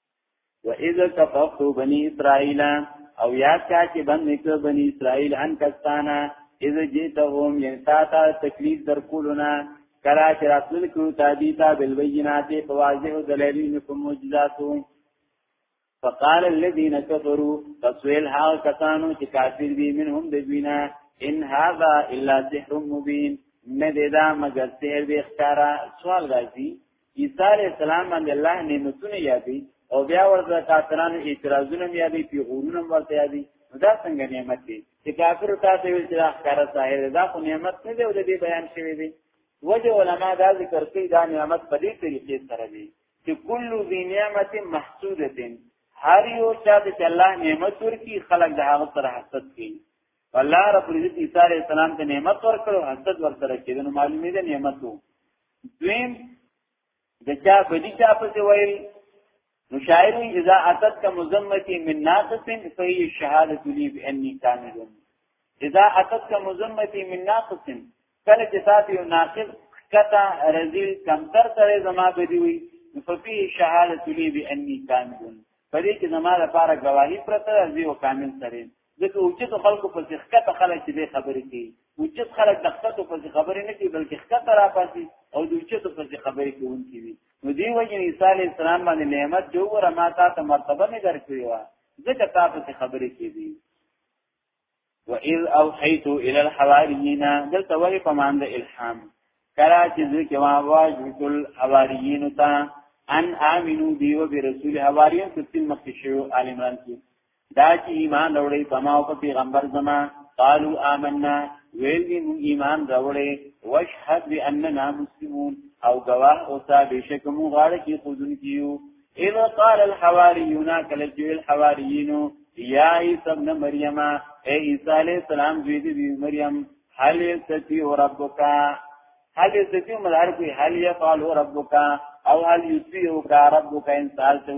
و اذا تفقتو بني اسرائيل او یاد کا چې بند نکړه بني اسرائيل ان کستانا اذا جئتهم ينتاتا تکلیف در کولنا کرا چې راتل کړو تابیتا بالبينات په واضح دلایل په معجزاتو فقال الذين كفروا فسويل ها کسانو چې کافر دي منهم د دوینا ان هذا الا سحر مبين نه دا مگر سحر به اختارا سوال راځي عیسی علیه السلام باندې الله نعمتونه یادي او بیا ورته کافرانو اعتراضونه یادي پیغورونه ورته یادي دا څنګه نعمت دی چې کافر تاسو ویل چې اخره ظاهر دا خو نعمت نه دی او د دې بیان شوی دی وجه علما دا ذکر کوي دا نعمت په دې طریقې سره دی چې کل ذی نعمت محسوده هر یو چا چې الله نعمت ورکی خلق د هغه سره حسد کوي الله رب عزت عیسی علیہ السلام ته نعمت ورکړو حسد ورسره کېدنه معلومه ده نعمت وو دویم د چا بدی چا پسې ویل نو شاعر اذا اتت کا مزمتی من ناقص فهي شهاده لي باني كامل اذا اتت کا مزمتی من ناقص کله چې تاسو یو ناقص کتا رزیل کمتر سره زما بدی وي ففي شهاده لي باني كامل پدې کې زما لپاره گواهی پرته رزي او کامل سره ځکه اوچت خلکو په ځخکته خلک دې خبرې کوي اوچت خلک د خپل په ځخ خبرې نه کوي بلکې خکته را پاسي او د اوچت په ځخ خبرې کوونکي وي نو دی وجه عیسی علی السلام باندې نعمت جو ور ما تا ته مرتبه نه درکړي وا ځکه تا په خبرې کوي وَإِذْ أَوْحَيْتُ إِلَى الْحَوَارِيِّينَ دلته وحي په معنی د الهام کلا چې ځکه ما واج ټول حواریین ته ان امنو بي و برسول حواریین تفصیل مخکې شو عالمران کې دا چې ایمان وروړي په ما او په پیغمبر زما قالو آمنا ویل دي مون ایمان راوړي واشهد باننا مسلمون او گواه او تا بشک مو غاړه کې خودن کیو ان قال الحواریون کله چې الحواریین یا عیسی ابن مریم اے عیسی علی السلام دوی دی مریم هل یستطیع ربک هل یستطیع ملار کوئی هل یفعل ربک او هل یطیع ربک انسان ته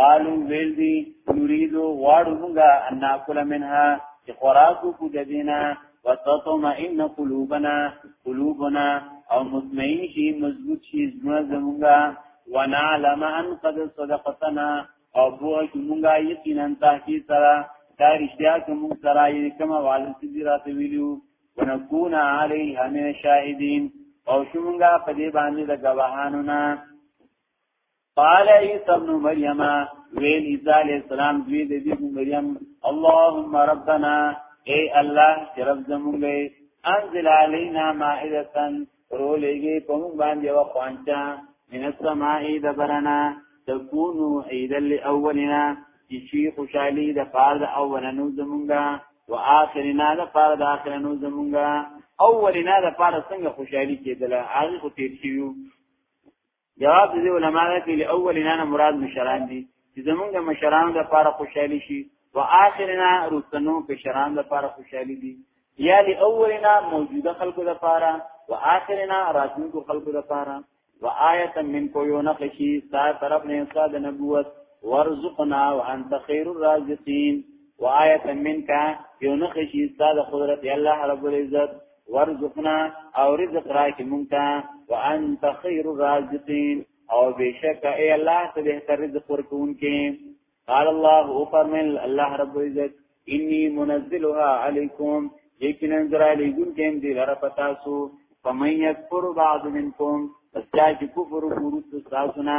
قالو ویل دی نريدو واړو مونږه ان ناکل منها چې خوراکو کو دینه وتطمئن قلوبنا قلوبنا او مطمئن شي مضبوط شي زموږ زمونږه ونعلم ان قد صدقتنا او بو چې مونږه یقینا تحقیق سره دا رښتیا کوم سره یې کوم والد دې راته ویلو ونكون عليها من الشاهدين او شومږه په دې باندې د گواهانو نه قال عيسى ابن مريم ويل عيسى عليه السلام دوی د دې مریم اللهم ربنا اے الله چې رب زمونږ انزل علينا مائده رو لګي په موږ باندې و خوانچا من السماء دبرنا تكون عيدا لاولنا چې شي خوشالي د پار د اولنو زمونږه واخرنا د پار د اخرنو زمونږه اولنا د پار څنګه خوشالي کېدله هغه خو تیر شيو جواب دې علماء کې له اولنا نه مراد مشران دي چې زمونږ مشران د لپاره خوشحالي شي او آخرنا رسنو په شران د لپاره خوشحالي دي یا له اولنا موجوده خلکو د لپاره او آخرنا راتلونکو خلکو د لپاره و آیه من کو یو نقشی ستا طرف نه استاد نبوت ورزقنا وانت خیر الرازقین و آیه من کا یو نقشی ستا د قدرت الله رب العزت ورزقنا او رزق راکی مونتا وانت خیر الرازقین او بشک ای الله ته بهتر رزق ورکون کې قال الله او فرمل الله رب العزت انی منزلها علیکم لیکن انظر علیکم کې دې لره پتا سو فمن یکفر بعض منکم پس چا چې کفر ورسره تاسو نه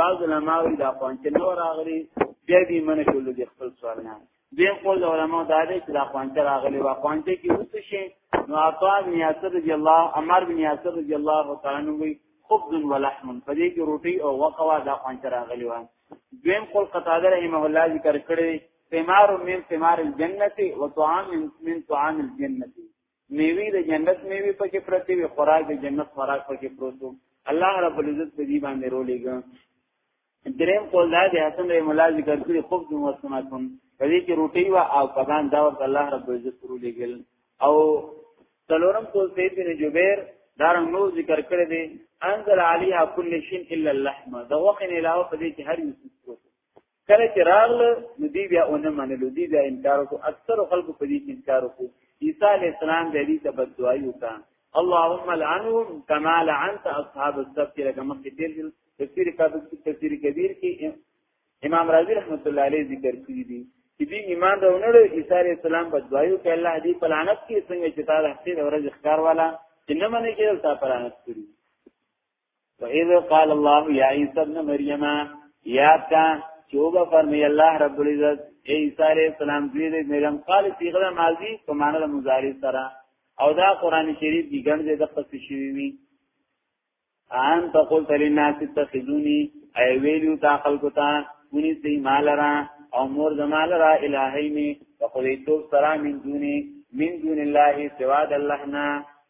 بعض علماء دا قوانچه نو راغلي بیا دې منه کول دي خپل سوال نه دې قول علماء دا دې چې دا قوانچه راغلي وا قوانچه کې وڅ شي نو عطا بن یاسر رضی الله عمر بن یاسر رضی الله تعالی عنہ وی خبز ولحم په دې کې روټي او وقوا دا قوانچه راغلي وا دویم قول قتاده رحمه الله ذکر کړی ثمار من ثمار الجنه وطعام من طعام الجنه میوي د جنت میوي پکې پرتې وي خوراک د جنت خوراک پکې پروتو الله رب العزت په دې باندې رولېګا دریم قول دا دی حسن رحم الله ذکر کړی خوب د مسمعتون په دې کې روټي وا او پدان دا ورته الله رب العزت رولېګل او څلورم قول سید بن جبیر دا نو ذکر کړی دی انزل علیها کل شین الا اللحم دا وخت نه علاوه په دې کې هر یو څه کله چې راغله نو دی بیا اونه منلو دی بیا انکار وکړو اکثر خلکو په دې انکار وکړو عیسی علی السلام د دې ته بدوایي وکړه اللهم لعنهم كما لعنت اصحاب السبت لکه مخکې تیر شل تفسیر کابل تفسیر کبیر کې امام رازی رحمت الله علیه ذکر کړی دی چې دې ایمان راوړل عیسی علی السلام بدوایي وکړه الله دې په لعنت کې څنګه چې تا د حقیقت ورځ ښکار والا چې نه منې کېدل تا پرانت کړی فإذ قال الله يا عيسى ابن مريم يا کا چوبه فرمی الله رب العزت عيسى عليه السلام دې دې مریم قال صيغه ماضي په معنی د مضارع سره او دا قران شریف دی ګڼ دې د قصې شوی وی ان تقول للناس اتخذوني اي ویلو تا خلقو تا ونی سي مالرا او مور زمالرا الہی می وقلیتو سرا من دونی من دون الله سوا د الله نه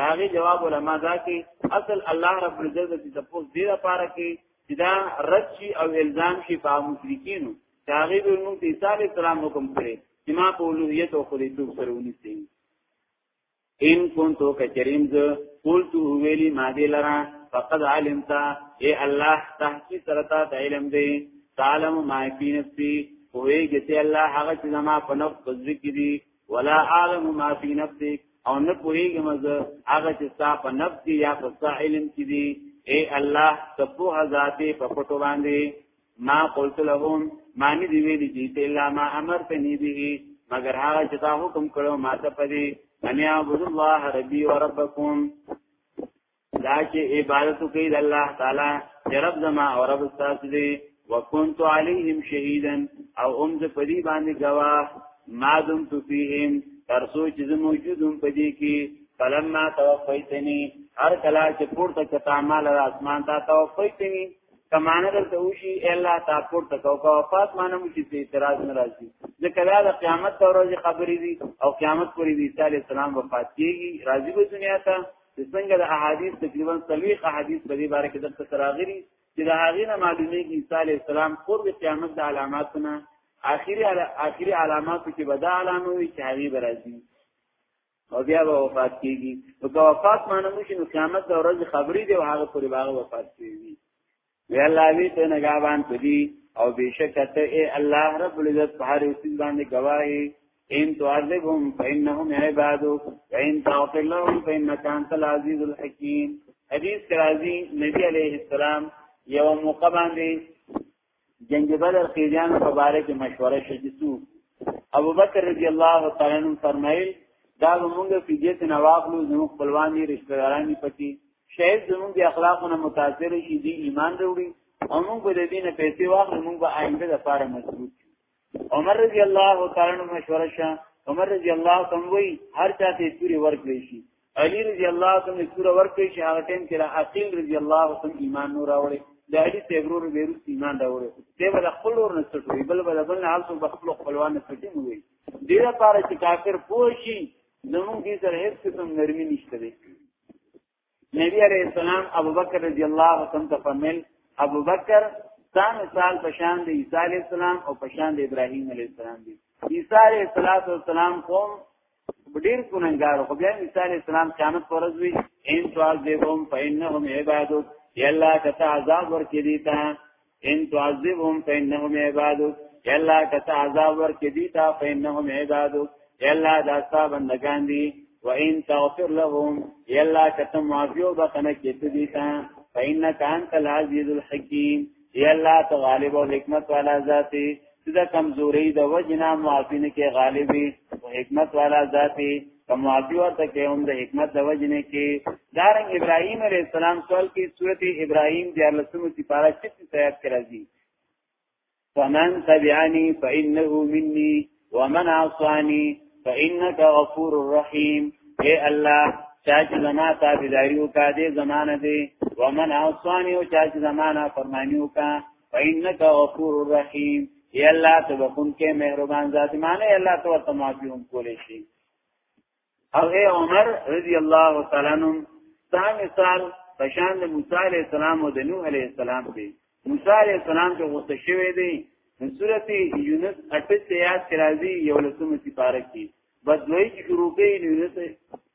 داغه جواب علما دا کې اصل الله رب العزت دې تاسو دې لپاره کې چې دا رد شي او الزام شي په مشرکینو هغه به موږ عیسی علی السلام حکم کړی چې ما په اولویت او خدای توب سره ونیسي ان كنت كجريم ذ قلت ویلی ما دې لرا فقد علمت اے الله تحقیق سرتا د علم دې تعلم ما فی نفسی وې ګته الله هغه چې زما په نفس بزرګ دي ولا عالم ما فی نفسک او نه پوهیږم زه هغه چې ستا په نفس کې یا په ستا علم کې دي اے الله تبو حزاتی په پټو باندې ما قلت لهم معنی دی ویلی چې ته الله ما امرتنی به مگر هغه چې تا حکم کړو ما ته پدی ان اعبد الله ربي وربکم دا چې عبادت کوي د الله تعالی چې رب زما او رب تاسو دی وکنت علیهم شهیدا او هم ز پدی باندې گواه ما دم تو فیهم تر سو چې زه موجودم پدی کې فلما توفیتنی هر کلا چې پورته کتا مال را اسمان تا توفیتنی کمانه دلته وشي الله تا پورته کو کو وفات مانه مو چې اعتراض ناراضي د کلا د قیامت تر ورځې خبرې دي او قیامت پورې دي صلی الله علیه وسلم وفات کیږي راضي به دنیا ته چې څنګه د احادیث تقریبا څلويخ احادیث په دې باره کې دغه تراغري چې د هغې نه معلومه کې عیسی علی السلام قرب قیامت د علاماتونه اخیری اخیری علاماتو کې بدا علامه وي چې هغه برازي او بیا به وفات کیږي نو که وفات معنی مو شي نو قیامت د ورځې خبرې دی او هغه پر باغ وفات کیږي وی الله وی ته نگاوان پدی او بیشک ته اے الله رب العزت په هر چیز باندې گواهی ان تعذبهم فانهم عبادك وان تغفر لهم فانك انت العزيز الحكيم حدیث کرازی نبی علیہ السلام یو موقع باندې جنگ بدر کې جان مبارک مشوره شجسو ابو بکر رضی الله تعالی عنہ فرمایل دا موږ فدیت نواخلو زموږ خپلوان دي رشتہ داران دي پکې شاید زمونږ د اخلاقو نه متاثر شي دی ایمان وروړي او موږ به د دین پیسې واخلو موږ به آینده د پاره مضبوط عمر رضی الله تعالی عنہ مشوره شه عمر رضی الله تعالی وی هر چا ته پوری ورکړي شي علی رضی الله تعالی پوری ورکړي شي هغه ټیم کې عقیل رضی الله تعالی ایمان نور راوړي د علي تیورور بیرو ایمان راوړي دی بل خپل ور نه څټوي بل بل بل نه حالت خپل خپلوان څټي نو وي دې لپاره چې کافر پوه شي زمونږ دې سره هیڅ قسم نرمي نشته نبی علیہ السلام ابو بکر رضی الله عنه ته فرمایل ابو بکر سان سال پشان دی عیسی علی السلام او پشان دی ابراهیم علی السلام دی عیسی علی السلام قوم ډیر ګننګار خو بیا عیسی علی السلام قیامت پرځ وی ان سوال دی کوم فینهم عبادت یلا کتا عذاب ورکړي تا ان تعذبهم فانهم عبادك یلا کتا عذاب ور کې دي تا فانهم عبادك یلا دا ستا بندگان دي و ان تغفر لهم یلا کتا معافیو بخنه کې دي تا فانك انت العزيز الحكيم یلا تو غالب او حکمت والا ذاتي سیده کمزوری د وجنا معافی نه کې غالبي او حکمت والا ذاتي په معافي ورته کې هم د حکمت د وجنې کې دارنګ ابراهيم عليه السلام سوال کې سورته ابراهيم د لسمه سپاره چې تیار کړی فمن تبعني فإنه مني ومن عصاني فإنك غفور رحيم اے الله چا چې زما تابعداري وکړي زمانه دي ومن عصاني او چا چې زمانه فرماني وکړي فإنك غفور رحيم ای الله ته بخون کې مهربان ذات معنی الله ته ورته معافي هم کولې شي او اے عمر رضی الله تعالی عنہ دا مثال پشان د موسی علی السلام او د نوح علی السلام دی موسی علی السلام ته غوسه شوی دی نو سورته یونس 8 آیات کې راځي یو لسمه سپاره کې بدوی چې شروع کوي یونس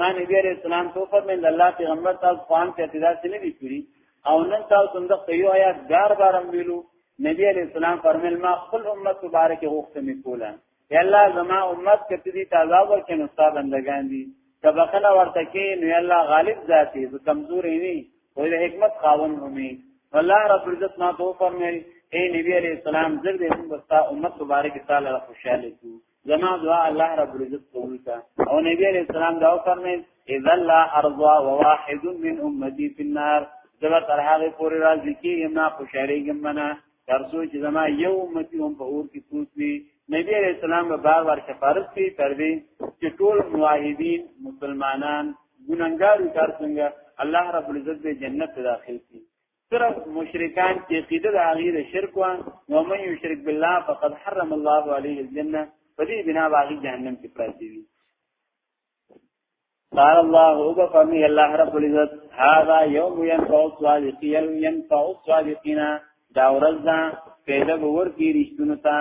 ما نبی علیہ السلام تو فرمایل الله پیغمبر تاسو قرآن کې اعتراض نه دي کړی او نن تاسو څنګه په یو آیات بار بار ویلو نبی علیہ السلام فرمایل ما خپل امت مبارک غوښته می کوله یا الله زما امت کته دي تازه ورکه نو تاسو بندگان دي تبخنه ورته کې نو الله غالب ذاتي زه کمزور نه او د حکمت خاون همي الله رب عزت ما تو فرمایل اے نبی علیہ السلام زر دې موږ امت مبارک تعالی خوشاله کړو زما دعا الله رب العزت قبول کا او نبی علیہ السلام دا فرمایل اذا لا ارضى وواحد من امتي في النار زبر تر هغه پورې راځي کې ما خوشاله ګمنه تر څو چې زما یو امتی هم په اور کې پروت وي نبی علیہ السلام به بار بار کفارت کوي تر دې چې ټول موحدین مسلمانان ګناګارو تر څنګه الله رب العزت به جنت داخل کړي صرف مشرکان چې عقیده د هغه د شرک و او من یشرک بالله فقد حرم الله علیه الجنه په دې بنا باغی جهنم کې پراتی وي قال الله هو فرمی الله رب العزت هذا يوم ينفع الصادقين ينفع الصادقين دا ورځ ده پیدا باور کې رښتونه ته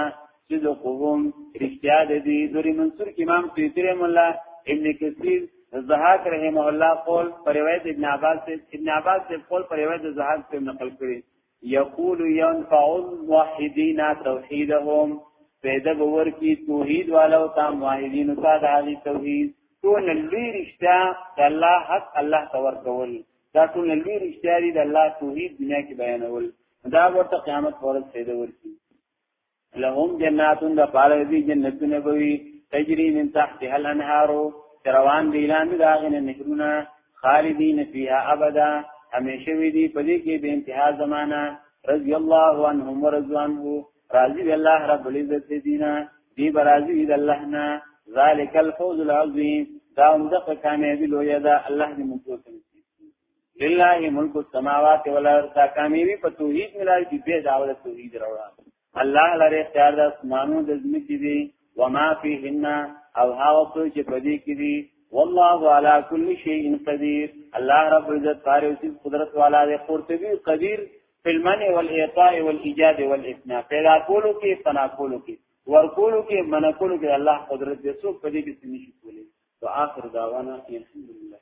صدقهم رښتیا د دې دوری منصور کې امام سیوطی رحم الله ابن کثیر زهاک رحمه الله قول پر روایت ابن عباس سے ابن عباس سے قول پر روایت زهاک سے نقل کړي یقول ينفع الموحدین توحیدهم پیدا باور کی توحید والا او تام واحدین تا د هغه توحید ټول لوی رښتیا د الله حق الله تور کول دا ټول لوی رښتیا دي د الله توحید دنیا کې بیانول دا ورته قیامت ورځ پیدا ورکی لهم جناتون د پاره دي جنتونه بوي تجري من تحتها الانهار روان دي لاندې داغنه نهرونه خالدین فیها ابدا همیشه وی دي په دې کې به انتها زمانہ رضی الله عنهم ورضوانه راضی الله رب العزت دینا دی برازی د الله نه ذالک الفوز العظیم دا هم د کامیابی لوی ده الله دې موږ ټول لله ملک السماوات والارض دا کامیابی په توحید ملای دی به داول توحید راوړه الله لري اختیار د اسمانو د زمکې دی و ما فیهن او هاو څه چې پدې کې دی والله على كل شيء قدير الله رب عزت فارغ قدرت والا دی قرطبی قدیر فی المنع والاعطاء والايجاد والافناء پیدا کولو کې فنا کولو کې ورکولو کې منع کولو کې الله قدرت دې څو پدې کې نشي کولای تو اخر داوانا الحمدلله